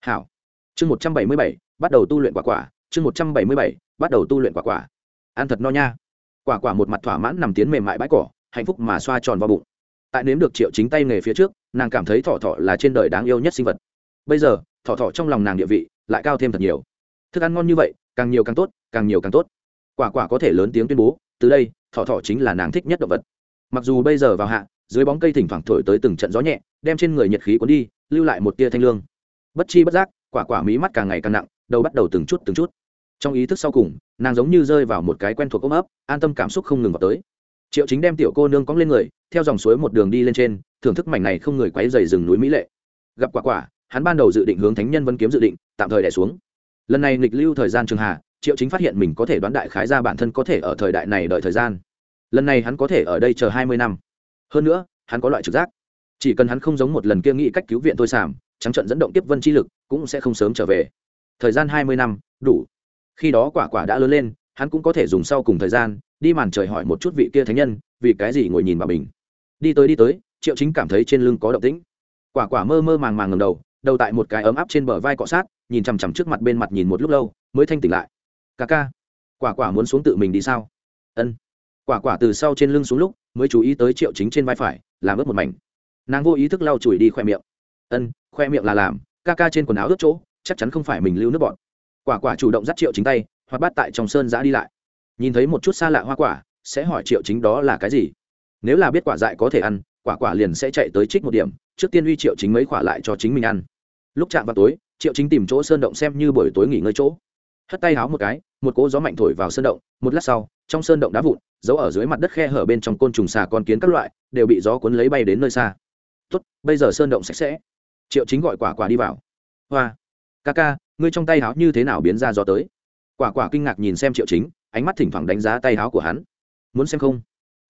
Speaker 1: Hảo. Chương một trăm bảy mươi bảy, bắt đầu tu luyện quả quả. Chương một trăm bảy mươi bảy, bắt đầu tu luyện quả quả. Ăn thật no nha. Quả quả một mặt thỏa mãn nằm tiến mềm mại bãi cỏ, hạnh phúc mà xoa tròn vào bụng. Tại nếm được triệu chính tay nghề phía trước, nàng cảm thấy thỏ thỏ là trên đời đáng yêu nhất sinh vật. Bây giờ, thỏ thỏ trong lòng nàng địa vị lại cao thêm thật nhiều. Thức ăn ngon như vậy, càng nhiều càng tốt, càng nhiều càng tốt. Quả quả có thể lớn tiếng tuyên bố, từ đây, thỏ thỏ chính là nàng thích nhất động vật mặc dù bây giờ vào hạ, dưới bóng cây thỉnh thoảng thổi tới từng trận gió nhẹ, đem trên người nhiệt khí cuốn đi, lưu lại một tia thanh lương. Bất chi bất giác, quả quả mí mắt càng ngày càng nặng, đầu bắt đầu từng chút từng chút. Trong ý thức sau cùng, nàng giống như rơi vào một cái quen thuộc ôm ấp, an tâm cảm xúc không ngừng vào tới. Triệu chính đem tiểu cô nương cóng lên người, theo dòng suối một đường đi lên trên, thưởng thức mảnh này không người quấy dày rừng núi mỹ lệ. Gặp quả quả, hắn ban đầu dự định hướng thánh nhân vân kiếm dự định, tạm thời đẻ xuống. Lần này nghịch lưu thời gian trường hà triệu chính phát hiện mình có thể đoán đại khái ra bản thân có thể ở thời đại này đợi thời gian lần này hắn có thể ở đây chờ hai mươi năm. Hơn nữa, hắn có loại trực giác. Chỉ cần hắn không giống một lần kia nghĩ cách cứu viện tôi sảm trắng trận dẫn động tiếp vân chi lực cũng sẽ không sớm trở về. Thời gian hai mươi năm, đủ. Khi đó quả quả đã lớn lên, hắn cũng có thể dùng sau cùng thời gian, đi màn trời hỏi một chút vị kia thánh nhân, vì cái gì ngồi nhìn bà mình. Đi tới đi tới, triệu chính cảm thấy trên lưng có động tĩnh. Quả quả mơ mơ màng màng ngầm đầu đầu tại một cái ấm áp trên bờ vai cọ sát, nhìn chằm chằm trước mặt bên mặt nhìn một lúc lâu, mới thanh tỉnh lại. Ca ca, quả quả muốn xuống tự mình đi sao? Ân quả quả từ sau trên lưng xuống lúc, mới chú ý tới triệu chính trên vai phải, làm ướt một mảnh. Nàng vô ý thức lau chùi đi khoe miệng. Ân, khoe miệng là làm, ca ca trên quần áo ướt chỗ, chắc chắn không phải mình lưu nước bọn. Quả quả chủ động dắt triệu chính tay, hoặc bắt tại trong sơn giã đi lại. Nhìn thấy một chút xa lạ hoa quả, sẽ hỏi triệu chính đó là cái gì. Nếu là biết quả dại có thể ăn, quả quả liền sẽ chạy tới trích một điểm, trước tiên uy triệu chính mấy quả lại cho chính mình ăn. Lúc chạm vào tối, triệu chính tìm chỗ sơn động xem như buổi tối nghỉ ngơi chỗ. Hất tay háo một cái, một cỗ gió mạnh thổi vào sơn động, một lát sau, trong sơn động đá vụn giấu ở dưới mặt đất khe hở bên trong côn trùng xà con kiến các loại, đều bị gió cuốn lấy bay đến nơi xa. Tốt, bây giờ sơn động sạch sẽ. Triệu chính gọi quả quả đi vào. Hoa, ca ca, ngươi trong tay háo như thế nào biến ra gió tới? Quả quả kinh ngạc nhìn xem triệu chính, ánh mắt thỉnh thoảng đánh giá tay háo của hắn. Muốn xem không?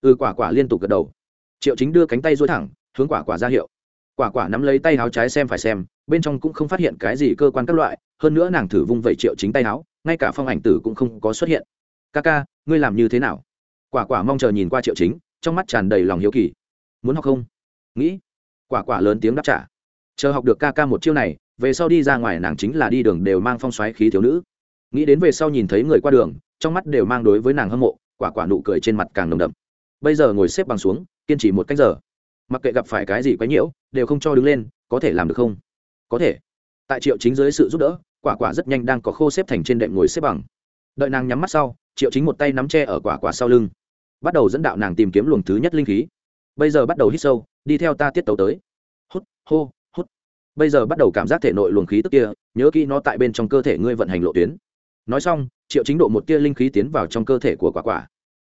Speaker 1: Ừ quả quả liên tục gật đầu. Triệu chính đưa cánh tay dối thẳng, hướng quả quả ra hiệu. Quả quả nắm lấy tay háo trái xem phải xem, bên trong cũng không phát hiện cái gì cơ quan các loại, hơn nữa nàng thử vung vẩy triệu chính tay háo ngay cả phong ảnh tử cũng không có xuất hiện. Ca ca, ngươi làm như thế nào? Quả quả mong chờ nhìn qua triệu chính, trong mắt tràn đầy lòng hiếu kỳ. Muốn học không? Nghĩ. Quả quả lớn tiếng đáp trả. Chờ học được ca ca một chiêu này, về sau đi ra ngoài nàng chính là đi đường đều mang phong xoáy khí thiếu nữ. Nghĩ đến về sau nhìn thấy người qua đường, trong mắt đều mang đối với nàng hâm mộ, quả quả nụ cười trên mặt càng nồng đậm. Bây giờ ngồi xếp bằng xuống, kiên trì một cách giờ. Mặc kệ gặp phải cái gì quấy nhiễu, đều không cho đứng lên, có thể làm được không? Có thể. Tại triệu chính dưới sự giúp đỡ, quả quả rất nhanh đang có khô xếp thành trên đệm ngồi xếp bằng. Đợi nàng nhắm mắt sau, triệu chính một tay nắm tre ở quả quả sau lưng bắt đầu dẫn đạo nàng tìm kiếm luồng thứ nhất linh khí. Bây giờ bắt đầu hít sâu, đi theo ta tiết tấu tới. Hút, hô, hút. Bây giờ bắt đầu cảm giác thể nội luồng khí tức kia, nhớ kỹ nó tại bên trong cơ thể ngươi vận hành lộ tuyến. Nói xong, triệu chính độ một tia linh khí tiến vào trong cơ thể của quả quả.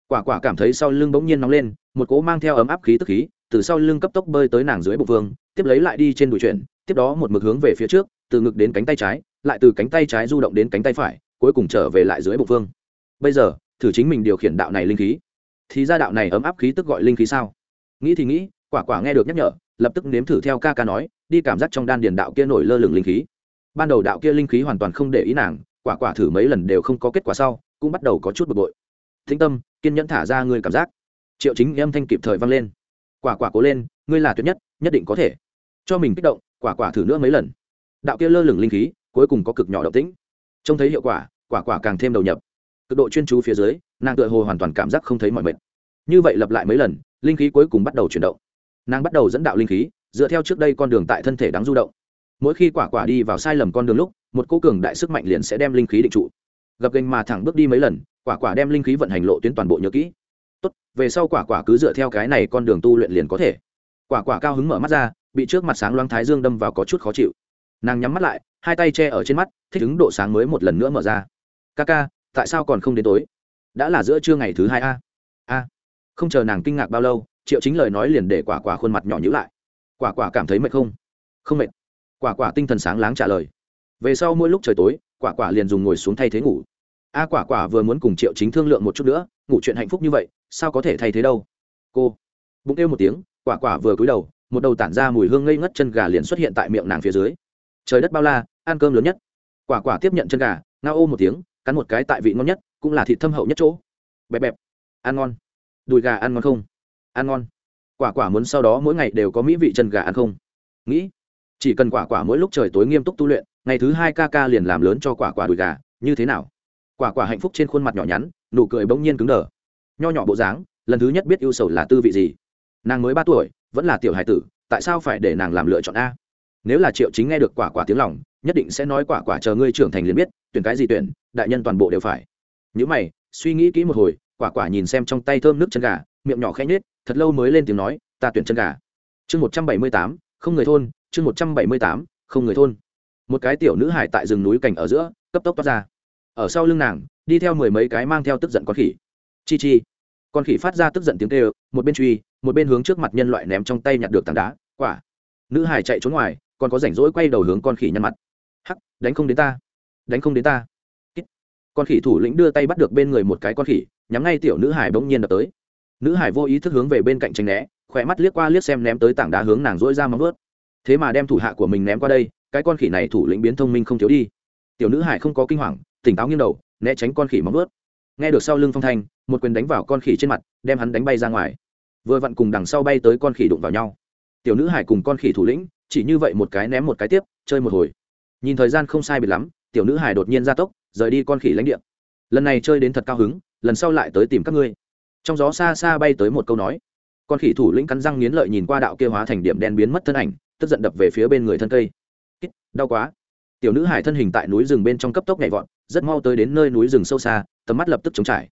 Speaker 1: Quả quả cảm thấy sau lưng bỗng nhiên nóng lên, một cỗ mang theo ấm áp khí tức khí, từ sau lưng cấp tốc bơi tới nàng dưới bụng vương, tiếp lấy lại đi trên đùi chuyển, tiếp đó một mực hướng về phía trước, từ ngực đến cánh tay trái, lại từ cánh tay trái du động đến cánh tay phải, cuối cùng trở về lại dưới bụng vương. Bây giờ, thử chính mình điều khiển đạo này linh khí thì ra đạo này ấm áp khí tức gọi linh khí sao? Nghĩ thì nghĩ, quả quả nghe được nhắc nhở, lập tức nếm thử theo ca ca nói, đi cảm giác trong đan điền đạo kia nổi lơ lửng linh khí. Ban đầu đạo kia linh khí hoàn toàn không để ý nàng, quả quả thử mấy lần đều không có kết quả sau, cũng bắt đầu có chút bực bội. Thính tâm, kiên nhẫn thả ra người cảm giác. Triệu chính âm thanh kịp thời vang lên. Quả quả cố lên, ngươi là tuyệt nhất nhất định có thể. Cho mình kích động, quả quả thử nữa mấy lần. Đạo kia lơ lửng linh khí, cuối cùng có cực nhỏ động tĩnh. Trông thấy hiệu quả quả quả càng thêm đầu nhập. Cực độ chuyên chú phía dưới nàng tựa hồ hoàn toàn cảm giác không thấy mọi mệt. Như vậy lặp lại mấy lần, linh khí cuối cùng bắt đầu chuyển động. Nàng bắt đầu dẫn đạo linh khí, dựa theo trước đây con đường tại thân thể đáng du động. Mỗi khi quả quả đi vào sai lầm con đường lúc, một cô cường đại sức mạnh liền sẽ đem linh khí định trụ. Gập gành mà thẳng bước đi mấy lần, quả quả đem linh khí vận hành lộ tuyến toàn bộ nhớ kỹ. Tốt, về sau quả quả cứ dựa theo cái này con đường tu luyện liền có thể. Quả quả cao hứng mở mắt ra, bị trước mặt sáng loáng thái dương đâm vào có chút khó chịu. Nàng nhắm mắt lại, hai tay che ở trên mắt, thích ứng độ sáng mới một lần nữa mở ra. Ca ca, tại sao còn không đến tối? Đã là giữa trưa ngày thứ hai a. A. Không chờ nàng kinh ngạc bao lâu, triệu chính lời nói liền để quả quả khuôn mặt nhỏ nhữ lại. Quả quả cảm thấy mệt không? Không mệt. Quả quả tinh thần sáng láng trả lời. Về sau mỗi lúc trời tối, quả quả liền dùng ngồi xuống thay thế ngủ. A, quả quả vừa muốn cùng triệu chính thương lượng một chút nữa, ngủ chuyện hạnh phúc như vậy, sao có thể thay thế đâu? Cô. Bụng kêu một tiếng, quả quả vừa cúi đầu, một đầu tản ra mùi hương ngây ngất chân gà liền xuất hiện tại miệng nàng phía dưới. Trời đất bao la, ăn cơm lớn nhất. Quả quả tiếp nhận chân gà, ngao ô một tiếng, cắn một cái tại vị ngon nhất cũng là thịt thâm hậu nhất chỗ. Bẹp bẹp. Ăn ngon. Đùi gà ăn ngon không? Ăn ngon. Quả quả muốn sau đó mỗi ngày đều có mỹ vị chân gà ăn không? Nghĩ. Chỉ cần quả quả mỗi lúc trời tối nghiêm túc tu luyện, ngày thứ hai ca ca liền làm lớn cho quả quả đùi gà. Như thế nào? Quả quả hạnh phúc trên khuôn mặt nhỏ nhắn, nụ cười bỗng nhiên cứng đờ. Nho nhỏ bộ dáng, lần thứ nhất biết yêu sầu là tư vị gì. Nàng mới ba tuổi, vẫn là tiểu hài tử, tại sao phải để nàng làm lựa chọn a? Nếu là triệu chính nghe được quả quả tiếng lòng, nhất định sẽ nói quả quả chờ ngươi trưởng thành liền biết, tuyển cái gì tuyển, đại nhân toàn bộ đều phải những mày, suy nghĩ kỹ một hồi, quả quả nhìn xem trong tay thơm nước chân gà, miệng nhỏ khẽ nhết thật lâu mới lên tiếng nói, ta tuyển chân gà. Chương một trăm bảy mươi tám, không người thôn, chương một trăm bảy mươi tám, không người thôn. Một cái tiểu nữ hải tại rừng núi cảnh ở giữa, cấp tốc toát ra. Ở sau lưng nàng, đi theo mười mấy cái mang theo tức giận con khỉ. Chi chi. Con khỉ phát ra tức giận tiếng kêu, một bên truy, một bên hướng trước mặt nhân loại ném trong tay nhặt được tảng đá, quả. Nữ hải chạy trốn ngoài, còn có rảnh rỗi quay đầu hướng con khỉ nhăn mặt. Hắc, đánh không đến ta. Đánh không đến ta con khỉ thủ lĩnh đưa tay bắt được bên người một cái con khỉ, nhắm ngay tiểu nữ hải bỗng nhiên đập tới. Nữ hải vô ý thức hướng về bên cạnh tranh né, khỏe mắt liếc qua liếc xem ném tới tảng đá hướng nàng dỗi ra móng vớt thế mà đem thủ hạ của mình ném qua đây, cái con khỉ này thủ lĩnh biến thông minh không thiếu đi. Tiểu nữ hải không có kinh hoàng, tỉnh táo nghiêng đầu, né tránh con khỉ móng vớt nghe được sau lưng phong thanh, một quyền đánh vào con khỉ trên mặt, đem hắn đánh bay ra ngoài. Vừa vặn cùng đằng sau bay tới con khỉ đụng vào nhau. Tiểu nữ hải cùng con khỉ thủ lĩnh, chỉ như vậy một cái ném một cái tiếp, chơi một hồi. Nhìn thời gian không sai biệt lắm, tiểu nữ hải đột nhiên ra tốc rời đi con khỉ lãnh địa. Lần này chơi đến thật cao hứng, lần sau lại tới tìm các ngươi. Trong gió xa xa bay tới một câu nói. Con khỉ thủ lĩnh cắn răng nghiến lợi nhìn qua đạo kia hóa thành điểm đen biến mất thân ảnh, tức giận đập về phía bên người thân cây. Đau quá. Tiểu nữ hải thân hình tại núi rừng bên trong cấp tốc nhảy vọt, rất mau tới đến nơi núi rừng sâu xa, tầm mắt lập tức chống trải.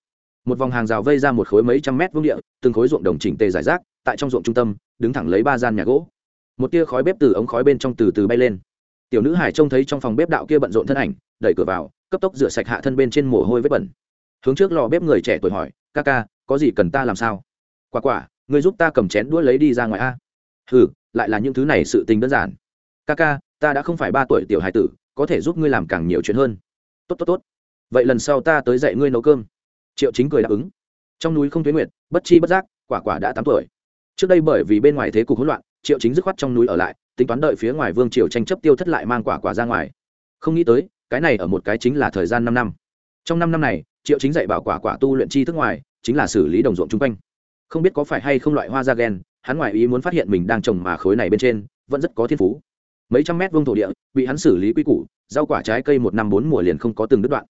Speaker 1: Một vòng hàng rào vây ra một khối mấy trăm mét vương địa, từng khối ruộng đồng chỉnh tề giải rác, tại trong ruộng trung tâm, đứng thẳng lấy ba gian nhà gỗ. Một tia khói bếp từ ống khói bên trong từ từ bay lên tiểu nữ hải trông thấy trong phòng bếp đạo kia bận rộn thân ảnh, đẩy cửa vào, cấp tốc rửa sạch hạ thân bên trên mồ hôi vết bẩn. Hướng trước lò bếp người trẻ tuổi hỏi, ca ca, có gì cần ta làm sao? Quả quả người giúp ta cầm chén đũa lấy đi ra ngoài a. Ừ lại là những thứ này sự tình đơn giản. Ca ca, ta đã không phải ba tuổi tiểu hải tử, có thể giúp ngươi làm càng nhiều chuyện hơn. Tốt tốt tốt. Vậy lần sau ta tới dạy ngươi nấu cơm. Triệu chính cười đáp ứng. Trong núi không tuyến nguyệt, bất chi bất giác, quả quả đã tám tuổi. Trước đây bởi vì bên ngoài thế cục hỗn loạn, triệu chính dứt khoát trong núi ở lại tính toán đợi phía ngoài vương triều tranh chấp tiêu thất lại mang quả quả ra ngoài. Không nghĩ tới, cái này ở một cái chính là thời gian năm năm. Trong năm năm này, triệu chính dạy bảo quả quả tu luyện chi thức ngoài, chính là xử lý đồng ruộng chung quanh. Không biết có phải hay không loại hoa da gen, hắn ngoại ý muốn phát hiện mình đang trồng mà khối này bên trên, vẫn rất có thiên phú. Mấy trăm mét vuông thổ địa, bị hắn xử lý quy củ, rau quả trái cây một năm bốn mùa liền không có từng đứt đoạn.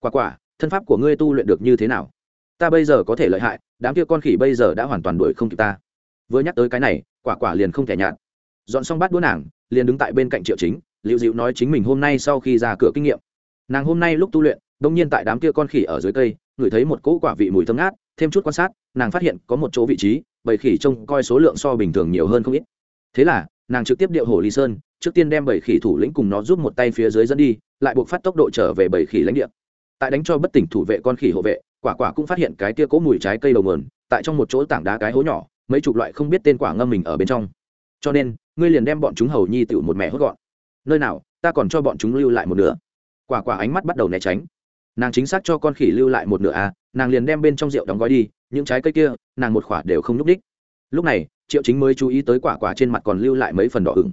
Speaker 1: Quả quả, thân pháp của ngươi tu luyện được như thế nào? Ta bây giờ có thể lợi hại, đám kia con khỉ bây giờ đã hoàn toàn đuổi không kịp ta. Vừa nhắc tới cái này, quả quả liền không thể nhạt dọn xong bát đũa nàng, liền đứng tại bên cạnh triệu chính liệu dịu nói chính mình hôm nay sau khi ra cửa kinh nghiệm. Nàng hôm nay lúc tu luyện, đông nhiên tại đám kia con khỉ ở dưới cây, ngửi thấy một cỗ quả vị mùi thơm ngát, thêm chút quan sát, nàng phát hiện có một chỗ vị trí, bầy khỉ trông coi số lượng so bình thường nhiều hơn không ít. Thế là, nàng trực tiếp điệu hồ ly sơn, trước tiên đem bầy khỉ thủ lĩnh cùng nó giúp một tay phía dưới dẫn đi, lại buộc phát tốc độ trở về bầy khỉ lãnh địa. Tại đánh cho bất tỉnh thủ vệ con khỉ hộ vệ, quả quả cũng phát hiện cái tia cỗ mùi trái cây đầu nguồn, tại trong một chỗ tảng đá cái hố nhỏ, mấy chục loại không biết tên quả ngâm mình ở bên trong. Cho nên ngươi liền đem bọn chúng hầu nhi tựu một mẹ hốt gọn. Nơi nào, ta còn cho bọn chúng lưu lại một nửa. Quả quả ánh mắt bắt đầu né tránh. Nàng chính xác cho con khỉ lưu lại một nửa à nàng liền đem bên trong rượu đóng gói đi, những trái cây kia, nàng một khỏa đều không n ú c đích lúc này, triệu chính mới chú ý tới quả quả trên mặt còn lưu lại mấy phần đỏ ửng.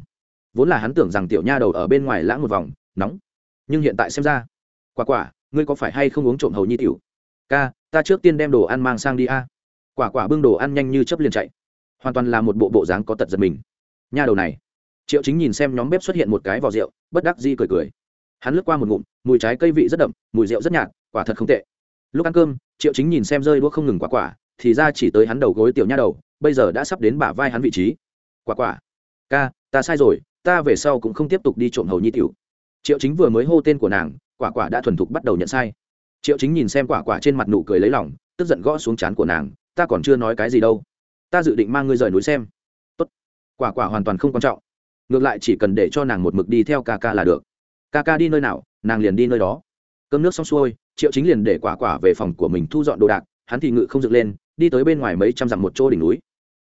Speaker 1: Vốn là hắn tưởng rằng tiểu nha đầu ở bên ngoài lãng một vòng, nóng. Nhưng hiện tại xem ra, quả quả, ngươi có phải hay không uống trộm hầu nhi tiểu? Ca, ta trước tiên đem đồ ăn mang sang đi a. Quả quả bưng đồ ăn nhanh như chấp liền chạy. Hoàn toàn là một bộ bộ dáng có tật giật mình nha đầu này. Triệu chính nhìn xem nhóm bếp xuất hiện một cái vỏ rượu, bất đắc di cười cười. Hắn lướt qua một ngụm, mùi trái cây vị rất đậm, mùi rượu rất nhạt, quả thật không tệ. Lúc ăn cơm, triệu chính nhìn xem rơi đũa không ngừng quả quả, thì ra chỉ tới hắn đầu gối tiểu nha đầu, bây giờ đã sắp đến bả vai hắn vị trí. Quả quả, ca, ta sai rồi, ta về sau cũng không tiếp tục đi trộm hầu nhi tiểu. Triệu chính vừa mới hô tên của nàng, quả quả đã thuần thục bắt đầu nhận sai. Triệu chính nhìn xem quả quả trên mặt nụ cười lấy lòng, tức giận gõ xuống trán của nàng, ta còn chưa nói cái gì đâu. Ta dự định mang ngươi rời núi xem quả quả hoàn toàn không quan trọng. Ngược lại chỉ cần để cho nàng một mực đi theo ca ca là được. Ca ca đi nơi nào, nàng liền đi nơi đó. Cơm nước xong xuôi, triệu chính liền để quả quả về phòng của mình thu dọn đồ đạc, hắn thì ngự không dựng lên, đi tới bên ngoài mấy trăm dặm một chỗ đỉnh núi.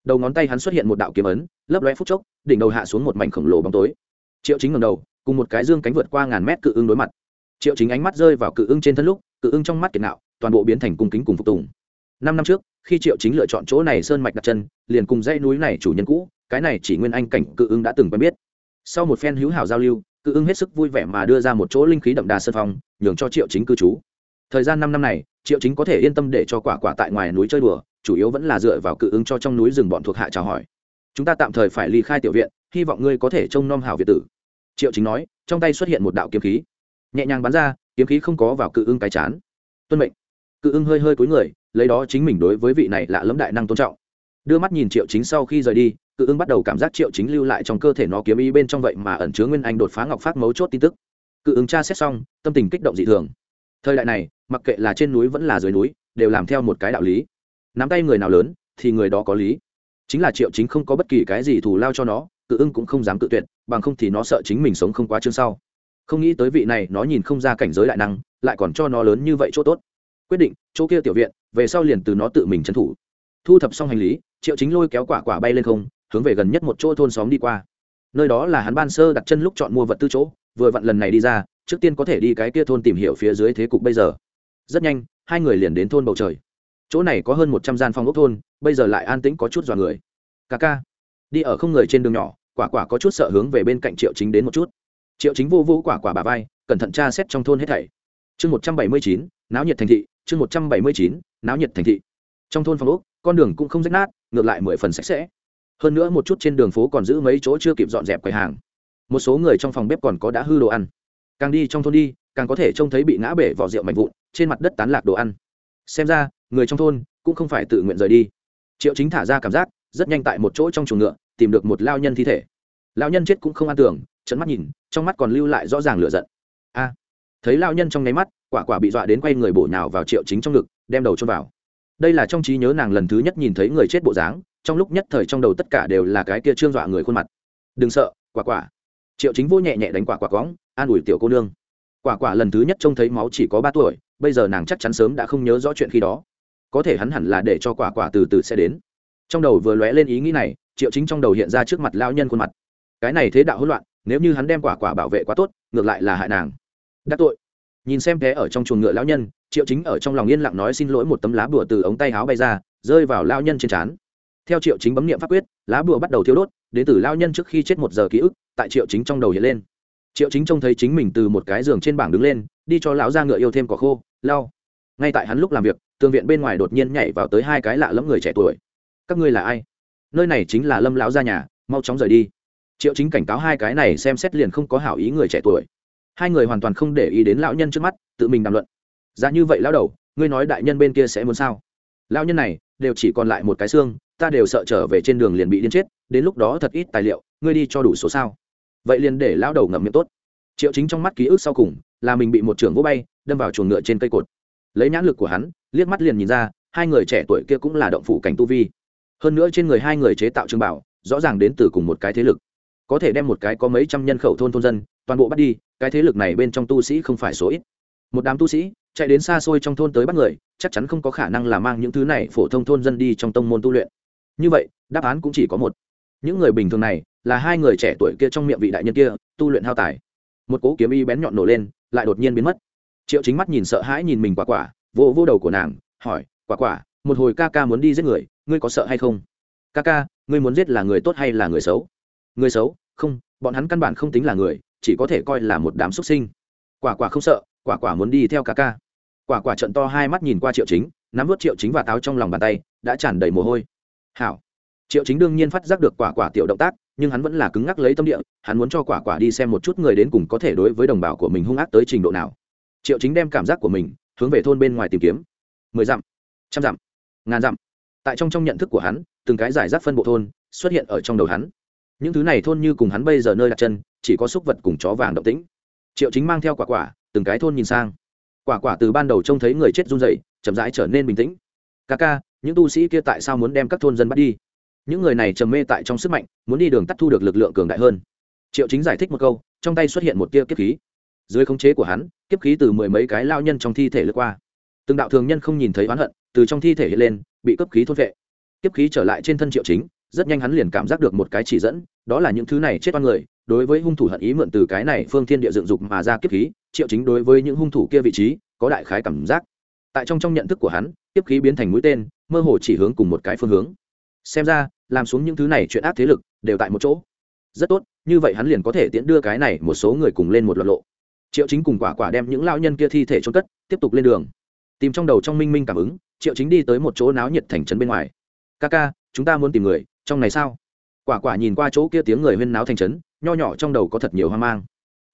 Speaker 1: Đầu ngón tay hắn xuất hiện một đạo kiếm ấn, lấp lóe phút chốc, đỉnh đầu hạ xuống một mảnh khổng lồ bóng tối. Triệu chính ngầm đầu, cùng một cái dương cánh vượt qua ngàn mét cự ưng đối mặt. Triệu chính ánh mắt rơi vào cự ưng trên thân lúc, cự ưng trong mắt kiệt nạo toàn bộ biến thành cung kính cùng phục tùng năm năm trước, khi triệu chính lựa chọn chỗ này sơn mạch đặt chân, liền cùng dãy núi này chủ nhân cũ, cái này chỉ nguyên anh cảnh cự ưng đã từng quen biết. Sau một phen hữu hảo giao lưu, cự ưng hết sức vui vẻ mà đưa ra một chỗ linh khí đậm đà sơn phong, nhường cho triệu chính cư trú. Thời gian năm năm này, triệu chính có thể yên tâm để cho quả quả tại ngoài núi chơi đùa, chủ yếu vẫn là dựa vào cự ưng cho trong núi rừng bọn thuộc hạ chào hỏi. Chúng ta tạm thời phải ly khai tiểu viện, hy vọng ngươi có thể trông nom hảo việt tử. Triệu chính nói, trong tay xuất hiện một đạo kiếm khí. Nhẹ nhàng bắn ra, kiếm khí không có vào cự ưng cái chán. Tuân mệnh. Cự ưng hơi hơi cúi người lấy đó chính mình đối với vị này lạ lẫm đại năng tôn trọng. Đưa mắt nhìn triệu chính sau khi rời đi, cự ưng bắt đầu cảm giác triệu chính lưu lại trong cơ thể nó kiếm ý bên trong vậy mà ẩn chứa nguyên anh đột phá ngọc phát mấu chốt tin tức. Cự ứng tra xét xong, tâm tình kích động dị thường. Thời đại này, mặc kệ là trên núi vẫn là dưới núi, đều làm theo một cái đạo lý. Nắm tay người nào lớn, thì người đó có lý. Chính là triệu chính không có bất kỳ cái gì thù lao cho nó, cự ưng cũng không dám cự tuyệt, bằng không thì nó sợ chính mình sống không quá chương sau. Không nghĩ tới vị này, nó nhìn không ra cảnh giới đại năng, lại còn cho nó lớn như vậy chỗ tốt. Quyết định, chỗ kia tiểu viện về sau liền từ nó tự mình trấn thủ. Thu thập xong hành lý, triệu chính lôi kéo quả quả bay lên không, hướng về gần nhất một chỗ thôn xóm đi qua. Nơi đó là hắn ban sơ đặt chân lúc chọn mua vật tư chỗ, vừa vặn lần này đi ra, trước tiên có thể đi cái kia thôn tìm hiểu phía dưới thế cục bây giờ. Rất nhanh, hai người liền đến thôn bầu trời. Chỗ này có hơn một trăm gian phòng ốc thôn, bây giờ lại an tĩnh có chút dọa người. Ca ca, đi ở không người trên đường nhỏ, quả quả có chút sợ hướng về bên cạnh triệu chính đến một chút. Triệu chính vô vô quả quả bà vai, cẩn thận tra xét trong thôn hết thảy. Chương một trăm bảy mươi chín, náo nhiệt thành thị chương một trăm bảy mươi chín, náo nhiệt thành thị. Trong thôn phòng ốc, con đường cũng không rách nát, ngược lại mười phần sạch sẽ. Hơn nữa một chút trên đường phố còn giữ mấy chỗ chưa kịp dọn dẹp quầy hàng. Một số người trong phòng bếp còn có đã hư đồ ăn. Càng đi trong thôn đi, càng có thể trông thấy bị ngã bể vỏ rượu mạnh vụn, trên mặt đất tán lạc đồ ăn. Xem ra, người trong thôn cũng không phải tự nguyện rời đi. Triệu chính thả ra cảm giác, rất nhanh tại một chỗ trong chuồng ngựa, tìm được một lao nhân thi thể. Lao nhân chết cũng không an tưởng trận mắt nhìn, trong mắt còn lưu lại rõ ràng lửa giận thấy lao nhân trong nháy mắt, quả quả bị dọa đến quay người bổ nhào vào triệu chính trong ngực, đem đầu chôn vào. Đây là trong trí nhớ nàng lần thứ nhất nhìn thấy người chết bộ dáng, trong lúc nhất thời trong đầu tất cả đều là cái kia trương dọa người khuôn mặt. Đừng sợ, quả quả. Triệu chính vô nhẹ nhẹ đánh quả quả cóng, an ủi tiểu cô nương. Quả quả lần thứ nhất trông thấy máu chỉ có ba tuổi, bây giờ nàng chắc chắn sớm đã không nhớ rõ chuyện khi đó. Có thể hắn hẳn là để cho quả quả từ từ sẽ đến. Trong đầu vừa lóe lên ý nghĩ này, triệu chính trong đầu hiện ra trước mặt lao nhân khuôn mặt. Cái này thế đạo hỗn loạn, nếu như hắn đem quả quả bảo vệ quá tốt, ngược lại là hại nàng đắc tội. Nhìn xem thế ở trong chuồng ngựa lão nhân, triệu chính ở trong lòng yên lặng nói xin lỗi một tấm lá bùa từ ống tay áo bay ra, rơi vào lao nhân trên trán. Theo triệu chính bấm nghiệm pháp quyết, lá bùa bắt đầu thiêu đốt, đến từ lao nhân trước khi chết một giờ ký ức, tại triệu chính trong đầu hiện lên. Triệu chính trông thấy chính mình từ một cái giường trên bảng đứng lên, đi cho lão ra ngựa yêu thêm cỏ khô, lau. Ngay tại hắn lúc làm việc, tường viện bên ngoài đột nhiên nhảy vào tới hai cái lạ lẫm người trẻ tuổi. Các ngươi là ai? Nơi này chính là lâm lão ra nhà, mau chóng rời đi. Triệu chính cảnh cáo hai cái này xem xét liền không có hảo ý người trẻ tuổi hai người hoàn toàn không để ý đến lão nhân trước mắt, tự mình đàm luận. Ra như vậy lão đầu, ngươi nói đại nhân bên kia sẽ muốn sao? Lão nhân này, đều chỉ còn lại một cái xương, ta đều sợ trở về trên đường liền bị điên chết, đến lúc đó thật ít tài liệu, ngươi đi cho đủ số sao? Vậy liền để lão đầu ngậm miệng tốt. Triệu chính trong mắt ký ức sau cùng, là mình bị một trưởng vô bay, đâm vào chuồng ngựa trên cây cột. Lấy nhãn lực của hắn, liếc mắt liền nhìn ra, hai người trẻ tuổi kia cũng là động phủ cảnh tu vi. Hơn nữa trên người hai người chế tạo trường bảo, rõ ràng đến từ cùng một cái thế lực. Có thể đem một cái có mấy trăm nhân khẩu thôn thôn dân toàn bộ bắt đi, cái thế lực này bên trong tu sĩ không phải số ít. Một đám tu sĩ chạy đến xa xôi trong thôn tới bắt người, chắc chắn không có khả năng là mang những thứ này phổ thông thôn dân đi trong tông môn tu luyện. Như vậy, đáp án cũng chỉ có một. Những người bình thường này là hai người trẻ tuổi kia trong miệng vị đại nhân kia, tu luyện hao tài. Một cỗ kiếm y bén nhọn nổ lên, lại đột nhiên biến mất. Triệu chính mắt nhìn sợ hãi nhìn mình quả quả, vô vô đầu của nàng, hỏi, quả quả, một hồi ca ca muốn đi giết người, ngươi có sợ hay không? Ca ca, ngươi muốn giết là người tốt hay là người xấu? Người xấu? Không, bọn hắn căn bản không tính là người chỉ có thể coi là một đám xuất sinh. Quả quả không sợ, quả quả muốn đi theo ca ca. Quả quả trận to hai mắt nhìn qua triệu chính, nắm vớt triệu chính và táo trong lòng bàn tay, đã tràn đầy mồ hôi. Hảo. Triệu chính đương nhiên phát giác được quả quả tiểu động tác, nhưng hắn vẫn là cứng ngắc lấy tâm địa, hắn muốn cho quả quả đi xem một chút người đến cùng có thể đối với đồng bào của mình hung ác tới trình độ nào. Triệu chính đem cảm giác của mình, hướng về thôn bên ngoài tìm kiếm. Mười dặm, trăm dặm, ngàn dặm. Tại trong trong nhận thức của hắn, từng cái giải rác phân bộ thôn, xuất hiện ở trong đầu hắn những thứ này thôn như cùng hắn bây giờ nơi đặt chân, chỉ có súc vật cùng chó vàng động tĩnh. Triệu chính mang theo quả quả, từng cái thôn nhìn sang. Quả quả từ ban đầu trông thấy người chết run rẩy, chậm rãi trở nên bình tĩnh. Ca ca, những tu sĩ kia tại sao muốn đem các thôn dân bắt đi? Những người này trầm mê tại trong sức mạnh, muốn đi đường tắt thu được lực lượng cường đại hơn. Triệu chính giải thích một câu, trong tay xuất hiện một tia kiếp khí. Dưới khống chế của hắn, kiếp khí từ mười mấy cái lao nhân trong thi thể lướt qua. Từng đạo thường nhân không nhìn thấy oán hận, từ trong thi thể hiện lên, bị cấp khí thốt vệ. Kiếp khí trở lại trên thân triệu chính rất nhanh hắn liền cảm giác được một cái chỉ dẫn, đó là những thứ này chết oan người, đối với hung thủ hận ý mượn từ cái này phương thiên địa dựng dục mà ra kiếp khí, triệu chính đối với những hung thủ kia vị trí, có đại khái cảm giác. Tại trong trong nhận thức của hắn, kiếp khí biến thành mũi tên, mơ hồ chỉ hướng cùng một cái phương hướng. Xem ra, làm xuống những thứ này chuyện ác thế lực, đều tại một chỗ. Rất tốt, như vậy hắn liền có thể tiễn đưa cái này một số người cùng lên một loạt lộ. Triệu chính cùng quả quả đem những lao nhân kia thi thể trôn cất, tiếp tục lên đường. Tìm trong đầu trong minh minh cảm ứng, triệu chính đi tới một chỗ náo nhiệt thành trấn bên ngoài. Ca ca, chúng ta muốn tìm người trong này sao? Quả quả nhìn qua chỗ kia tiếng người huyên náo thành trấn, nho nhỏ trong đầu có thật nhiều hoang mang.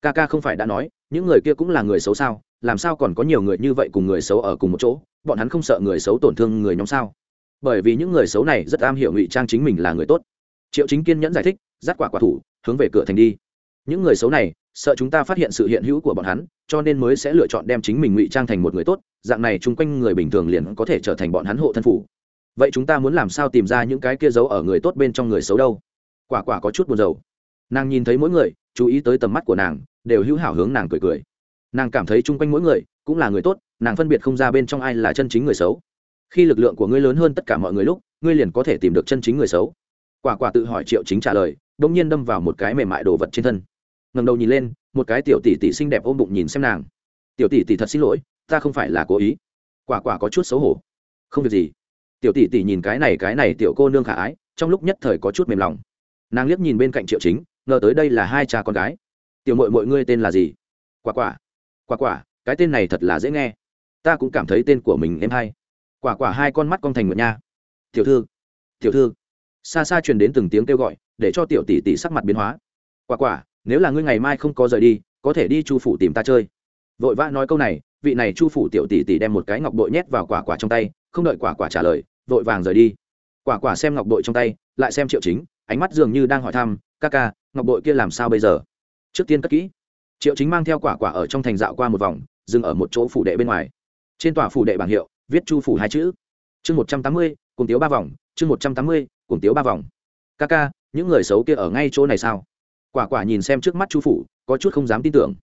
Speaker 1: Ca ca không phải đã nói, những người kia cũng là người xấu sao? Làm sao còn có nhiều người như vậy cùng người xấu ở cùng một chỗ? Bọn hắn không sợ người xấu tổn thương người nhóm sao? Bởi vì những người xấu này rất am hiểu ngụy trang chính mình là người tốt. Triệu chính kiên nhẫn giải thích, dắt quả quả thủ, hướng về cửa thành đi. Những người xấu này, sợ chúng ta phát hiện sự hiện hữu của bọn hắn, cho nên mới sẽ lựa chọn đem chính mình ngụy trang thành một người tốt. Dạng này chung quanh người bình thường liền có thể trở thành bọn hắn hộ thân phủ vậy chúng ta muốn làm sao tìm ra những cái kia giấu ở người tốt bên trong người xấu đâu? Quả quả có chút buồn rầu. Nàng nhìn thấy mỗi người, chú ý tới tầm mắt của nàng, đều hữu hảo hướng nàng cười cười. Nàng cảm thấy chung quanh mỗi người, cũng là người tốt, nàng phân biệt không ra bên trong ai là chân chính người xấu. Khi lực lượng của ngươi lớn hơn tất cả mọi người lúc, ngươi liền có thể tìm được chân chính người xấu. Quả quả tự hỏi triệu chính trả lời đông nhiên đâm vào một cái mềm mại đồ vật trên thân. Ngầm đầu nhìn lên, một cái tiểu tỷ tỷ xinh đẹp ôm bụng nhìn xem nàng. Tiểu tỷ tỷ thật xin lỗi, ta không phải là cố ý. Quả quả có chút xấu hổ. Không việc gì tiểu tỷ tỷ nhìn cái này cái này tiểu cô nương khả ái, trong lúc nhất thời có chút mềm lòng. Nàng liếc nhìn bên cạnh triệu chính, ngờ tới đây là hai cha con gái. Tiểu mội mọi ngươi tên là gì? Quả quả. Quả quả, cái tên này thật là dễ nghe. Ta cũng cảm thấy tên của mình em hay. Quả quả hai con mắt con thành mượn nha. Tiểu thư. Tiểu thư. Xa xa truyền đến từng tiếng kêu gọi, để cho tiểu tỷ tỷ sắc mặt biến hóa. Quả quả, nếu là ngươi ngày mai không có rời đi, có thể đi chu phủ tìm ta chơi. Vội vã nói câu này, vị này chu phủ tiểu tỷ tỷ đem một cái ngọc bội nhét vào quả quả trong tay, không đợi quả quả trả lời vội vàng rời đi. Quả quả xem ngọc bội trong tay, lại xem triệu chính, ánh mắt dường như đang hỏi thăm, ca ca, ngọc bội kia làm sao bây giờ? Trước tiên cất kỹ. Triệu chính mang theo quả quả ở trong thành dạo qua một vòng, dừng ở một chỗ phủ đệ bên ngoài. Trên tòa phủ đệ bảng hiệu, viết chu phủ hai chữ. Chương một trăm tám mươi, cùng tiếu ba vòng, chương một trăm tám mươi, cùng tiếu ba vòng. Ca ca, những người xấu kia ở ngay chỗ này sao? Quả quả nhìn xem trước mắt chu phủ, có chút không dám tin tưởng.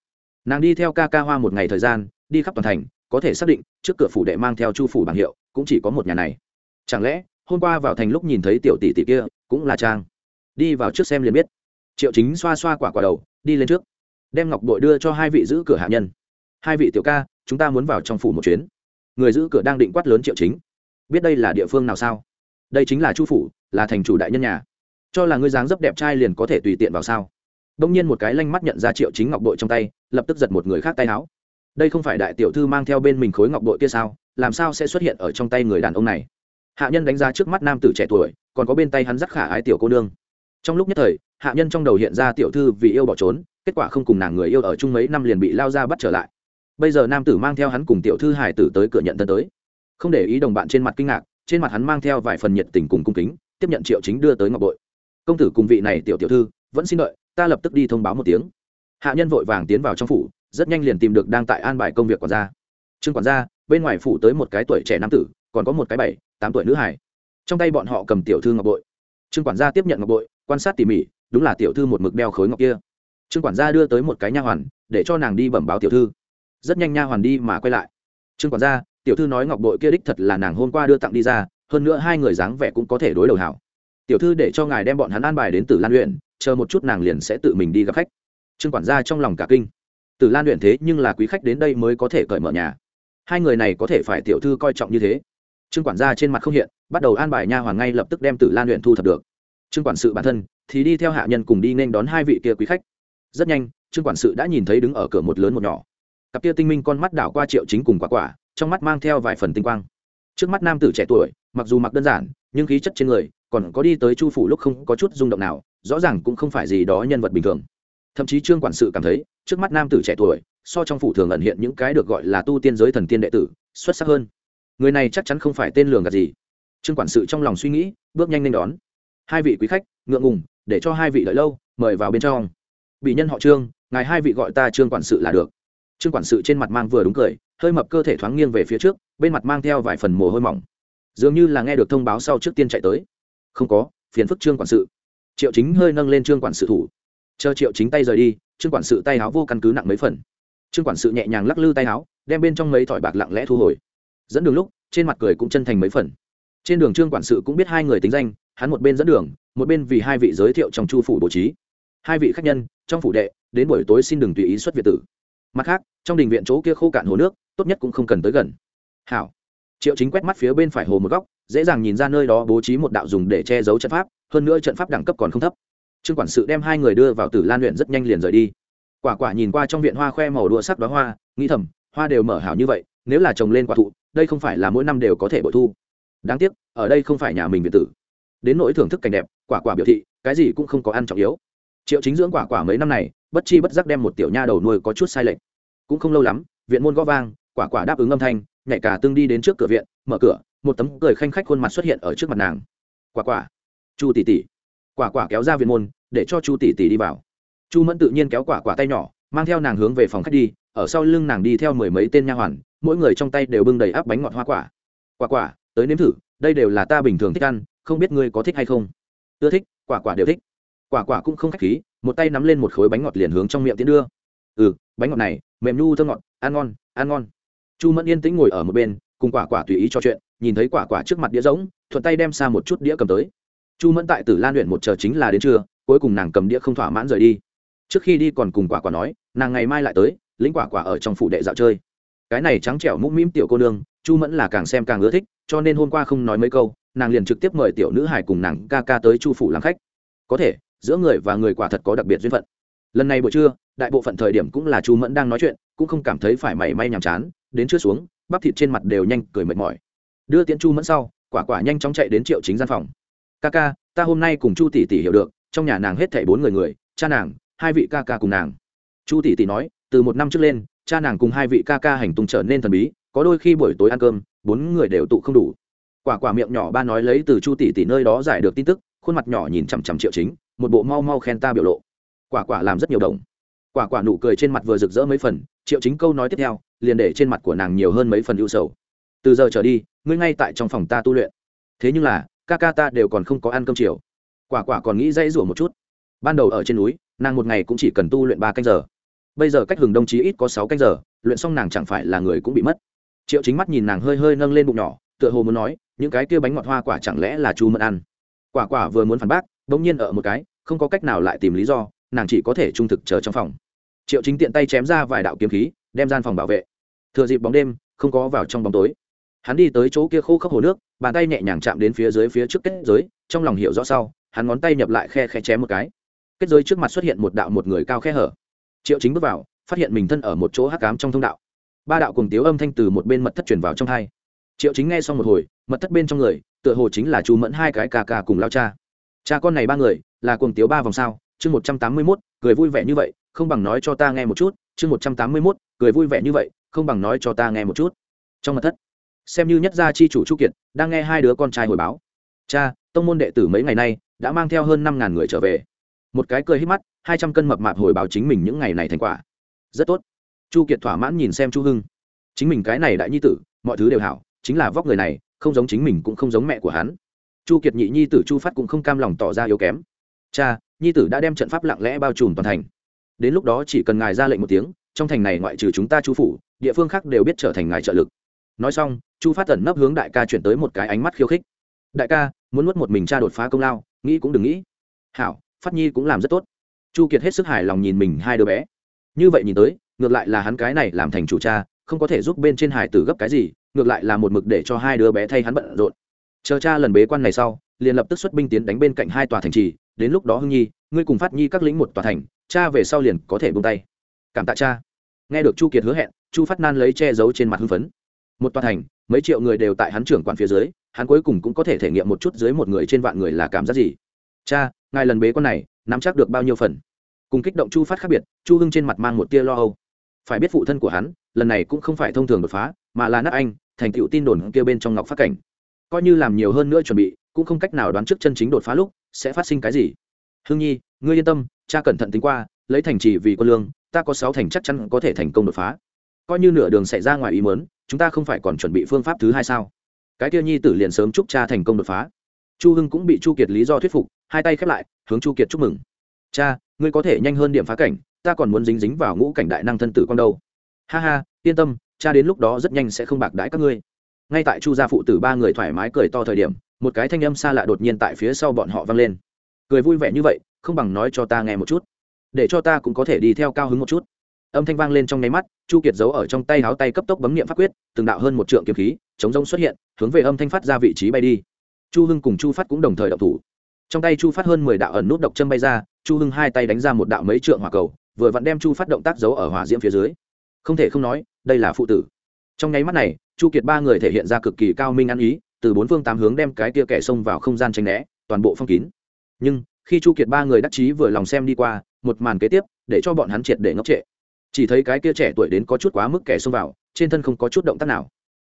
Speaker 1: Nàng đi theo ca ca hoa một ngày thời gian, đi khắp toàn thành, có thể xác định, trước cửa phủ đệ mang theo chu phủ bảng hiệu, cũng chỉ có một nhà này chẳng lẽ, hôm qua vào thành lúc nhìn thấy tiểu tỷ tỷ kia, cũng là trang? Đi vào trước xem liền biết. Triệu chính xoa xoa quả quả đầu, đi lên trước. Đem ngọc bội đưa cho hai vị giữ cửa hạ nhân. Hai vị tiểu ca, chúng ta muốn vào trong phủ một chuyến. Người giữ cửa đang định quát lớn triệu chính. Biết đây là địa phương nào sao? Đây chính là chu phủ, là thành chủ đại nhân nhà. Cho là ngươi dáng dấp đẹp trai liền có thể tùy tiện vào sao? Đông nhiên một cái lanh mắt nhận ra triệu chính ngọc bội trong tay, lập tức giật một người khác tay áo đây không phải đại tiểu thư mang theo bên mình khối ngọc bội kia sao? Làm sao sẽ xuất hiện ở trong tay người đàn ông này? Hạ nhân đánh giá trước mắt nam tử trẻ tuổi, còn có bên tay hắn dắt khả ái tiểu cô nương. Trong lúc nhất thời, hạ nhân trong đầu hiện ra tiểu thư vì yêu bỏ trốn, kết quả không cùng nàng người yêu ở chung mấy năm liền bị lao ra bắt trở lại. Bây giờ nam tử mang theo hắn cùng tiểu thư hải tử tới cửa nhận thân tới. Không để ý đồng bạn trên mặt kinh ngạc, trên mặt hắn mang theo vài phần nhiệt tình cùng cung kính, tiếp nhận triệu chính đưa tới ngọc bội. Công tử cùng vị này tiểu tiểu thư, vẫn xin đợi, ta lập tức đi thông báo một tiếng. Hạ nhân vội vàng tiến vào trong phủ, rất nhanh liền tìm được đang tại an bài công việc quản gia. Trương quản gia, bên ngoài phủ tới một cái tuổi trẻ nam tử, còn có một cái bảy tám tuổi nữ hải. Trong tay bọn họ cầm tiểu thư ngọc bội. Trương quản gia tiếp nhận ngọc bội, quan sát tỉ mỉ, đúng là tiểu thư một mực đeo khối ngọc kia. Trương quản gia đưa tới một cái nha hoàn, để cho nàng đi bẩm báo tiểu thư. Rất nhanh nha hoàn đi mà quay lại. Trương quản gia, tiểu thư nói ngọc bội kia đích thật là nàng hôm qua đưa tặng đi ra, hơn nữa hai người dáng vẻ cũng có thể đối đầu hảo. Tiểu thư để cho ngài đem bọn hắn an bài đến từ lan luyện chờ một chút nàng liền sẽ tự mình đi gặp khách. Trương quản gia trong lòng cả kinh. Từ lan luyện thế nhưng là quý khách đến đây mới có thể cởi mở nhà. Hai người này có thể phải tiểu thư coi trọng như thế trương quản gia trên mặt không hiện, bắt đầu an bài nha hoàn ngay lập tức đem Tử lan luyện thu thập được. Trương quản sự bản thân thì đi theo hạ nhân cùng đi nên đón hai vị kia quý khách. Rất nhanh, trương quản sự đã nhìn thấy đứng ở cửa một lớn một nhỏ. Cặp kia tinh minh con mắt đảo qua triệu chính cùng quả quả, trong mắt mang theo vài phần tinh quang. Trước mắt nam tử trẻ tuổi, mặc dù mặc đơn giản, nhưng khí chất trên người còn có đi tới chu phủ lúc không có chút rung động nào, rõ ràng cũng không phải gì đó nhân vật bình thường. Thậm chí trương quản sự cảm thấy, trước mắt nam tử trẻ tuổi, so trong phủ thường ẩn hiện những cái được gọi là tu tiên giới thần tiên đệ tử, xuất sắc hơn người này chắc chắn không phải tên lường gạt gì. Trương quản sự trong lòng suy nghĩ, bước nhanh lên đón. Hai vị quý khách, ngượng ngùng, để cho hai vị đợi lâu, mời vào bên trong. Bị nhân họ trương, ngài hai vị gọi ta trương quản sự là được. Trương quản sự trên mặt mang vừa đúng cười, hơi mập cơ thể thoáng nghiêng về phía trước, bên mặt mang theo vài phần mồ hôi mỏng. Dường như là nghe được thông báo sau trước tiên chạy tới. Không có, phiền phức trương quản sự. Triệu chính hơi nâng lên trương quản sự thủ. Chờ triệu chính tay rời đi, trương quản sự tay áo vô căn cứ nặng mấy phần. Trương quản sự nhẹ nhàng lắc lư tay áo đem bên trong mấy thỏi bạc lặng lẽ thu hồi dẫn đường lúc, trên mặt cười cũng chân thành mấy phần. Trên đường trương quản sự cũng biết hai người tính danh, hắn một bên dẫn đường, một bên vì hai vị giới thiệu trong chu phủ bố trí. Hai vị khách nhân, trong phủ đệ, đến buổi tối xin đừng tùy ý xuất việt tử. Mặt khác, trong đình viện chỗ kia khô cạn hồ nước, tốt nhất cũng không cần tới gần. Hảo. Triệu chính quét mắt phía bên phải hồ một góc, dễ dàng nhìn ra nơi đó bố trí một đạo dùng để che giấu trận pháp, hơn nữa trận pháp đẳng cấp còn không thấp. Trương quản sự đem hai người đưa vào tử lan luyện rất nhanh liền rời đi. Quả quả nhìn qua trong viện hoa khoe màu đua sắc đó hoa, nghĩ thầm, hoa đều mở hảo như vậy, nếu là trồng lên quả thụ đây không phải là mỗi năm đều có thể bội thu. Đáng tiếc, ở đây không phải nhà mình biệt tử. Đến nỗi thưởng thức cảnh đẹp, quả quả biểu thị, cái gì cũng không có ăn trọng yếu. Triệu chính dưỡng quả quả mấy năm này, bất chi bất giác đem một tiểu nha đầu nuôi có chút sai lệch. Cũng không lâu lắm, viện môn gõ vang, quả quả đáp ứng âm thanh, nhảy cả tương đi đến trước cửa viện, mở cửa, một tấm cười khanh khách khuôn mặt xuất hiện ở trước mặt nàng. Quả quả. Chu tỷ tỷ. Quả quả kéo ra viện môn, để cho chu tỷ tỷ đi vào. Chu mẫn tự nhiên kéo quả quả tay nhỏ, mang theo nàng hướng về phòng khách đi ở sau lưng nàng đi theo mười mấy tên nha hoàn, mỗi người trong tay đều bưng đầy áp bánh ngọt hoa quả. Quả quả, tới nếm thử, đây đều là ta bình thường thích ăn, không biết ngươi có thích hay không? Ưa thích, quả quả đều thích. Quả quả cũng không khách khí, một tay nắm lên một khối bánh ngọt liền hướng trong miệng tiến đưa. Ừ bánh ngọt này, mềm nhu thơm ngọt, ăn ngon ăn ngon. Chu mẫn yên tĩnh ngồi ở một bên, cùng quả quả tùy ý cho chuyện, nhìn thấy quả quả trước mặt đĩa rỗng, thuận tay đem xa một chút đĩa cầm tới. Chu mẫn tại tử lan luyện một chờ chính là đến trưa, cuối cùng nàng cầm đĩa không thỏa mãn rời đi. Trước khi đi còn cùng quả quả nói, nàng ngày mai lại tới lĩnh quả quả ở trong phủ đệ dạo chơi. Cái này trắng trẻo mũm mĩm tiểu cô nương, chu mẫn là càng xem càng ưa thích, cho nên hôm qua không nói mấy câu, nàng liền trực tiếp mời tiểu nữ hải cùng nàng ca ca tới chu phủ làm khách. Có thể, giữa người và người quả thật có đặc biệt duyên phận. Lần này buổi trưa, đại bộ phận thời điểm cũng là chu mẫn đang nói chuyện, cũng không cảm thấy phải mảy may nhàm chán, đến chưa xuống, bắp thịt trên mặt đều nhanh cười mệt mỏi. Đưa tiễn chu mẫn sau, quả quả nhanh chóng chạy đến triệu chính gian phòng. Ca ca, ta hôm nay cùng chu tỷ tỷ hiểu được, trong nhà nàng hết thảy bốn người người, cha nàng, hai vị ca ca cùng nàng. Chu tỷ tỷ nói từ một năm trước lên, cha nàng cùng hai vị ca ca hành tung trở nên thần bí, có đôi khi buổi tối ăn cơm, bốn người đều tụ không đủ. Quả quả miệng nhỏ ba nói lấy từ chu tỷ tỷ nơi đó giải được tin tức, khuôn mặt nhỏ nhìn chằm chằm triệu chính, một bộ mau mau khen ta biểu lộ. Quả quả làm rất nhiều đồng. Quả quả nụ cười trên mặt vừa rực rỡ mấy phần, triệu chính câu nói tiếp theo, liền để trên mặt của nàng nhiều hơn mấy phần ưu sầu. Từ giờ trở đi, ngươi ngay tại trong phòng ta tu luyện. Thế nhưng là, ca ca ta đều còn không có ăn cơm chiều. Quả quả còn nghĩ dãy rủa một chút. Ban đầu ở trên núi, nàng một ngày cũng chỉ cần tu luyện ba canh giờ bây giờ cách hừng đông chí ít có sáu canh giờ, luyện xong nàng chẳng phải là người cũng bị mất. Triệu chính mắt nhìn nàng hơi hơi nâng lên bụng nhỏ, tựa hồ muốn nói, những cái kia bánh ngọt hoa quả chẳng lẽ là chu mẫn ăn? Quả quả vừa muốn phản bác, bỗng nhiên ở một cái, không có cách nào lại tìm lý do, nàng chỉ có thể trung thực chờ trong phòng. Triệu chính tiện tay chém ra vài đạo kiếm khí, đem gian phòng bảo vệ. Thừa dịp bóng đêm, không có vào trong bóng tối. Hắn đi tới chỗ kia khô khốc hồ nước, bàn tay nhẹ nhàng chạm đến phía dưới phía trước kết giới, trong lòng hiểu rõ sau, hắn ngón tay nhập lại khe khe chém một cái. Kết giới trước mặt xuất hiện một đạo một người cao khe hở triệu chính bước vào, phát hiện mình thân ở một chỗ hắc cám trong thông đạo. Ba đạo cùng tiếu âm thanh từ một bên mật thất chuyển vào trong hai. Triệu chính nghe xong một hồi, mật thất bên trong người, tựa hồ chính là chú mẫn hai cái cà cà cùng lao cha. Cha con này ba người, là cùng tiếu ba vòng sao? Chương một trăm tám mươi mốt, cười vui vẻ như vậy, không bằng nói cho ta nghe một chút. Chương một trăm tám mươi mốt, cười vui vẻ như vậy, không bằng nói cho ta nghe một chút. Trong mật thất, xem như nhất gia chi chủ chu kiệt, đang nghe hai đứa con trai hồi báo. Cha, tông môn đệ tử mấy ngày nay, đã mang theo hơn năm ngàn người trở về một cái cười hít mắt, hai trăm cân mập mạp hồi báo chính mình những ngày này thành quả. Rất tốt. Chu kiệt thỏa mãn nhìn xem chu hưng. Chính mình cái này đại nhi tử, mọi thứ đều hảo, chính là vóc người này, không giống chính mình cũng không giống mẹ của hắn. Chu kiệt nhị nhi tử chu phát cũng không cam lòng tỏ ra yếu kém. Cha, nhi tử đã đem trận pháp lặng lẽ bao trùm toàn thành. Đến lúc đó chỉ cần ngài ra lệnh một tiếng, trong thành này ngoại trừ chúng ta chu phủ, địa phương khác đều biết trở thành ngài trợ lực. Nói xong, chu phát tẩn nấp hướng đại ca chuyển tới một cái ánh mắt khiêu khích. Đại ca, muốn nuốt một mình cha đột phá công lao, nghĩ cũng đừng nghĩ. Hảo phát nhi cũng làm rất tốt. Chu kiệt hết sức hài lòng nhìn mình hai đứa bé. Như vậy nhìn tới, ngược lại là hắn cái này làm thành chủ cha, không có thể giúp bên trên hải tử gấp cái gì, ngược lại là một mực để cho hai đứa bé thay hắn bận rộn. Chờ cha lần bế quan này sau, liền lập tức xuất binh tiến đánh bên cạnh hai tòa thành trì, đến lúc đó hưng nhi, ngươi cùng phát nhi các lĩnh một tòa thành, cha về sau liền có thể buông tay. Cảm tạ cha. Nghe được chu kiệt hứa hẹn, chu phát nan lấy che giấu trên mặt hưng phấn. Một tòa thành, mấy triệu người đều tại hắn trưởng quản phía dưới, hắn cuối cùng cũng có thể thể nghiệm một chút dưới một người trên vạn người là cảm giác gì. Cha ngài lần bế con này, nắm chắc được bao nhiêu phần? Cùng kích động chu phát khác biệt, chu hưng trên mặt mang một tia lo âu. Phải biết phụ thân của hắn, lần này cũng không phải thông thường đột phá, mà là nát anh, thành tựu tin đồn kia bên trong ngọc phát cảnh. Coi như làm nhiều hơn nữa chuẩn bị, cũng không cách nào đoán trước chân chính đột phá lúc sẽ phát sinh cái gì. Hương nhi, ngươi yên tâm, cha cẩn thận tính qua, lấy thành trì vì quân lương, ta có sáu thành chắc chắn có thể thành công đột phá. Coi như nửa đường xảy ra ngoài ý mớn chúng ta không phải còn chuẩn bị phương pháp thứ hai sao? Cái kia nhi tử liền sớm chúc cha thành công đột phá. Chu hưng cũng bị chu kiệt lý do thuyết phục hai tay khép lại, hướng chu kiệt chúc mừng. Cha, ngươi có thể nhanh hơn điểm phá cảnh, ta còn muốn dính dính vào ngũ cảnh đại năng thân tử con đâu. Ha ha, yên tâm, cha đến lúc đó rất nhanh sẽ không bạc đãi các ngươi. Ngay tại chu gia phụ tử ba người thoải mái cười to thời điểm, một cái thanh âm xa lạ đột nhiên tại phía sau bọn họ vang lên. Cười vui vẻ như vậy, không bằng nói cho ta nghe một chút. Để cho ta cũng có thể đi theo cao hứng một chút. Âm thanh vang lên trong nháy mắt, chu kiệt giấu ở trong tay háo tay cấp tốc bấm nghiệm pháp quyết, từng đạo hơn một trượng kiếm khí, chống rông xuất hiện, hướng về âm thanh phát ra vị trí bay đi. Chu hưng cùng chu phát cũng đồng thời đậu thủ trong tay chu phát hơn mười đạo ẩn nút độc châm bay ra, chu hưng hai tay đánh ra một đạo mấy trượng hỏa cầu, vừa vặn đem chu phát động tác giấu ở hỏa diễm phía dưới. Không thể không nói, đây là phụ tử. Trong nháy mắt này, chu kiệt ba người thể hiện ra cực kỳ cao minh ăn ý, từ bốn phương tám hướng đem cái tia kẻ xông vào không gian tranh né, toàn bộ phong kín. Nhưng, khi chu kiệt ba người đắc chí vừa lòng xem đi qua, một màn kế tiếp, để cho bọn hắn triệt để ngốc trệ. Chỉ thấy cái kia trẻ tuổi đến có chút quá mức kẻ xông vào, trên thân không có chút động tác nào.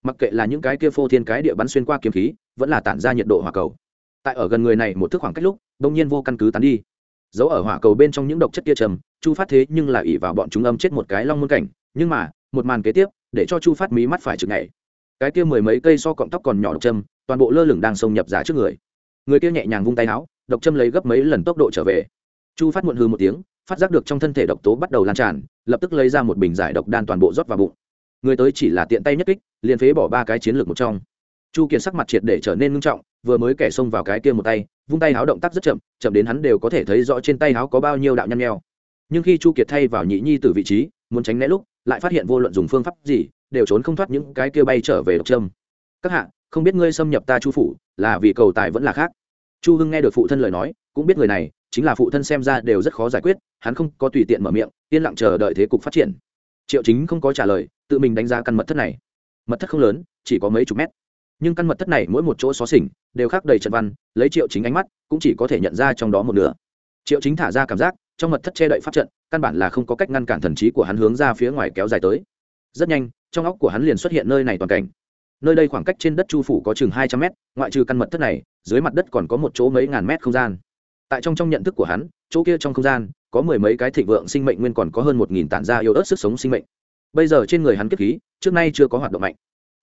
Speaker 1: Mặc kệ là những cái kia phô thiên cái địa bắn xuyên qua kiếm khí, vẫn là tản ra nhiệt độ hỏa cầu tại ở gần người này một thước khoảng cách lúc đông nhiên vô căn cứ tán đi. Giấu ở hỏa cầu bên trong những độc chất kia trầm, chu phát thế nhưng là ỉ vào bọn chúng âm chết một cái long môn cảnh, nhưng mà, một màn kế tiếp, để cho chu phát mí mắt phải chừng ngày cái kia mười mấy cây so cọng tóc còn nhỏ độc châm, toàn bộ lơ lửng đang xông nhập giả trước người. Người kia nhẹ nhàng vung tay áo, độc châm lấy gấp mấy lần tốc độ trở về. Chu phát muộn hư một tiếng, phát giác được trong thân thể độc tố bắt đầu lan tràn, lập tức lấy ra một bình giải độc đan toàn bộ rót vào bụng. Người tới chỉ là tiện tay nhất kích, liền phế bỏ ba cái chiến lược một trong. Chu kiệt sắc mặt triệt để trở nên ngưng trọng vừa mới kẻ xông vào cái kia một tay, vung tay háo động tác rất chậm chậm đến hắn đều có thể thấy rõ trên tay háo có bao nhiêu đạo nhăn nheo. Nhưng khi chu kiệt thay vào nhị nhi từ vị trí, muốn tránh né lúc, lại phát hiện vô luận dùng phương pháp gì, đều trốn không thoát những cái kia bay trở về độc trâm các hạ, không biết ngươi xâm nhập ta chu phủ, là vì cầu tài vẫn là khác? Chu hưng nghe được phụ thân lời nói, cũng biết người này chính là phụ thân xem ra đều rất khó giải quyết, hắn không có tùy tiện mở miệng, yên lặng chờ đợi thế cục phát triển. Triệu chính không có trả lời, tự mình đánh giá căn mật thất này. Mật thất không lớn, chỉ có mấy chục mét nhưng căn mật thất này mỗi một chỗ xó xỉnh đều khác đầy trận văn, lấy triệu chính ánh mắt cũng chỉ có thể nhận ra trong đó một nửa. Triệu chính thả ra cảm giác, trong mật thất che đậy pháp trận, căn bản là không có cách ngăn cản thần trí của hắn hướng ra phía ngoài kéo dài tới. Rất nhanh, trong óc của hắn liền xuất hiện nơi này toàn cảnh. Nơi đây khoảng cách trên đất chu phủ có chừng hai trăm mét, ngoại trừ căn mật thất này, dưới mặt đất còn có một chỗ mấy ngàn mét không gian. Tại trong trong nhận thức của hắn, chỗ kia trong không gian, có mười mấy cái thịnh vượng sinh mệnh nguyên còn có hơn một nghìn tản ra yếu ớt sức sống sinh mệnh. Bây giờ trên người hắn kiếp khí, trước nay chưa có hoạt động mạnh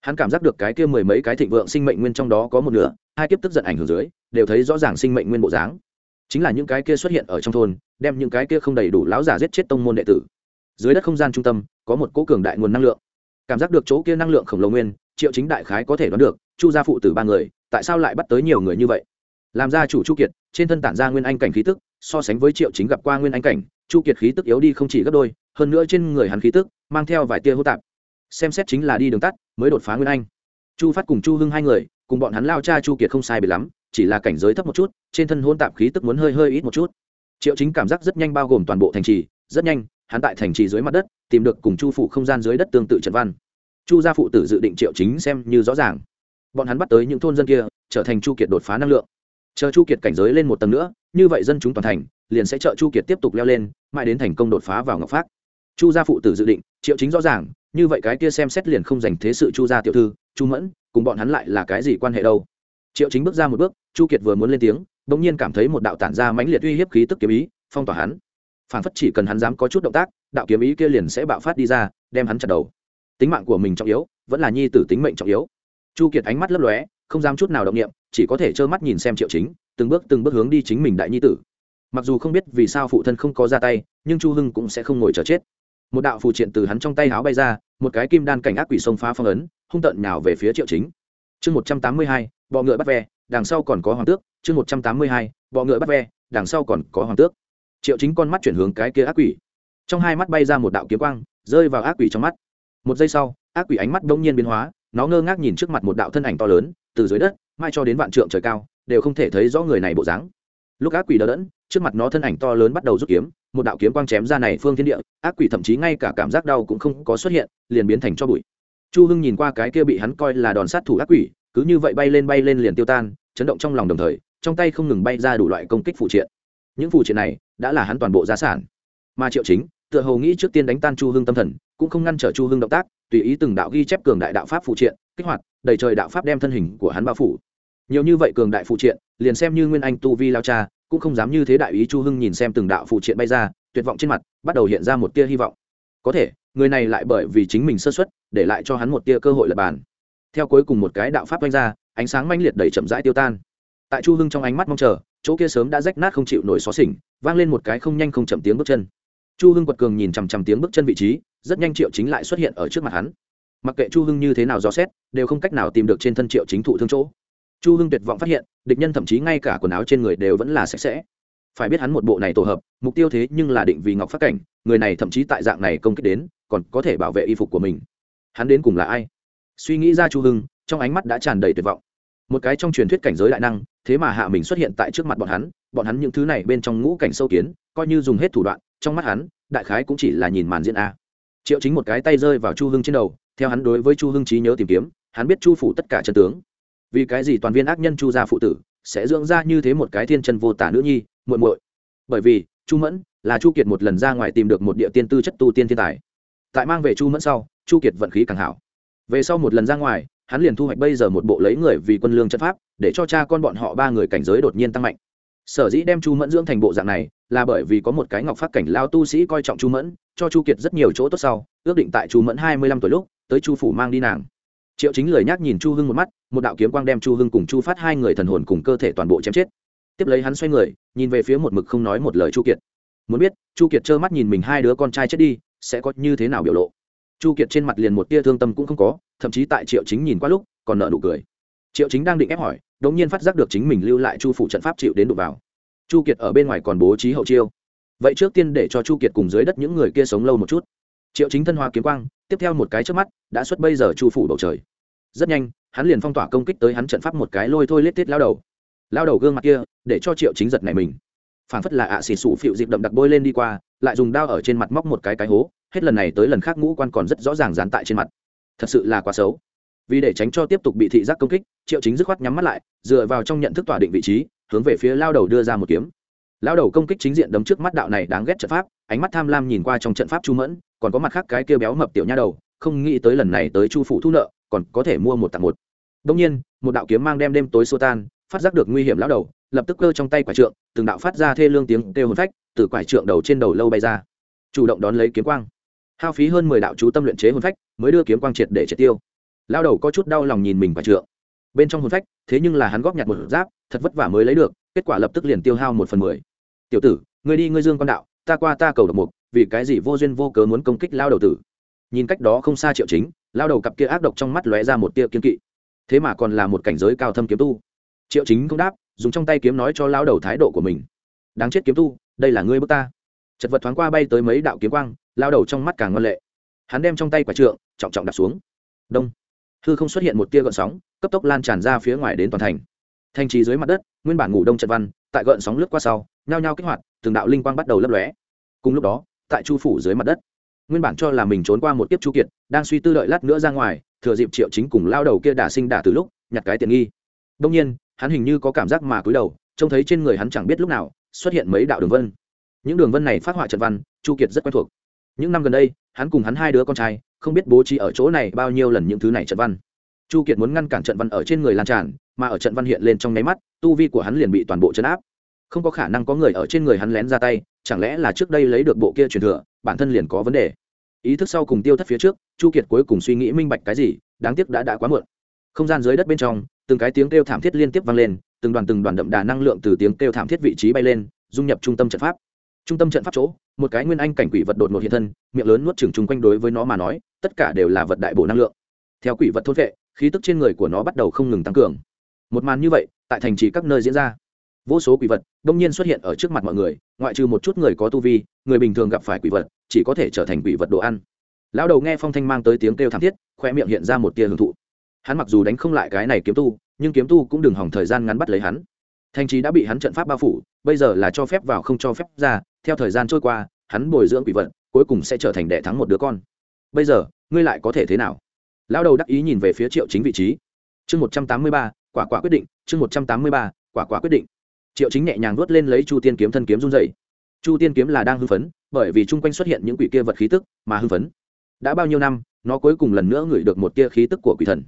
Speaker 1: hắn cảm giác được cái kia mười mấy cái thịnh vượng sinh mệnh nguyên trong đó có một nửa, hai kiếp tức giận ảnh hưởng dưới, đều thấy rõ ràng sinh mệnh nguyên bộ dáng. Chính là những cái kia xuất hiện ở trong thôn, đem những cái kia không đầy đủ láo giả giết chết tông môn đệ tử. Dưới đất không gian trung tâm, có một cỗ cường đại nguồn năng lượng. Cảm giác được chỗ kia năng lượng khổng lồ nguyên, triệu chính đại khái có thể đoán được, chu gia phụ tử ba người, tại sao lại bắt tới nhiều người như vậy? Làm ra chủ chu kiệt, trên thân tản ra nguyên anh cảnh khí tức, so sánh với triệu chính gặp qua nguyên anh cảnh, chu kiệt khí tức yếu đi không chỉ gấp đôi, hơn nữa trên người hắn khí tức, mang theo vài tia hô tạp xem xét chính là đi đường tắt, mới đột phá nguyên anh. Chu phát cùng chu hưng hai người, cùng bọn hắn lao cha chu kiệt không sai bị lắm, chỉ là cảnh giới thấp một chút, trên thân hôn tạp khí tức muốn hơi hơi ít một chút. Triệu chính cảm giác rất nhanh bao gồm toàn bộ thành trì, rất nhanh, hắn tại thành trì dưới mặt đất, tìm được cùng chu phụ không gian dưới đất tương tự trận văn. Chu gia phụ tử dự định triệu chính xem như rõ ràng. Bọn hắn bắt tới những thôn dân kia, trở thành chu kiệt đột phá năng lượng. Chờ chu kiệt cảnh giới lên một tầng nữa, như vậy dân chúng toàn thành, liền sẽ trợ chu kiệt tiếp tục leo lên, mãi đến thành công đột phá vào ngọc phát chu gia phụ tử dự định, triệu chính rõ ràng như vậy cái kia xem xét liền không dành thế sự chu gia tiểu thư chu mẫn cùng bọn hắn lại là cái gì quan hệ đâu? Triệu chính bước ra một bước chu kiệt vừa muốn lên tiếng bỗng nhiên cảm thấy một đạo tản ra mãnh liệt uy hiếp khí tức kiếm ý phong tỏa hắn. Phản phất chỉ cần hắn dám có chút động tác đạo kiếm ý kia liền sẽ bạo phát đi ra đem hắn chặt đầu. Tính mạng của mình trọng yếu vẫn là nhi tử tính mệnh trọng yếu. Chu kiệt ánh mắt lấp lóe không dám chút nào động niệm, chỉ có thể trơ mắt nhìn xem triệu chính từng bước từng bước hướng đi chính mình đại nhi tử. Mặc dù không biết vì sao phụ thân không có ra tay nhưng chu hưng cũng sẽ không ngồi chờ chết một đạo phù triện từ hắn trong tay háo bay ra, một cái kim đan cảnh ác quỷ sông phá phong ấn, hung tận nhào về phía triệu chính. Chương một trăm tám mươi hai, bọ ngựa bắt ve, đằng sau còn có hoàng tước. Chương một trăm tám mươi hai, bọ ngựa bắt ve, đằng sau còn có hoàng tước. Triệu chính con mắt chuyển hướng cái kia ác quỷ. Trong hai mắt bay ra một đạo kiếm quang, rơi vào ác quỷ trong mắt. Một giây sau, ác quỷ ánh mắt bỗng nhiên biến hóa, nó ngơ ngác nhìn trước mặt một đạo thân ảnh to lớn, từ dưới đất mai cho đến vạn trượng trời cao, đều không thể thấy rõ người này bộ dáng lúc ác quỷ đỡ đẫn, trước mặt nó thân ảnh to lớn bắt đầu rút kiếm, một đạo kiếm quang chém ra này phương thiên địa, ác quỷ thậm chí ngay cả cảm giác đau cũng không có xuất hiện, liền biến thành cho bụi. Chu hưng nhìn qua cái kia bị hắn coi là đòn sát thủ ác quỷ, cứ như vậy bay lên bay lên liền tiêu tan, chấn động trong lòng đồng thời, trong tay không ngừng bay ra đủ loại công kích phụ triện. Những phụ triện này đã là hắn toàn bộ gia sản. Mà triệu chính, tựa hồ nghĩ trước tiên đánh tan chu hưng tâm thần, cũng không ngăn trở chu hưng động tác, tùy ý từng đạo ghi chép cường đại đạo pháp phụ triện, kích hoạt đầy trời đạo pháp đem thân hình của hắn bao phủ nhiều như vậy cường đại phụ triện, liền xem như nguyên anh tu vi lao cha, cũng không dám như thế đại ý chu hưng nhìn xem từng đạo phụ triện bay ra, tuyệt vọng trên mặt, bắt đầu hiện ra một tia hy vọng. Có thể, người này lại bởi vì chính mình sơ xuất để lại cho hắn một tia cơ hội lập bàn. Theo cuối cùng một cái đạo pháp oanh ra, ánh sáng manh liệt đầy chậm rãi tiêu tan. Tại chu hưng trong ánh mắt mong chờ, chỗ kia sớm đã rách nát không chịu nổi xó xỉnh, vang lên một cái không nhanh không chậm tiếng bước chân. Chu hưng quật cường nhìn chằm chằm tiếng bước chân vị trí, rất nhanh triệu chính lại xuất hiện ở trước mặt hắn. Mặc kệ chu hưng như thế nào dò xét, đều không cách nào tìm được trên thân triệu chính thụ thương chỗ chu hưng tuyệt vọng phát hiện, địch nhân thậm chí ngay cả quần áo trên người đều vẫn là sạch sẽ. Phải biết hắn một bộ này tổ hợp, mục tiêu thế nhưng là định vì ngọc phát cảnh, người này thậm chí tại dạng này công kích đến, còn có thể bảo vệ y phục của mình. Hắn đến cùng là ai? Suy nghĩ ra chu hưng, trong ánh mắt đã tràn đầy tuyệt vọng. Một cái trong truyền thuyết cảnh giới đại năng, thế mà hạ mình xuất hiện tại trước mặt bọn hắn bọn hắn những thứ này bên trong ngũ cảnh sâu kiến, coi như dùng hết thủ đoạn, trong mắt hắn, đại khái cũng chỉ là nhìn màn diễn a. Triệu chính một cái tay rơi vào chu hưng trên đầu, theo hắn đối với chu hưng trí nhớ tìm kiếm, hắn biết chu phủ tất cả chân tướng vì cái gì toàn viên ác nhân chu gia phụ tử sẽ dưỡng ra như thế một cái thiên chân vô tả nữ nhi, muội muội? Bởi vì, chu mẫn là chu kiệt một lần ra ngoài tìm được một địa tiên tư chất tu tiên thiên tài. Tại mang về chu mẫn sau, chu kiệt vận khí càng hảo. Về sau một lần ra ngoài, hắn liền thu hoạch bây giờ một bộ lấy người vì quân lương chất pháp, để cho cha con bọn họ ba người cảnh giới đột nhiên tăng mạnh. Sở dĩ đem chu mẫn dưỡng thành bộ dạng này, là bởi vì có một cái ngọc phát cảnh lao tu sĩ coi trọng chu mẫn, cho chu kiệt rất nhiều chỗ tốt sau, ước định tại chu mẫn hai mươi lăm tuổi lúc, tới chu phủ mang đi nàng. Triệu chính lời nhắc nhìn chu hưng một mắt một đạo kiếm quang đem chu hưng cùng chu phát hai người thần hồn cùng cơ thể toàn bộ chém chết. Tiếp lấy hắn xoay người, nhìn về phía một mực không nói một lời chu kiệt. Muốn biết, chu kiệt trơ mắt nhìn mình hai đứa con trai chết đi, sẽ có như thế nào biểu lộ? Chu kiệt trên mặt liền một tia thương tâm cũng không có, thậm chí tại triệu chính nhìn qua lúc, còn nợ nụ cười. Triệu chính đang định ép hỏi đ ỗ n g nhiên phát giác được chính mình lưu lại chu phủ trận pháp chịu đến đụng vào. Chu kiệt ở bên ngoài còn bố trí hậu chiêu. Vậy trước tiên để cho chu kiệt cùng dưới đất những người kia sống lâu một chút. Triệu chính thân hoa kiếm quang, tiếp theo một cái trước mắt, đã xuất bây giờ chu phủ bầu trời rất nhanh, hắn liền phong tỏa công kích tới hắn trận pháp một cái lôi thôi lết tết lao đầu. Lao đầu gương mặt kia, để cho triệu chính giật này mình. Phản phất là ạ xì sủ phịu dịp đậm đặc bôi lên đi qua, lại dùng đao ở trên mặt móc một cái cái hố, hết lần này tới lần khác ngũ quan còn rất rõ ràng dán tại trên mặt. Thật sự là quá xấu. Vì để tránh cho tiếp tục bị thị giác công kích, triệu chính dứt khoát nhắm mắt lại, dựa vào trong nhận thức tỏa định vị trí, hướng về phía lao đầu đưa ra một kiếm. Lao đầu công kích chính diện đấm trước mắt đạo này đáng ghét trận pháp, ánh mắt tham lam nhìn qua trong trận pháp chu mẫn, còn có mặt khác cái kêu béo mập tiểu nha đầu, không nghĩ tới lần này tới chu phủ thu nợ còn có thể mua một tặng một. Đông nhiên, một đạo kiếm mang đem đêm tối xô tan, phát giác được nguy hiểm lão đầu, lập tức cơ trong tay quả trượng, từng đạo phát ra thê lương tiếng kêu hồn phách, từ quả trượng đầu trên đầu lâu bay ra. Chủ động đón lấy kiếm quang. Hao phí hơn mười đạo chú tâm luyện chế hồn phách, mới đưa kiếm quang triệt để triệt tiêu. Lao đầu có chút đau lòng nhìn mình quả trượng. Bên trong hồn phách, thế nhưng là hắn góp nhặt một giáp, thật vất vả mới lấy được, kết quả lập tức liền tiêu hao một phần mười. Tiểu tử người đi, ngươi dương con đạo, ta qua ta cầu độc mục, vì cái gì vô duyên vô cớ muốn công kích lao đầu tử? Nhìn cách đó không xa triệu chính lao đầu cặp kia ác độc trong mắt lóe ra một tia kiên kỵ. Thế mà còn là một cảnh giới cao thâm kiếm tu. Triệu chính không đáp, dùng trong tay kiếm nói cho lao đầu thái độ của mình. Đáng chết kiếm tu, đây là ngươi bước ta. Chật vật thoáng qua bay tới mấy đạo kiếm quang, lao đầu trong mắt càng ngân lệ. Hắn đem trong tay quả trượng, trọng trọng đặt xuống. Đông. Hư không xuất hiện một tia gợn sóng, cấp tốc lan tràn ra phía ngoài đến toàn thành. Thành trì dưới mặt đất, nguyên bản ngủ đông trận văn, tại gợn sóng lướt qua sau, nhao nhao kích hoạt, từng đạo linh quang bắt đầu lấp lóe. Cùng lúc đó, tại chu phủ dưới mặt đất nguyên bản cho là mình trốn qua một kiếp chu kiệt, đang suy tư đợi lát nữa ra ngoài, thừa dịp triệu chính cùng lao đầu kia đả sinh đả từ lúc, nhặt cái tiện nghi. Đông nhiên, hắn hình như có cảm giác mà cúi đầu, trông thấy trên người hắn chẳng biết lúc nào xuất hiện mấy đạo đường vân. Những đường vân này phát họa trận văn, chu kiệt rất quen thuộc. Những năm gần đây, hắn cùng hắn hai đứa con trai, không biết bố trí ở chỗ này bao nhiêu lần những thứ này trận văn. Chu kiệt muốn ngăn cản trận văn ở trên người lan tràn, mà ở trận văn hiện lên trong nháy mắt, tu vi của hắn liền bị toàn bộ chấn áp. Không có khả năng có người ở trên người hắn lén ra tay, chẳng lẽ là trước đây lấy được bộ kia truyền thừa bản thân liền có vấn đề. Ý thức sau cùng tiêu thất phía trước, chu kiệt cuối cùng suy nghĩ minh bạch cái gì, đáng tiếc đã đã quá muộn. Không gian dưới đất bên trong, từng cái tiếng kêu thảm thiết liên tiếp vang lên, từng đoàn từng đoàn đậm đà năng lượng từ tiếng kêu thảm thiết vị trí bay lên, dung nhập trung tâm trận pháp. Trung tâm trận pháp chỗ, một cái nguyên anh cảnh quỷ vật đột ngột hiện thân, miệng lớn nuốt trừng chung quanh đối với nó mà nói, tất cả đều là vật đại bổ năng lượng. Theo quỷ vật thốt vệ, khí tức trên người của nó bắt đầu không ngừng tăng cường. Một màn như vậy, tại thành trì các nơi diễn ra vô số quỷ vật đông nhiên xuất hiện ở trước mặt mọi người, ngoại trừ một chút người có tu vi, người bình thường gặp phải quỷ vật, chỉ có thể trở thành quỷ vật đồ ăn. Lão đầu nghe phong thanh mang tới tiếng kêu thảm thiết khoe miệng hiện ra một tia hưởng thụ. Hắn mặc dù đánh không lại cái này kiếm tu, nhưng kiếm tu cũng đừng hỏng thời gian ngắn bắt lấy hắn. Thành trí đã bị hắn trận pháp bao phủ, bây giờ là cho phép vào không cho phép ra, theo thời gian trôi qua, hắn bồi dưỡng quỷ vật, cuối cùng sẽ trở thành đệ thắng một đứa con. Bây giờ, ngươi lại có thể thế nào? Lão đầu đắc ý nhìn về phía triệu chính vị trí. Chương một trăm tám mươi ba, quả quả quyết định, chương một trăm tám mươi ba, quả quả quyết định triệu chính nhẹ nhàng vớt lên lấy chu tiên kiếm thân kiếm run dày chu tiên kiếm là đang hưng phấn, bởi vì chung quanh xuất hiện những quỷ kia vật khí tức mà hưng phấn. Đã bao nhiêu năm, nó cuối cùng lần nữa ngửi được một tia khí tức của quỷ thần.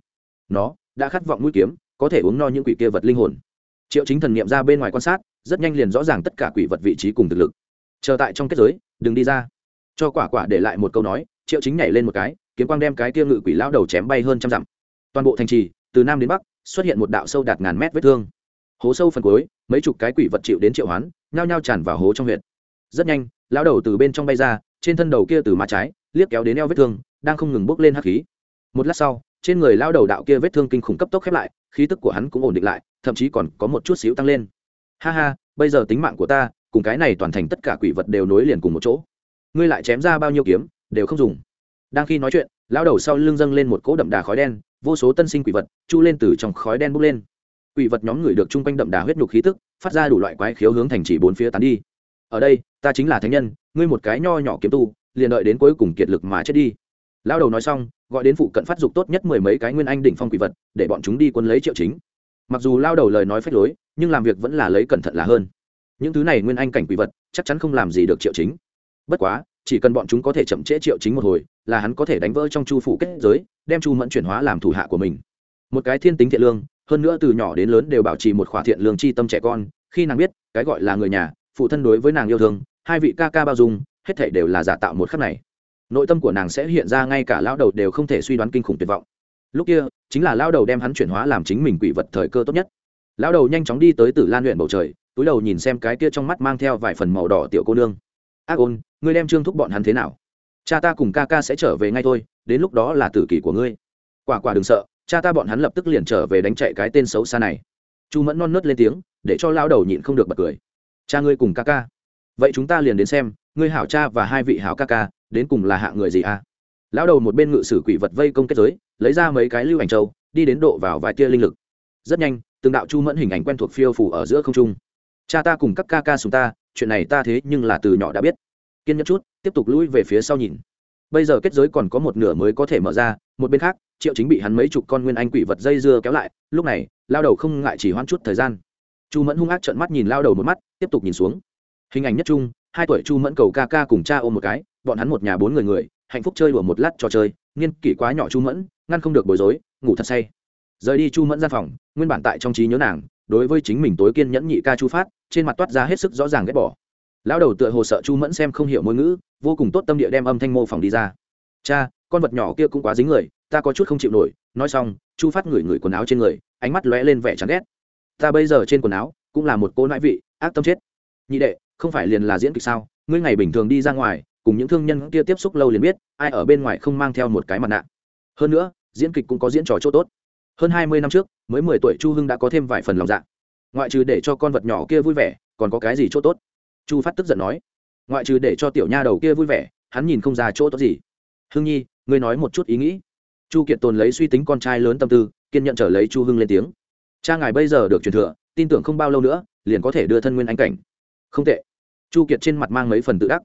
Speaker 1: Nó đã khát vọng mũi kiếm, có thể uống no những quỷ kia vật linh hồn. Triệu chính thần niệm ra bên ngoài quan sát, rất nhanh liền rõ ràng tất cả quỷ vật vị trí cùng thực lực. Chờ tại trong kết giới, đừng đi ra. Cho quả quả để lại một câu nói, triệu chính nhảy lên một cái, kiếm quang đem cái kia ngự quỷ lao đầu chém bay hơn trăm dặm. Toàn bộ thành trì, từ nam đến bắc, xuất hiện một đạo sâu đạt ngàn mét vết thương hố sâu phần cuối, mấy chục cái quỷ vật chịu đến triệu hoán, nhao nhao tràn vào hố trong huyện rất nhanh lao đầu từ bên trong bay ra, trên thân đầu kia từ má trái, liếc kéo đến eo vết thương, đang không ngừng bốc lên hắc khí. Một lát sau, trên người lao đầu đạo kia vết thương kinh khủng cấp tốc khép lại, khí tức của hắn cũng ổn định lại, thậm chí còn có một chút xíu tăng lên. Ha ha, bây giờ tính mạng của ta, cùng cái này toàn thành tất cả quỷ vật đều nối liền cùng một chỗ. Ngươi lại chém ra bao nhiêu kiếm, đều không dùng. Đang khi nói chuyện lao đầu sau lưng dâng lên một cỗ đậm đà khói đen, vô số tân sinh quỷ vật, chu lên từ trong khói đen bốc lên quỷ vật nhóm người được chung quanh đậm đà huyết nhục khí tức, phát ra đủ loại quái khiếu hướng thành chỉ bốn phía tán đi. Ở đây, ta chính là thánh nhân, ngươi một cái nho nhỏ kiếm tu, liền đợi đến cuối cùng kiệt lực mà chết đi. Lao đầu nói xong, gọi đến phụ cận phát dục tốt nhất mười mấy cái nguyên anh đỉnh phong quỷ vật, để bọn chúng đi quân lấy triệu chính. Mặc dù lao đầu lời nói phép lối, nhưng làm việc vẫn là lấy cẩn thận là hơn. Những thứ này nguyên anh cảnh quỷ vật, chắc chắn không làm gì được triệu chính. Bất quá, chỉ cần bọn chúng có thể chậm trễ triệu chính một hồi, là hắn có thể đánh vỡ trong chu phủ kết giới, đem chu mẫn chuyển hóa làm thủ hạ của mình. Một cái thiên tính thiện lương hơn nữa từ nhỏ đến lớn đều bảo trì một khỏa thiện lương chi tâm trẻ con, khi nàng biết, cái gọi là người nhà, phụ thân đối với nàng yêu thương, hai vị ca ca bao dung, hết thể đều là giả tạo một khắc này. Nội tâm của nàng sẽ hiện ra ngay cả lao đầu đều không thể suy đoán kinh khủng tuyệt vọng. Lúc kia, chính là lao đầu đem hắn chuyển hóa làm chính mình quỷ vật thời cơ tốt nhất. Lao đầu nhanh chóng đi tới tử lan luyện bầu trời, túi đầu nhìn xem cái kia trong mắt mang theo vài phần màu đỏ tiểu cô nương. Ác ôn, ngươi đem trương thúc bọn hắn thế nào? Cha ta cùng ca ca sẽ trở về ngay thôi, đến lúc đó là tử kỷ của ngươi. Quả quả đừng sợ cha ta bọn hắn lập tức liền trở về đánh chạy cái tên xấu xa này. Chu mẫn non nớt lên tiếng, để cho lao đầu nhịn không được bật cười. Cha ngươi cùng ca ca. Vậy chúng ta liền đến xem, ngươi hảo cha và hai vị hảo ca ca, đến cùng là hạ người gì à? Lão đầu một bên ngự sử quỷ vật vây công kết giới, lấy ra mấy cái lưu ảnh châu, đi đến độ vào vài tia linh lực. Rất nhanh, từng đạo chu mẫn hình ảnh quen thuộc phiêu phủ ở giữa không trung. Cha ta cùng các ca ca sùng ta, chuyện này ta thế nhưng là từ nhỏ đã biết. Kiên nhẫn chút, tiếp tục lũi về phía sau nhìn. Bây giờ kết giới còn có một nửa mới có thể mở ra, một bên khác triệu chính bị hắn mấy chục con nguyên anh quỷ vật dây dưa kéo lại, lúc này, lao đầu không ngại chỉ hoãn chút thời gian. Chu mẫn hung ác trợn mắt nhìn lao đầu một mắt, tiếp tục nhìn xuống. Hình ảnh nhất trung, hai tuổi chu mẫn cầu ca ca cùng cha ôm một cái, bọn hắn một nhà bốn người người, hạnh phúc chơi đùa một lát trò chơi niên kỷ quá nhỏ chu mẫn, ngăn không được bối rối, ngủ thật say. Rời đi chu mẫn ra phòng, nguyên bản tại trong trí nhớ nàng, đối với chính mình tối kiên nhẫn nhị ca chu phát, trên mặt toát ra hết sức rõ ràng ghét bỏ. Lão đầu tựa hồ sợ chu mẫn xem không hiểu ngôn ngữ, vô cùng tốt tâm địa đem âm thanh mô phỏng đi ra. Cha, con vật nhỏ kia cũng quá dính người ta có chút không chịu nổi, nói xong, chu phát ngửi ngửi quần áo trên người, ánh mắt lóe lên vẻ chán ghét. Ta bây giờ trên quần áo cũng là một cô nãi vị, ác tâm chết. Nhị đệ, không phải liền là diễn kịch sao? Ngươi ngày bình thường đi ra ngoài, cùng những thương nhân kia tiếp xúc lâu liền biết, ai ở bên ngoài không mang theo một cái mặt nạ. Hơn nữa, diễn kịch cũng có diễn trò chỗ tốt. Hơn hai mươi năm trước, mới mười tuổi chu hưng đã có thêm vài phần lòng dạ. Ngoại trừ để cho con vật nhỏ kia vui vẻ, còn có cái gì chỗ tốt? Chu phát tức giận nói. Ngoại trừ để cho tiểu nha đầu kia vui vẻ, hắn nhìn không ra chỗ tốt gì. Hưng nhi, ngươi nói một chút ý nghĩ chu kiệt tồn lấy suy tính con trai lớn tâm tư, kiên nhận trở lấy chu hưng lên tiếng. Cha ngài bây giờ được truyền thừa, tin tưởng không bao lâu nữa, liền có thể đưa thân nguyên anh cảnh. Không tệ. Chu kiệt trên mặt mang mấy phần tự đắc.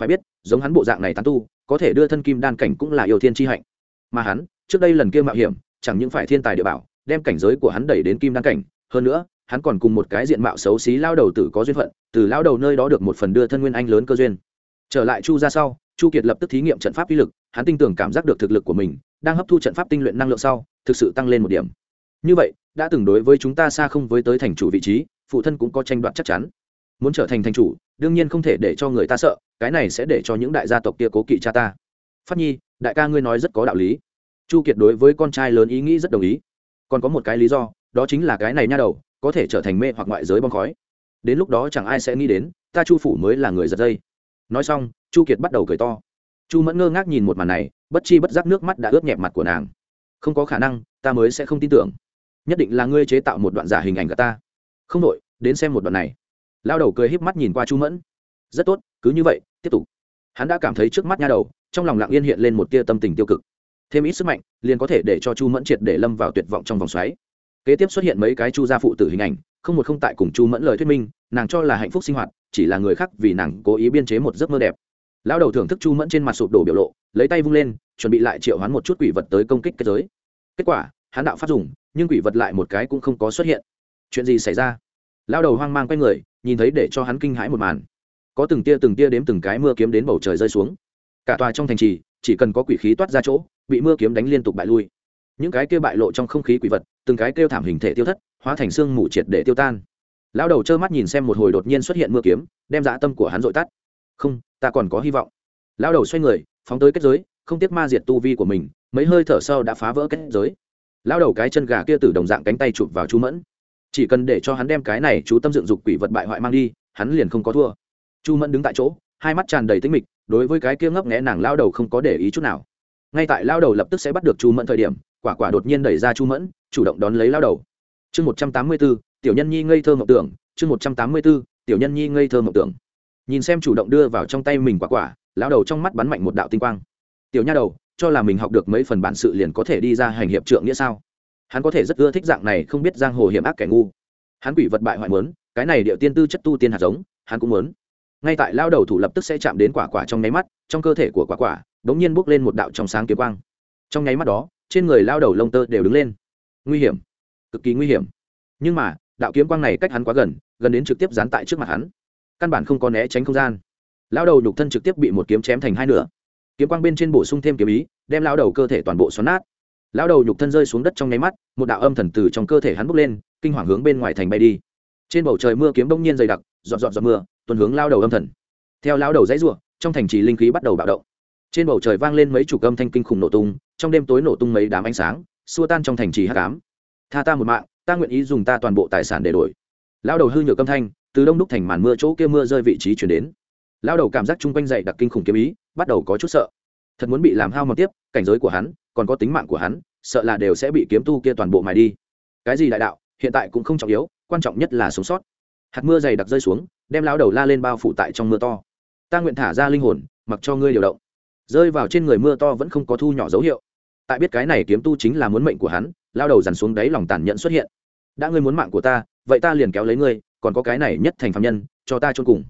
Speaker 1: Phải biết, giống hắn bộ dạng này tán tu, có thể đưa thân kim đan cảnh cũng là yêu thiên tri hạnh. Mà hắn, trước đây lần kia mạo hiểm, chẳng những phải thiên tài địa bảo, đem cảnh giới của hắn đẩy đến kim đan cảnh. Hơn nữa, hắn còn cùng một cái diện mạo xấu xí lao đầu tử có duyên phận, từ lao đầu nơi đó được một phần đưa thân nguyên anh lớn cơ duyên. Trở lại chu ra sau, chu kiệt lập tức thí nghiệm trận pháp uy lực, hắn tin tưởng cảm giác được thực lực của mình đang hấp thu trận pháp tinh luyện năng lượng sau, thực sự tăng lên một điểm. Như vậy, đã từng đối với chúng ta xa không với tới thành chủ vị trí, phụ thân cũng có tranh đoạt chắc chắn. Muốn trở thành thành chủ, đương nhiên không thể để cho người ta sợ, cái này sẽ để cho những đại gia tộc kia cố kỵ cha ta. Phát nhi, đại ca ngươi nói rất có đạo lý. Chu kiệt đối với con trai lớn ý nghĩ rất đồng ý. Còn có một cái lý do, đó chính là cái này nha đầu, có thể trở thành mê hoặc ngoại giới bong khói. Đến lúc đó chẳng ai sẽ nghĩ đến, ta chu phủ mới là người giật dây. Nói xong, chu kiệt bắt đầu cười to. Chu mẫn ngơ ngác nhìn một màn này bất chi bất giác nước mắt đã ướt nhẹp mặt của nàng. Không có khả năng, ta mới sẽ không tin tưởng. Nhất định là ngươi chế tạo một đoạn giả hình ảnh của ta. Không đội đến xem một đoạn này. Lao đầu cười híp mắt nhìn qua chu mẫn. Rất tốt, cứ như vậy, tiếp tục. Hắn đã cảm thấy trước mắt nha đầu, trong lòng lặng yên hiện lên một tia tâm tình tiêu cực. Thêm ít sức mạnh, liền có thể để cho chu mẫn triệt để lâm vào tuyệt vọng trong vòng xoáy. Kế tiếp xuất hiện mấy cái chu gia phụ tử hình ảnh, không một không tại cùng chu mẫn lời thuyết minh, nàng cho là hạnh phúc sinh hoạt, chỉ là người khác vì nàng cố ý biên chế một giấc mơ đẹp. Lão đầu thưởng thức chu mẫn trên mặt sụp đổ biểu lộ lấy tay vung lên, chuẩn bị lại triệu hoán một chút quỷ vật tới công kích kết giới. Kết quả, hắn đạo phát dùng, nhưng quỷ vật lại một cái cũng không có xuất hiện. Chuyện gì xảy ra? Lão đầu hoang mang quay người, nhìn thấy để cho hắn kinh hãi một màn. Có từng tia từng tia đếm từng cái mưa kiếm đến bầu trời rơi xuống. Cả tòa trong thành trì, chỉ cần có quỷ khí toát ra chỗ, bị mưa kiếm đánh liên tục bại lui. Những cái kia bại lộ trong không khí quỷ vật, từng cái kêu thảm hình thể tiêu thất, hóa thành xương mù triệt để tiêu tan. Lão đầu trơ mắt nhìn xem một hồi đột nhiên xuất hiện mưa kiếm, đem dã tâm của hắn dội tắt. Không, ta còn có hy vọng. Lão đầu xoay người phóng tới kết giới, không tiếc ma diệt tu vi của mình, mấy hơi thở sau đã phá vỡ kết giới. Lao đầu cái chân gà kia từ đồng dạng cánh tay chụp vào chú mẫn. Chỉ cần để cho hắn đem cái này chú tâm dựng dục quỷ vật bại hoại mang đi, hắn liền không có thua. Chu mẫn đứng tại chỗ, hai mắt tràn đầy tính mịch, đối với cái kia ngấp nghẽ nàng lao đầu không có để ý chút nào. Ngay tại lao đầu lập tức sẽ bắt được chu mẫn thời điểm, quả quả đột nhiên đẩy ra chu mẫn, chủ động đón lấy lao đầu. Chương một trăm tám mươi b ố tiểu nhân nhi ngây thơ mộng tưởng, chương một trăm tám mươi b ố tiểu nhân nhi ngây thơ mộng tưởng nhìn xem chủ động đưa vào trong tay mình quả quả lao đầu trong mắt bắn mạnh một đạo tinh quang. Tiểu nha đầu, cho là mình học được mấy phần bản sự liền có thể đi ra hành hiệp trượng nghĩa sao? Hắn có thể rất ưa thích dạng này không biết giang hồ hiểm ác kẻ ngu. Hắn quỷ vật bại hoại muốn, cái này điệu tiên tư chất tu tiên hạt giống, hắn cũng muốn. Ngay tại lao đầu thủ lập tức sẽ chạm đến quả quả trong nháy mắt, trong cơ thể của quả quả đ ố n g nhiên bốc lên một đạo trong sáng kiếm quang. Trong nháy mắt đó, trên người lao đầu lông tơ đều đứng lên. Nguy hiểm. Cực kỳ nguy hiểm. Nhưng mà, đạo kiếm quang này cách hắn quá gần gần đến trực tiếp dán tại trước mặt hắn căn bản không có né tránh không gian. Lao đầu nhục thân trực tiếp bị một kiếm chém thành hai nửa. Kiếm quang bên trên bổ sung thêm kiếm ý, đem lao đầu cơ thể toàn bộ xoắn nát. Lao đầu nhục thân rơi xuống đất trong nháy mắt, một đạo âm thần từ trong cơ thể hắn bốc lên, kinh hoàng hướng bên ngoài thành bay đi. Trên bầu trời mưa kiếm đông nhiên dày đặc dọn dọn dọn mưa, tuần hướng lao đầu âm thần. Theo lao đầu dãy r u ộ trong thành trì linh khí bắt đầu bạo động. Trên bầu trời vang lên mấy chục âm thanh kinh khủng nổ tung, trong đêm tối nổ tung mấy đám ánh sáng, xua tan trong thành trì hát cám tha ta một mạng, ta nguyện ý dùng ta toàn bộ tài sản để đổi. Lao đầu hư nhược âm thanh từ đông đúc thành màn mưa chỗ kia mưa rơi vị trí chuyển đến. Lao đầu cảm giác chung quanh dậy đặc kinh khủng kiếm ý, bắt đầu có chút sợ. Thật muốn bị làm hao mòn tiếp, cảnh giới của hắn, còn có tính mạng của hắn, sợ là đều sẽ bị kiếm tu kia toàn bộ mài đi. Cái gì đại đạo, hiện tại cũng không trọng yếu, quan trọng nhất là sống sót. Hạt mưa dày đặc rơi xuống, đem lao đầu la lên bao phủ tại trong mưa to. Ta nguyện thả ra linh hồn, mặc cho ngươi điều động. Rơi vào trên người mưa to vẫn không có thu nhỏ dấu hiệu. Tại biết cái này kiếm tu chính là muốn mệnh của hắn lao đầu dằn xuống đáy lòng tàn nhẫn xuất hiện. Đã ngươi muốn mạng của ta, vậy ta liền kéo lấy ngươi còn có cái này nhất thành phạm nhân, cho ta chôn cùng.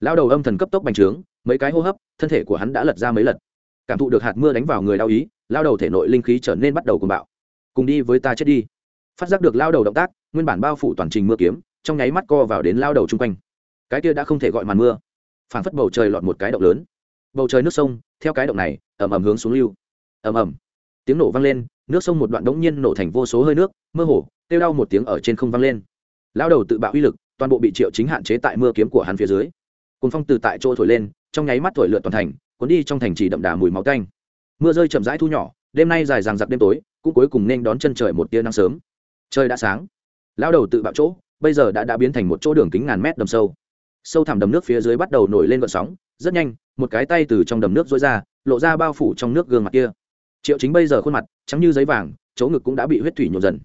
Speaker 1: Lao đầu âm thần cấp tốc bành trướng, mấy cái hô hấp, thân thể của hắn đã lật ra mấy lần cảm thụ được hạt mưa đánh vào người đau ý lao đầu thể nội linh khí trở nên bắt đầu cùng bạo. Cùng đi với ta chết đi. Phát giác được lao đầu động tác, nguyên bản bao phủ toàn trình mưa kiếm, trong nháy mắt co vào đến lao đầu chung quanh. Cái kia đã không thể gọi màn mưa. Phảng phất bầu trời lọt một cái động lớn. Bầu trời nước sông, theo cái động này ẩm ẩm hướng xuống lưu. Ẩm ẩm tiếng nổ vang lên, nước sông một đoạn đống nhiên nổ thành vô số hơi nước, mơ hồ, kêu đau một tiếng ở trên không vang lên. Lao đầu tự bạo uy lực toàn bộ bị triệu chính hạn chế tại mưa kiếm của hắn phía dưới. Cồn phong từ tại chỗ thổi lên, trong nháy mắt thổi lượn toàn thành, cuốn đi trong thành chỉ đậm đà mùi máu canh mưa rơi chậm rãi thu nhỏ, đêm nay dài ràng giặc đêm tối, cũng cuối cùng nên đón chân trời một tia nắng sớm. Trời đã sáng. Lao đầu tự bạo chỗ, bây giờ đã đã biến thành một chỗ đường kính ngàn mét đầm sâu. Sâu thẳm đầm nước phía dưới bắt đầu nổi lên gợn sóng, rất nhanh, một cái tay từ trong đầm nước rối ra, lộ ra bao phủ trong nước gương mặt kia. Triệu chính bây giờ khuôn mặt trắng như giấy vàng, chỗ ngực cũng đã bị huyết thủy nhộn dần.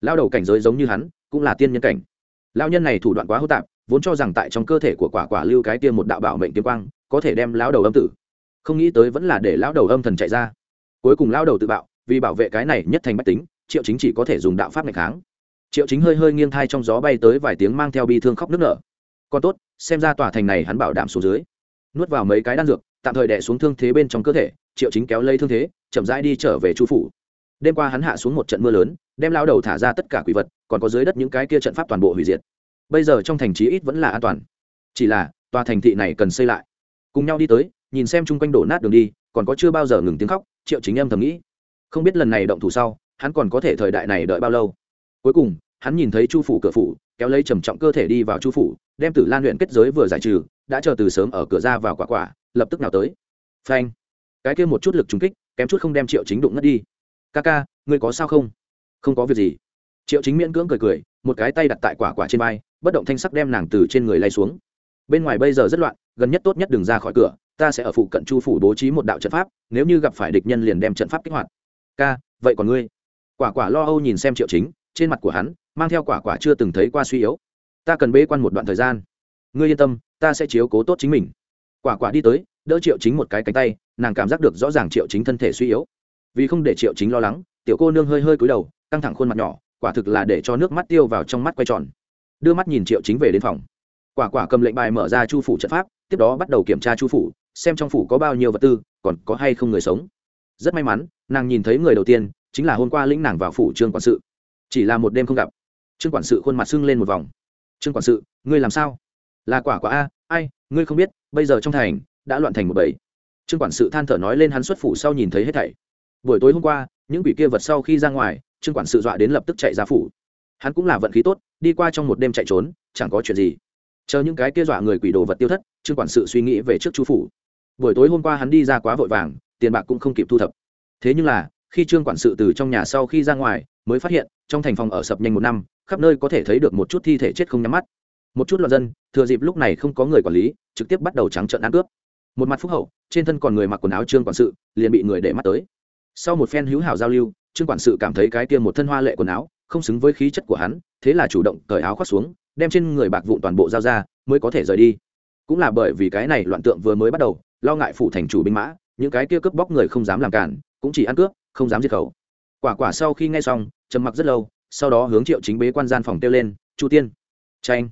Speaker 1: Lao đầu cảnh giới giống như hắn, cũng là tiên nhân cảnh lao nhân này thủ đoạn quá hô tạp, vốn cho rằng tại trong cơ thể của quả quả lưu cái tiêm một đạo bảo mệnh kiếm quang, có thể đem lao đầu âm tử. Không nghĩ tới vẫn là để lao đầu âm thần chạy ra. Cuối cùng lao đầu tự bạo, vì bảo vệ cái này nhất thành bách tính, triệu chính chỉ có thể dùng đạo pháp ngày kháng. Triệu chính hơi hơi nghiêng thai trong gió bay tới vài tiếng mang theo bi thương khóc nức nở. Còn tốt, xem ra tòa thành này hắn bảo đảm xuống dưới. Nuốt vào mấy cái đan dược, tạm thời đẻ xuống thương thế bên trong cơ thể, triệu chính kéo lấy thương thế, chậm rãi đi trở về chu phủ. Đêm qua hắn hạ xuống một trận mưa lớn đem lao đầu thả ra tất cả quỷ vật, còn có dưới đất những cái kia trận pháp toàn bộ hủy diệt. Bây giờ trong thành trí ít vẫn là an toàn. Chỉ là, tòa thành thị này cần xây lại. Cùng nhau đi tới, nhìn xem chung quanh đổ nát đường đi, còn có chưa bao giờ ngừng tiếng khóc, triệu chính em thầm nghĩ. Không biết lần này động thủ sau, hắn còn có thể thời đại này đợi bao lâu. Cuối cùng, hắn nhìn thấy chu phủ cửa phủ, kéo lấy trầm trọng cơ thể đi vào chu phủ, đem tử lan luyện kết giới vừa giải trừ, đã chờ từ sớm ở cửa ra vào quả quả, lập tức nào tới. Phanh. Cái kia một chút lực trúng kích, kém chút không đem triệu chính đụng ngất đi. Ca ca, ngươi có sao không? Không có việc gì. Triệu chính miễn cưỡng cười cười, một cái tay đặt tại quả quả trên vai, bất động thanh sắc đem nàng từ trên người lay xuống. Bên ngoài bây giờ rất loạn, gần nhất tốt nhất đừng ra khỏi cửa, ta sẽ ở phụ cận chu phủ bố trí một đạo trận pháp, nếu như gặp phải địch nhân liền đem trận pháp kích hoạt. Ca, vậy còn ngươi? Quả quả lo âu nhìn xem triệu chính, trên mặt của hắn, mang theo quả quả chưa từng thấy qua suy yếu. Ta cần bế quan một đoạn thời gian. Ngươi yên tâm, ta sẽ chiếu cố tốt chính mình. Quả quả đi tới, đỡ triệu chính một cái cánh tay, nàng cảm giác được rõ ràng triệu chính thân thể suy yếu. Vì không để triệu chính lo lắng tiểu cô nương hơi hơi cúi đầu, căng thẳng khuôn mặt nhỏ, quả thực là để cho nước mắt tiêu vào trong mắt quay tròn. Đưa mắt nhìn triệu chính về đến phòng. Quả quả cầm lệnh bài mở ra chu phủ trận pháp, tiếp đó bắt đầu kiểm tra chu phủ, xem trong phủ có bao nhiêu vật tư, còn có hay không người sống. Rất may mắn, nàng nhìn thấy người đầu tiên, chính là hôm qua lĩnh nàng vào phủ trương quản sự. Chỉ là một đêm không gặp. Trương quản sự khuôn mặt sưng lên một vòng. Trương quản sự, ngươi làm sao? Là quả quả a, ai, ngươi không biết, bây giờ trong thành đã loạn thành một bầy. Trương quản sự than thở nói lên hắn xuất phủ sau nhìn thấy hết thảy. Buổi tối hôm qua những quỷ kia vật sau khi ra ngoài, trương quản sự dọa đến lập tức chạy ra phủ. Hắn cũng là vận khí tốt, đi qua trong một đêm chạy trốn, chẳng có chuyện gì. Chờ những cái kia dọa người quỷ đồ vật tiêu thất, trương quản sự suy nghĩ về trước chu phủ. Buổi tối hôm qua hắn đi ra quá vội vàng, tiền bạc cũng không kịp thu thập. Thế nhưng là, khi trương quản sự từ trong nhà sau khi ra ngoài, mới phát hiện, trong thành phòng ở sập nhanh một năm, khắp nơi có thể thấy được một chút thi thể chết không nhắm mắt. Một chút loạn dân, thừa dịp lúc này không có người quản lý, trực tiếp bắt đầu trắng trợn ăn cướp. Một mặt phúc hậu, trên thân còn người mặc quần áo trương quản sự, liền bị người để mắt tới sau một phen hữu hảo giao lưu, trương quản sự cảm thấy cái kia một thân hoa lệ quần áo, không xứng với khí chất của hắn, thế là chủ động cởi áo khoác xuống, đem trên người bạc vụn toàn bộ giao ra, mới có thể rời đi. Cũng là bởi vì cái này loạn tượng vừa mới bắt đầu, lo ngại phụ thành chủ binh mã, những cái kia cướp bóc người không dám làm cản, cũng chỉ ăn cướp, không dám diệt khẩu. Quả quả sau khi nghe xong, trầm mặc rất lâu, sau đó hướng triệu chính bế quan gian phòng tiêu lên, chu tiên, tranh.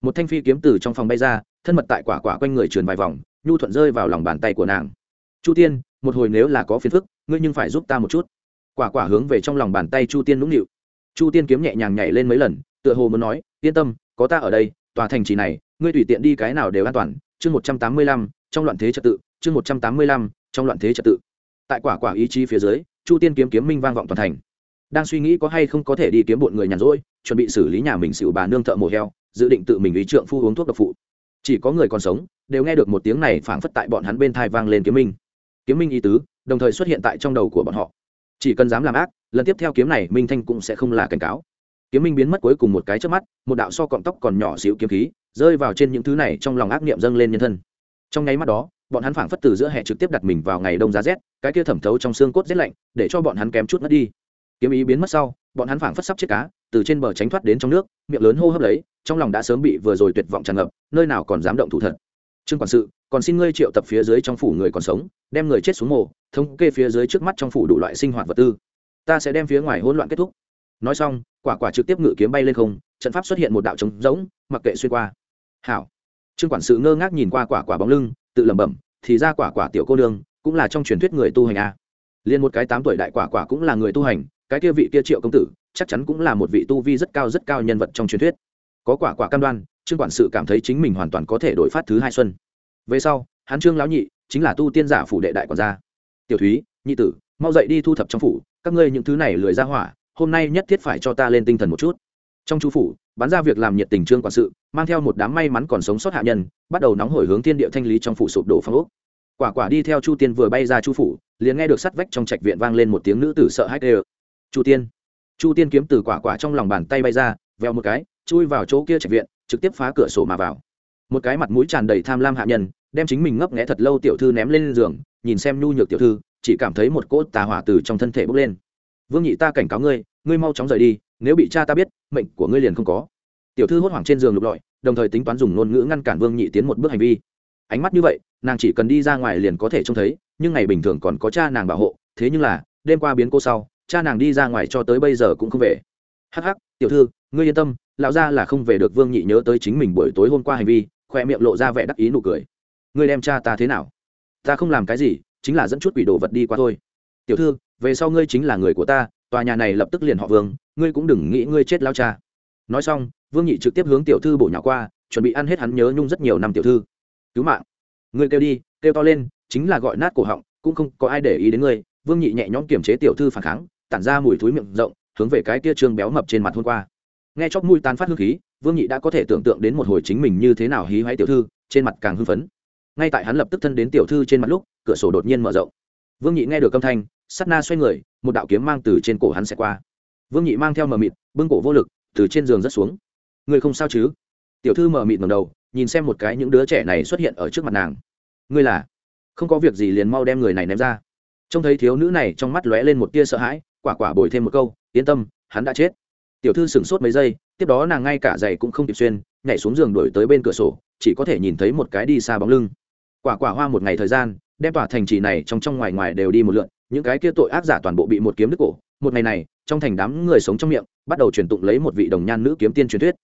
Speaker 1: Một thanh phi kiếm từ trong phòng bay ra, thân mật tại quả quả quanh người trườn vài vòng, nhu thuận rơi vào lòng bàn tay của nàng. Chu tiên, một hồi nếu là có phiền phức ngươi nhưng phải giúp ta một chút. Quả quả hướng về trong lòng bàn tay chu tiên nũng nịu. Chu tiên kiếm nhẹ nhàng nhảy lên mấy lần, tựa hồ muốn nói, yên tâm, có ta ở đây, tòa thành trì này, ngươi tùy tiện đi cái nào đều an toàn. Chương một trăm tám mươi lăm, trong loạn thế trật tự, chương một trăm tám mươi lăm, trong loạn thế trật tự. Tại quả quả ý chí phía dưới, chu tiên kiếm kiếm minh vang vọng toàn thành. Đang suy nghĩ có hay không có thể đi kiếm bộn người nhàn rỗi, chuẩn bị xử lý nhà mình xỉu bà nương thợ mổ heo, dự định tự mình ý trượng phu uống thuốc độc phụ. Chỉ có người còn sống, đều nghe được một tiếng này phảng phất tại bọn hắn bên thai vang lên kiếm minh. Kiếm minh ý tứ đồng thời xuất hiện tại trong đầu của bọn họ. Chỉ cần dám làm ác, lần tiếp theo kiếm này minh thanh cũng sẽ không là cảnh cáo. Kiếm minh biến mất cuối cùng một cái trước mắt, một đạo so cọng tóc còn nhỏ xíu kiếm khí, rơi vào trên những thứ này trong lòng ác niệm dâng lên nhân thân. Trong nháy mắt đó, bọn hắn phảng phất từ giữa hè trực tiếp đặt mình vào ngày đông giá rét, cái kia thẩm thấu trong xương cốt rét lạnh, để cho bọn hắn kém chút mất đi. Kiếm ý biến mất sau, bọn hắn phảng phất sắp chết cá, từ trên bờ tránh thoát đến trong nước, miệng lớn hô hấp lấy, trong lòng đã sớm bị vừa rồi tuyệt vọng tràn ngập, nơi nào còn dám động thủ thật. Trương quản sự còn xin ngươi triệu tập phía dưới trong phủ người còn sống, đem người chết xuống mồ, thống kê phía dưới trước mắt trong phủ đủ loại sinh hoạt vật tư. Ta sẽ đem phía ngoài hỗn loạn kết thúc. Nói xong, quả quả trực tiếp ngự kiếm bay lên không, trận pháp xuất hiện một đạo trống rỗng, mặc kệ xuyên qua. Hảo. Trương quản sự ngơ ngác nhìn qua quả quả bóng lưng, tự lẩm bẩm, thì ra quả quả tiểu cô nương cũng là trong truyền thuyết người tu hành à. a liền một cái tám tuổi đại quả quả cũng là người tu hành, cái kia vị kia triệu công tử, chắc chắn cũng là một vị tu vi rất cao rất cao nhân vật trong truyền thuyết. Có quả quả cam đoan, trương quản sự cảm thấy chính mình hoàn toàn có thể đổi phát thứ hai xuân về sau, hắn trương lão nhị chính là tu tiên giả phủ đệ đại quản gia. Tiểu thúy, nhị tử, mau dậy đi thu thập trong phủ, các ngươi những thứ này lười ra hỏa, hôm nay nhất thiết phải cho ta lên tinh thần một chút. Trong chu phủ, bán ra việc làm nhiệt tình trương quản sự, mang theo một đám may mắn còn sống sót hạ nhân, bắt đầu nóng hổi hướng thiên địa thanh lý trong phủ sụp đổ phong ốc. Quả quả đi theo chu tiên vừa bay ra chu phủ, liền nghe được sắt vách trong trạch viện vang lên một tiếng nữ tử sợ hãi đều chu tiên! Chu tiên kiếm từ quả quả trong lòng bàn tay bay ra, veo một cái, chui vào chỗ kia trạch viện, trực tiếp phá cửa sổ mà vào. Một cái mặt mũi tràn đầy tham lam hạ nhân đem chính mình ngấp nghẽ thật lâu tiểu thư ném lên giường, nhìn xem nhu nhược tiểu thư, chỉ cảm thấy một cỗ tà hỏa từ trong thân thể bốc lên. Vương nhị ta cảnh cáo ngươi ngươi mau chóng rời đi, nếu bị cha ta biết, mệnh của ngươi liền không có. Tiểu thư hốt hoảng trên giường lục lọi, đồng thời tính toán dùng ngôn ngữ ngăn cản vương nhị tiến một bước hành vi. Ánh mắt như vậy, nàng chỉ cần đi ra ngoài liền có thể trông thấy, nhưng ngày bình thường còn có cha nàng bảo hộ, thế nhưng là, đêm qua biến cô sau, cha nàng đi ra ngoài cho tới bây giờ cũng không về. Hắc hắc, tiểu thư, ngươi yên tâm, lão ra là không về được vương nhị nhớ tới chính mình buổi tối hôm qua hành vi, khoe miệng lộ ra vẻ đắc ý nụ cười ngươi đem cha ta thế nào? Ta không làm cái gì, chính là dẫn chút quỷ đồ vật đi qua thôi. Tiểu thư, về sau ngươi chính là người của ta, tòa nhà này lập tức liền họ vương, ngươi cũng đừng nghĩ ngươi chết lao cha. Nói xong, vương nhị trực tiếp hướng tiểu thư bổ nhỏ qua, chuẩn bị ăn hết hắn nhớ nhung rất nhiều năm tiểu thư. Cứu mạng. Ngươi kêu đi, kêu to lên, chính là gọi nát cổ họng, cũng không có ai để ý đến ngươi. Vương nhị nhẹ nhõm kiềm chế tiểu thư phản kháng, tản ra mùi thúi miệng rộng, hướng về cái kia trương béo mập trên mặt hôm qua. Nghe chóc mũi tan phát hương khí, vương nhị đã có thể tưởng tượng đến một hồi chính mình như thế nào hí hoáy tiểu thư, trên mặt càng hưng phấn ngay tại hắn lập tức thân đến tiểu thư trên mặt lúc, cửa sổ đột nhiên mở rộng. Vương nhị nghe được âm thanh sắt na xoay người, một đạo kiếm mang từ trên cổ hắn sẽ qua. Vương nhị mang theo mờ mịt, bưng cổ vô lực, từ trên giường rất xuống. Người không sao chứ? Tiểu thư mờ mịt ngầm đầu, nhìn xem một cái những đứa trẻ này xuất hiện ở trước mặt nàng. Ngươi là? Không có việc gì liền mau đem người này ném ra. Trông thấy thiếu nữ này trong mắt lóe lên một tia sợ hãi, quả quả bồi thêm một câu, yên tâm, hắn đã chết. Tiểu thư sửng sốt mấy giây, tiếp đó nàng ngay cả giày cũng không kịp xuyên, nhảy xuống giường đổi tới bên cửa sổ, chỉ có thể nhìn thấy một cái đi xa bóng lưng quả quả hoa một ngày thời gian, đem tỏa thành trì này trong trong ngoài ngoài đều đi một lượn, những cái kia tội ác giả toàn bộ bị một kiếm đứt cổ. Một ngày này, trong thành đám người sống trong miệng, bắt đầu truyền tụng lấy một vị đồng nhan nữ kiếm tiên truyền thuyết.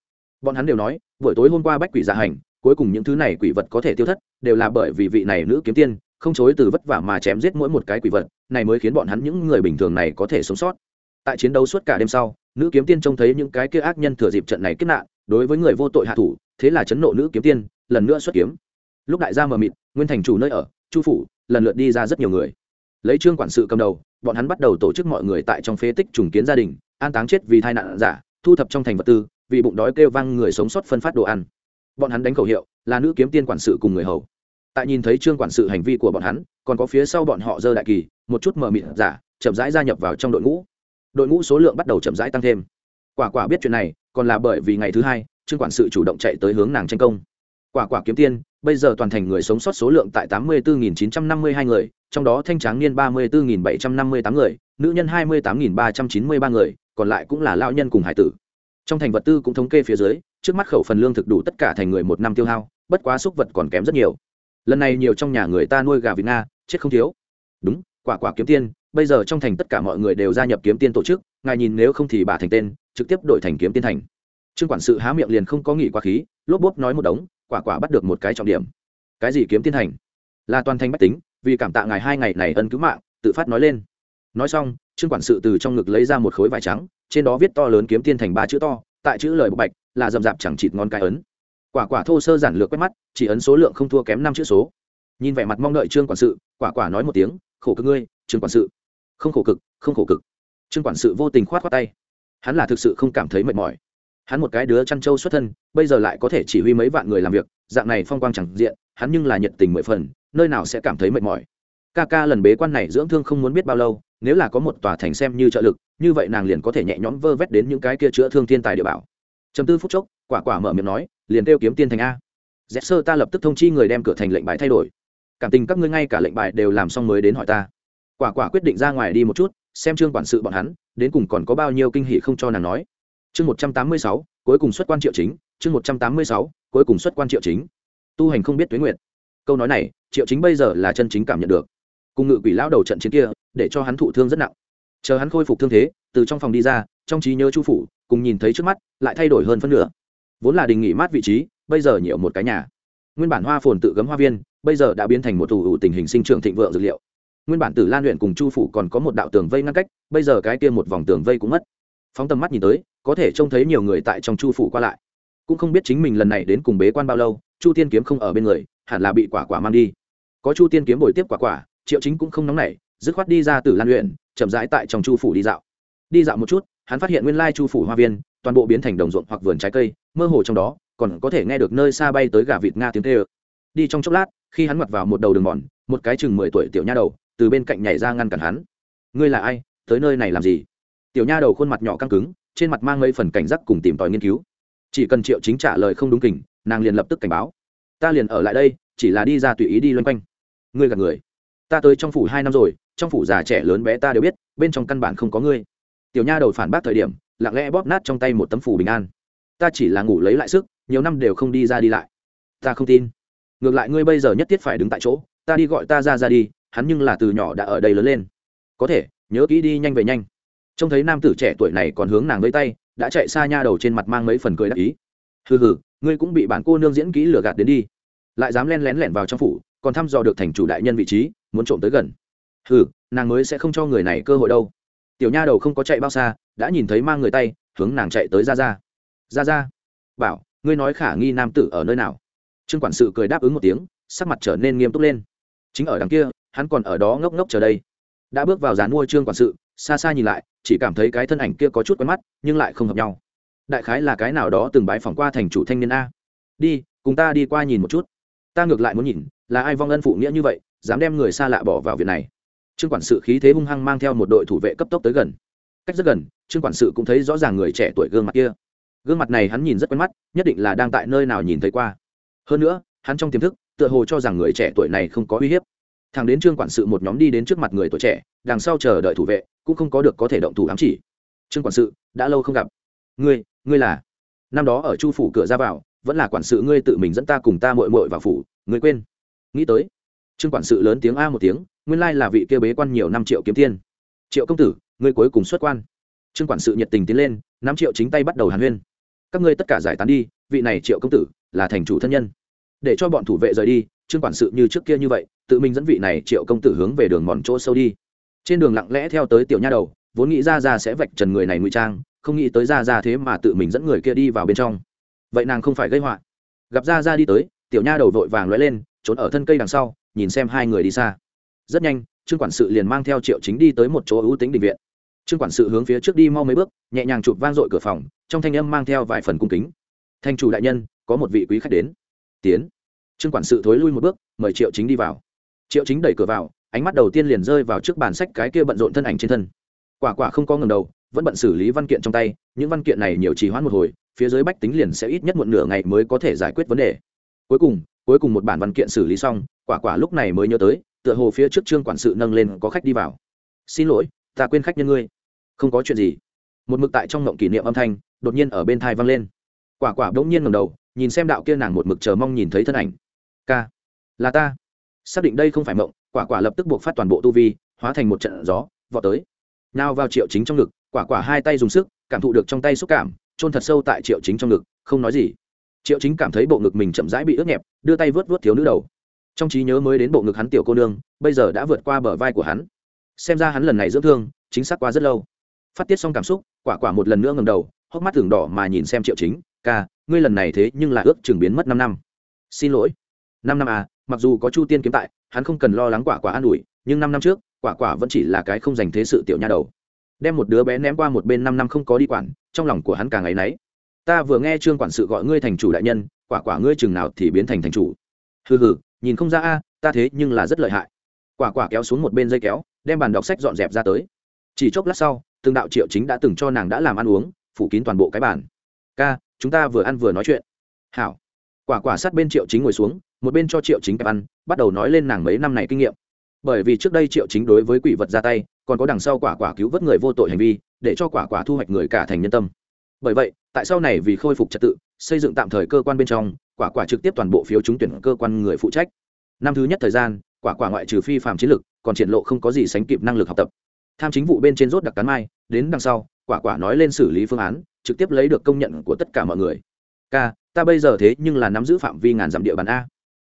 Speaker 1: Bọn hắn đều nói, buổi tối hôm qua bách quỷ dạ hành, cuối cùng những thứ này quỷ vật có thể tiêu thất, đều là bởi vì vị này nữ kiếm tiên, không chối từ vất vả mà chém giết mỗi một cái quỷ vật, này mới khiến bọn hắn những người bình thường này có thể sống sót. Tại chiến đấu suốt cả đêm sau, nữ kiếm tiên trông thấy những cái kia ác nhân thừa dịp trận này kết nạn, đối với người vô tội hạ thủ, thế là chấn nộ nữ kiếm tiên, lần nữa xuất kiếm lúc đại gia mờ mịt, nguyên thành chủ nơi ở, chu phủ, lần lượt đi ra rất nhiều người. Lấy trương quản sự cầm đầu, bọn hắn bắt đầu tổ chức mọi người tại trong phế tích trùng kiến gia đình, an táng chết vì tai nạn giả, thu thập trong thành vật tư, vì bụng đói kêu vang người sống sót phân phát đồ ăn. Bọn hắn đánh khẩu hiệu, là nữ kiếm tiên quản sự cùng người hầu. Tại nhìn thấy trương quản sự hành vi của bọn hắn, còn có phía sau bọn họ dơ đại kỳ, một chút mờ mịt giả, chậm rãi gia nhập vào trong đội ngũ. Đội ngũ số lượng bắt đầu chậm rãi tăng thêm. Quả quả biết chuyện này, còn là bởi vì ngày thứ hai, trương quản sự chủ động chạy tới hướng nàng tranh công quả quả kiếm tiên, bây giờ toàn thành người sống sót số lượng tại tám mươi bốn chín trăm năm mươi hai người, trong đó thanh tráng niên ba mươi bốn bảy trăm năm mươi tám người, nữ nhân hai mươi tám ba trăm chín mươi ba người, còn lại cũng là lao nhân cùng hải tử. Trong thành vật tư cũng thống kê phía dưới, trước mắt khẩu phần lương thực đủ tất cả thành người một năm tiêu hao, bất quá súc vật còn kém rất nhiều. Lần này nhiều trong nhà người ta nuôi gà việt nga, chết không thiếu. Đúng, quả quả kiếm tiên, bây giờ trong thành tất cả mọi người đều gia nhập kiếm tiên tổ chức, ngài nhìn nếu không thì bà thành tên, trực tiếp đổi thành kiếm tiên thành. Trương quản sự há miệng liền không có nghỉ quá khí, lốp bốp nói một đống quả quả bắt được một cái trọng điểm. Cái gì kiếm tiên thành là toàn thành bách tính, vì cảm tạ ngài hai ngày này ân cứu mạng, tự phát nói lên. Nói xong, trương quản sự từ trong ngực lấy ra một khối vải trắng, trên đó viết to lớn kiếm tiên thành ba chữ to, tại chữ lời bộc bạch, là rậm rạp chẳng chịt ngon cái ấn. Quả quả thô sơ giản lược quét mắt, chỉ ấn số lượng không thua kém năm chữ số. Nhìn vẻ mặt mong đợi trương quản sự, quả quả nói một tiếng, khổ cực ngươi, trương quản sự. Không khổ cực, không khổ cực. Trương quản sự vô tình khoát khoát tay. Hắn là thực sự không cảm thấy mệt mỏi hắn một cái đứa chăn trâu xuất thân, bây giờ lại có thể chỉ huy mấy vạn người làm việc, dạng này phong quang chẳng diện, hắn nhưng là nhiệt tình mười phần, nơi nào sẽ cảm thấy mệt mỏi. Ca ca lần bế quan này dưỡng thương không muốn biết bao lâu, nếu là có một tòa thành xem như trợ lực, như vậy nàng liền có thể nhẹ nhõm vơ vét đến những cái kia chữa thương thiên tài địa bảo. Chấm tư phút chốc, quả quả mở miệng nói, liền kêu kiếm tiên thành a. Dễ sơ ta lập tức thông chi người đem cửa thành lệnh bài thay đổi. Cảm tình các ngươi ngay cả lệnh bài đều làm xong mới đến hỏi ta. Quả quả quyết định ra ngoài đi một chút, xem trương quản sự bọn hắn, đến cùng còn có bao nhiêu kinh hỉ không cho nàng nói chương một trăm tám mươi sáu, cuối cùng xuất quan triệu chính. Chương một trăm tám mươi sáu, cuối cùng xuất quan triệu chính. Tu hành không biết tuế nguyện câu nói này, triệu chính bây giờ là chân chính cảm nhận được. Cùng ngự quỷ lão đầu trận chiến kia, để cho hắn thụ thương rất nặng. Chờ hắn khôi phục thương thế, từ trong phòng đi ra, trong trí nhớ chu phủ, cùng nhìn thấy trước mắt, lại thay đổi hơn phân nửa. Vốn là đình nghỉ mát vị trí, bây giờ nhiều một cái nhà. Nguyên bản hoa phồn tự gấm hoa viên, bây giờ đã biến thành một tù hữu tình hình sinh trưởng thịnh vượng dược liệu. Nguyên bản tử lan luyện cùng chu phủ còn có một đạo tường vây ngăn cách, bây giờ cái kia một vòng tường vây cũng mất. Phóng tầm mắt nhìn tới có thể trông thấy nhiều người tại trong chu phủ qua lại. Cũng không biết chính mình lần này đến cùng bế quan bao lâu, chu tiên kiếm không ở bên người, hẳn là bị quả quả mang đi. Có chu tiên kiếm bồi tiếp quả quả, triệu chính cũng không nóng nảy, dứt khoát đi ra từ lan luyện chậm rãi tại trong chu phủ đi dạo. Đi dạo một chút, hắn phát hiện nguyên lai chu phủ hoa viên, toàn bộ biến thành đồng ruộng hoặc vườn trái cây, mơ hồ trong đó, còn có thể nghe được nơi xa bay tới gà vịt nga tiếng tê ơ đi trong chốc lát, khi hắn mặc vào một đầu đường mòn, một cái chừng mười tuổi tiểu nha đầu, từ bên cạnh nhảy ra ngăn cản hắn. Ngươi là ai? Tới nơi này làm gì? Tiểu nha đầu khuôn mặt nhỏ căng cứng trên mặt mang mấy phần cảnh giác cùng tìm tòi nghiên cứu. Chỉ cần triệu chính trả lời không đúng kình, nàng liền lập tức cảnh báo. Ta liền ở lại đây, chỉ là đi ra tùy ý đi loanh quanh. Ngươi gạt người. Ta tới trong phủ hai năm rồi, trong phủ già trẻ lớn bé ta đều biết, bên trong căn bản không có ngươi. Tiểu nha đầu phản bác thời điểm, lặng lẽ bóp nát trong tay một tấm phủ bình an. Ta chỉ là ngủ lấy lại sức, nhiều năm đều không đi ra đi lại. Ta không tin. Ngược lại ngươi bây giờ nhất thiết phải đứng tại chỗ, ta đi gọi ta ra ra đi, hắn nhưng là từ nhỏ đã ở đây lớn lên. Có thể, nhớ kỹ đi nhanh về nhanh trông thấy nam tử trẻ tuổi này còn hướng nàng với tay, đã chạy xa nha đầu trên mặt mang mấy phần cười đắc ý. Hừ hừ, ngươi cũng bị bản cô nương diễn kỹ lừa gạt đến đi. Lại dám len lén lẻn vào trong phủ, còn thăm dò được thành chủ đại nhân vị trí, muốn trộm tới gần. Hừ, nàng mới sẽ không cho người này cơ hội đâu. Tiểu nha đầu không có chạy bao xa, đã nhìn thấy mang người tay, hướng nàng chạy tới ra ra ra ra bảo, ngươi nói khả nghi nam tử ở nơi nào? Trương quản sự cười đáp ứng một tiếng, sắc mặt trở nên nghiêm túc lên. Chính ở đằng kia, hắn còn ở đó ngốc ngốc chờ đây đã bước vào dàn mua trương quản sự, xa xa nhìn lại, chỉ cảm thấy cái thân ảnh kia có chút quen mắt, nhưng lại không hợp nhau. Đại khái là cái nào đó từng bái phỏng qua thành chủ thanh niên a. Đi, cùng ta đi qua nhìn một chút. Ta ngược lại muốn nhìn, là ai vong ân phụ nghĩa như vậy, dám đem người xa lạ bỏ vào việc này. Trương quản sự khí thế hung hăng mang theo một đội thủ vệ cấp tốc tới gần. Cách rất gần, trương quản sự cũng thấy rõ ràng người trẻ tuổi gương mặt kia. Gương mặt này hắn nhìn rất quen mắt, nhất định là đang tại nơi nào nhìn thấy qua. Hơn nữa, hắn trong tiềm thức, tựa hồ cho rằng người trẻ tuổi này không có uy hiếp thằng đến trương quản sự một nhóm đi đến trước mặt người tuổi trẻ, đằng sau chờ đợi thủ vệ, cũng không có được có thể động thủ ám chỉ. Trương quản sự, đã lâu không gặp. Ngươi ngươi là? Năm đó ở chu phủ cửa ra vào, vẫn là quản sự ngươi tự mình dẫn ta cùng ta mội mội vào phủ, ngươi quên. Nghĩ tới, trương quản sự lớn tiếng a một tiếng, nguyên lai là vị kia bế quan nhiều năm triệu kiếm tiên. Triệu công tử, ngươi cuối cùng xuất quan. Trương quản sự nhiệt tình tiến lên, năm triệu chính tay bắt đầu hàn huyên. Các ngươi tất cả giải tán đi, vị này triệu công tử, là thành chủ thân nhân. Để cho bọn thủ vệ rời đi, trương quản sự như trước kia như vậy tự mình dẫn vị này triệu công tử hướng về đường mòn chỗ sâu đi. Trên đường lặng lẽ theo tới tiểu nha đầu, vốn nghĩ ra ra sẽ vạch trần người này ngụy trang, không nghĩ tới ra ra thế mà tự mình dẫn người kia đi vào bên trong. Vậy nàng không phải gây họa. Gặp ra ra đi tới, tiểu nha đầu vội vàng lóe lên, trốn ở thân cây đằng sau, nhìn xem hai người đi xa. Rất nhanh, trương quản sự liền mang theo triệu chính đi tới một chỗ ưu tính định viện. Trương quản sự hướng phía trước đi mau mấy bước, nhẹ nhàng chụp vang dội cửa phòng, trong thanh âm mang theo vài phần cung kính. Thanh chủ đại nhân, có một vị quý khách đến. Tiến. Trương quản sự thối lui một bước, mời triệu chính đi vào triệu chính đẩy cửa vào, ánh mắt đầu tiên liền rơi vào trước bàn sách cái kia bận rộn thân ảnh trên thân. Quả quả không có ngầm đầu, vẫn bận xử lý văn kiện trong tay, những văn kiện này nhiều trì hoãn một hồi, phía dưới bách tính liền sẽ ít nhất một nửa ngày mới có thể giải quyết vấn đề. Cuối cùng cuối cùng một bản văn kiện xử lý xong, quả quả lúc này mới nhớ tới, tựa hồ phía trước trương quản sự nâng lên có khách đi vào. Xin lỗi, ta quên khách nhân ngươi. Không có chuyện gì. Một mực tại trong ngộng kỷ niệm âm thanh, đột nhiên ở bên thai vang lên. Quả quả đ ỗ n g nhiên ngầm đầu, nhìn xem đạo kia nàng một mực chờ mong nhìn thấy thân ảnh. Ca, là ta xác định đây không phải mộng, quả quả lập tức buộc phát toàn bộ tu vi, hóa thành một trận gió, vọt tới. Nào vào triệu chính trong ngực, quả quả hai tay dùng sức, cảm thụ được trong tay xúc cảm trôn thật sâu tại triệu chính trong ngực, không nói gì. Triệu chính cảm thấy bộ ngực mình chậm rãi bị ướt nhẹp, đưa tay vớt vớt thiếu nữ đầu. Trong trí nhớ mới đến bộ ngực hắn tiểu cô nương, bây giờ đã vượt qua bờ vai của hắn. Xem ra hắn lần này dưỡng thương, chính xác qua rất lâu. Phát tiết xong cảm xúc, quả quả một lần nữa ngầm đầu, hốc mắt thường đỏ mà nhìn xem triệu chính, ca, ngươi lần này thế nhưng lại ước chừng biến mất năm năm. Xin lỗi. Năm năm à mặc dù có chu tiên kiếm tại, hắn không cần lo lắng quả quả an ủi, nhưng năm năm trước, quả quả vẫn chỉ là cái không dành thế sự tiểu nha đầu. Đem một đứa bé ném qua một bên năm năm không có đi quản, trong lòng của hắn càng ngày náy. Ta vừa nghe trương quản sự gọi ngươi thành chủ đại nhân, quả quả ngươi chừng nào thì biến thành thành chủ. Hừ hừ, nhìn không ra a, ta thế nhưng là rất lợi hại. Quả quả kéo xuống một bên dây kéo, đem bàn đọc sách dọn dẹp ra tới. Chỉ chốc lát sau, từng đạo triệu chính đã từng cho nàng đã làm ăn uống, phủ kín toàn bộ cái bàn. Ca, chúng ta vừa ăn vừa nói chuyện. Hảo. Quả quả sát bên triệu chính ngồi xuống một bên cho triệu chính kẹp ăn bắt đầu nói lên nàng mấy năm này kinh nghiệm. Bởi vì trước đây triệu chính đối với quỷ vật ra tay còn có đằng sau quả quả cứu vớt người vô tội hành vi để cho quả quả thu hoạch người cả thành nhân tâm. Bởi vậy tại sau này vì khôi phục trật tự xây dựng tạm thời cơ quan bên trong quả quả trực tiếp toàn bộ phiếu trúng tuyển cơ quan người phụ trách. Năm thứ nhất thời gian quả quả ngoại trừ phi phạm chiến lực, còn triển lộ không có gì sánh kịp năng lực học tập. Tham chính vụ bên trên rốt đặc cán mai đến đằng sau quả quả nói lên xử lý phương án trực tiếp lấy được công nhận của tất cả mọi người. K ta bây giờ thế nhưng là nắm giữ phạm vi ngàn dặm địa bàn a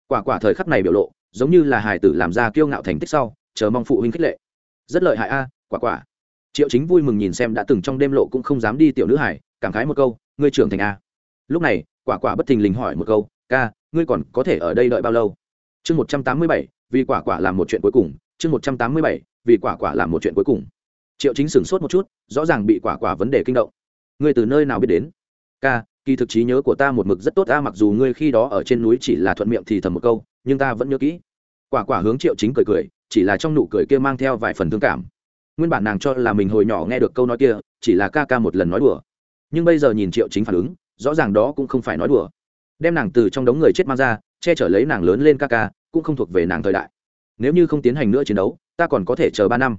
Speaker 1: quả quả thời khắc này biểu lộ, giống như là hải tử làm ra kiêu ngạo thành tích sau, chờ mong phụ huynh khích lệ. Rất lợi hại a, quả quả. Triệu chính vui mừng nhìn xem đã từng trong đêm lộ cũng không dám đi tiểu nữ hải cảm khái một câu, ngươi trưởng thành a. Lúc này, quả quả bất thình lình hỏi một câu, ca, ngươi còn có thể ở đây đợi bao lâu? Chương một trăm tám mươi bảy, vì quả quả làm một chuyện cuối cùng. Chương một trăm tám mươi bảy, vì quả quả làm một chuyện cuối cùng. Triệu chính sửng sốt một chút, rõ ràng bị quả quả vấn đề kinh động. Ngươi từ nơi nào biết đến? Ca kỳ thực trí nhớ của ta một mực rất tốt ta, mặc dù ngươi khi đó ở trên núi chỉ là thuận miệng thì thầm một câu, nhưng ta vẫn nhớ kỹ. Quả quả hướng triệu chính cười cười, chỉ là trong nụ cười kia mang theo vài phần thương cảm. Nguyên bản nàng cho là mình hồi nhỏ nghe được câu nói kia, chỉ là ca ca một lần nói đùa. Nhưng bây giờ nhìn triệu chính phản ứng, rõ ràng đó cũng không phải nói đùa. Đem nàng từ trong đống người chết mang ra, che chở lấy nàng lớn lên ca ca, cũng không thuộc về nàng thời đại. Nếu như không tiến hành nữa chiến đấu, ta còn có thể chờ ba năm.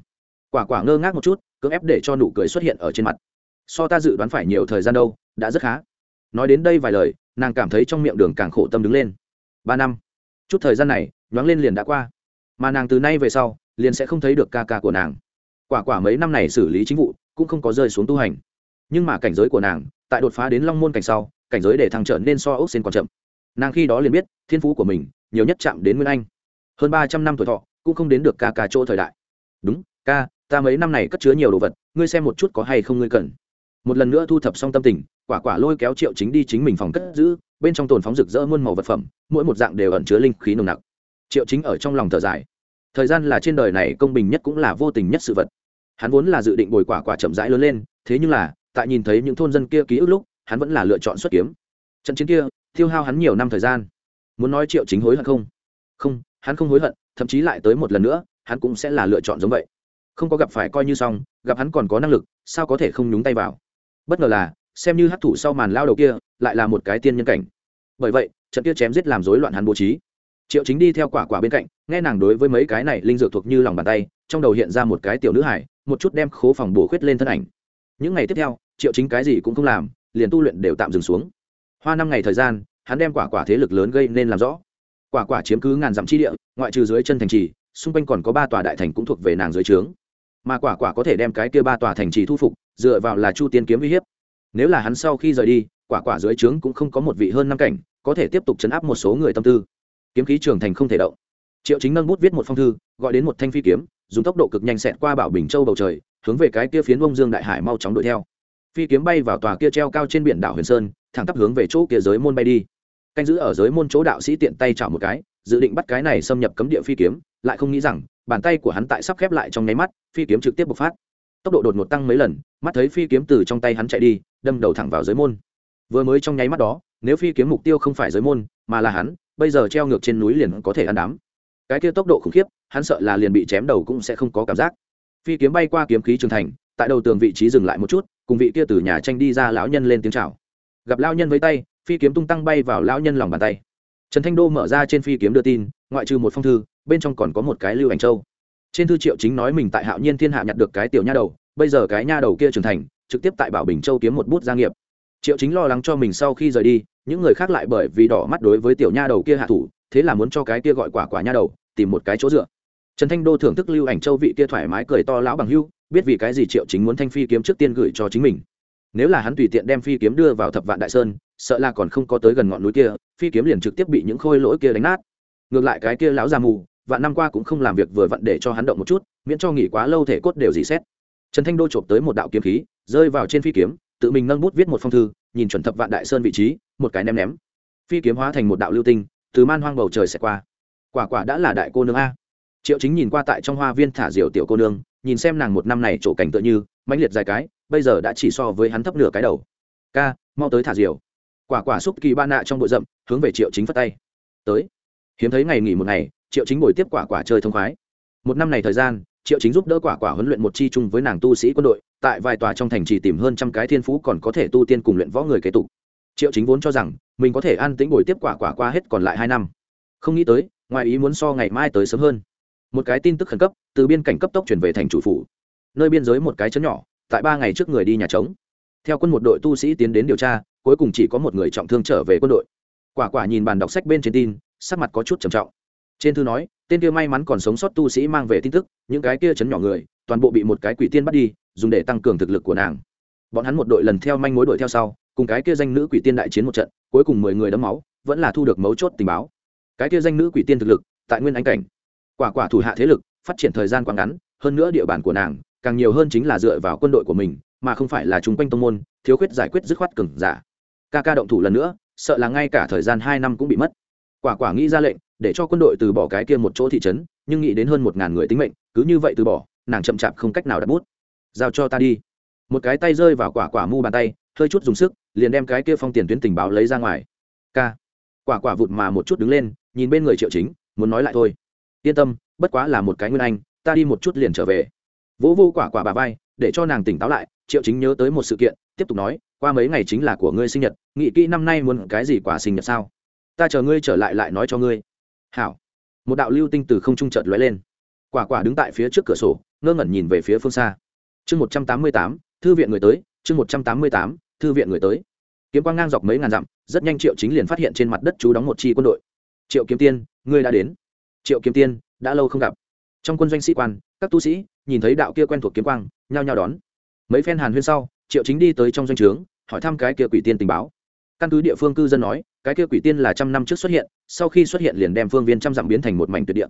Speaker 1: Quả quả ngơ ngác một chút, cưỡng ép để cho nụ cười xuất hiện ở trên mặt. So ta dự đoán phải nhiều thời gian đâu, đã rất khá nói đến đây vài lời, nàng cảm thấy trong miệng đường càng khổ tâm đứng lên. Ba năm. Chút thời gian này, nhoáng lên liền đã qua. Mà nàng từ nay về sau, liền sẽ không thấy được ca ca của nàng. Quả quả mấy năm này xử lý chính vụ, cũng không có rơi xuống tu hành. Nhưng mà cảnh giới của nàng, tại đột phá đến long môn cảnh sau, cảnh giới để thăng trở nên so ốc xên còn chậm. Nàng khi đó liền biết, thiên phú của mình, nhiều nhất chạm đến nguyên anh. Hơn ba trăm năm tuổi thọ, cũng không đến được ca ca chỗ thời đại. Đúng, ca, ta mấy năm này cất chứa nhiều đồ vật, ngươi xem một chút có hay không ngươi cần. Một lần nữa thu thập xong tâm tình quả quả lôi kéo triệu chính đi chính mình phòng cất giữ, bên trong tồn phóng rực rỡ muôn màu vật phẩm, mỗi một dạng đều ẩn chứa linh khí nồng nặc. Triệu chính ở trong lòng thở dài. Thời gian là trên đời này công bình nhất cũng là vô tình nhất sự vật. Hắn vốn là dự định bồi quả quả chậm rãi lớn lên, thế nhưng là, tại nhìn thấy những thôn dân kia ký ức lúc, hắn vẫn là lựa chọn xuất kiếm. Trận chiến kia, tiêu hao hắn nhiều năm thời gian. Muốn nói triệu chính hối hận không? Không, hắn không hối hận, thậm chí lại tới một lần nữa, hắn cũng sẽ là lựa chọn giống vậy. Không có gặp phải coi như xong, gặp hắn còn có năng lực, sao có thể không nhúng tay vào? Bất ngờ là xem như hấp thụ sau màn lao đầu kia, lại là một cái tiên nhân cảnh. Bởi vậy, trận kia chém giết làm rối loạn hắn bố trí. Triệu chính đi theo quả quả bên cạnh, nghe nàng đối với mấy cái này linh dược thuộc như lòng bàn tay, trong đầu hiện ra một cái tiểu nữ hải một chút đem khố phòng bổ khuyết lên thân ảnh. Những ngày tiếp theo, triệu chính cái gì cũng không làm, liền tu luyện đều tạm dừng xuống. Hoa năm ngày thời gian, hắn đem quả quả thế lực lớn gây nên làm rõ. Quả quả chiếm cứ ngàn dặm chi địa, ngoại trừ dưới chân thành trì, xung quanh còn có ba tòa đại thành cũng thuộc về nàng dưới trướng. Mà quả quả có thể đem cái kia ba tòa thành trì thu phục, dựa vào là chu tiên kiếm uy hiếp nếu là hắn sau khi rời đi, quả quả dưới trướng cũng không có một vị hơn năm cảnh, có thể tiếp tục chấn áp một số người tâm tư. Kiếm khí trường thành không thể động. Triệu chính nâng bút viết một phong thư, gọi đến một thanh phi kiếm, dùng tốc độ cực nhanh xẹt qua bảo bình châu bầu trời, hướng về cái kia phiến bông dương đại hải mau chóng đuổi theo. Phi kiếm bay vào tòa kia treo cao trên biển đảo huyền sơn, thẳng tắp hướng về chỗ kia giới môn bay đi. Canh giữ ở giới môn chỗ đạo sĩ tiện tay chảo một cái, dự định bắt cái này xâm nhập cấm địa phi kiếm, lại không nghĩ rằng, bàn tay của hắn tại sắp khép lại trong nháy mắt, phi kiếm trực tiếp bộc phát tốc độ đột ngột tăng mấy lần, mắt thấy phi kiếm từ trong tay hắn chạy đi, đâm đầu thẳng vào giới môn. Vừa mới trong nháy mắt đó, nếu phi kiếm mục tiêu không phải giới môn, mà là hắn, bây giờ treo ngược trên núi liền có thể ăn đám. Cái kia tốc độ khủng khiếp, hắn sợ là liền bị chém đầu cũng sẽ không có cảm giác. Phi kiếm bay qua kiếm khí trường thành, tại đầu tường vị trí dừng lại một chút, cùng vị kia từ nhà tranh đi ra lão nhân lên tiếng chào. Gặp lão nhân với tay, phi kiếm tung tăng bay vào lão nhân lòng bàn tay. Trần thanh đô mở ra trên phi kiếm đưa tin, ngoại trừ một phong thư, bên trong còn có một cái lưu ảnh châu trên thư triệu chính nói mình tại hạo nhiên thiên hạ nhặt được cái tiểu nha đầu, bây giờ cái nha đầu kia trưởng thành, trực tiếp tại bảo bình châu kiếm một bút gia nghiệp. Triệu chính lo lắng cho mình sau khi rời đi, những người khác lại bởi vì đỏ mắt đối với tiểu nha đầu kia hạ thủ, thế là muốn cho cái kia gọi quả quả nha đầu, tìm một cái chỗ dựa. Trần thanh đô thưởng thức lưu ảnh châu vị kia thoải mái cười to lão bằng hưu, biết vì cái gì triệu chính muốn thanh phi kiếm trước tiên gửi cho chính mình. Nếu là hắn tùy tiện đem phi kiếm đưa vào thập vạn đại sơn, sợ là còn không có tới gần ngọn núi kia, phi kiếm liền trực tiếp bị những khôi lỗi kia đánh nát. Ngược lại cái kia lão già mù vạn năm qua cũng không làm việc vừa vặn để cho hắn động một chút, miễn cho nghỉ quá lâu thể cốt đều dì xét trần thanh đô chộp tới một đạo kiếm khí, rơi vào trên phi kiếm, tự mình nâng bút viết một phong thư, nhìn chuẩn thập vạn đại sơn vị trí, một cái ném ném. Phi kiếm hóa thành một đạo lưu tinh, từ man hoang bầu trời xẹt qua. Quả quả đã là đại cô nương a. Triệu chính nhìn qua tại trong hoa viên thả diều tiểu cô nương, nhìn xem nàng một năm này trổ cảnh tựa như, mãnh liệt dài cái, bây giờ đã chỉ so với hắn thấp nửa cái đầu. Ca, mau tới thả diều. Quả quả xúc kỳ ba nạ trong bụi rậm, hướng về triệu chính phất tay. Tới. Hiếm thấy ngày nghỉ một ngày triệu chính ngồi tiếp quả quả chơi thông khoái. Một năm này thời gian, triệu chính giúp đỡ quả quả huấn luyện một chi chung với nàng tu sĩ quân đội, tại vài tòa trong thành trì tìm hơn trăm cái thiên phú còn có thể tu tiên cùng luyện võ người kế tục. Triệu chính vốn cho rằng, mình có thể an tĩnh ngồi tiếp quả quả qua hết còn lại hai năm. Không nghĩ tới, ngoài ý muốn so ngày mai tới sớm hơn. Một cái tin tức khẩn cấp, từ biên cảnh cấp tốc chuyển về thành chủ phủ. Nơi biên giới một cái chấn nhỏ, tại ba ngày trước người đi nhà trống. Theo quân một đội tu sĩ tiến đến điều tra, cuối cùng chỉ có một người trọng thương trở về quân đội. Quả quả nhìn bàn đọc sách bên trên tin, sắc mặt có chút trầm trọng trên thư nói, tên kia may mắn còn sống sót tu sĩ mang về tin tức, những cái kia chấn nhỏ người, toàn bộ bị một cái quỷ tiên bắt đi, dùng để tăng cường thực lực của nàng. Bọn hắn một đội lần theo manh mối đuổi theo sau, cùng cái kia danh nữ quỷ tiên đại chiến một trận, cuối cùng mười người đấm máu, vẫn là thu được mấu chốt tình báo. Cái kia danh nữ quỷ tiên thực lực, tại nguyên ánh cảnh. Quả quả thủ hạ thế lực, phát triển thời gian quá ngắn, hơn nữa địa bàn của nàng, càng nhiều hơn chính là dựa vào quân đội của mình, mà không phải là chung quanh tông môn, thiếu khuyết giải quyết dứt khoát cừng giả. Ca ca động thủ lần nữa, sợ là ngay cả thời gian hai năm cũng bị mất. Quả quả nghĩ ra lệnh để cho quân đội từ bỏ cái kia một chỗ thị trấn, nhưng nghĩ đến hơn một ngàn người tính mệnh, cứ như vậy từ bỏ, nàng chậm chạp không cách nào đặt bút. Giao cho ta đi. Một cái tay rơi vào quả quả mu bàn tay, hơi chút dùng sức, liền đem cái kia phong tiền tuyến tình báo lấy ra ngoài. K quả quả vụt mà một chút đứng lên, nhìn bên người triệu chính, muốn nói lại thôi. Yên tâm, bất quá là một cái nguyên anh, ta đi một chút liền trở về. Vỗ vô quả quả bà vai, để cho nàng tỉnh táo lại, triệu chính nhớ tới một sự kiện, tiếp tục nói, qua mấy ngày chính là của ngươi sinh nhật nghị kỹ năm nay muốn cái gì quả sinh nhật sao? Ta chờ ngươi trở lại lại nói cho ngươi hảo. Một đạo lưu tinh từ không trung chợt lóe lên. Quả quả đứng tại phía trước cửa sổ, ngơ ngẩn nhìn về phía phương xa. Chương một trăm tám mươi tám, thư viện người tới, chương một trăm tám mươi tám, thư viện người tới. Kiếm quang ngang dọc mấy ngàn dặm, rất nhanh triệu chính liền phát hiện trên mặt đất chú đóng một chi quân đội. Triệu kiếm tiên, ngươi đã đến. Triệu kiếm tiên, đã lâu không gặp. Trong quân doanh sĩ quan, các tu sĩ, nhìn thấy đạo kia quen thuộc kiếm quang, nhao nhao đón. Mấy phen hàn huyên sau, triệu chính đi tới trong doanh trướng, hỏi thăm cái kia quỷ tiên tình báo. Căn cứ địa phương cư dân nói cái kia quỷ tiên là trăm năm trước xuất hiện, sau khi xuất hiện liền đem phương viên trăm dặm biến thành một mảnh tuyệt địa.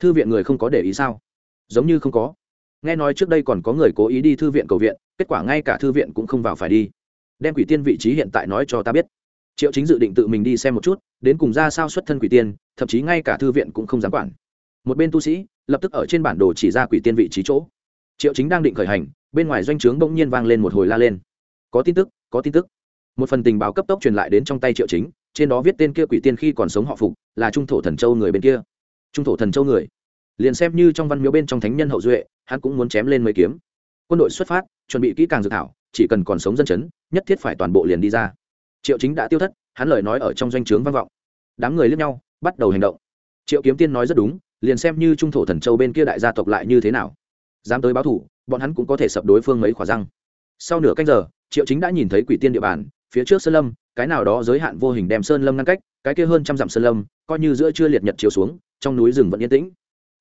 Speaker 1: Thư viện người không có để ý sao? Giống như không có. Nghe nói trước đây còn có người cố ý đi thư viện cầu viện, kết quả ngay cả thư viện cũng không vào phải đi. Đem quỷ tiên vị trí hiện tại nói cho ta biết. Triệu chính dự định tự mình đi xem một chút, đến cùng ra sao xuất thân quỷ tiên, thậm chí ngay cả thư viện cũng không dám quản. Một bên tu sĩ, lập tức ở trên bản đồ chỉ ra quỷ tiên vị trí chỗ. Triệu chính đang định khởi hành, bên ngoài doanh trướng bỗng nhiên vang lên một hồi la lên. Có tin tức, có tin tức. Một phần tình báo cấp tốc truyền lại đến trong tay triệu chính trên đó viết tên kia quỷ tiên khi còn sống họ phục, là trung thổ thần châu người bên kia. Trung thổ thần châu người. Liền xem như trong văn miếu bên trong thánh nhân hậu duệ, hắn cũng muốn chém lên mấy kiếm. Quân đội xuất phát, chuẩn bị kỹ càng dự thảo, chỉ cần còn sống dân chấn, nhất thiết phải toàn bộ liền đi ra. Triệu chính đã tiêu thất, hắn lời nói ở trong doanh trướng vang vọng. Đám người lướt nhau, bắt đầu hành động. Triệu kiếm tiên nói rất đúng, liền xem như trung thổ thần châu bên kia đại gia tộc lại như thế nào. Dám tới báo thủ, bọn hắn cũng có thể sập đối phương mấy khỏa răng. Sau nửa canh giờ, triệu chính đã nhìn thấy quỷ tiên địa bàn, phía trước sơn lâm cái nào đó giới hạn vô hình đem sơn lâm ngăn cách, cái kia hơn trăm dặm sơn lâm, coi như giữa trưa liệt nhật chiều xuống, trong núi rừng vẫn yên tĩnh.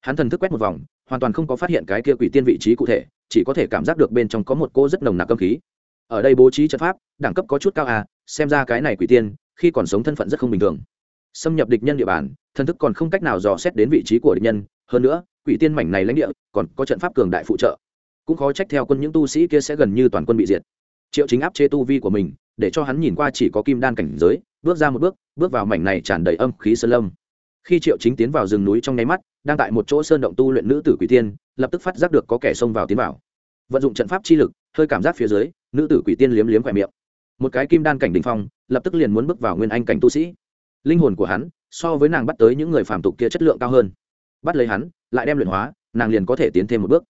Speaker 1: Hắn thần thức quét một vòng, hoàn toàn không có phát hiện cái kia quỷ tiên vị trí cụ thể, chỉ có thể cảm giác được bên trong có một cô rất nồng nặc âm khí. Ở đây bố trí trận pháp, đẳng cấp có chút cao à xem ra cái này quỷ tiên, khi còn sống thân phận rất không bình thường. Xâm nhập địch nhân địa bàn, thần thức còn không cách nào dò xét đến vị trí của địch nhân, hơn nữa, quỷ tiên mảnh này lãnh địa, còn có trận pháp cường đại phụ trợ. Cũng khó trách theo quân những tu sĩ kia sẽ gần như toàn quân bị diệt. Triệu chính áp chế tu vi của mình để cho hắn nhìn qua chỉ có kim đan cảnh giới, bước ra một bước bước vào mảnh này tràn đầy âm khí sơn lâm. Khi triệu chính tiến vào rừng núi trong nháy mắt, đang tại một chỗ sơn động tu luyện nữ tử quỷ tiên, lập tức phát giác được có kẻ xông vào tiến vào. Vận dụng trận pháp chi lực, hơi cảm giác phía dưới, nữ tử quỷ tiên liếm liếm khỏe miệng. Một cái kim đan cảnh đ ỉ n h phong, lập tức liền muốn bước vào nguyên anh cảnh tu sĩ. Linh hồn của hắn, so với nàng bắt tới những người phạm tục kia chất lượng cao hơn. Bắt lấy hắn, lại đem luyện hóa, nàng liền có thể tiến thêm một bước.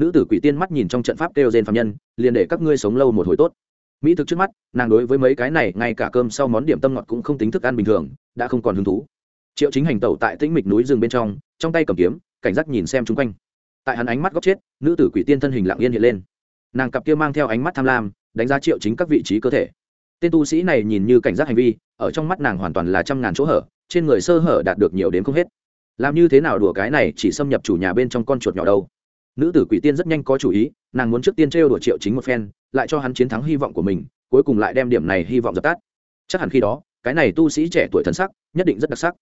Speaker 1: Nữ tử quỷ tiên mắt nhìn trong trận pháp kêu gen phạm nhân, liền để các ngươi sống lâu một hồi tốt mỹ thực trước mắt, nàng đối với mấy cái này, ngay cả cơm sau món điểm tâm ngọt cũng không tính thức ăn bình thường, đã không còn hứng thú. Triệu chính hành tẩu tại tĩnh mịch núi rừng bên trong trong tay cầm kiếm, cảnh giác nhìn xem chung quanh. Tại hắn ánh mắt góc chết, nữ tử quỷ tiên thân hình lặng yên hiện lên. Nàng cặp kia mang theo ánh mắt tham lam, đánh giá triệu chính các vị trí cơ thể. Tên tu sĩ này nhìn như cảnh giác hành vi, ở trong mắt nàng hoàn toàn là trăm ngàn chỗ hở, trên người sơ hở đạt được nhiều đến không hết. Làm như thế nào đùa cái này chỉ xâm nhập chủ nhà bên trong con chuột nhỏ đâu? Nữ tử quỷ tiên rất nhanh có chủ ý, nàng muốn trước tiên trêu đùa triệu chính một phen, lại cho hắn chiến thắng hy vọng của mình, cuối cùng lại đem điểm này hy vọng dập tắt. Chắc hẳn khi đó, cái này tu sĩ trẻ tuổi thần sắc, nhất định rất đặc sắc.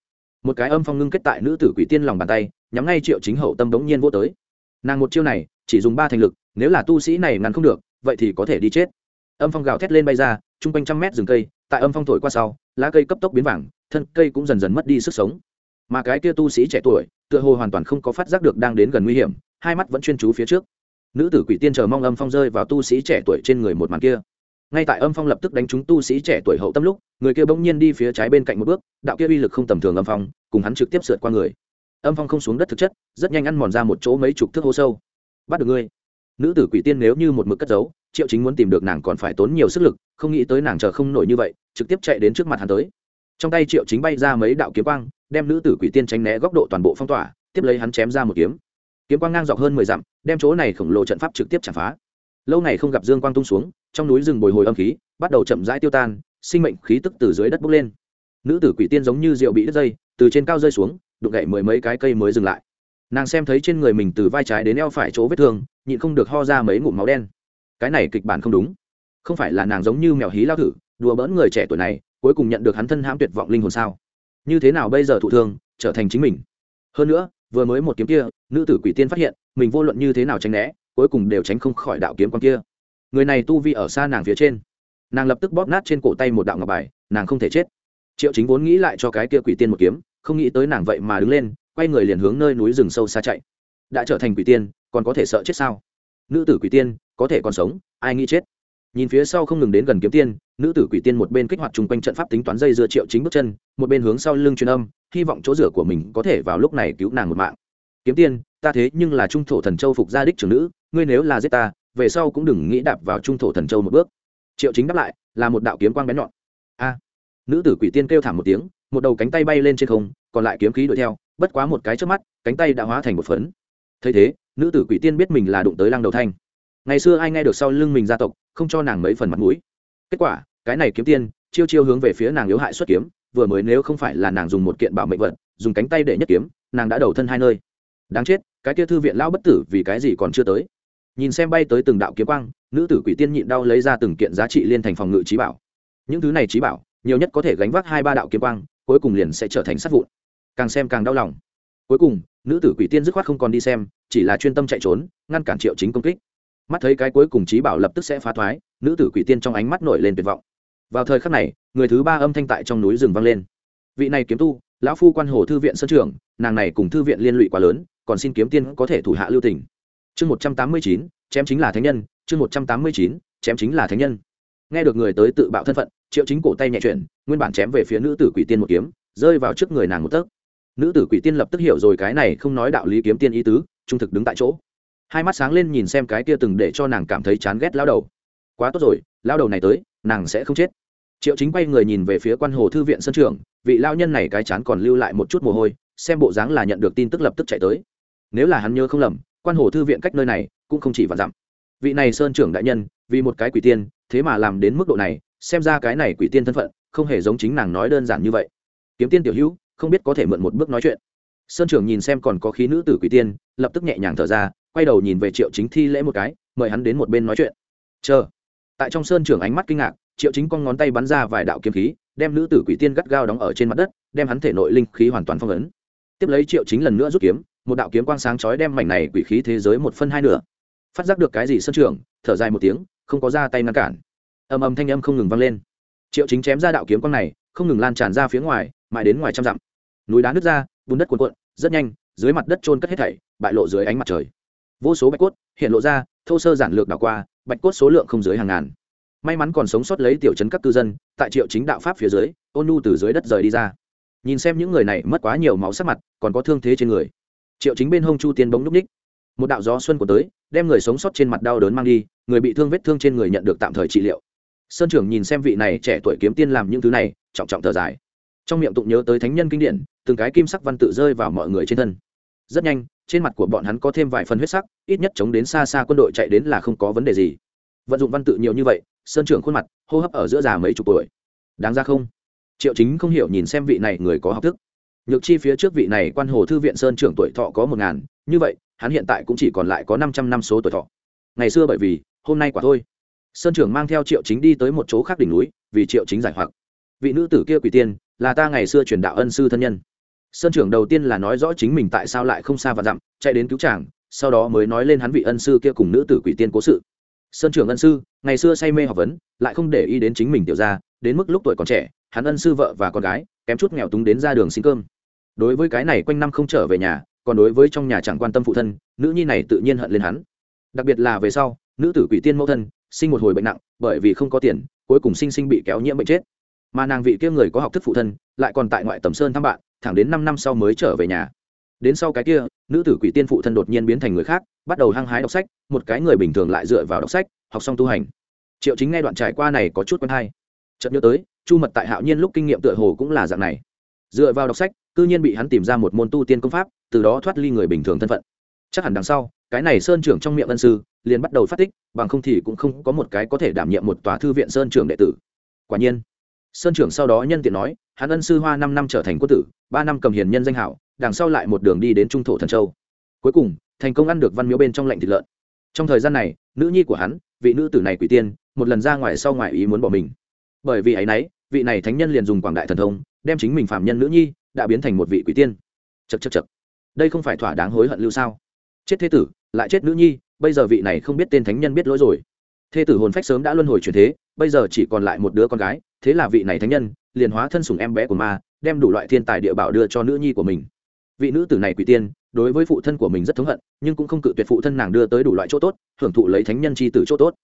Speaker 1: Một cái âm phong ngưng kết tại nữ tử quỷ tiên lòng bàn tay, nhắm ngay triệu chính hậu tâm đống nhiên vô tới. Nàng một chiêu này, chỉ dùng ba thành lực, nếu là tu sĩ này ngăn không được, vậy thì có thể đi chết. Âm phong gào thét lên bay ra, chung quanh trăm mét rừng cây, tại âm phong thổi qua sau, lá cây cấp tốc biến vàng, thân cây cũng dần dần mất đi sức sống. Mà cái kia tu sĩ trẻ tuổi, tựa hồ hoàn toàn không có phát giác được đang đến gần nguy hiểm hai mắt vẫn chuyên chú phía trước. Nữ tử quỷ tiên chờ mong âm phong rơi vào tu sĩ trẻ tuổi trên người một màn kia. Ngay tại âm phong lập tức đánh trúng tu sĩ trẻ tuổi hậu tâm lúc, người kia bỗng nhiên đi phía trái bên cạnh một bước, đạo kia uy lực không tầm thường âm phong, cùng hắn trực tiếp sượt qua người. Âm phong không xuống đất thực chất, rất nhanh ăn mòn ra một chỗ mấy chục thước hô sâu. Bắt được ngươi. Nữ tử quỷ tiên nếu như một mực cất giấu, triệu chính muốn tìm được nàng còn phải tốn nhiều sức lực, không nghĩ tới nàng chờ không nổi như vậy, trực tiếp chạy đến trước mặt hắn tới. Trong tay triệu chính bay ra mấy đạo kiếm quang, đem nữ tử quỷ tiên tránh né góc độ toàn bộ phong tỏa, tiếp lấy hắn chém ra một kiếm kiếm quang ngang dọc hơn mười dặm, đem chỗ này khổng lồ trận pháp trực tiếp chặt phá. Lâu ngày không gặp dương quang tung xuống, trong núi rừng bồi hồi âm khí, bắt đầu chậm rãi tiêu tan, sinh mệnh khí tức từ dưới đất bốc lên. Nữ tử quỷ tiên giống như rượu bị đứt dây, từ trên cao rơi xuống, đụng gậy mười mấy cái cây mới dừng lại. Nàng xem thấy trên người mình từ vai trái đến eo phải chỗ vết thương, nhịn không được ho ra mấy ngụm máu đen. Cái này kịch bản không đúng. Không phải là nàng giống như mèo hí lao thử, đùa bỡn người trẻ tuổi này, cuối cùng nhận được hắn thân hãm tuyệt vọng linh hồn sao? Như thế nào bây giờ thụ thương, trở thành chính mình? Hơn nữa vừa mới một kiếm kia, nữ tử quỷ tiên phát hiện, mình vô luận như thế nào tránh né, cuối cùng đều tránh không khỏi đạo kiếm con kia. Người này tu vi ở xa nàng phía trên. Nàng lập tức bóp nát trên cổ tay một đạo ngọc bài, nàng không thể chết. Triệu chính vốn nghĩ lại cho cái kia quỷ tiên một kiếm, không nghĩ tới nàng vậy mà đứng lên, quay người liền hướng nơi núi rừng sâu xa chạy. Đã trở thành quỷ tiên, còn có thể sợ chết sao? Nữ tử quỷ tiên, có thể còn sống, ai nghĩ chết? Nhìn phía sau không ngừng đến gần kiếm tiên nữ tử quỷ tiên một bên kích hoạt chung quanh trận pháp tính toán dây dưa triệu chính bước chân, một bên hướng sau lưng truyền âm, hy vọng chỗ rửa của mình có thể vào lúc này cứu nàng một mạng. Kiếm tiên, ta thế nhưng là trung thổ thần châu phục gia đích trưởng nữ, ngươi nếu là giết ta, về sau cũng đừng nghĩ đạp vào trung thổ thần châu một bước. Triệu chính đáp lại, là một đạo kiếm quang bén nhọn. A! Nữ tử quỷ tiên kêu thảm một tiếng, một đầu cánh tay bay lên trên không, còn lại kiếm khí đuổi theo, bất quá một cái trước mắt, cánh tay đã hóa thành một phấn. Thấy thế, nữ tử quỷ tiên biết mình là đụng tới lăng đầu thanh. Ngày xưa ai nghe được sau lưng mình gia tộc, không cho nàng mấy phần mặt mũi kết quả, cái này kiếm tiên, chiêu chiêu hướng về phía nàng yếu hại xuất kiếm, vừa mới nếu không phải là nàng dùng một kiện bảo mệnh vật, dùng cánh tay để nhất kiếm, nàng đã đầu thân hai nơi. Đáng chết, cái kia thư viện lão bất tử vì cái gì còn chưa tới? Nhìn xem bay tới từng đạo kiếm quang, nữ tử quỷ tiên nhịn đau lấy ra từng kiện giá trị liên thành phòng ngự trí bảo. Những thứ này trí bảo, nhiều nhất có thể gánh vác hai ba đạo kiếm quang, cuối cùng liền sẽ trở thành sát vụn. Càng xem càng đau lòng. Cuối cùng, nữ tử quỷ tiên dứt khoát không còn đi xem, chỉ là chuyên tâm chạy trốn, ngăn cản triệu chính công kích mắt thấy cái cuối cùng trí bảo lập tức sẽ phá thoái, nữ tử quỷ tiên trong ánh mắt nổi lên tuyệt vọng. Vào thời khắc này, người thứ ba âm thanh tại trong núi rừng vang lên. Vị này kiếm tu, lão phu quan hồ thư viện sân trường, nàng này cùng thư viện liên lụy quá lớn, còn xin kiếm tiên có thể thủ hạ lưu tỉnh chương một trăm tám mươi chín, chém chính là thánh nhân, chương một trăm tám mươi chín, chém chính là thánh nhân. Nghe được người tới tự bạo thân phận, triệu chính cổ tay nhẹ chuyển, nguyên bản chém về phía nữ tử quỷ tiên một kiếm, rơi vào trước người nàng một tấc. Nữ tử quỷ tiên lập tức hiểu rồi cái này không nói đạo lý kiếm tiên ý tứ, trung thực đứng tại chỗ hai mắt sáng lên nhìn xem cái kia từng để cho nàng cảm thấy chán ghét lao đầu. Quá tốt rồi lao đầu này tới, nàng sẽ không chết. Triệu chính quay người nhìn về phía quan hồ thư viện sân trường, vị lao nhân này cái chán còn lưu lại một chút mồ hôi, xem bộ dáng là nhận được tin tức lập tức chạy tới. Nếu là hắn nhớ không lầm, quan hồ thư viện cách nơi này cũng không chỉ vạn dặm. Vị này sơn trưởng đại nhân, vì một cái quỷ tiên, thế mà làm đến mức độ này, xem ra cái này quỷ tiên thân phận, không hề giống chính nàng nói đơn giản như vậy. Kiếm tiên tiểu hữu, không biết có thể mượn một bước nói chuyện. Sơn trưởng nhìn xem còn có khí nữ tử quỷ tiên, lập tức nhẹ nhàng thở ra quay đầu nhìn về triệu chính thi lễ một cái, mời hắn đến một bên nói chuyện. Chờ. Tại trong sơn trưởng ánh mắt kinh ngạc, triệu chính con ngón tay bắn ra vài đạo kiếm khí, đem nữ tử quỷ tiên gắt gao đóng ở trên mặt đất, đem hắn thể nội linh khí hoàn toàn phong ấn. Tiếp lấy triệu chính lần nữa rút kiếm, một đạo kiếm quang sáng chói đem mảnh này quỷ khí thế giới một phân hai nửa. Phát giác được cái gì sân trường, thở dài một tiếng, không có ra tay ngăn cản. Ầm ầm thanh âm không ngừng vang lên. Triệu chính chém ra đạo kiếm quang này, không ngừng lan tràn ra phía ngoài, mãi đến ngoài trăm dặm. Núi đá nứt ra, bùn đất cuộn cuộn, rất nhanh, dưới mặt đất trôn cất hết thảy, bại lộ dưới ánh mặt trời vô số bạch cốt hiện lộ ra, thô sơ giản lược đảo qua, bạch cốt số lượng không dưới hàng ngàn. May mắn còn sống sót lấy tiểu chấn các cư dân, tại triệu chính đạo pháp phía dưới, ôn nu từ dưới đất rời đi ra. Nhìn xem những người này mất quá nhiều máu sắc mặt, còn có thương thế trên người. Triệu chính bên hông chu tiên bóng núp ních. Một đạo gió xuân của tới, đem người sống sót trên mặt đau đớn mang đi, người bị thương vết thương trên người nhận được tạm thời trị liệu. Sơn trưởng nhìn xem vị này trẻ tuổi kiếm tiên làm những thứ này, trọng trọng thở dài. Trong miệng tụng nhớ tới thánh nhân kinh điển, từng cái kim sắc văn tự rơi vào mọi người trên thân rất nhanh, trên mặt của bọn hắn có thêm vài phần huyết sắc, ít nhất chống đến xa xa quân đội chạy đến là không có vấn đề gì. Vận dụng văn tự nhiều như vậy, sơn trưởng khuôn mặt hô hấp ở giữa già mấy chục tuổi. Đáng ra không? Triệu chính không hiểu nhìn xem vị này người có học thức. Nhược chi phía trước vị này quan hồ thư viện sơn trưởng tuổi thọ có một ngàn, như vậy, hắn hiện tại cũng chỉ còn lại có năm trăm năm số tuổi thọ. Ngày xưa bởi vì, hôm nay quả thôi. Sơn trưởng mang theo triệu chính đi tới một chỗ khác đỉnh núi, vì triệu chính giải hoặc. Vị nữ tử kia quỷ tiên, là ta ngày xưa truyền đạo ân sư thân nhân sơn trưởng đầu tiên là nói rõ chính mình tại sao lại không xa và dặm, chạy đến cứu chàng, sau đó mới nói lên hắn vị ân sư kia cùng nữ tử quỷ tiên cố sự. Sơn trưởng ân sư, ngày xưa say mê học vấn, lại không để ý đến chính mình tiểu ra đến mức lúc tuổi còn trẻ, hắn ân sư vợ và con gái, kém chút nghèo túng đến ra đường xin cơm. Đối với cái này quanh năm không trở về nhà, còn đối với trong nhà chẳng quan tâm phụ thân, nữ nhi này tự nhiên hận lên hắn. Đặc biệt là về sau, nữ tử quỷ tiên mẫu thân, sinh một hồi bệnh nặng, bởi vì không có tiền, cuối cùng sinh sinh bị kéo nhiễm bệnh chết. Mà nàng vị kia người có học thức phụ thân, lại còn tại ngoại tầm sơn thăm bạn thẳng đến năm năm sau mới trở về nhà. Đến sau cái kia, nữ tử quỷ tiên phụ thân đột nhiên biến thành người khác, bắt đầu hăng hái đọc sách, một cái người bình thường lại dựa vào đọc sách, học xong tu hành. Triệu chính nghe đoạn trải qua này có chút quen hay. Chợt nhớ tới, chu mật tại hạo nhiên lúc kinh nghiệm tựa hồ cũng là dạng này. Dựa vào đọc sách, cư nhiên bị hắn tìm ra một môn tu tiên công pháp, từ đó thoát ly người bình thường thân phận. Chắc hẳn đằng sau, cái này sơn trưởng trong miệng ân sư, liền bắt đầu phát tích, bằng không thì cũng không có một cái có thể đảm nhiệm một tòa thư viện sơn trưởng đệ tử. Quả nhiên sơn trưởng sau đó nhân tiện nói, hắn ân sư hoa năm năm trở thành quân tử, ba năm cầm hiền nhân danh hảo, đằng sau lại một đường đi đến trung thổ thần châu. Cuối cùng, thành công ăn được văn miếu bên trong lệnh thịt lợn. Trong thời gian này, nữ nhi của hắn, vị nữ tử này quỷ tiên, một lần ra ngoài sau ngoài ý muốn bỏ mình. Bởi vì ấy nấy, vị này thánh nhân liền dùng quảng đại thần thông, đem chính mình phạm nhân nữ nhi, đã biến thành một vị quỷ tiên. Chật chật chật đây không phải thỏa đáng hối hận lưu sao? Chết thế tử, lại chết nữ nhi, bây giờ vị này không biết tên thánh nhân biết lỗi rồi. Thế tử hồn phách sớm đã luân hồi chuyển thế bây giờ chỉ còn lại một đứa con gái, thế là vị này thánh nhân, liền hóa thân sùng em bé của ma, đem đủ loại thiên tài địa bảo đưa cho nữ nhi của mình. Vị nữ tử này quỷ tiên, đối với phụ thân của mình rất thống hận, nhưng cũng không cự tuyệt phụ thân nàng đưa tới đủ loại chỗ tốt, hưởng thụ lấy thánh nhân c h i tử chỗ tốt.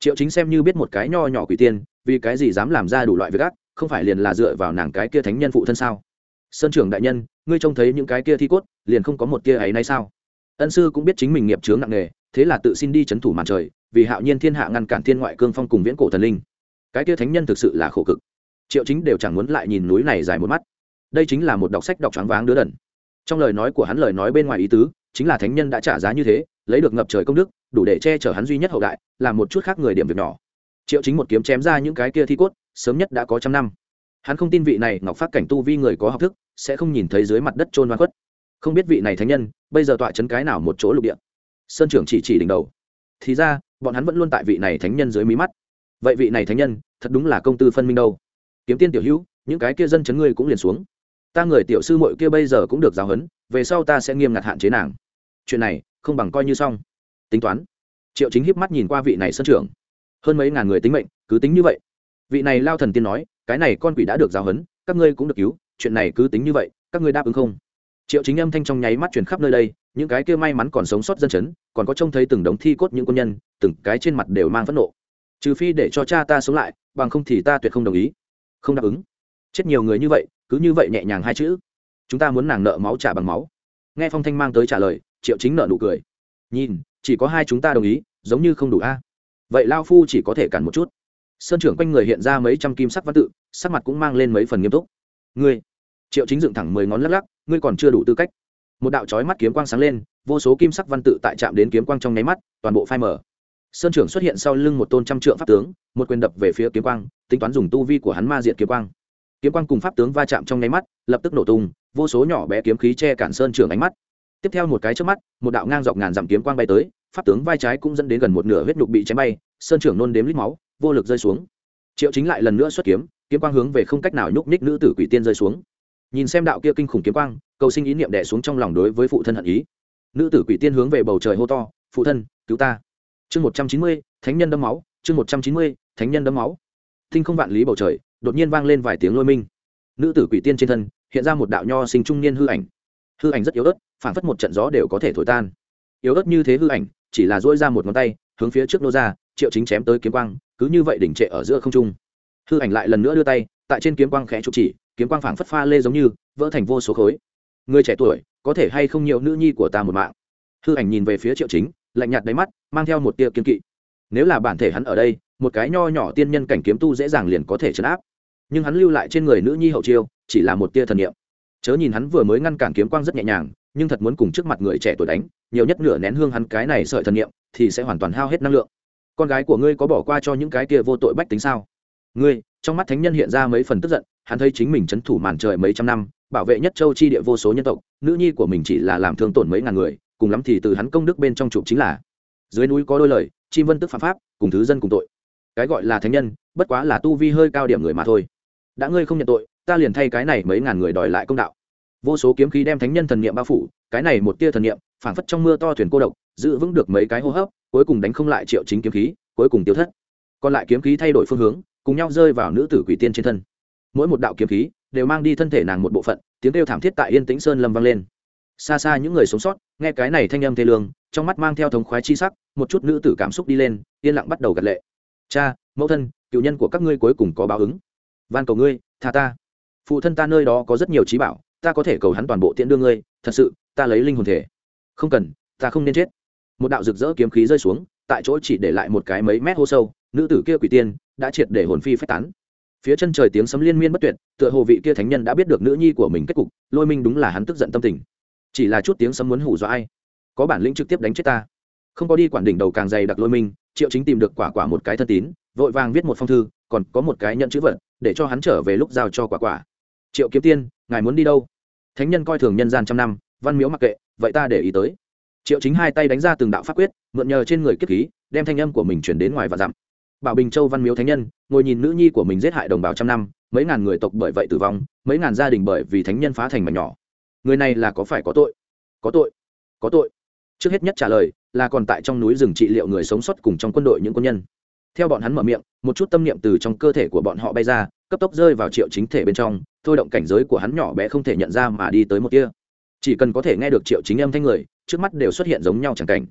Speaker 1: Triệu chính xem như biết một cái nho nhỏ quỷ tiên, vì cái gì dám làm ra đủ loại việc ác, không phải liền là dựa vào nàng cái kia thánh nhân phụ thân sao? Sơn trưởng đại nhân, ngươi trông thấy những cái kia thi cốt, liền không có một kia ấy nay sao? Ân sư cũng biết chính mình nghiệp chướng nặng nề, thế là tự xin đi c h ấ n thủ màn trời vì hạo nhiên thiên hạ ngăn cản thiên ngoại cương phong cùng viễn cổ thần linh. Cái kia thánh nhân thực sự là khổ cực. Triệu chính đều chẳng muốn lại nhìn núi này dài một mắt. Đây chính là một đọc sách đọc trắng váng đứa đần. Trong lời nói của hắn lời nói bên ngoài ý tứ, chính là thánh nhân đã trả giá như thế, lấy được ngập trời công đức, đủ để che chở hắn duy nhất hậu đại, làm một chút khác người điểm việc nhỏ. Triệu chính một kiếm chém ra những cái kia thi cốt, sớm nhất đã có trăm năm. Hắn không tin vị này ngọc phát cảnh tu vi người có học thức, sẽ không nhìn thấy dưới mặt đất trôn hoa khuất. Không biết vị này thánh nhân, bây giờ tọa chấn cái nào một chỗ lục địa? Sơn trưởng chỉ chỉ đỉnh đầu. Thì ra bọn hắn vẫn luôn tại vị này thánh nhân dưới mí mắt. Vậy vị này thánh nhân, thật đúng là công tư phân minh đâu. Kiếm tiên tiểu hữu, những cái kia dân chấn ngươi cũng liền xuống. Ta người tiểu sư mội kia bây giờ cũng được giáo huấn, về sau ta sẽ nghiêm ngặt hạn chế nàng. Chuyện này, không bằng coi như xong. Tính toán. Triệu chính hiếp mắt nhìn qua vị này sân trưởng. Hơn mấy ngàn người tính mệnh, cứ tính như vậy. Vị này lao thần tiên nói, cái này con quỷ đã được giáo huấn, các ngươi cũng được cứu, chuyện này cứ tính như vậy, các ngươi đáp ứng không? Triệu chính âm thanh trong nháy mắt truyền khắp nơi đây, những cái kia may mắn còn sống sót dân chấn, còn có trông thấy từng đống thi cốt những quân nhân, từng cái trên mặt đều mang phẫn nộ. Trừ phi để cho cha ta sống lại, bằng không thì ta tuyệt không đồng ý. Không đáp ứng. Chết nhiều người như vậy, cứ như vậy nhẹ nhàng hai chữ. Chúng ta muốn nàng nợ máu trả bằng máu. Nghe phong thanh mang tới trả lời, triệu chính nợ nụ cười. Nhìn, chỉ có hai chúng ta đồng ý, giống như không đủ a. Vậy lao phu chỉ có thể cản một chút. Sơn trưởng quanh người hiện ra mấy trăm kim sắc văn tự, sắc mặt cũng mang lên mấy phần nghiêm túc. Ngươi. Triệu chính dựng thẳng mười ngón lắc lắc ngươi còn chưa đủ tư cách. Một đạo trói mắt kiếm quang sáng lên, vô số kim sắc văn tự tại chạm đến kiếm quang trong nháy mắt, toàn bộ phai mở sơn trưởng xuất hiện sau lưng một tôn trăm trượng pháp tướng, một quyền đập về phía kiếm quang, tính toán dùng tu vi của hắn ma diện kiếm quang. Kiếm quang cùng pháp tướng va chạm trong nháy mắt, lập tức nổ tung, vô số nhỏ bé kiếm khí che cản sơn trưởng ánh mắt. Tiếp theo một cái trước mắt, một đạo ngang dọc ngàn dặm kiếm quang bay tới, pháp tướng vai trái cũng dẫn đến gần một nửa huyết nhục bị chém bay, sơn trưởng nôn đếm lít máu, vô lực rơi xuống. Triệu chính lại lần nữa xuất kiếm kiếm quang hướng về không cách nào nhúc ních nữ tử quỷ tiên rơi xuống nhìn xem đạo kia kinh khủng kiếm quang, cầu sinh ý niệm đẻ xuống trong lòng đối với phụ thân hận ý. Nữ tử quỷ tiên hướng về bầu trời hô to, phụ thân, cứu ta. Chương một trăm chín mươi, thánh nhân đâm máu, chương một trăm chín mươi, thánh nhân đâm máu. Thinh không vạn lý bầu trời, đột nhiên vang lên vài tiếng lôi minh. Nữ tử quỷ tiên trên thân, hiện ra một đạo nho sinh trung niên hư ảnh. Hư ảnh rất yếu ớt phản phất một trận gió đều có thể thổi tan. Yếu ớt như thế hư ảnh, chỉ là dỗi ra một ngón tay, hướng phía trước nô ra, triệu chính chém tới kiếm quang, cứ như vậy đỉnh trệ ở giữa không trung. Hư ảnh lại lần nữa đưa tay, tại trên kiếm quang khẽ trục chỉ kiếm quang phảng phất pha lê giống như, vỡ thành vô số khối. Người trẻ tuổi, có thể hay không nhiều nữ nhi của ta một mạng? Hư ảnh nhìn về phía triệu chính, lạnh nhạt đáy mắt, mang theo một tia kiên kỵ. Nếu là bản thể hắn ở đây, một cái nho nhỏ tiên nhân cảnh kiếm tu dễ dàng liền có thể chấn áp. Nhưng hắn lưu lại trên người nữ nhi hậu chiêu, chỉ là một tia thần niệm. Chớ nhìn hắn vừa mới ngăn cản kiếm quang rất nhẹ nhàng, nhưng thật muốn cùng trước mặt người trẻ tuổi đánh, nhiều nhất nửa nén hương hắn cái này sợi thần niệm, thì sẽ hoàn toàn hao hết năng lượng. Con gái của ngươi có bỏ qua cho những cái kia vô tội bách tính sao? Ngươi, trong mắt thánh nhân hiện ra mấy phần tức giận hắn thấy chính mình c h ấ n thủ màn trời mấy trăm năm, bảo vệ nhất châu chi địa vô số nhân tộc, nữ nhi của mình chỉ là làm thương tổn mấy ngàn người, cùng lắm thì từ hắn công đức bên trong chụp chính là. Dưới núi có đôi lời, chim vân tức phạm pháp, cùng thứ dân cùng tội. Cái gọi là thánh nhân, bất quá là tu vi hơi cao điểm người mà thôi. Đã ngươi không nhận tội, ta liền thay cái này mấy ngàn người đòi lại công đạo. Vô số kiếm khí đem thánh nhân thần niệm bao phủ, cái này một tia thần niệm, phảng phất trong mưa to thuyền cô độc, giữ vững được mấy cái hô hấp, cuối cùng đánh không lại triệu chính kiếm khí, cuối cùng tiêu thất. Còn lại kiếm khí thay đổi phương hướng, cùng nhau rơi vào nữ tử quỷ tiên trên thân mỗi một đạo kiếm khí đều mang đi thân thể nàng một bộ phận, tiếng kêu thảm thiết tại yên tĩnh sơn lâm vang lên. Xa xa những người sống sót nghe cái này thanh âm thê lương, trong mắt mang theo thống khoái chi sắc, một chút nữ tử cảm xúc đi lên, yên lặng bắt đầu gật lệ. Cha, mẫu thân, cựu nhân của các ngươi cuối cùng có báo ứng. Van cầu ngươi, tha ta. Phụ thân ta nơi đó có rất nhiều trí bảo, ta có thể cầu hắn toàn bộ tiễn đưa ngươi, thật sự, ta lấy linh hồn thể. Không cần, ta không nên chết. Một đạo rực rỡ kiếm khí rơi xuống, tại chỗ chỉ để lại một cái mấy mét hô sâu, nữ tử kia quỷ tiên đã triệt để hồn phi phách tán phía chân trời tiếng sấm liên miên bất tuyệt, tựa hồ vị kia thánh nhân đã biết được nữ nhi của mình kết cục, lôi minh đúng là hắn tức giận tâm tình. Chỉ là chút tiếng sấm muốn hủ dọa ai? Có bản lĩnh trực tiếp đánh chết ta. Không có đi quản đỉnh đầu càng dày đặc lôi minh, triệu chính tìm được quả quả một cái thân tín, vội vàng viết một phong thư, còn có một cái nhận chữ vật, để cho hắn trở về lúc giao cho quả quả. Triệu kiếm tiên, ngài muốn đi đâu? Thánh nhân coi thường nhân gian trăm năm, văn miếu mặc kệ, vậy ta để ý tới. Triệu chính hai tay đánh ra từng đạo pháp quyết, mượn nhờ trên người kiếp khí, đem thanh âm của mình chuyển đến ngoài và dặm bảo bình châu văn miếu thánh nhân, ngồi nhìn nữ nhi của mình giết hại đồng bào trăm năm, mấy ngàn người tộc bởi vậy tử vong, mấy ngàn gia đình bởi vì thánh nhân phá thành mảnh nhỏ. Người này là có phải có tội? Có tội. Có tội. Trước hết nhất trả lời là còn tại trong núi rừng trị liệu người sống sót cùng trong quân đội những quân nhân. Theo bọn hắn mở miệng, một chút tâm niệm từ trong cơ thể của bọn họ bay ra, cấp tốc rơi vào triệu chính thể bên trong, thôi động cảnh giới của hắn nhỏ bé không thể nhận ra mà đi tới một kia chỉ cần có thể nghe được triệu chính âm thanh người, trước mắt đều xuất hiện giống nhau chẳng cảnh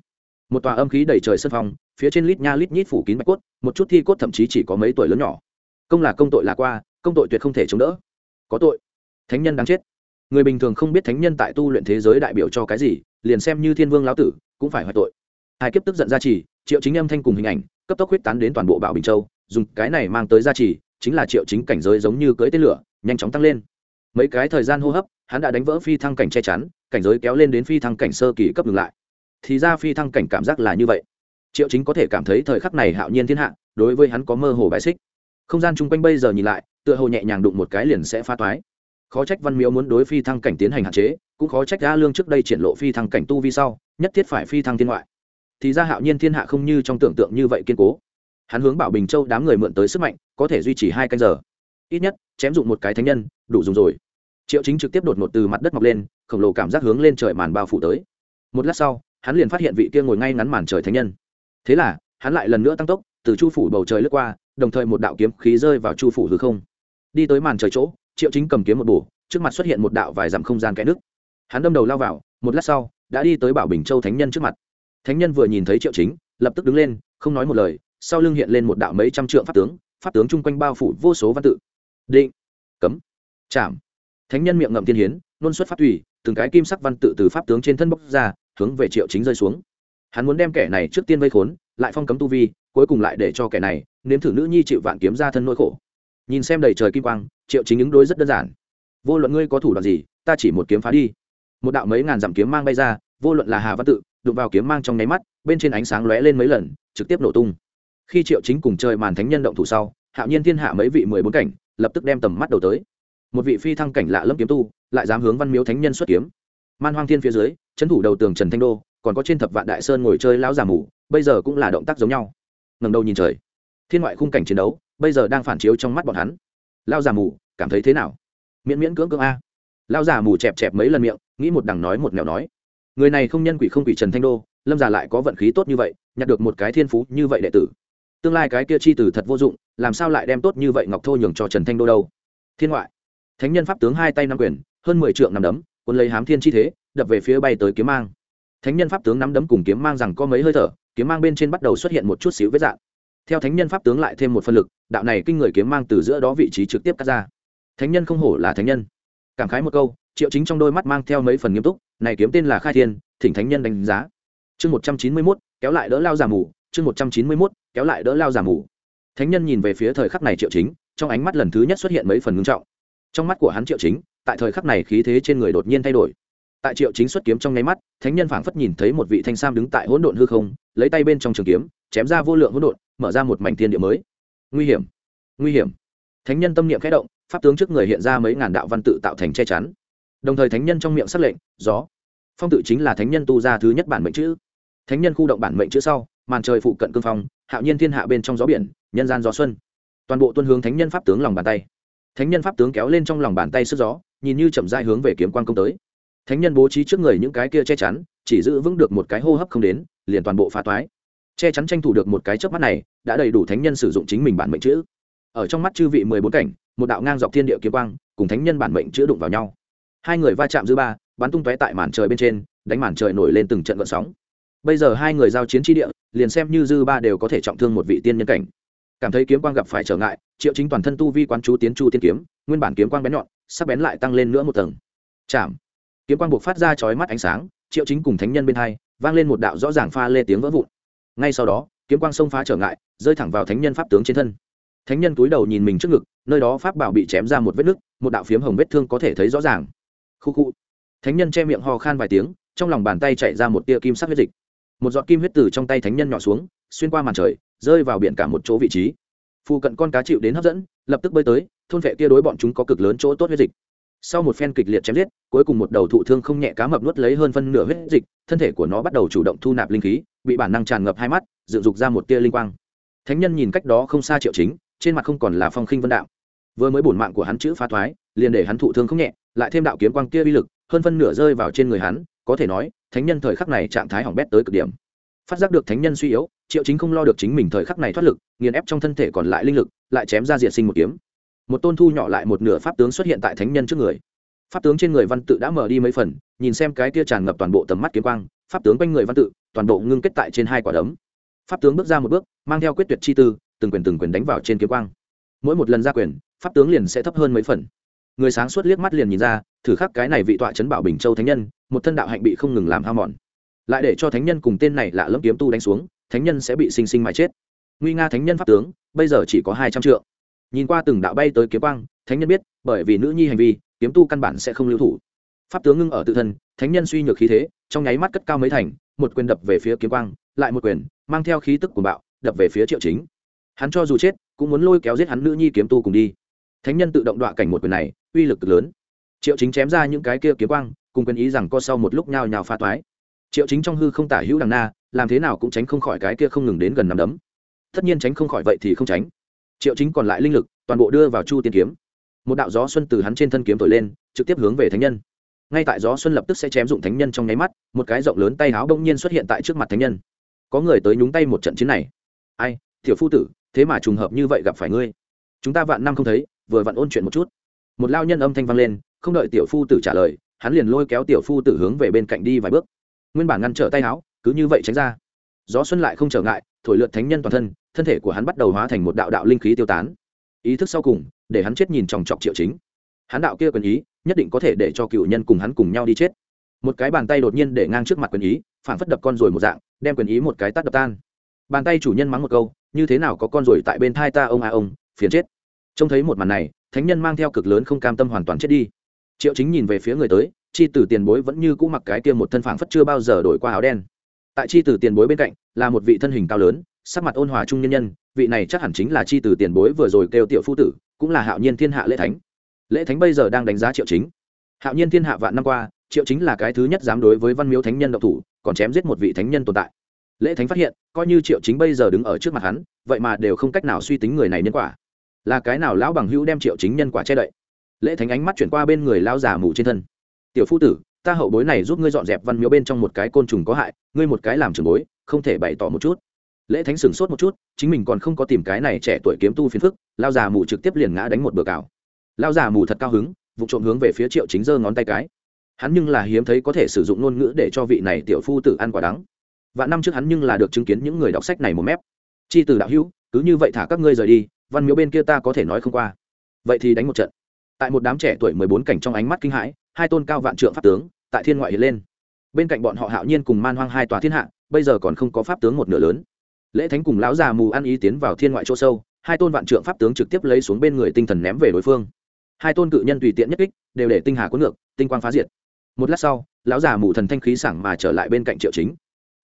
Speaker 1: một tòa âm khí đầy trời sân phong, phía trên lít nha lít nhít phủ kín bạch cốt, một chút thi cốt thậm chí chỉ có mấy tuổi lớn nhỏ. Công là công tội là qua, công tội tuyệt không thể chống đỡ. Có tội. Thánh nhân đáng chết. Người bình thường không biết thánh nhân tại tu luyện thế giới đại biểu cho cái gì, liền xem như thiên vương lão tử, cũng phải hoại tội. Hai kiếp tức giận gia trì, triệu chính âm thanh cùng hình ảnh, cấp tốc huyết tán đến toàn bộ bảo bình châu, dùng cái này mang tới gia trì, chính là triệu chính cảnh giới giống như cưỡi tên lửa, nhanh chóng tăng lên. Mấy cái thời gian hô hấp, hắn đã đánh vỡ phi thăng cảnh che chắn, cảnh giới kéo lên đến phi thăng cảnh sơ kỳ cấp ngừng lại thì ra phi thăng cảnh cảm giác là như vậy. Triệu chính có thể cảm thấy thời khắc này hạo nhiên thiên hạ, đối với hắn có mơ hồ bài xích. Không gian chung quanh bây giờ nhìn lại, tựa hồ nhẹ nhàng đụng một cái liền sẽ phá toái. Khó trách văn miếu muốn đối phi thăng cảnh tiến hành hạn chế, cũng khó trách a lương trước đây triển lộ phi thăng cảnh tu vi sau, nhất thiết phải phi thăng thiên ngoại. Thì ra hạo nhiên thiên hạ không như trong tưởng tượng như vậy kiên cố. Hắn hướng bảo bình châu đám người mượn tới sức mạnh, có thể duy trì hai canh giờ. Ít nhất, chém dụng một cái thánh nhân, đủ dùng rồi. Triệu chính trực tiếp đột ngột từ mặt đất mọc lên, khổng lồ cảm giác hướng lên trời màn bao phủ tới. Một lát sau hắn liền phát hiện vị kia ngồi ngay ngắn màn trời thánh nhân. Thế là, hắn lại lần nữa tăng tốc, từ chu phủ bầu trời lướt qua, đồng thời một đạo kiếm khí rơi vào chu phủ hư không. Đi tới màn trời chỗ, triệu chính cầm kiếm một bổ, trước mặt xuất hiện một đạo vài dặm không gian kẽ nước hắn đâm đầu lao vào, một lát sau, đã đi tới bảo bình châu thánh nhân trước mặt. Thánh nhân vừa nhìn thấy triệu chính, lập tức đứng lên, không nói một lời, sau lưng hiện lên một đạo mấy trăm trượng pháp tướng pháp tướng chung quanh bao phủ vô số văn tự. Định, cấm, chạm. Thánh nhân miệng ngậm tiên hiến luôn xuất pháp thủy từng cái kim sắc văn tự từ pháp tướng trên thân bốc ra hướng về triệu chính rơi xuống. Hắn muốn đem kẻ này trước tiên vây khốn, lại phong cấm tu vi, cuối cùng lại để cho kẻ này nếm thử nữ nhi chịu vạn kiếm ra thân nỗi khổ. Nhìn xem đầy trời kim quang, triệu chính ứng đối rất đơn giản. Vô luận ngươi có thủ đoạn gì, ta chỉ một kiếm phá đi. Một đạo mấy ngàn dặm kiếm mang bay ra, vô luận là hà văn tự, đụng vào kiếm mang trong nháy mắt, bên trên ánh sáng lóe lên mấy lần, trực tiếp nổ tung. Khi triệu chính cùng chơi màn thánh nhân động thủ sau, hạo nhiên thiên hạ mấy vị mười bốn cảnh, lập tức đem tầm mắt đầu tới. Một vị phi thăng cảnh lạ lâm kiếm tu, lại dám hướng văn miếu thánh nhân xuất kiếm. Man hoang thiên phía dưới trấn thủ đầu tường trần thanh đô, còn có trên thập vạn đại sơn ngồi chơi lão già mù, bây giờ cũng là động tác giống nhau. Ngầm đầu nhìn trời. Thiên ngoại khung cảnh chiến đấu, bây giờ đang phản chiếu trong mắt bọn hắn. Lão già mù, cảm thấy thế nào? Miễn miễn cưỡng cưỡng a. Lão già mù chẹp chẹp mấy lần miệng, nghĩ một đằng nói một nẻo nói. Người này không nhân quỷ không quỷ trần thanh đô, lâm già lại có vận khí tốt như vậy, nhặt được một cái thiên phú như vậy đệ tử. Tương lai cái kia chi tử thật vô dụng, làm sao lại đem tốt như vậy ngọc thô nhường cho trần thanh đô đâu? Thiên ngoại. Thánh nhân pháp tướng hai tay nắm quyền, hơn mười trượng năm đấm, quân lấy hám thiên chi thế đập về phía bay tới kiếm mang. Thánh nhân pháp tướng nắm đấm cùng kiếm mang rằng có mấy hơi thở, kiếm mang bên trên bắt đầu xuất hiện một chút xíu vết dạng. Theo thánh nhân pháp tướng lại thêm một phân lực, đạo này kinh người kiếm mang từ giữa đó vị trí trực tiếp cắt ra. Thánh nhân không hổ là thánh nhân. Cảm khái một câu, triệu chính trong đôi mắt mang theo mấy phần nghiêm túc, này kiếm tên là khai thiên, thỉnh thánh nhân đánh giá. Chương một trăm chín mươi mốt, kéo lại đỡ lao giả mù, chương một trăm chín mươi mốt, kéo lại đỡ lao giả mù. Thánh nhân nhìn về phía thời khắc này triệu chính, trong ánh mắt lần thứ nhất xuất hiện mấy phần ngưng trọng. Trong mắt của hắn triệu chính, tại thời khắc này khí thế trên người đột nhiên thay đổi tại triệu chính xuất kiếm trong nháy mắt, thánh nhân phảng phất nhìn thấy một vị thanh sam đứng tại hỗn độn hư không, lấy tay bên trong trường kiếm, chém ra vô lượng hỗn độn, mở ra một mảnh thiên địa mới. Nguy hiểm! Nguy hiểm! Thánh nhân tâm niệm khẽ động, pháp tướng trước người hiện ra mấy ngàn đạo văn tự tạo thành che chắn. Đồng thời thánh nhân trong miệng xác lệnh, gió. Phong tự chính là thánh nhân tu ra thứ nhất bản mệnh chữ. Thánh nhân khu động bản mệnh chữ sau, màn trời phụ cận cương phong, hạo nhiên thiên hạ bên trong gió biển, nhân gian gió xuân. Toàn bộ tuân hướng thánh nhân pháp tướng lòng bàn tay. Thánh nhân pháp tướng kéo lên trong lòng bàn tay sức gió, nhìn như chậm dai hướng về kiếm quan công tới thánh nhân bố trí trước người những cái kia che chắn, chỉ giữ vững được một cái hô hấp không đến, liền toàn bộ phá toái. Che chắn tranh thủ được một cái chớp mắt này, đã đầy đủ thánh nhân sử dụng chính mình bản mệnh chữ. Ở trong mắt chư vị mười bốn cảnh, một đạo ngang dọc thiên địa kiếm quang, cùng thánh nhân bản mệnh chữ đụng vào nhau. Hai người va chạm dư ba, bắn tung tóe tại màn trời bên trên, đánh màn trời nổi lên từng trận vận sóng. Bây giờ hai người giao chiến tri địa, liền xem như dư ba đều có thể trọng thương một vị tiên nhân cảnh. Cảm thấy kiếm quang gặp phải trở ngại, triệu chính toàn thân tu vi quán chú tiến chu tiên kiếm, nguyên bản kiếm quang bén nhọn, sắc bén lại tăng lên nữa một tầng. Chạm kiếm quang buộc phát ra chói mắt ánh sáng, triệu chính cùng thánh nhân bên hai, vang lên một đạo rõ ràng pha lê tiếng vỡ vụn. Ngay sau đó, kiếm quang xông phá trở ngại, rơi thẳng vào thánh nhân pháp tướng trên thân. Thánh nhân túi đầu nhìn mình trước ngực, nơi đó pháp bảo bị chém ra một vết nứt, một đạo phiếm hồng vết thương có thể thấy rõ ràng. Khu khu. Thánh nhân che miệng ho khan vài tiếng, trong lòng bàn tay chạy ra một tia kim sắc huyết dịch. Một giọt kim huyết từ trong tay thánh nhân nhỏ xuống, xuyên qua màn trời, rơi vào biển cả một chỗ vị trí. Phù cận con cá chịu đến hấp dẫn, lập tức bơi tới, thôn vệ kia đối bọn chúng có cực lớn chỗ tốt huyết dịch sau một phen kịch liệt chém giết, cuối cùng một đầu thụ thương không nhẹ cá mập nuốt lấy hơn phân nửa huyết dịch, thân thể của nó bắt đầu chủ động thu nạp linh khí, bị bản năng tràn ngập hai mắt, dựng dục ra một tia linh quang. Thánh nhân nhìn cách đó không xa triệu chính, trên mặt không còn là phong khinh vân đạo. Vừa mới bổn mạng của hắn chữ phá thoái, liền để hắn thụ thương không nhẹ, lại thêm đạo kiếm quang kia uy lực, hơn phân nửa rơi vào trên người hắn, có thể nói, thánh nhân thời khắc này trạng thái hỏng bét tới cực điểm. Phát giác được thánh nhân suy yếu, triệu chính không lo được chính mình thời khắc này thoát lực, nghiền ép trong thân thể còn lại linh lực, lại chém ra diệt sinh một kiếm một tôn thu nhỏ lại một nửa pháp tướng xuất hiện tại thánh nhân trước người. Pháp tướng trên người văn tự đã mở đi mấy phần, nhìn xem cái kia tràn ngập toàn bộ tầm mắt kiếm quang, pháp tướng quanh người văn tự, toàn bộ ngưng kết tại trên hai quả đấm. Pháp tướng bước ra một bước, mang theo quyết tuyệt chi tư, từng quyền từng quyền đánh vào trên kiếm quang. Mỗi một lần ra quyền, pháp tướng liền sẽ thấp hơn mấy phần. Người sáng suốt liếc mắt liền nhìn ra, thử khắc cái này vị tọa chấn bảo bình châu thánh nhân, một thân đạo hạnh bị không ngừng làm hao mòn. Lại để cho thánh nhân cùng tên này lạ lẫm kiếm tu đánh xuống, thánh nhân sẽ bị sinh sinh mãi chết. Nguy nga thánh nhân pháp tướng, bây giờ chỉ có hai trăm triệu nhìn qua từng đạo bay tới kiếm quang, thánh nhân biết, bởi vì nữ nhi hành vi, kiếm tu căn bản sẽ không lưu thủ. Pháp tướng ngưng ở tự thân, thánh nhân suy nhược khí thế, trong nháy mắt cất cao mấy thành, một quyền đập về phía kiếm quang, lại một quyền, mang theo khí tức của bạo, đập về phía triệu chính. Hắn cho dù chết, cũng muốn lôi kéo giết hắn nữ nhi kiếm tu cùng đi. Thánh nhân tự động đọa cảnh một quyền này, uy lực cực lớn. Triệu chính chém ra những cái kia kiếm quang, cùng quyền ý rằng co sau một lúc nhào nhào pha toái. Triệu chính trong hư không tả hữu đằng na, làm thế nào cũng tránh không khỏi cái kia không ngừng đến gần nằm đấm. Tất nhiên tránh không khỏi vậy thì không tránh triệu chính còn lại linh lực, toàn bộ đưa vào chu tiên kiếm. Một đạo gió xuân từ hắn trên thân kiếm thổi lên, trực tiếp hướng về thánh nhân. Ngay tại gió xuân lập tức sẽ chém dụng thánh nhân trong nháy mắt, một cái rộng lớn tay áo đông nhiên xuất hiện tại trước mặt thánh nhân. Có người tới nhúng tay một trận chiến này. Ai thiểu phu tử, thế mà trùng hợp như vậy gặp phải ngươi. Chúng ta vạn năm không thấy, vừa vặn ôn chuyện một chút. Một lao nhân âm thanh vang lên, không đợi tiểu phu tử trả lời, hắn liền lôi kéo tiểu phu tử hướng về bên cạnh đi vài bước. Nguyên bản ngăn trở tay áo cứ như vậy tránh ra gió xuân lại không trở ngại, thổi lượt thánh nhân toàn thân thân thể của hắn bắt đầu hóa thành một đạo đạo linh khí tiêu tán. Ý thức sau cùng, để hắn chết nhìn chòng chọc triệu chính. Hắn đạo kia quyền ý, nhất định có thể để cho cựu nhân cùng hắn cùng nhau đi chết. Một cái bàn tay đột nhiên để ngang trước mặt quyền ý, phản phất đập con rồi một dạng, đem quyền ý một cái tắt đập tan. Bàn tay chủ nhân mắng một câu, như thế nào có con rồi tại bên thai ta ông a ông, phiền chết. Trông thấy một màn này, thánh nhân mang theo cực lớn không cam tâm hoàn toàn chết đi. Triệu chính nhìn về phía người tới, chi tử tiền bối vẫn như cũ mặc cái kia một thân phản phất chưa bao giờ đổi qua áo đen tại chi tử tiền bối bên cạnh, là một vị thân hình cao lớn, sắc mặt ôn hòa trung nhân nhân, vị này chắc hẳn chính là chi tử tiền bối vừa rồi kêu tiểu phu tử, cũng là hạo nhiên thiên hạ lễ thánh. Lễ thánh bây giờ đang đánh giá triệu chính. Hạo nhiên thiên hạ vạn năm qua, triệu chính là cái thứ nhất dám đối với văn miếu thánh nhân độc thủ, còn chém giết một vị thánh nhân tồn tại. Lễ thánh phát hiện, coi như triệu chính bây giờ đứng ở trước mặt hắn, vậy mà đều không cách nào suy tính người này nhân quả. Là cái nào lão bằng hữu đem triệu chính nhân quả che đậy? Lễ thánh ánh mắt chuyển qua bên người lao già mù trên thân. Tiểu phu tử ta hậu bối này giúp ngươi dọn dẹp văn miếu bên trong một cái côn trùng có hại, ngươi một cái làm trường bối, không thể bày tỏ một chút. Lễ thánh sửng sốt một chút, chính mình còn không có tìm cái này trẻ tuổi kiếm tu phiền phức, lao già mù trực tiếp liền ngã đánh một bừa cào. Lao già mù thật cao hứng, vụ trộm hướng về phía triệu chính giơ ngón tay cái. Hắn nhưng là hiếm thấy có thể sử dụng ngôn ngữ để cho vị này tiểu phu tử ăn quả đắng. Vạn năm trước hắn nhưng là được chứng kiến những người đọc sách này một mép. Chi từ đạo hữu, cứ như vậy thả các ngươi rời đi, văn miếu bên kia ta có thể nói không qua. Vậy thì đánh một trận. Tại một đám trẻ tuổi mười bốn cảnh trong ánh mắt kinh hãi hai tôn cao vạn trượng pháp tướng tại thiên ngoại hiện lên. Bên cạnh bọn họ hạo nhiên cùng man hoang hai tòa thiên hạ, bây giờ còn không có pháp tướng một nửa lớn. Lễ thánh cùng lão già mù ăn ý tiến vào thiên ngoại chỗ sâu, hai tôn vạn trượng pháp tướng trực tiếp lấy xuống bên người tinh thần ném về đối phương. Hai tôn cự nhân tùy tiện nhất kích, đều để tinh hà cuốn ngược, tinh quang phá diệt. Một lát sau, lão già mù thần thanh khí sảng mà trở lại bên cạnh triệu chính.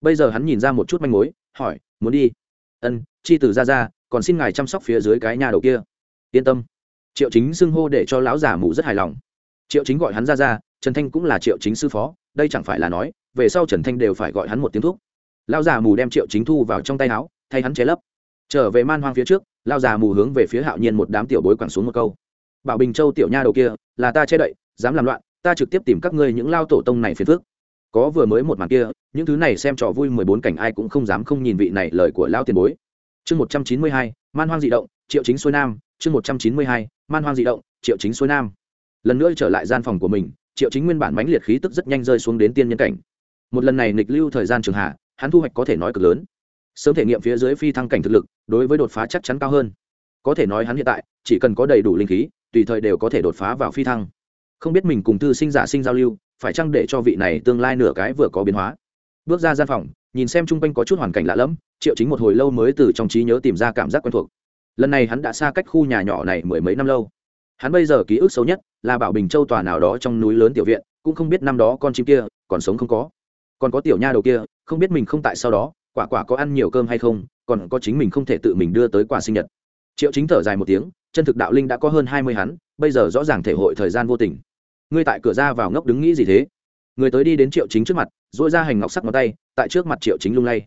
Speaker 1: Bây giờ hắn nhìn ra một chút manh mối, hỏi, muốn đi? Ân, chi từ ra ra, còn xin ngài chăm sóc phía dưới cái nhà đầu kia. Yên tâm. Triệu chính xưng hô để cho lão già mù rất hài lòng triệu chính gọi hắn ra ra, trần thanh cũng là triệu chính sư phó, đây chẳng phải là nói, về sau trần thanh đều phải gọi hắn một tiếng thuốc lão già mù đem triệu chính thu vào trong tay áo, thay hắn chế lấp. Trở về man hoang phía trước, lão già mù hướng về phía hạo nhiên một đám tiểu bối quẳng xuống một câu. Bảo bình châu tiểu nha đầu kia, là ta che đậy, dám làm loạn, ta trực tiếp tìm các ngươi những lao tổ tông này phiền phước có vừa mới một màn kia, những thứ này xem trò vui mười bốn cảnh ai cũng không dám không nhìn vị này lời của lao tiền bối. Chương một trăm chín mươi hai, man hoang dị động, triệu chính xuôi nam, chương một trăm chín mươi hai, man hoang dị động, triệu chính xuôi nam lần nữa trở lại gian phòng của mình, triệu chính nguyên bản mãnh liệt khí tức rất nhanh rơi xuống đến tiên nhân cảnh. Một lần này nghịch lưu thời gian trường hạ, hắn thu hoạch có thể nói cực lớn. Sớm thể nghiệm phía dưới phi thăng cảnh thực lực, đối với đột phá chắc chắn cao hơn. Có thể nói hắn hiện tại, chỉ cần có đầy đủ linh khí, tùy thời đều có thể đột phá vào phi thăng. Không biết mình cùng thư sinh giả sinh giao lưu, phải chăng để cho vị này tương lai nửa cái vừa có biến hóa? Bước ra gian phòng, nhìn xem chung quanh có chút hoàn cảnh lạ lẫm, triệu chính một hồi lâu mới từ trong trí nhớ tìm ra cảm giác quen thuộc. Lần này hắn đã xa cách khu nhà nhỏ này mười mấy năm lâu hắn bây giờ ký ức xấu nhất là bảo bình châu tòa nào đó trong núi lớn tiểu viện, cũng không biết năm đó con chim kia còn sống không có. Còn có tiểu nha đầu kia, không biết mình không tại sau đó, quả quả có ăn nhiều cơm hay không, còn có chính mình không thể tự mình đưa tới quà sinh nhật. Triệu chính thở dài một tiếng, chân thực đạo linh đã có hơn hai mươi hắn, bây giờ rõ ràng thể hội thời gian vô tình. Ngươi tại cửa ra vào ngốc đứng nghĩ gì thế? Người tới đi đến triệu chính trước mặt dỗi ra hành ngọc sắc ngón tay, tại trước mặt triệu chính lung lay.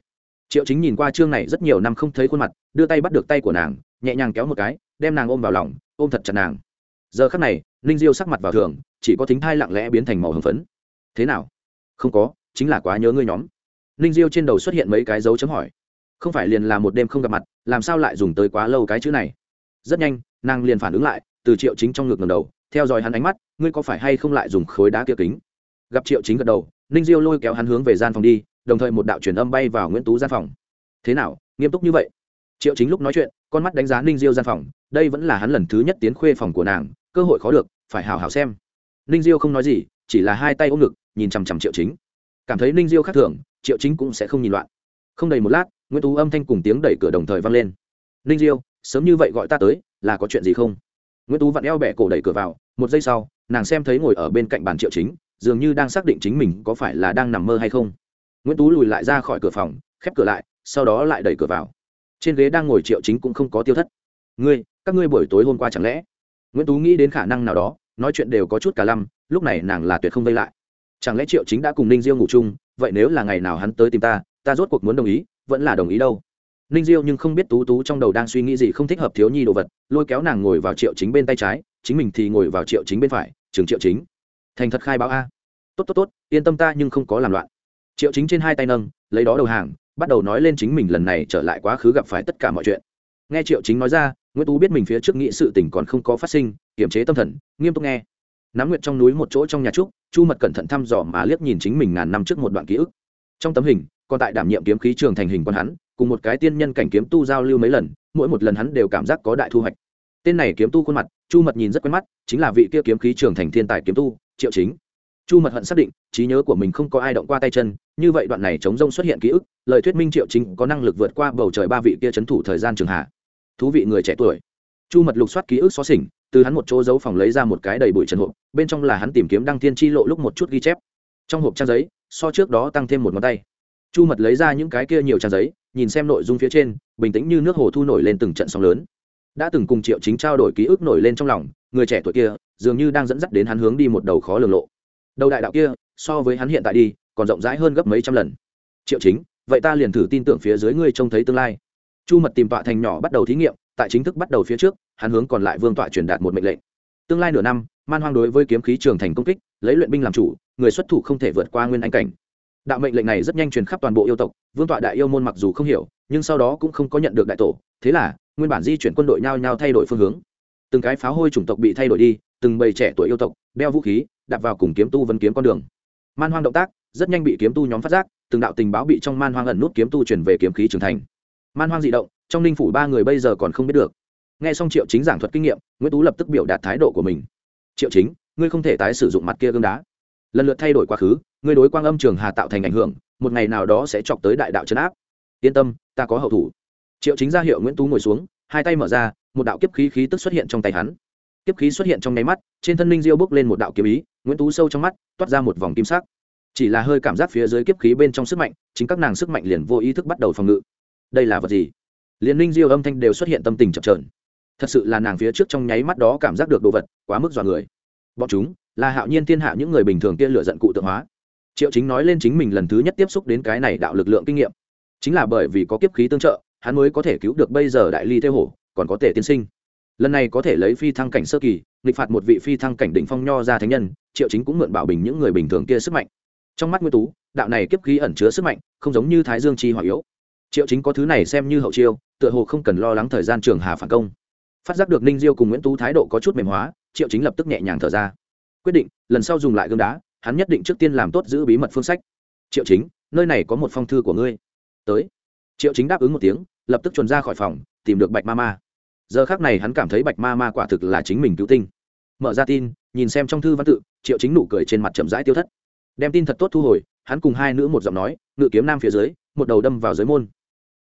Speaker 1: Triệu chính nhìn qua chương này rất nhiều năm không thấy khuôn mặt, đưa tay bắt được tay của nàng, nhẹ nhàng kéo một cái, đem nàng ôm vào lòng, ôm thật chặt nàng giờ khắc này, ninh diêu sắc mặt vào thường, chỉ có thính thai lặng lẽ biến thành màu hồng phấn. Thế nào? Không có, chính là quá nhớ ngươi nhóm. Ninh diêu trên đầu xuất hiện mấy cái dấu chấm hỏi. Không phải liền là một đêm không gặp mặt, làm sao lại dùng tới quá lâu cái chữ này? Rất nhanh, nàng liền phản ứng lại, từ triệu chính trong ngực ngầm đầu, theo dõi hắn ánh mắt, ngươi có phải hay không lại dùng khối đá kia kính? Gặp triệu chính gật đầu, ninh diêu lôi kéo hắn hướng về gian phòng đi, đồng thời một đạo truyền âm bay vào nguyễn tú gian phòng. Thế nào, nghiêm túc như vậy? Triệu chính lúc nói chuyện, con mắt đánh giá ninh diêu gian phòng, đây vẫn là hắn lần thứ nhất tiến khuê phòng của nàng cơ hội khó được, phải hào hào xem. Ninh diêu không nói gì, chỉ là hai tay ôm ngực, nhìn chằm chằm triệu chính. Cảm thấy ninh diêu khác thường, triệu chính cũng sẽ không nhìn loạn. Không đầy một lát, nguyễn tú âm thanh cùng tiếng đẩy cửa đồng thời vang lên. Ninh diêu, sớm như vậy gọi ta tới, là có chuyện gì không? Nguyễn tú vặn eo bẻ cổ đẩy cửa vào, một giây sau, nàng xem thấy ngồi ở bên cạnh bàn triệu chính, dường như đang xác định chính mình có phải là đang nằm mơ hay không. Nguyễn tú lùi lại ra khỏi cửa phòng, khép cửa lại, sau đó lại đẩy cửa vào. Trên ghế đang ngồi triệu chính cũng không có tiêu thất. Ngươi, các ngươi buổi tối hôm qua chẳng lẽ nguyễn tú nghĩ đến khả năng nào đó, nói chuyện đều có chút cả lăm, lúc này nàng là tuyệt không vây lại. Chẳng lẽ triệu chính đã cùng ninh diêu ngủ chung, vậy nếu là ngày nào hắn tới tìm ta ta rốt cuộc muốn đồng ý, vẫn là đồng ý đâu? Ninh diêu nhưng không biết tú tú trong đầu đang suy nghĩ gì không thích hợp thiếu nhi đồ vật, lôi kéo nàng ngồi vào triệu chính bên tay trái, chính mình thì ngồi vào triệu chính bên phải, trường triệu chính. Thành thật khai báo a. Tốt tốt tốt, yên tâm ta nhưng không có làm loạn. Triệu chính trên hai tay nâng, lấy đó đầu hàng, bắt đầu nói lên chính mình lần này trở lại quá khứ gặp phải tất cả mọi chuyện nghe triệu chính nói ra, nguyễn tú biết mình phía trước nghĩ sự tình còn không có phát sinh, kiềm chế tâm thần, nghiêm túc nghe. Nắm nguyện trong núi một chỗ trong nhà trúc, chu mật cẩn thận thăm dò mà liếc nhìn chính mình ngàn năm trước một đoạn ký ức. Trong tấm hình, còn tại đảm nhiệm kiếm khí trường thành hình con hắn, cùng một cái tiên nhân cảnh kiếm tu giao lưu mấy lần, mỗi một lần hắn đều cảm giác có đại thu hoạch. Tên này kiếm tu khuôn mặt, chu mật nhìn rất quen mắt, chính là vị kia kiếm khí trường thành thiên tài kiếm tu, triệu chính. Chu mật hận xác định, trí nhớ của mình không có ai động qua tay chân, như vậy đoạn này chống rông xuất hiện ký ức, lời thuyết minh triệu chính có năng lực vượt qua bầu trời ba vị kia c thủ thời gian trường hạ thú vị người trẻ tuổi. Chu mật lục soát ký ức xó xỉnh, từ hắn một chỗ giấu phòng lấy ra một cái đầy bụi trần hộp, bên trong là hắn tìm kiếm đăng thiên chi lộ lúc một chút ghi chép. Trong hộp trang giấy, so trước đó tăng thêm một ngón tay. Chu mật lấy ra những cái kia nhiều trang giấy, nhìn xem nội dung phía trên, bình tĩnh như nước hồ thu nổi lên từng trận sóng lớn. Đã từng cùng triệu chính trao đổi ký ức nổi lên trong lòng, người trẻ tuổi kia, dường như đang dẫn dắt đến hắn hướng đi một đầu khó lường lộ. Đầu đại đạo kia, so với hắn hiện tại đi, còn rộng rãi hơn gấp mấy trăm lần. Triệu chính, vậy ta liền thử tin tưởng phía dưới ngươi trông thấy tương lai chu mật tìm tọa thành nhỏ bắt đầu thí nghiệm, tại chính thức bắt đầu phía trước, hắn hướng còn lại vương tọa truyền đạt một mệnh lệnh. Tương lai nửa năm, man hoang đối với kiếm khí trường thành công kích, lấy luyện binh làm chủ, người xuất thủ không thể vượt qua nguyên anh cảnh. Đạo mệnh lệnh này rất nhanh truyền khắp toàn bộ yêu tộc, vương tọa đại yêu môn mặc dù không hiểu, nhưng sau đó cũng không có nhận được đại tổ, thế là, nguyên bản di chuyển quân đội nhao nhao thay đổi phương hướng. Từng cái pháo hôi chủng tộc bị thay đổi đi, từng bầy trẻ tuổi yêu tộc, đeo vũ khí, đạp vào cùng kiếm tu vân kiếm con đường. Man hoang động tác, rất nhanh bị kiếm tu nhóm phát giác, từng đạo tình báo bị trong man hoang ẩn nút kiếm tu chuyển về kiếm khí trưởng thành man hoang dị động, trong ninh phủ ba người bây giờ còn không biết được. Nghe xong triệu chính giảng thuật kinh nghiệm, nguyễn tú lập tức biểu đạt thái độ của mình. Triệu chính, ngươi không thể tái sử dụng mặt kia gương đá. Lần lượt thay đổi quá khứ, ngươi đối quang âm trường hà tạo thành ảnh hưởng, một ngày nào đó sẽ chọc tới đại đạo trấn áp. Yên tâm, ta có hậu thủ. Triệu chính ra hiệu nguyễn tú ngồi xuống, hai tay mở ra, một đạo kiếp khí khí tức xuất hiện trong tay hắn. Kiếp khí xuất hiện trong nháy mắt, trên thân linh diêu bước lên một đạo kiếm ý, nguyễn tú sâu trong mắt, toát ra một vòng kim sắc. Chỉ là hơi cảm giác phía dưới kiếp khí bên trong sức mạnh, chính các nàng sức mạnh liền vô ý thức bắt đầu phòng ngự đây là vật gì? Liền minh diêu âm thanh đều xuất hiện tâm tình chập trờn thật sự là nàng phía trước trong nháy mắt đó cảm giác được đồ vật, quá mức dọa người. Bọn chúng là hạo nhiên thiên hạ những người bình thường kia lựa giận cụ tượng hóa. Triệu chính nói lên chính mình lần thứ nhất tiếp xúc đến cái này đạo lực lượng kinh nghiệm. Chính là bởi vì có kiếp khí tương trợ, hắn mới có thể cứu được bây giờ đại ly theo hổ, còn có thể tiên sinh. Lần này có thể lấy phi thăng cảnh sơ kỳ, nghịch phạt một vị phi thăng cảnh đỉnh phong nho ra thánh nhân, triệu chính cũng mượn bảo bình những người bình thường kia sức mạnh. Trong mắt nguyên tú, đạo này kiếp khí ẩn chứa sức mạnh, không giống như thái dương chi hỏa yếu triệu chính có thứ này xem như hậu chiêu, tựa hồ không cần lo lắng thời gian trường hà phản công. Phát giác được ninh diêu cùng nguyễn tú thái độ có chút mềm hóa, triệu chính lập tức nhẹ nhàng thở ra. Quyết định, lần sau dùng lại gương đá, hắn nhất định trước tiên làm tốt giữ bí mật phương sách. Triệu chính, nơi này có một phong thư của ngươi. Tới. Triệu chính đáp ứng một tiếng, lập tức chuồn ra khỏi phòng, tìm được bạch ma ma giờ khác này hắn cảm thấy bạch ma ma quả thực là chính mình cứu tinh. Mở ra tin, nhìn xem trong thư văn tự, triệu chính nụ cười trên mặt chậm rãi tiêu thất. Đem tin thật tốt thu hồi, hắn cùng hai nữ một giọng nói, ngự kiếm nam phía dưới, một đầu đâm vào dưới môn.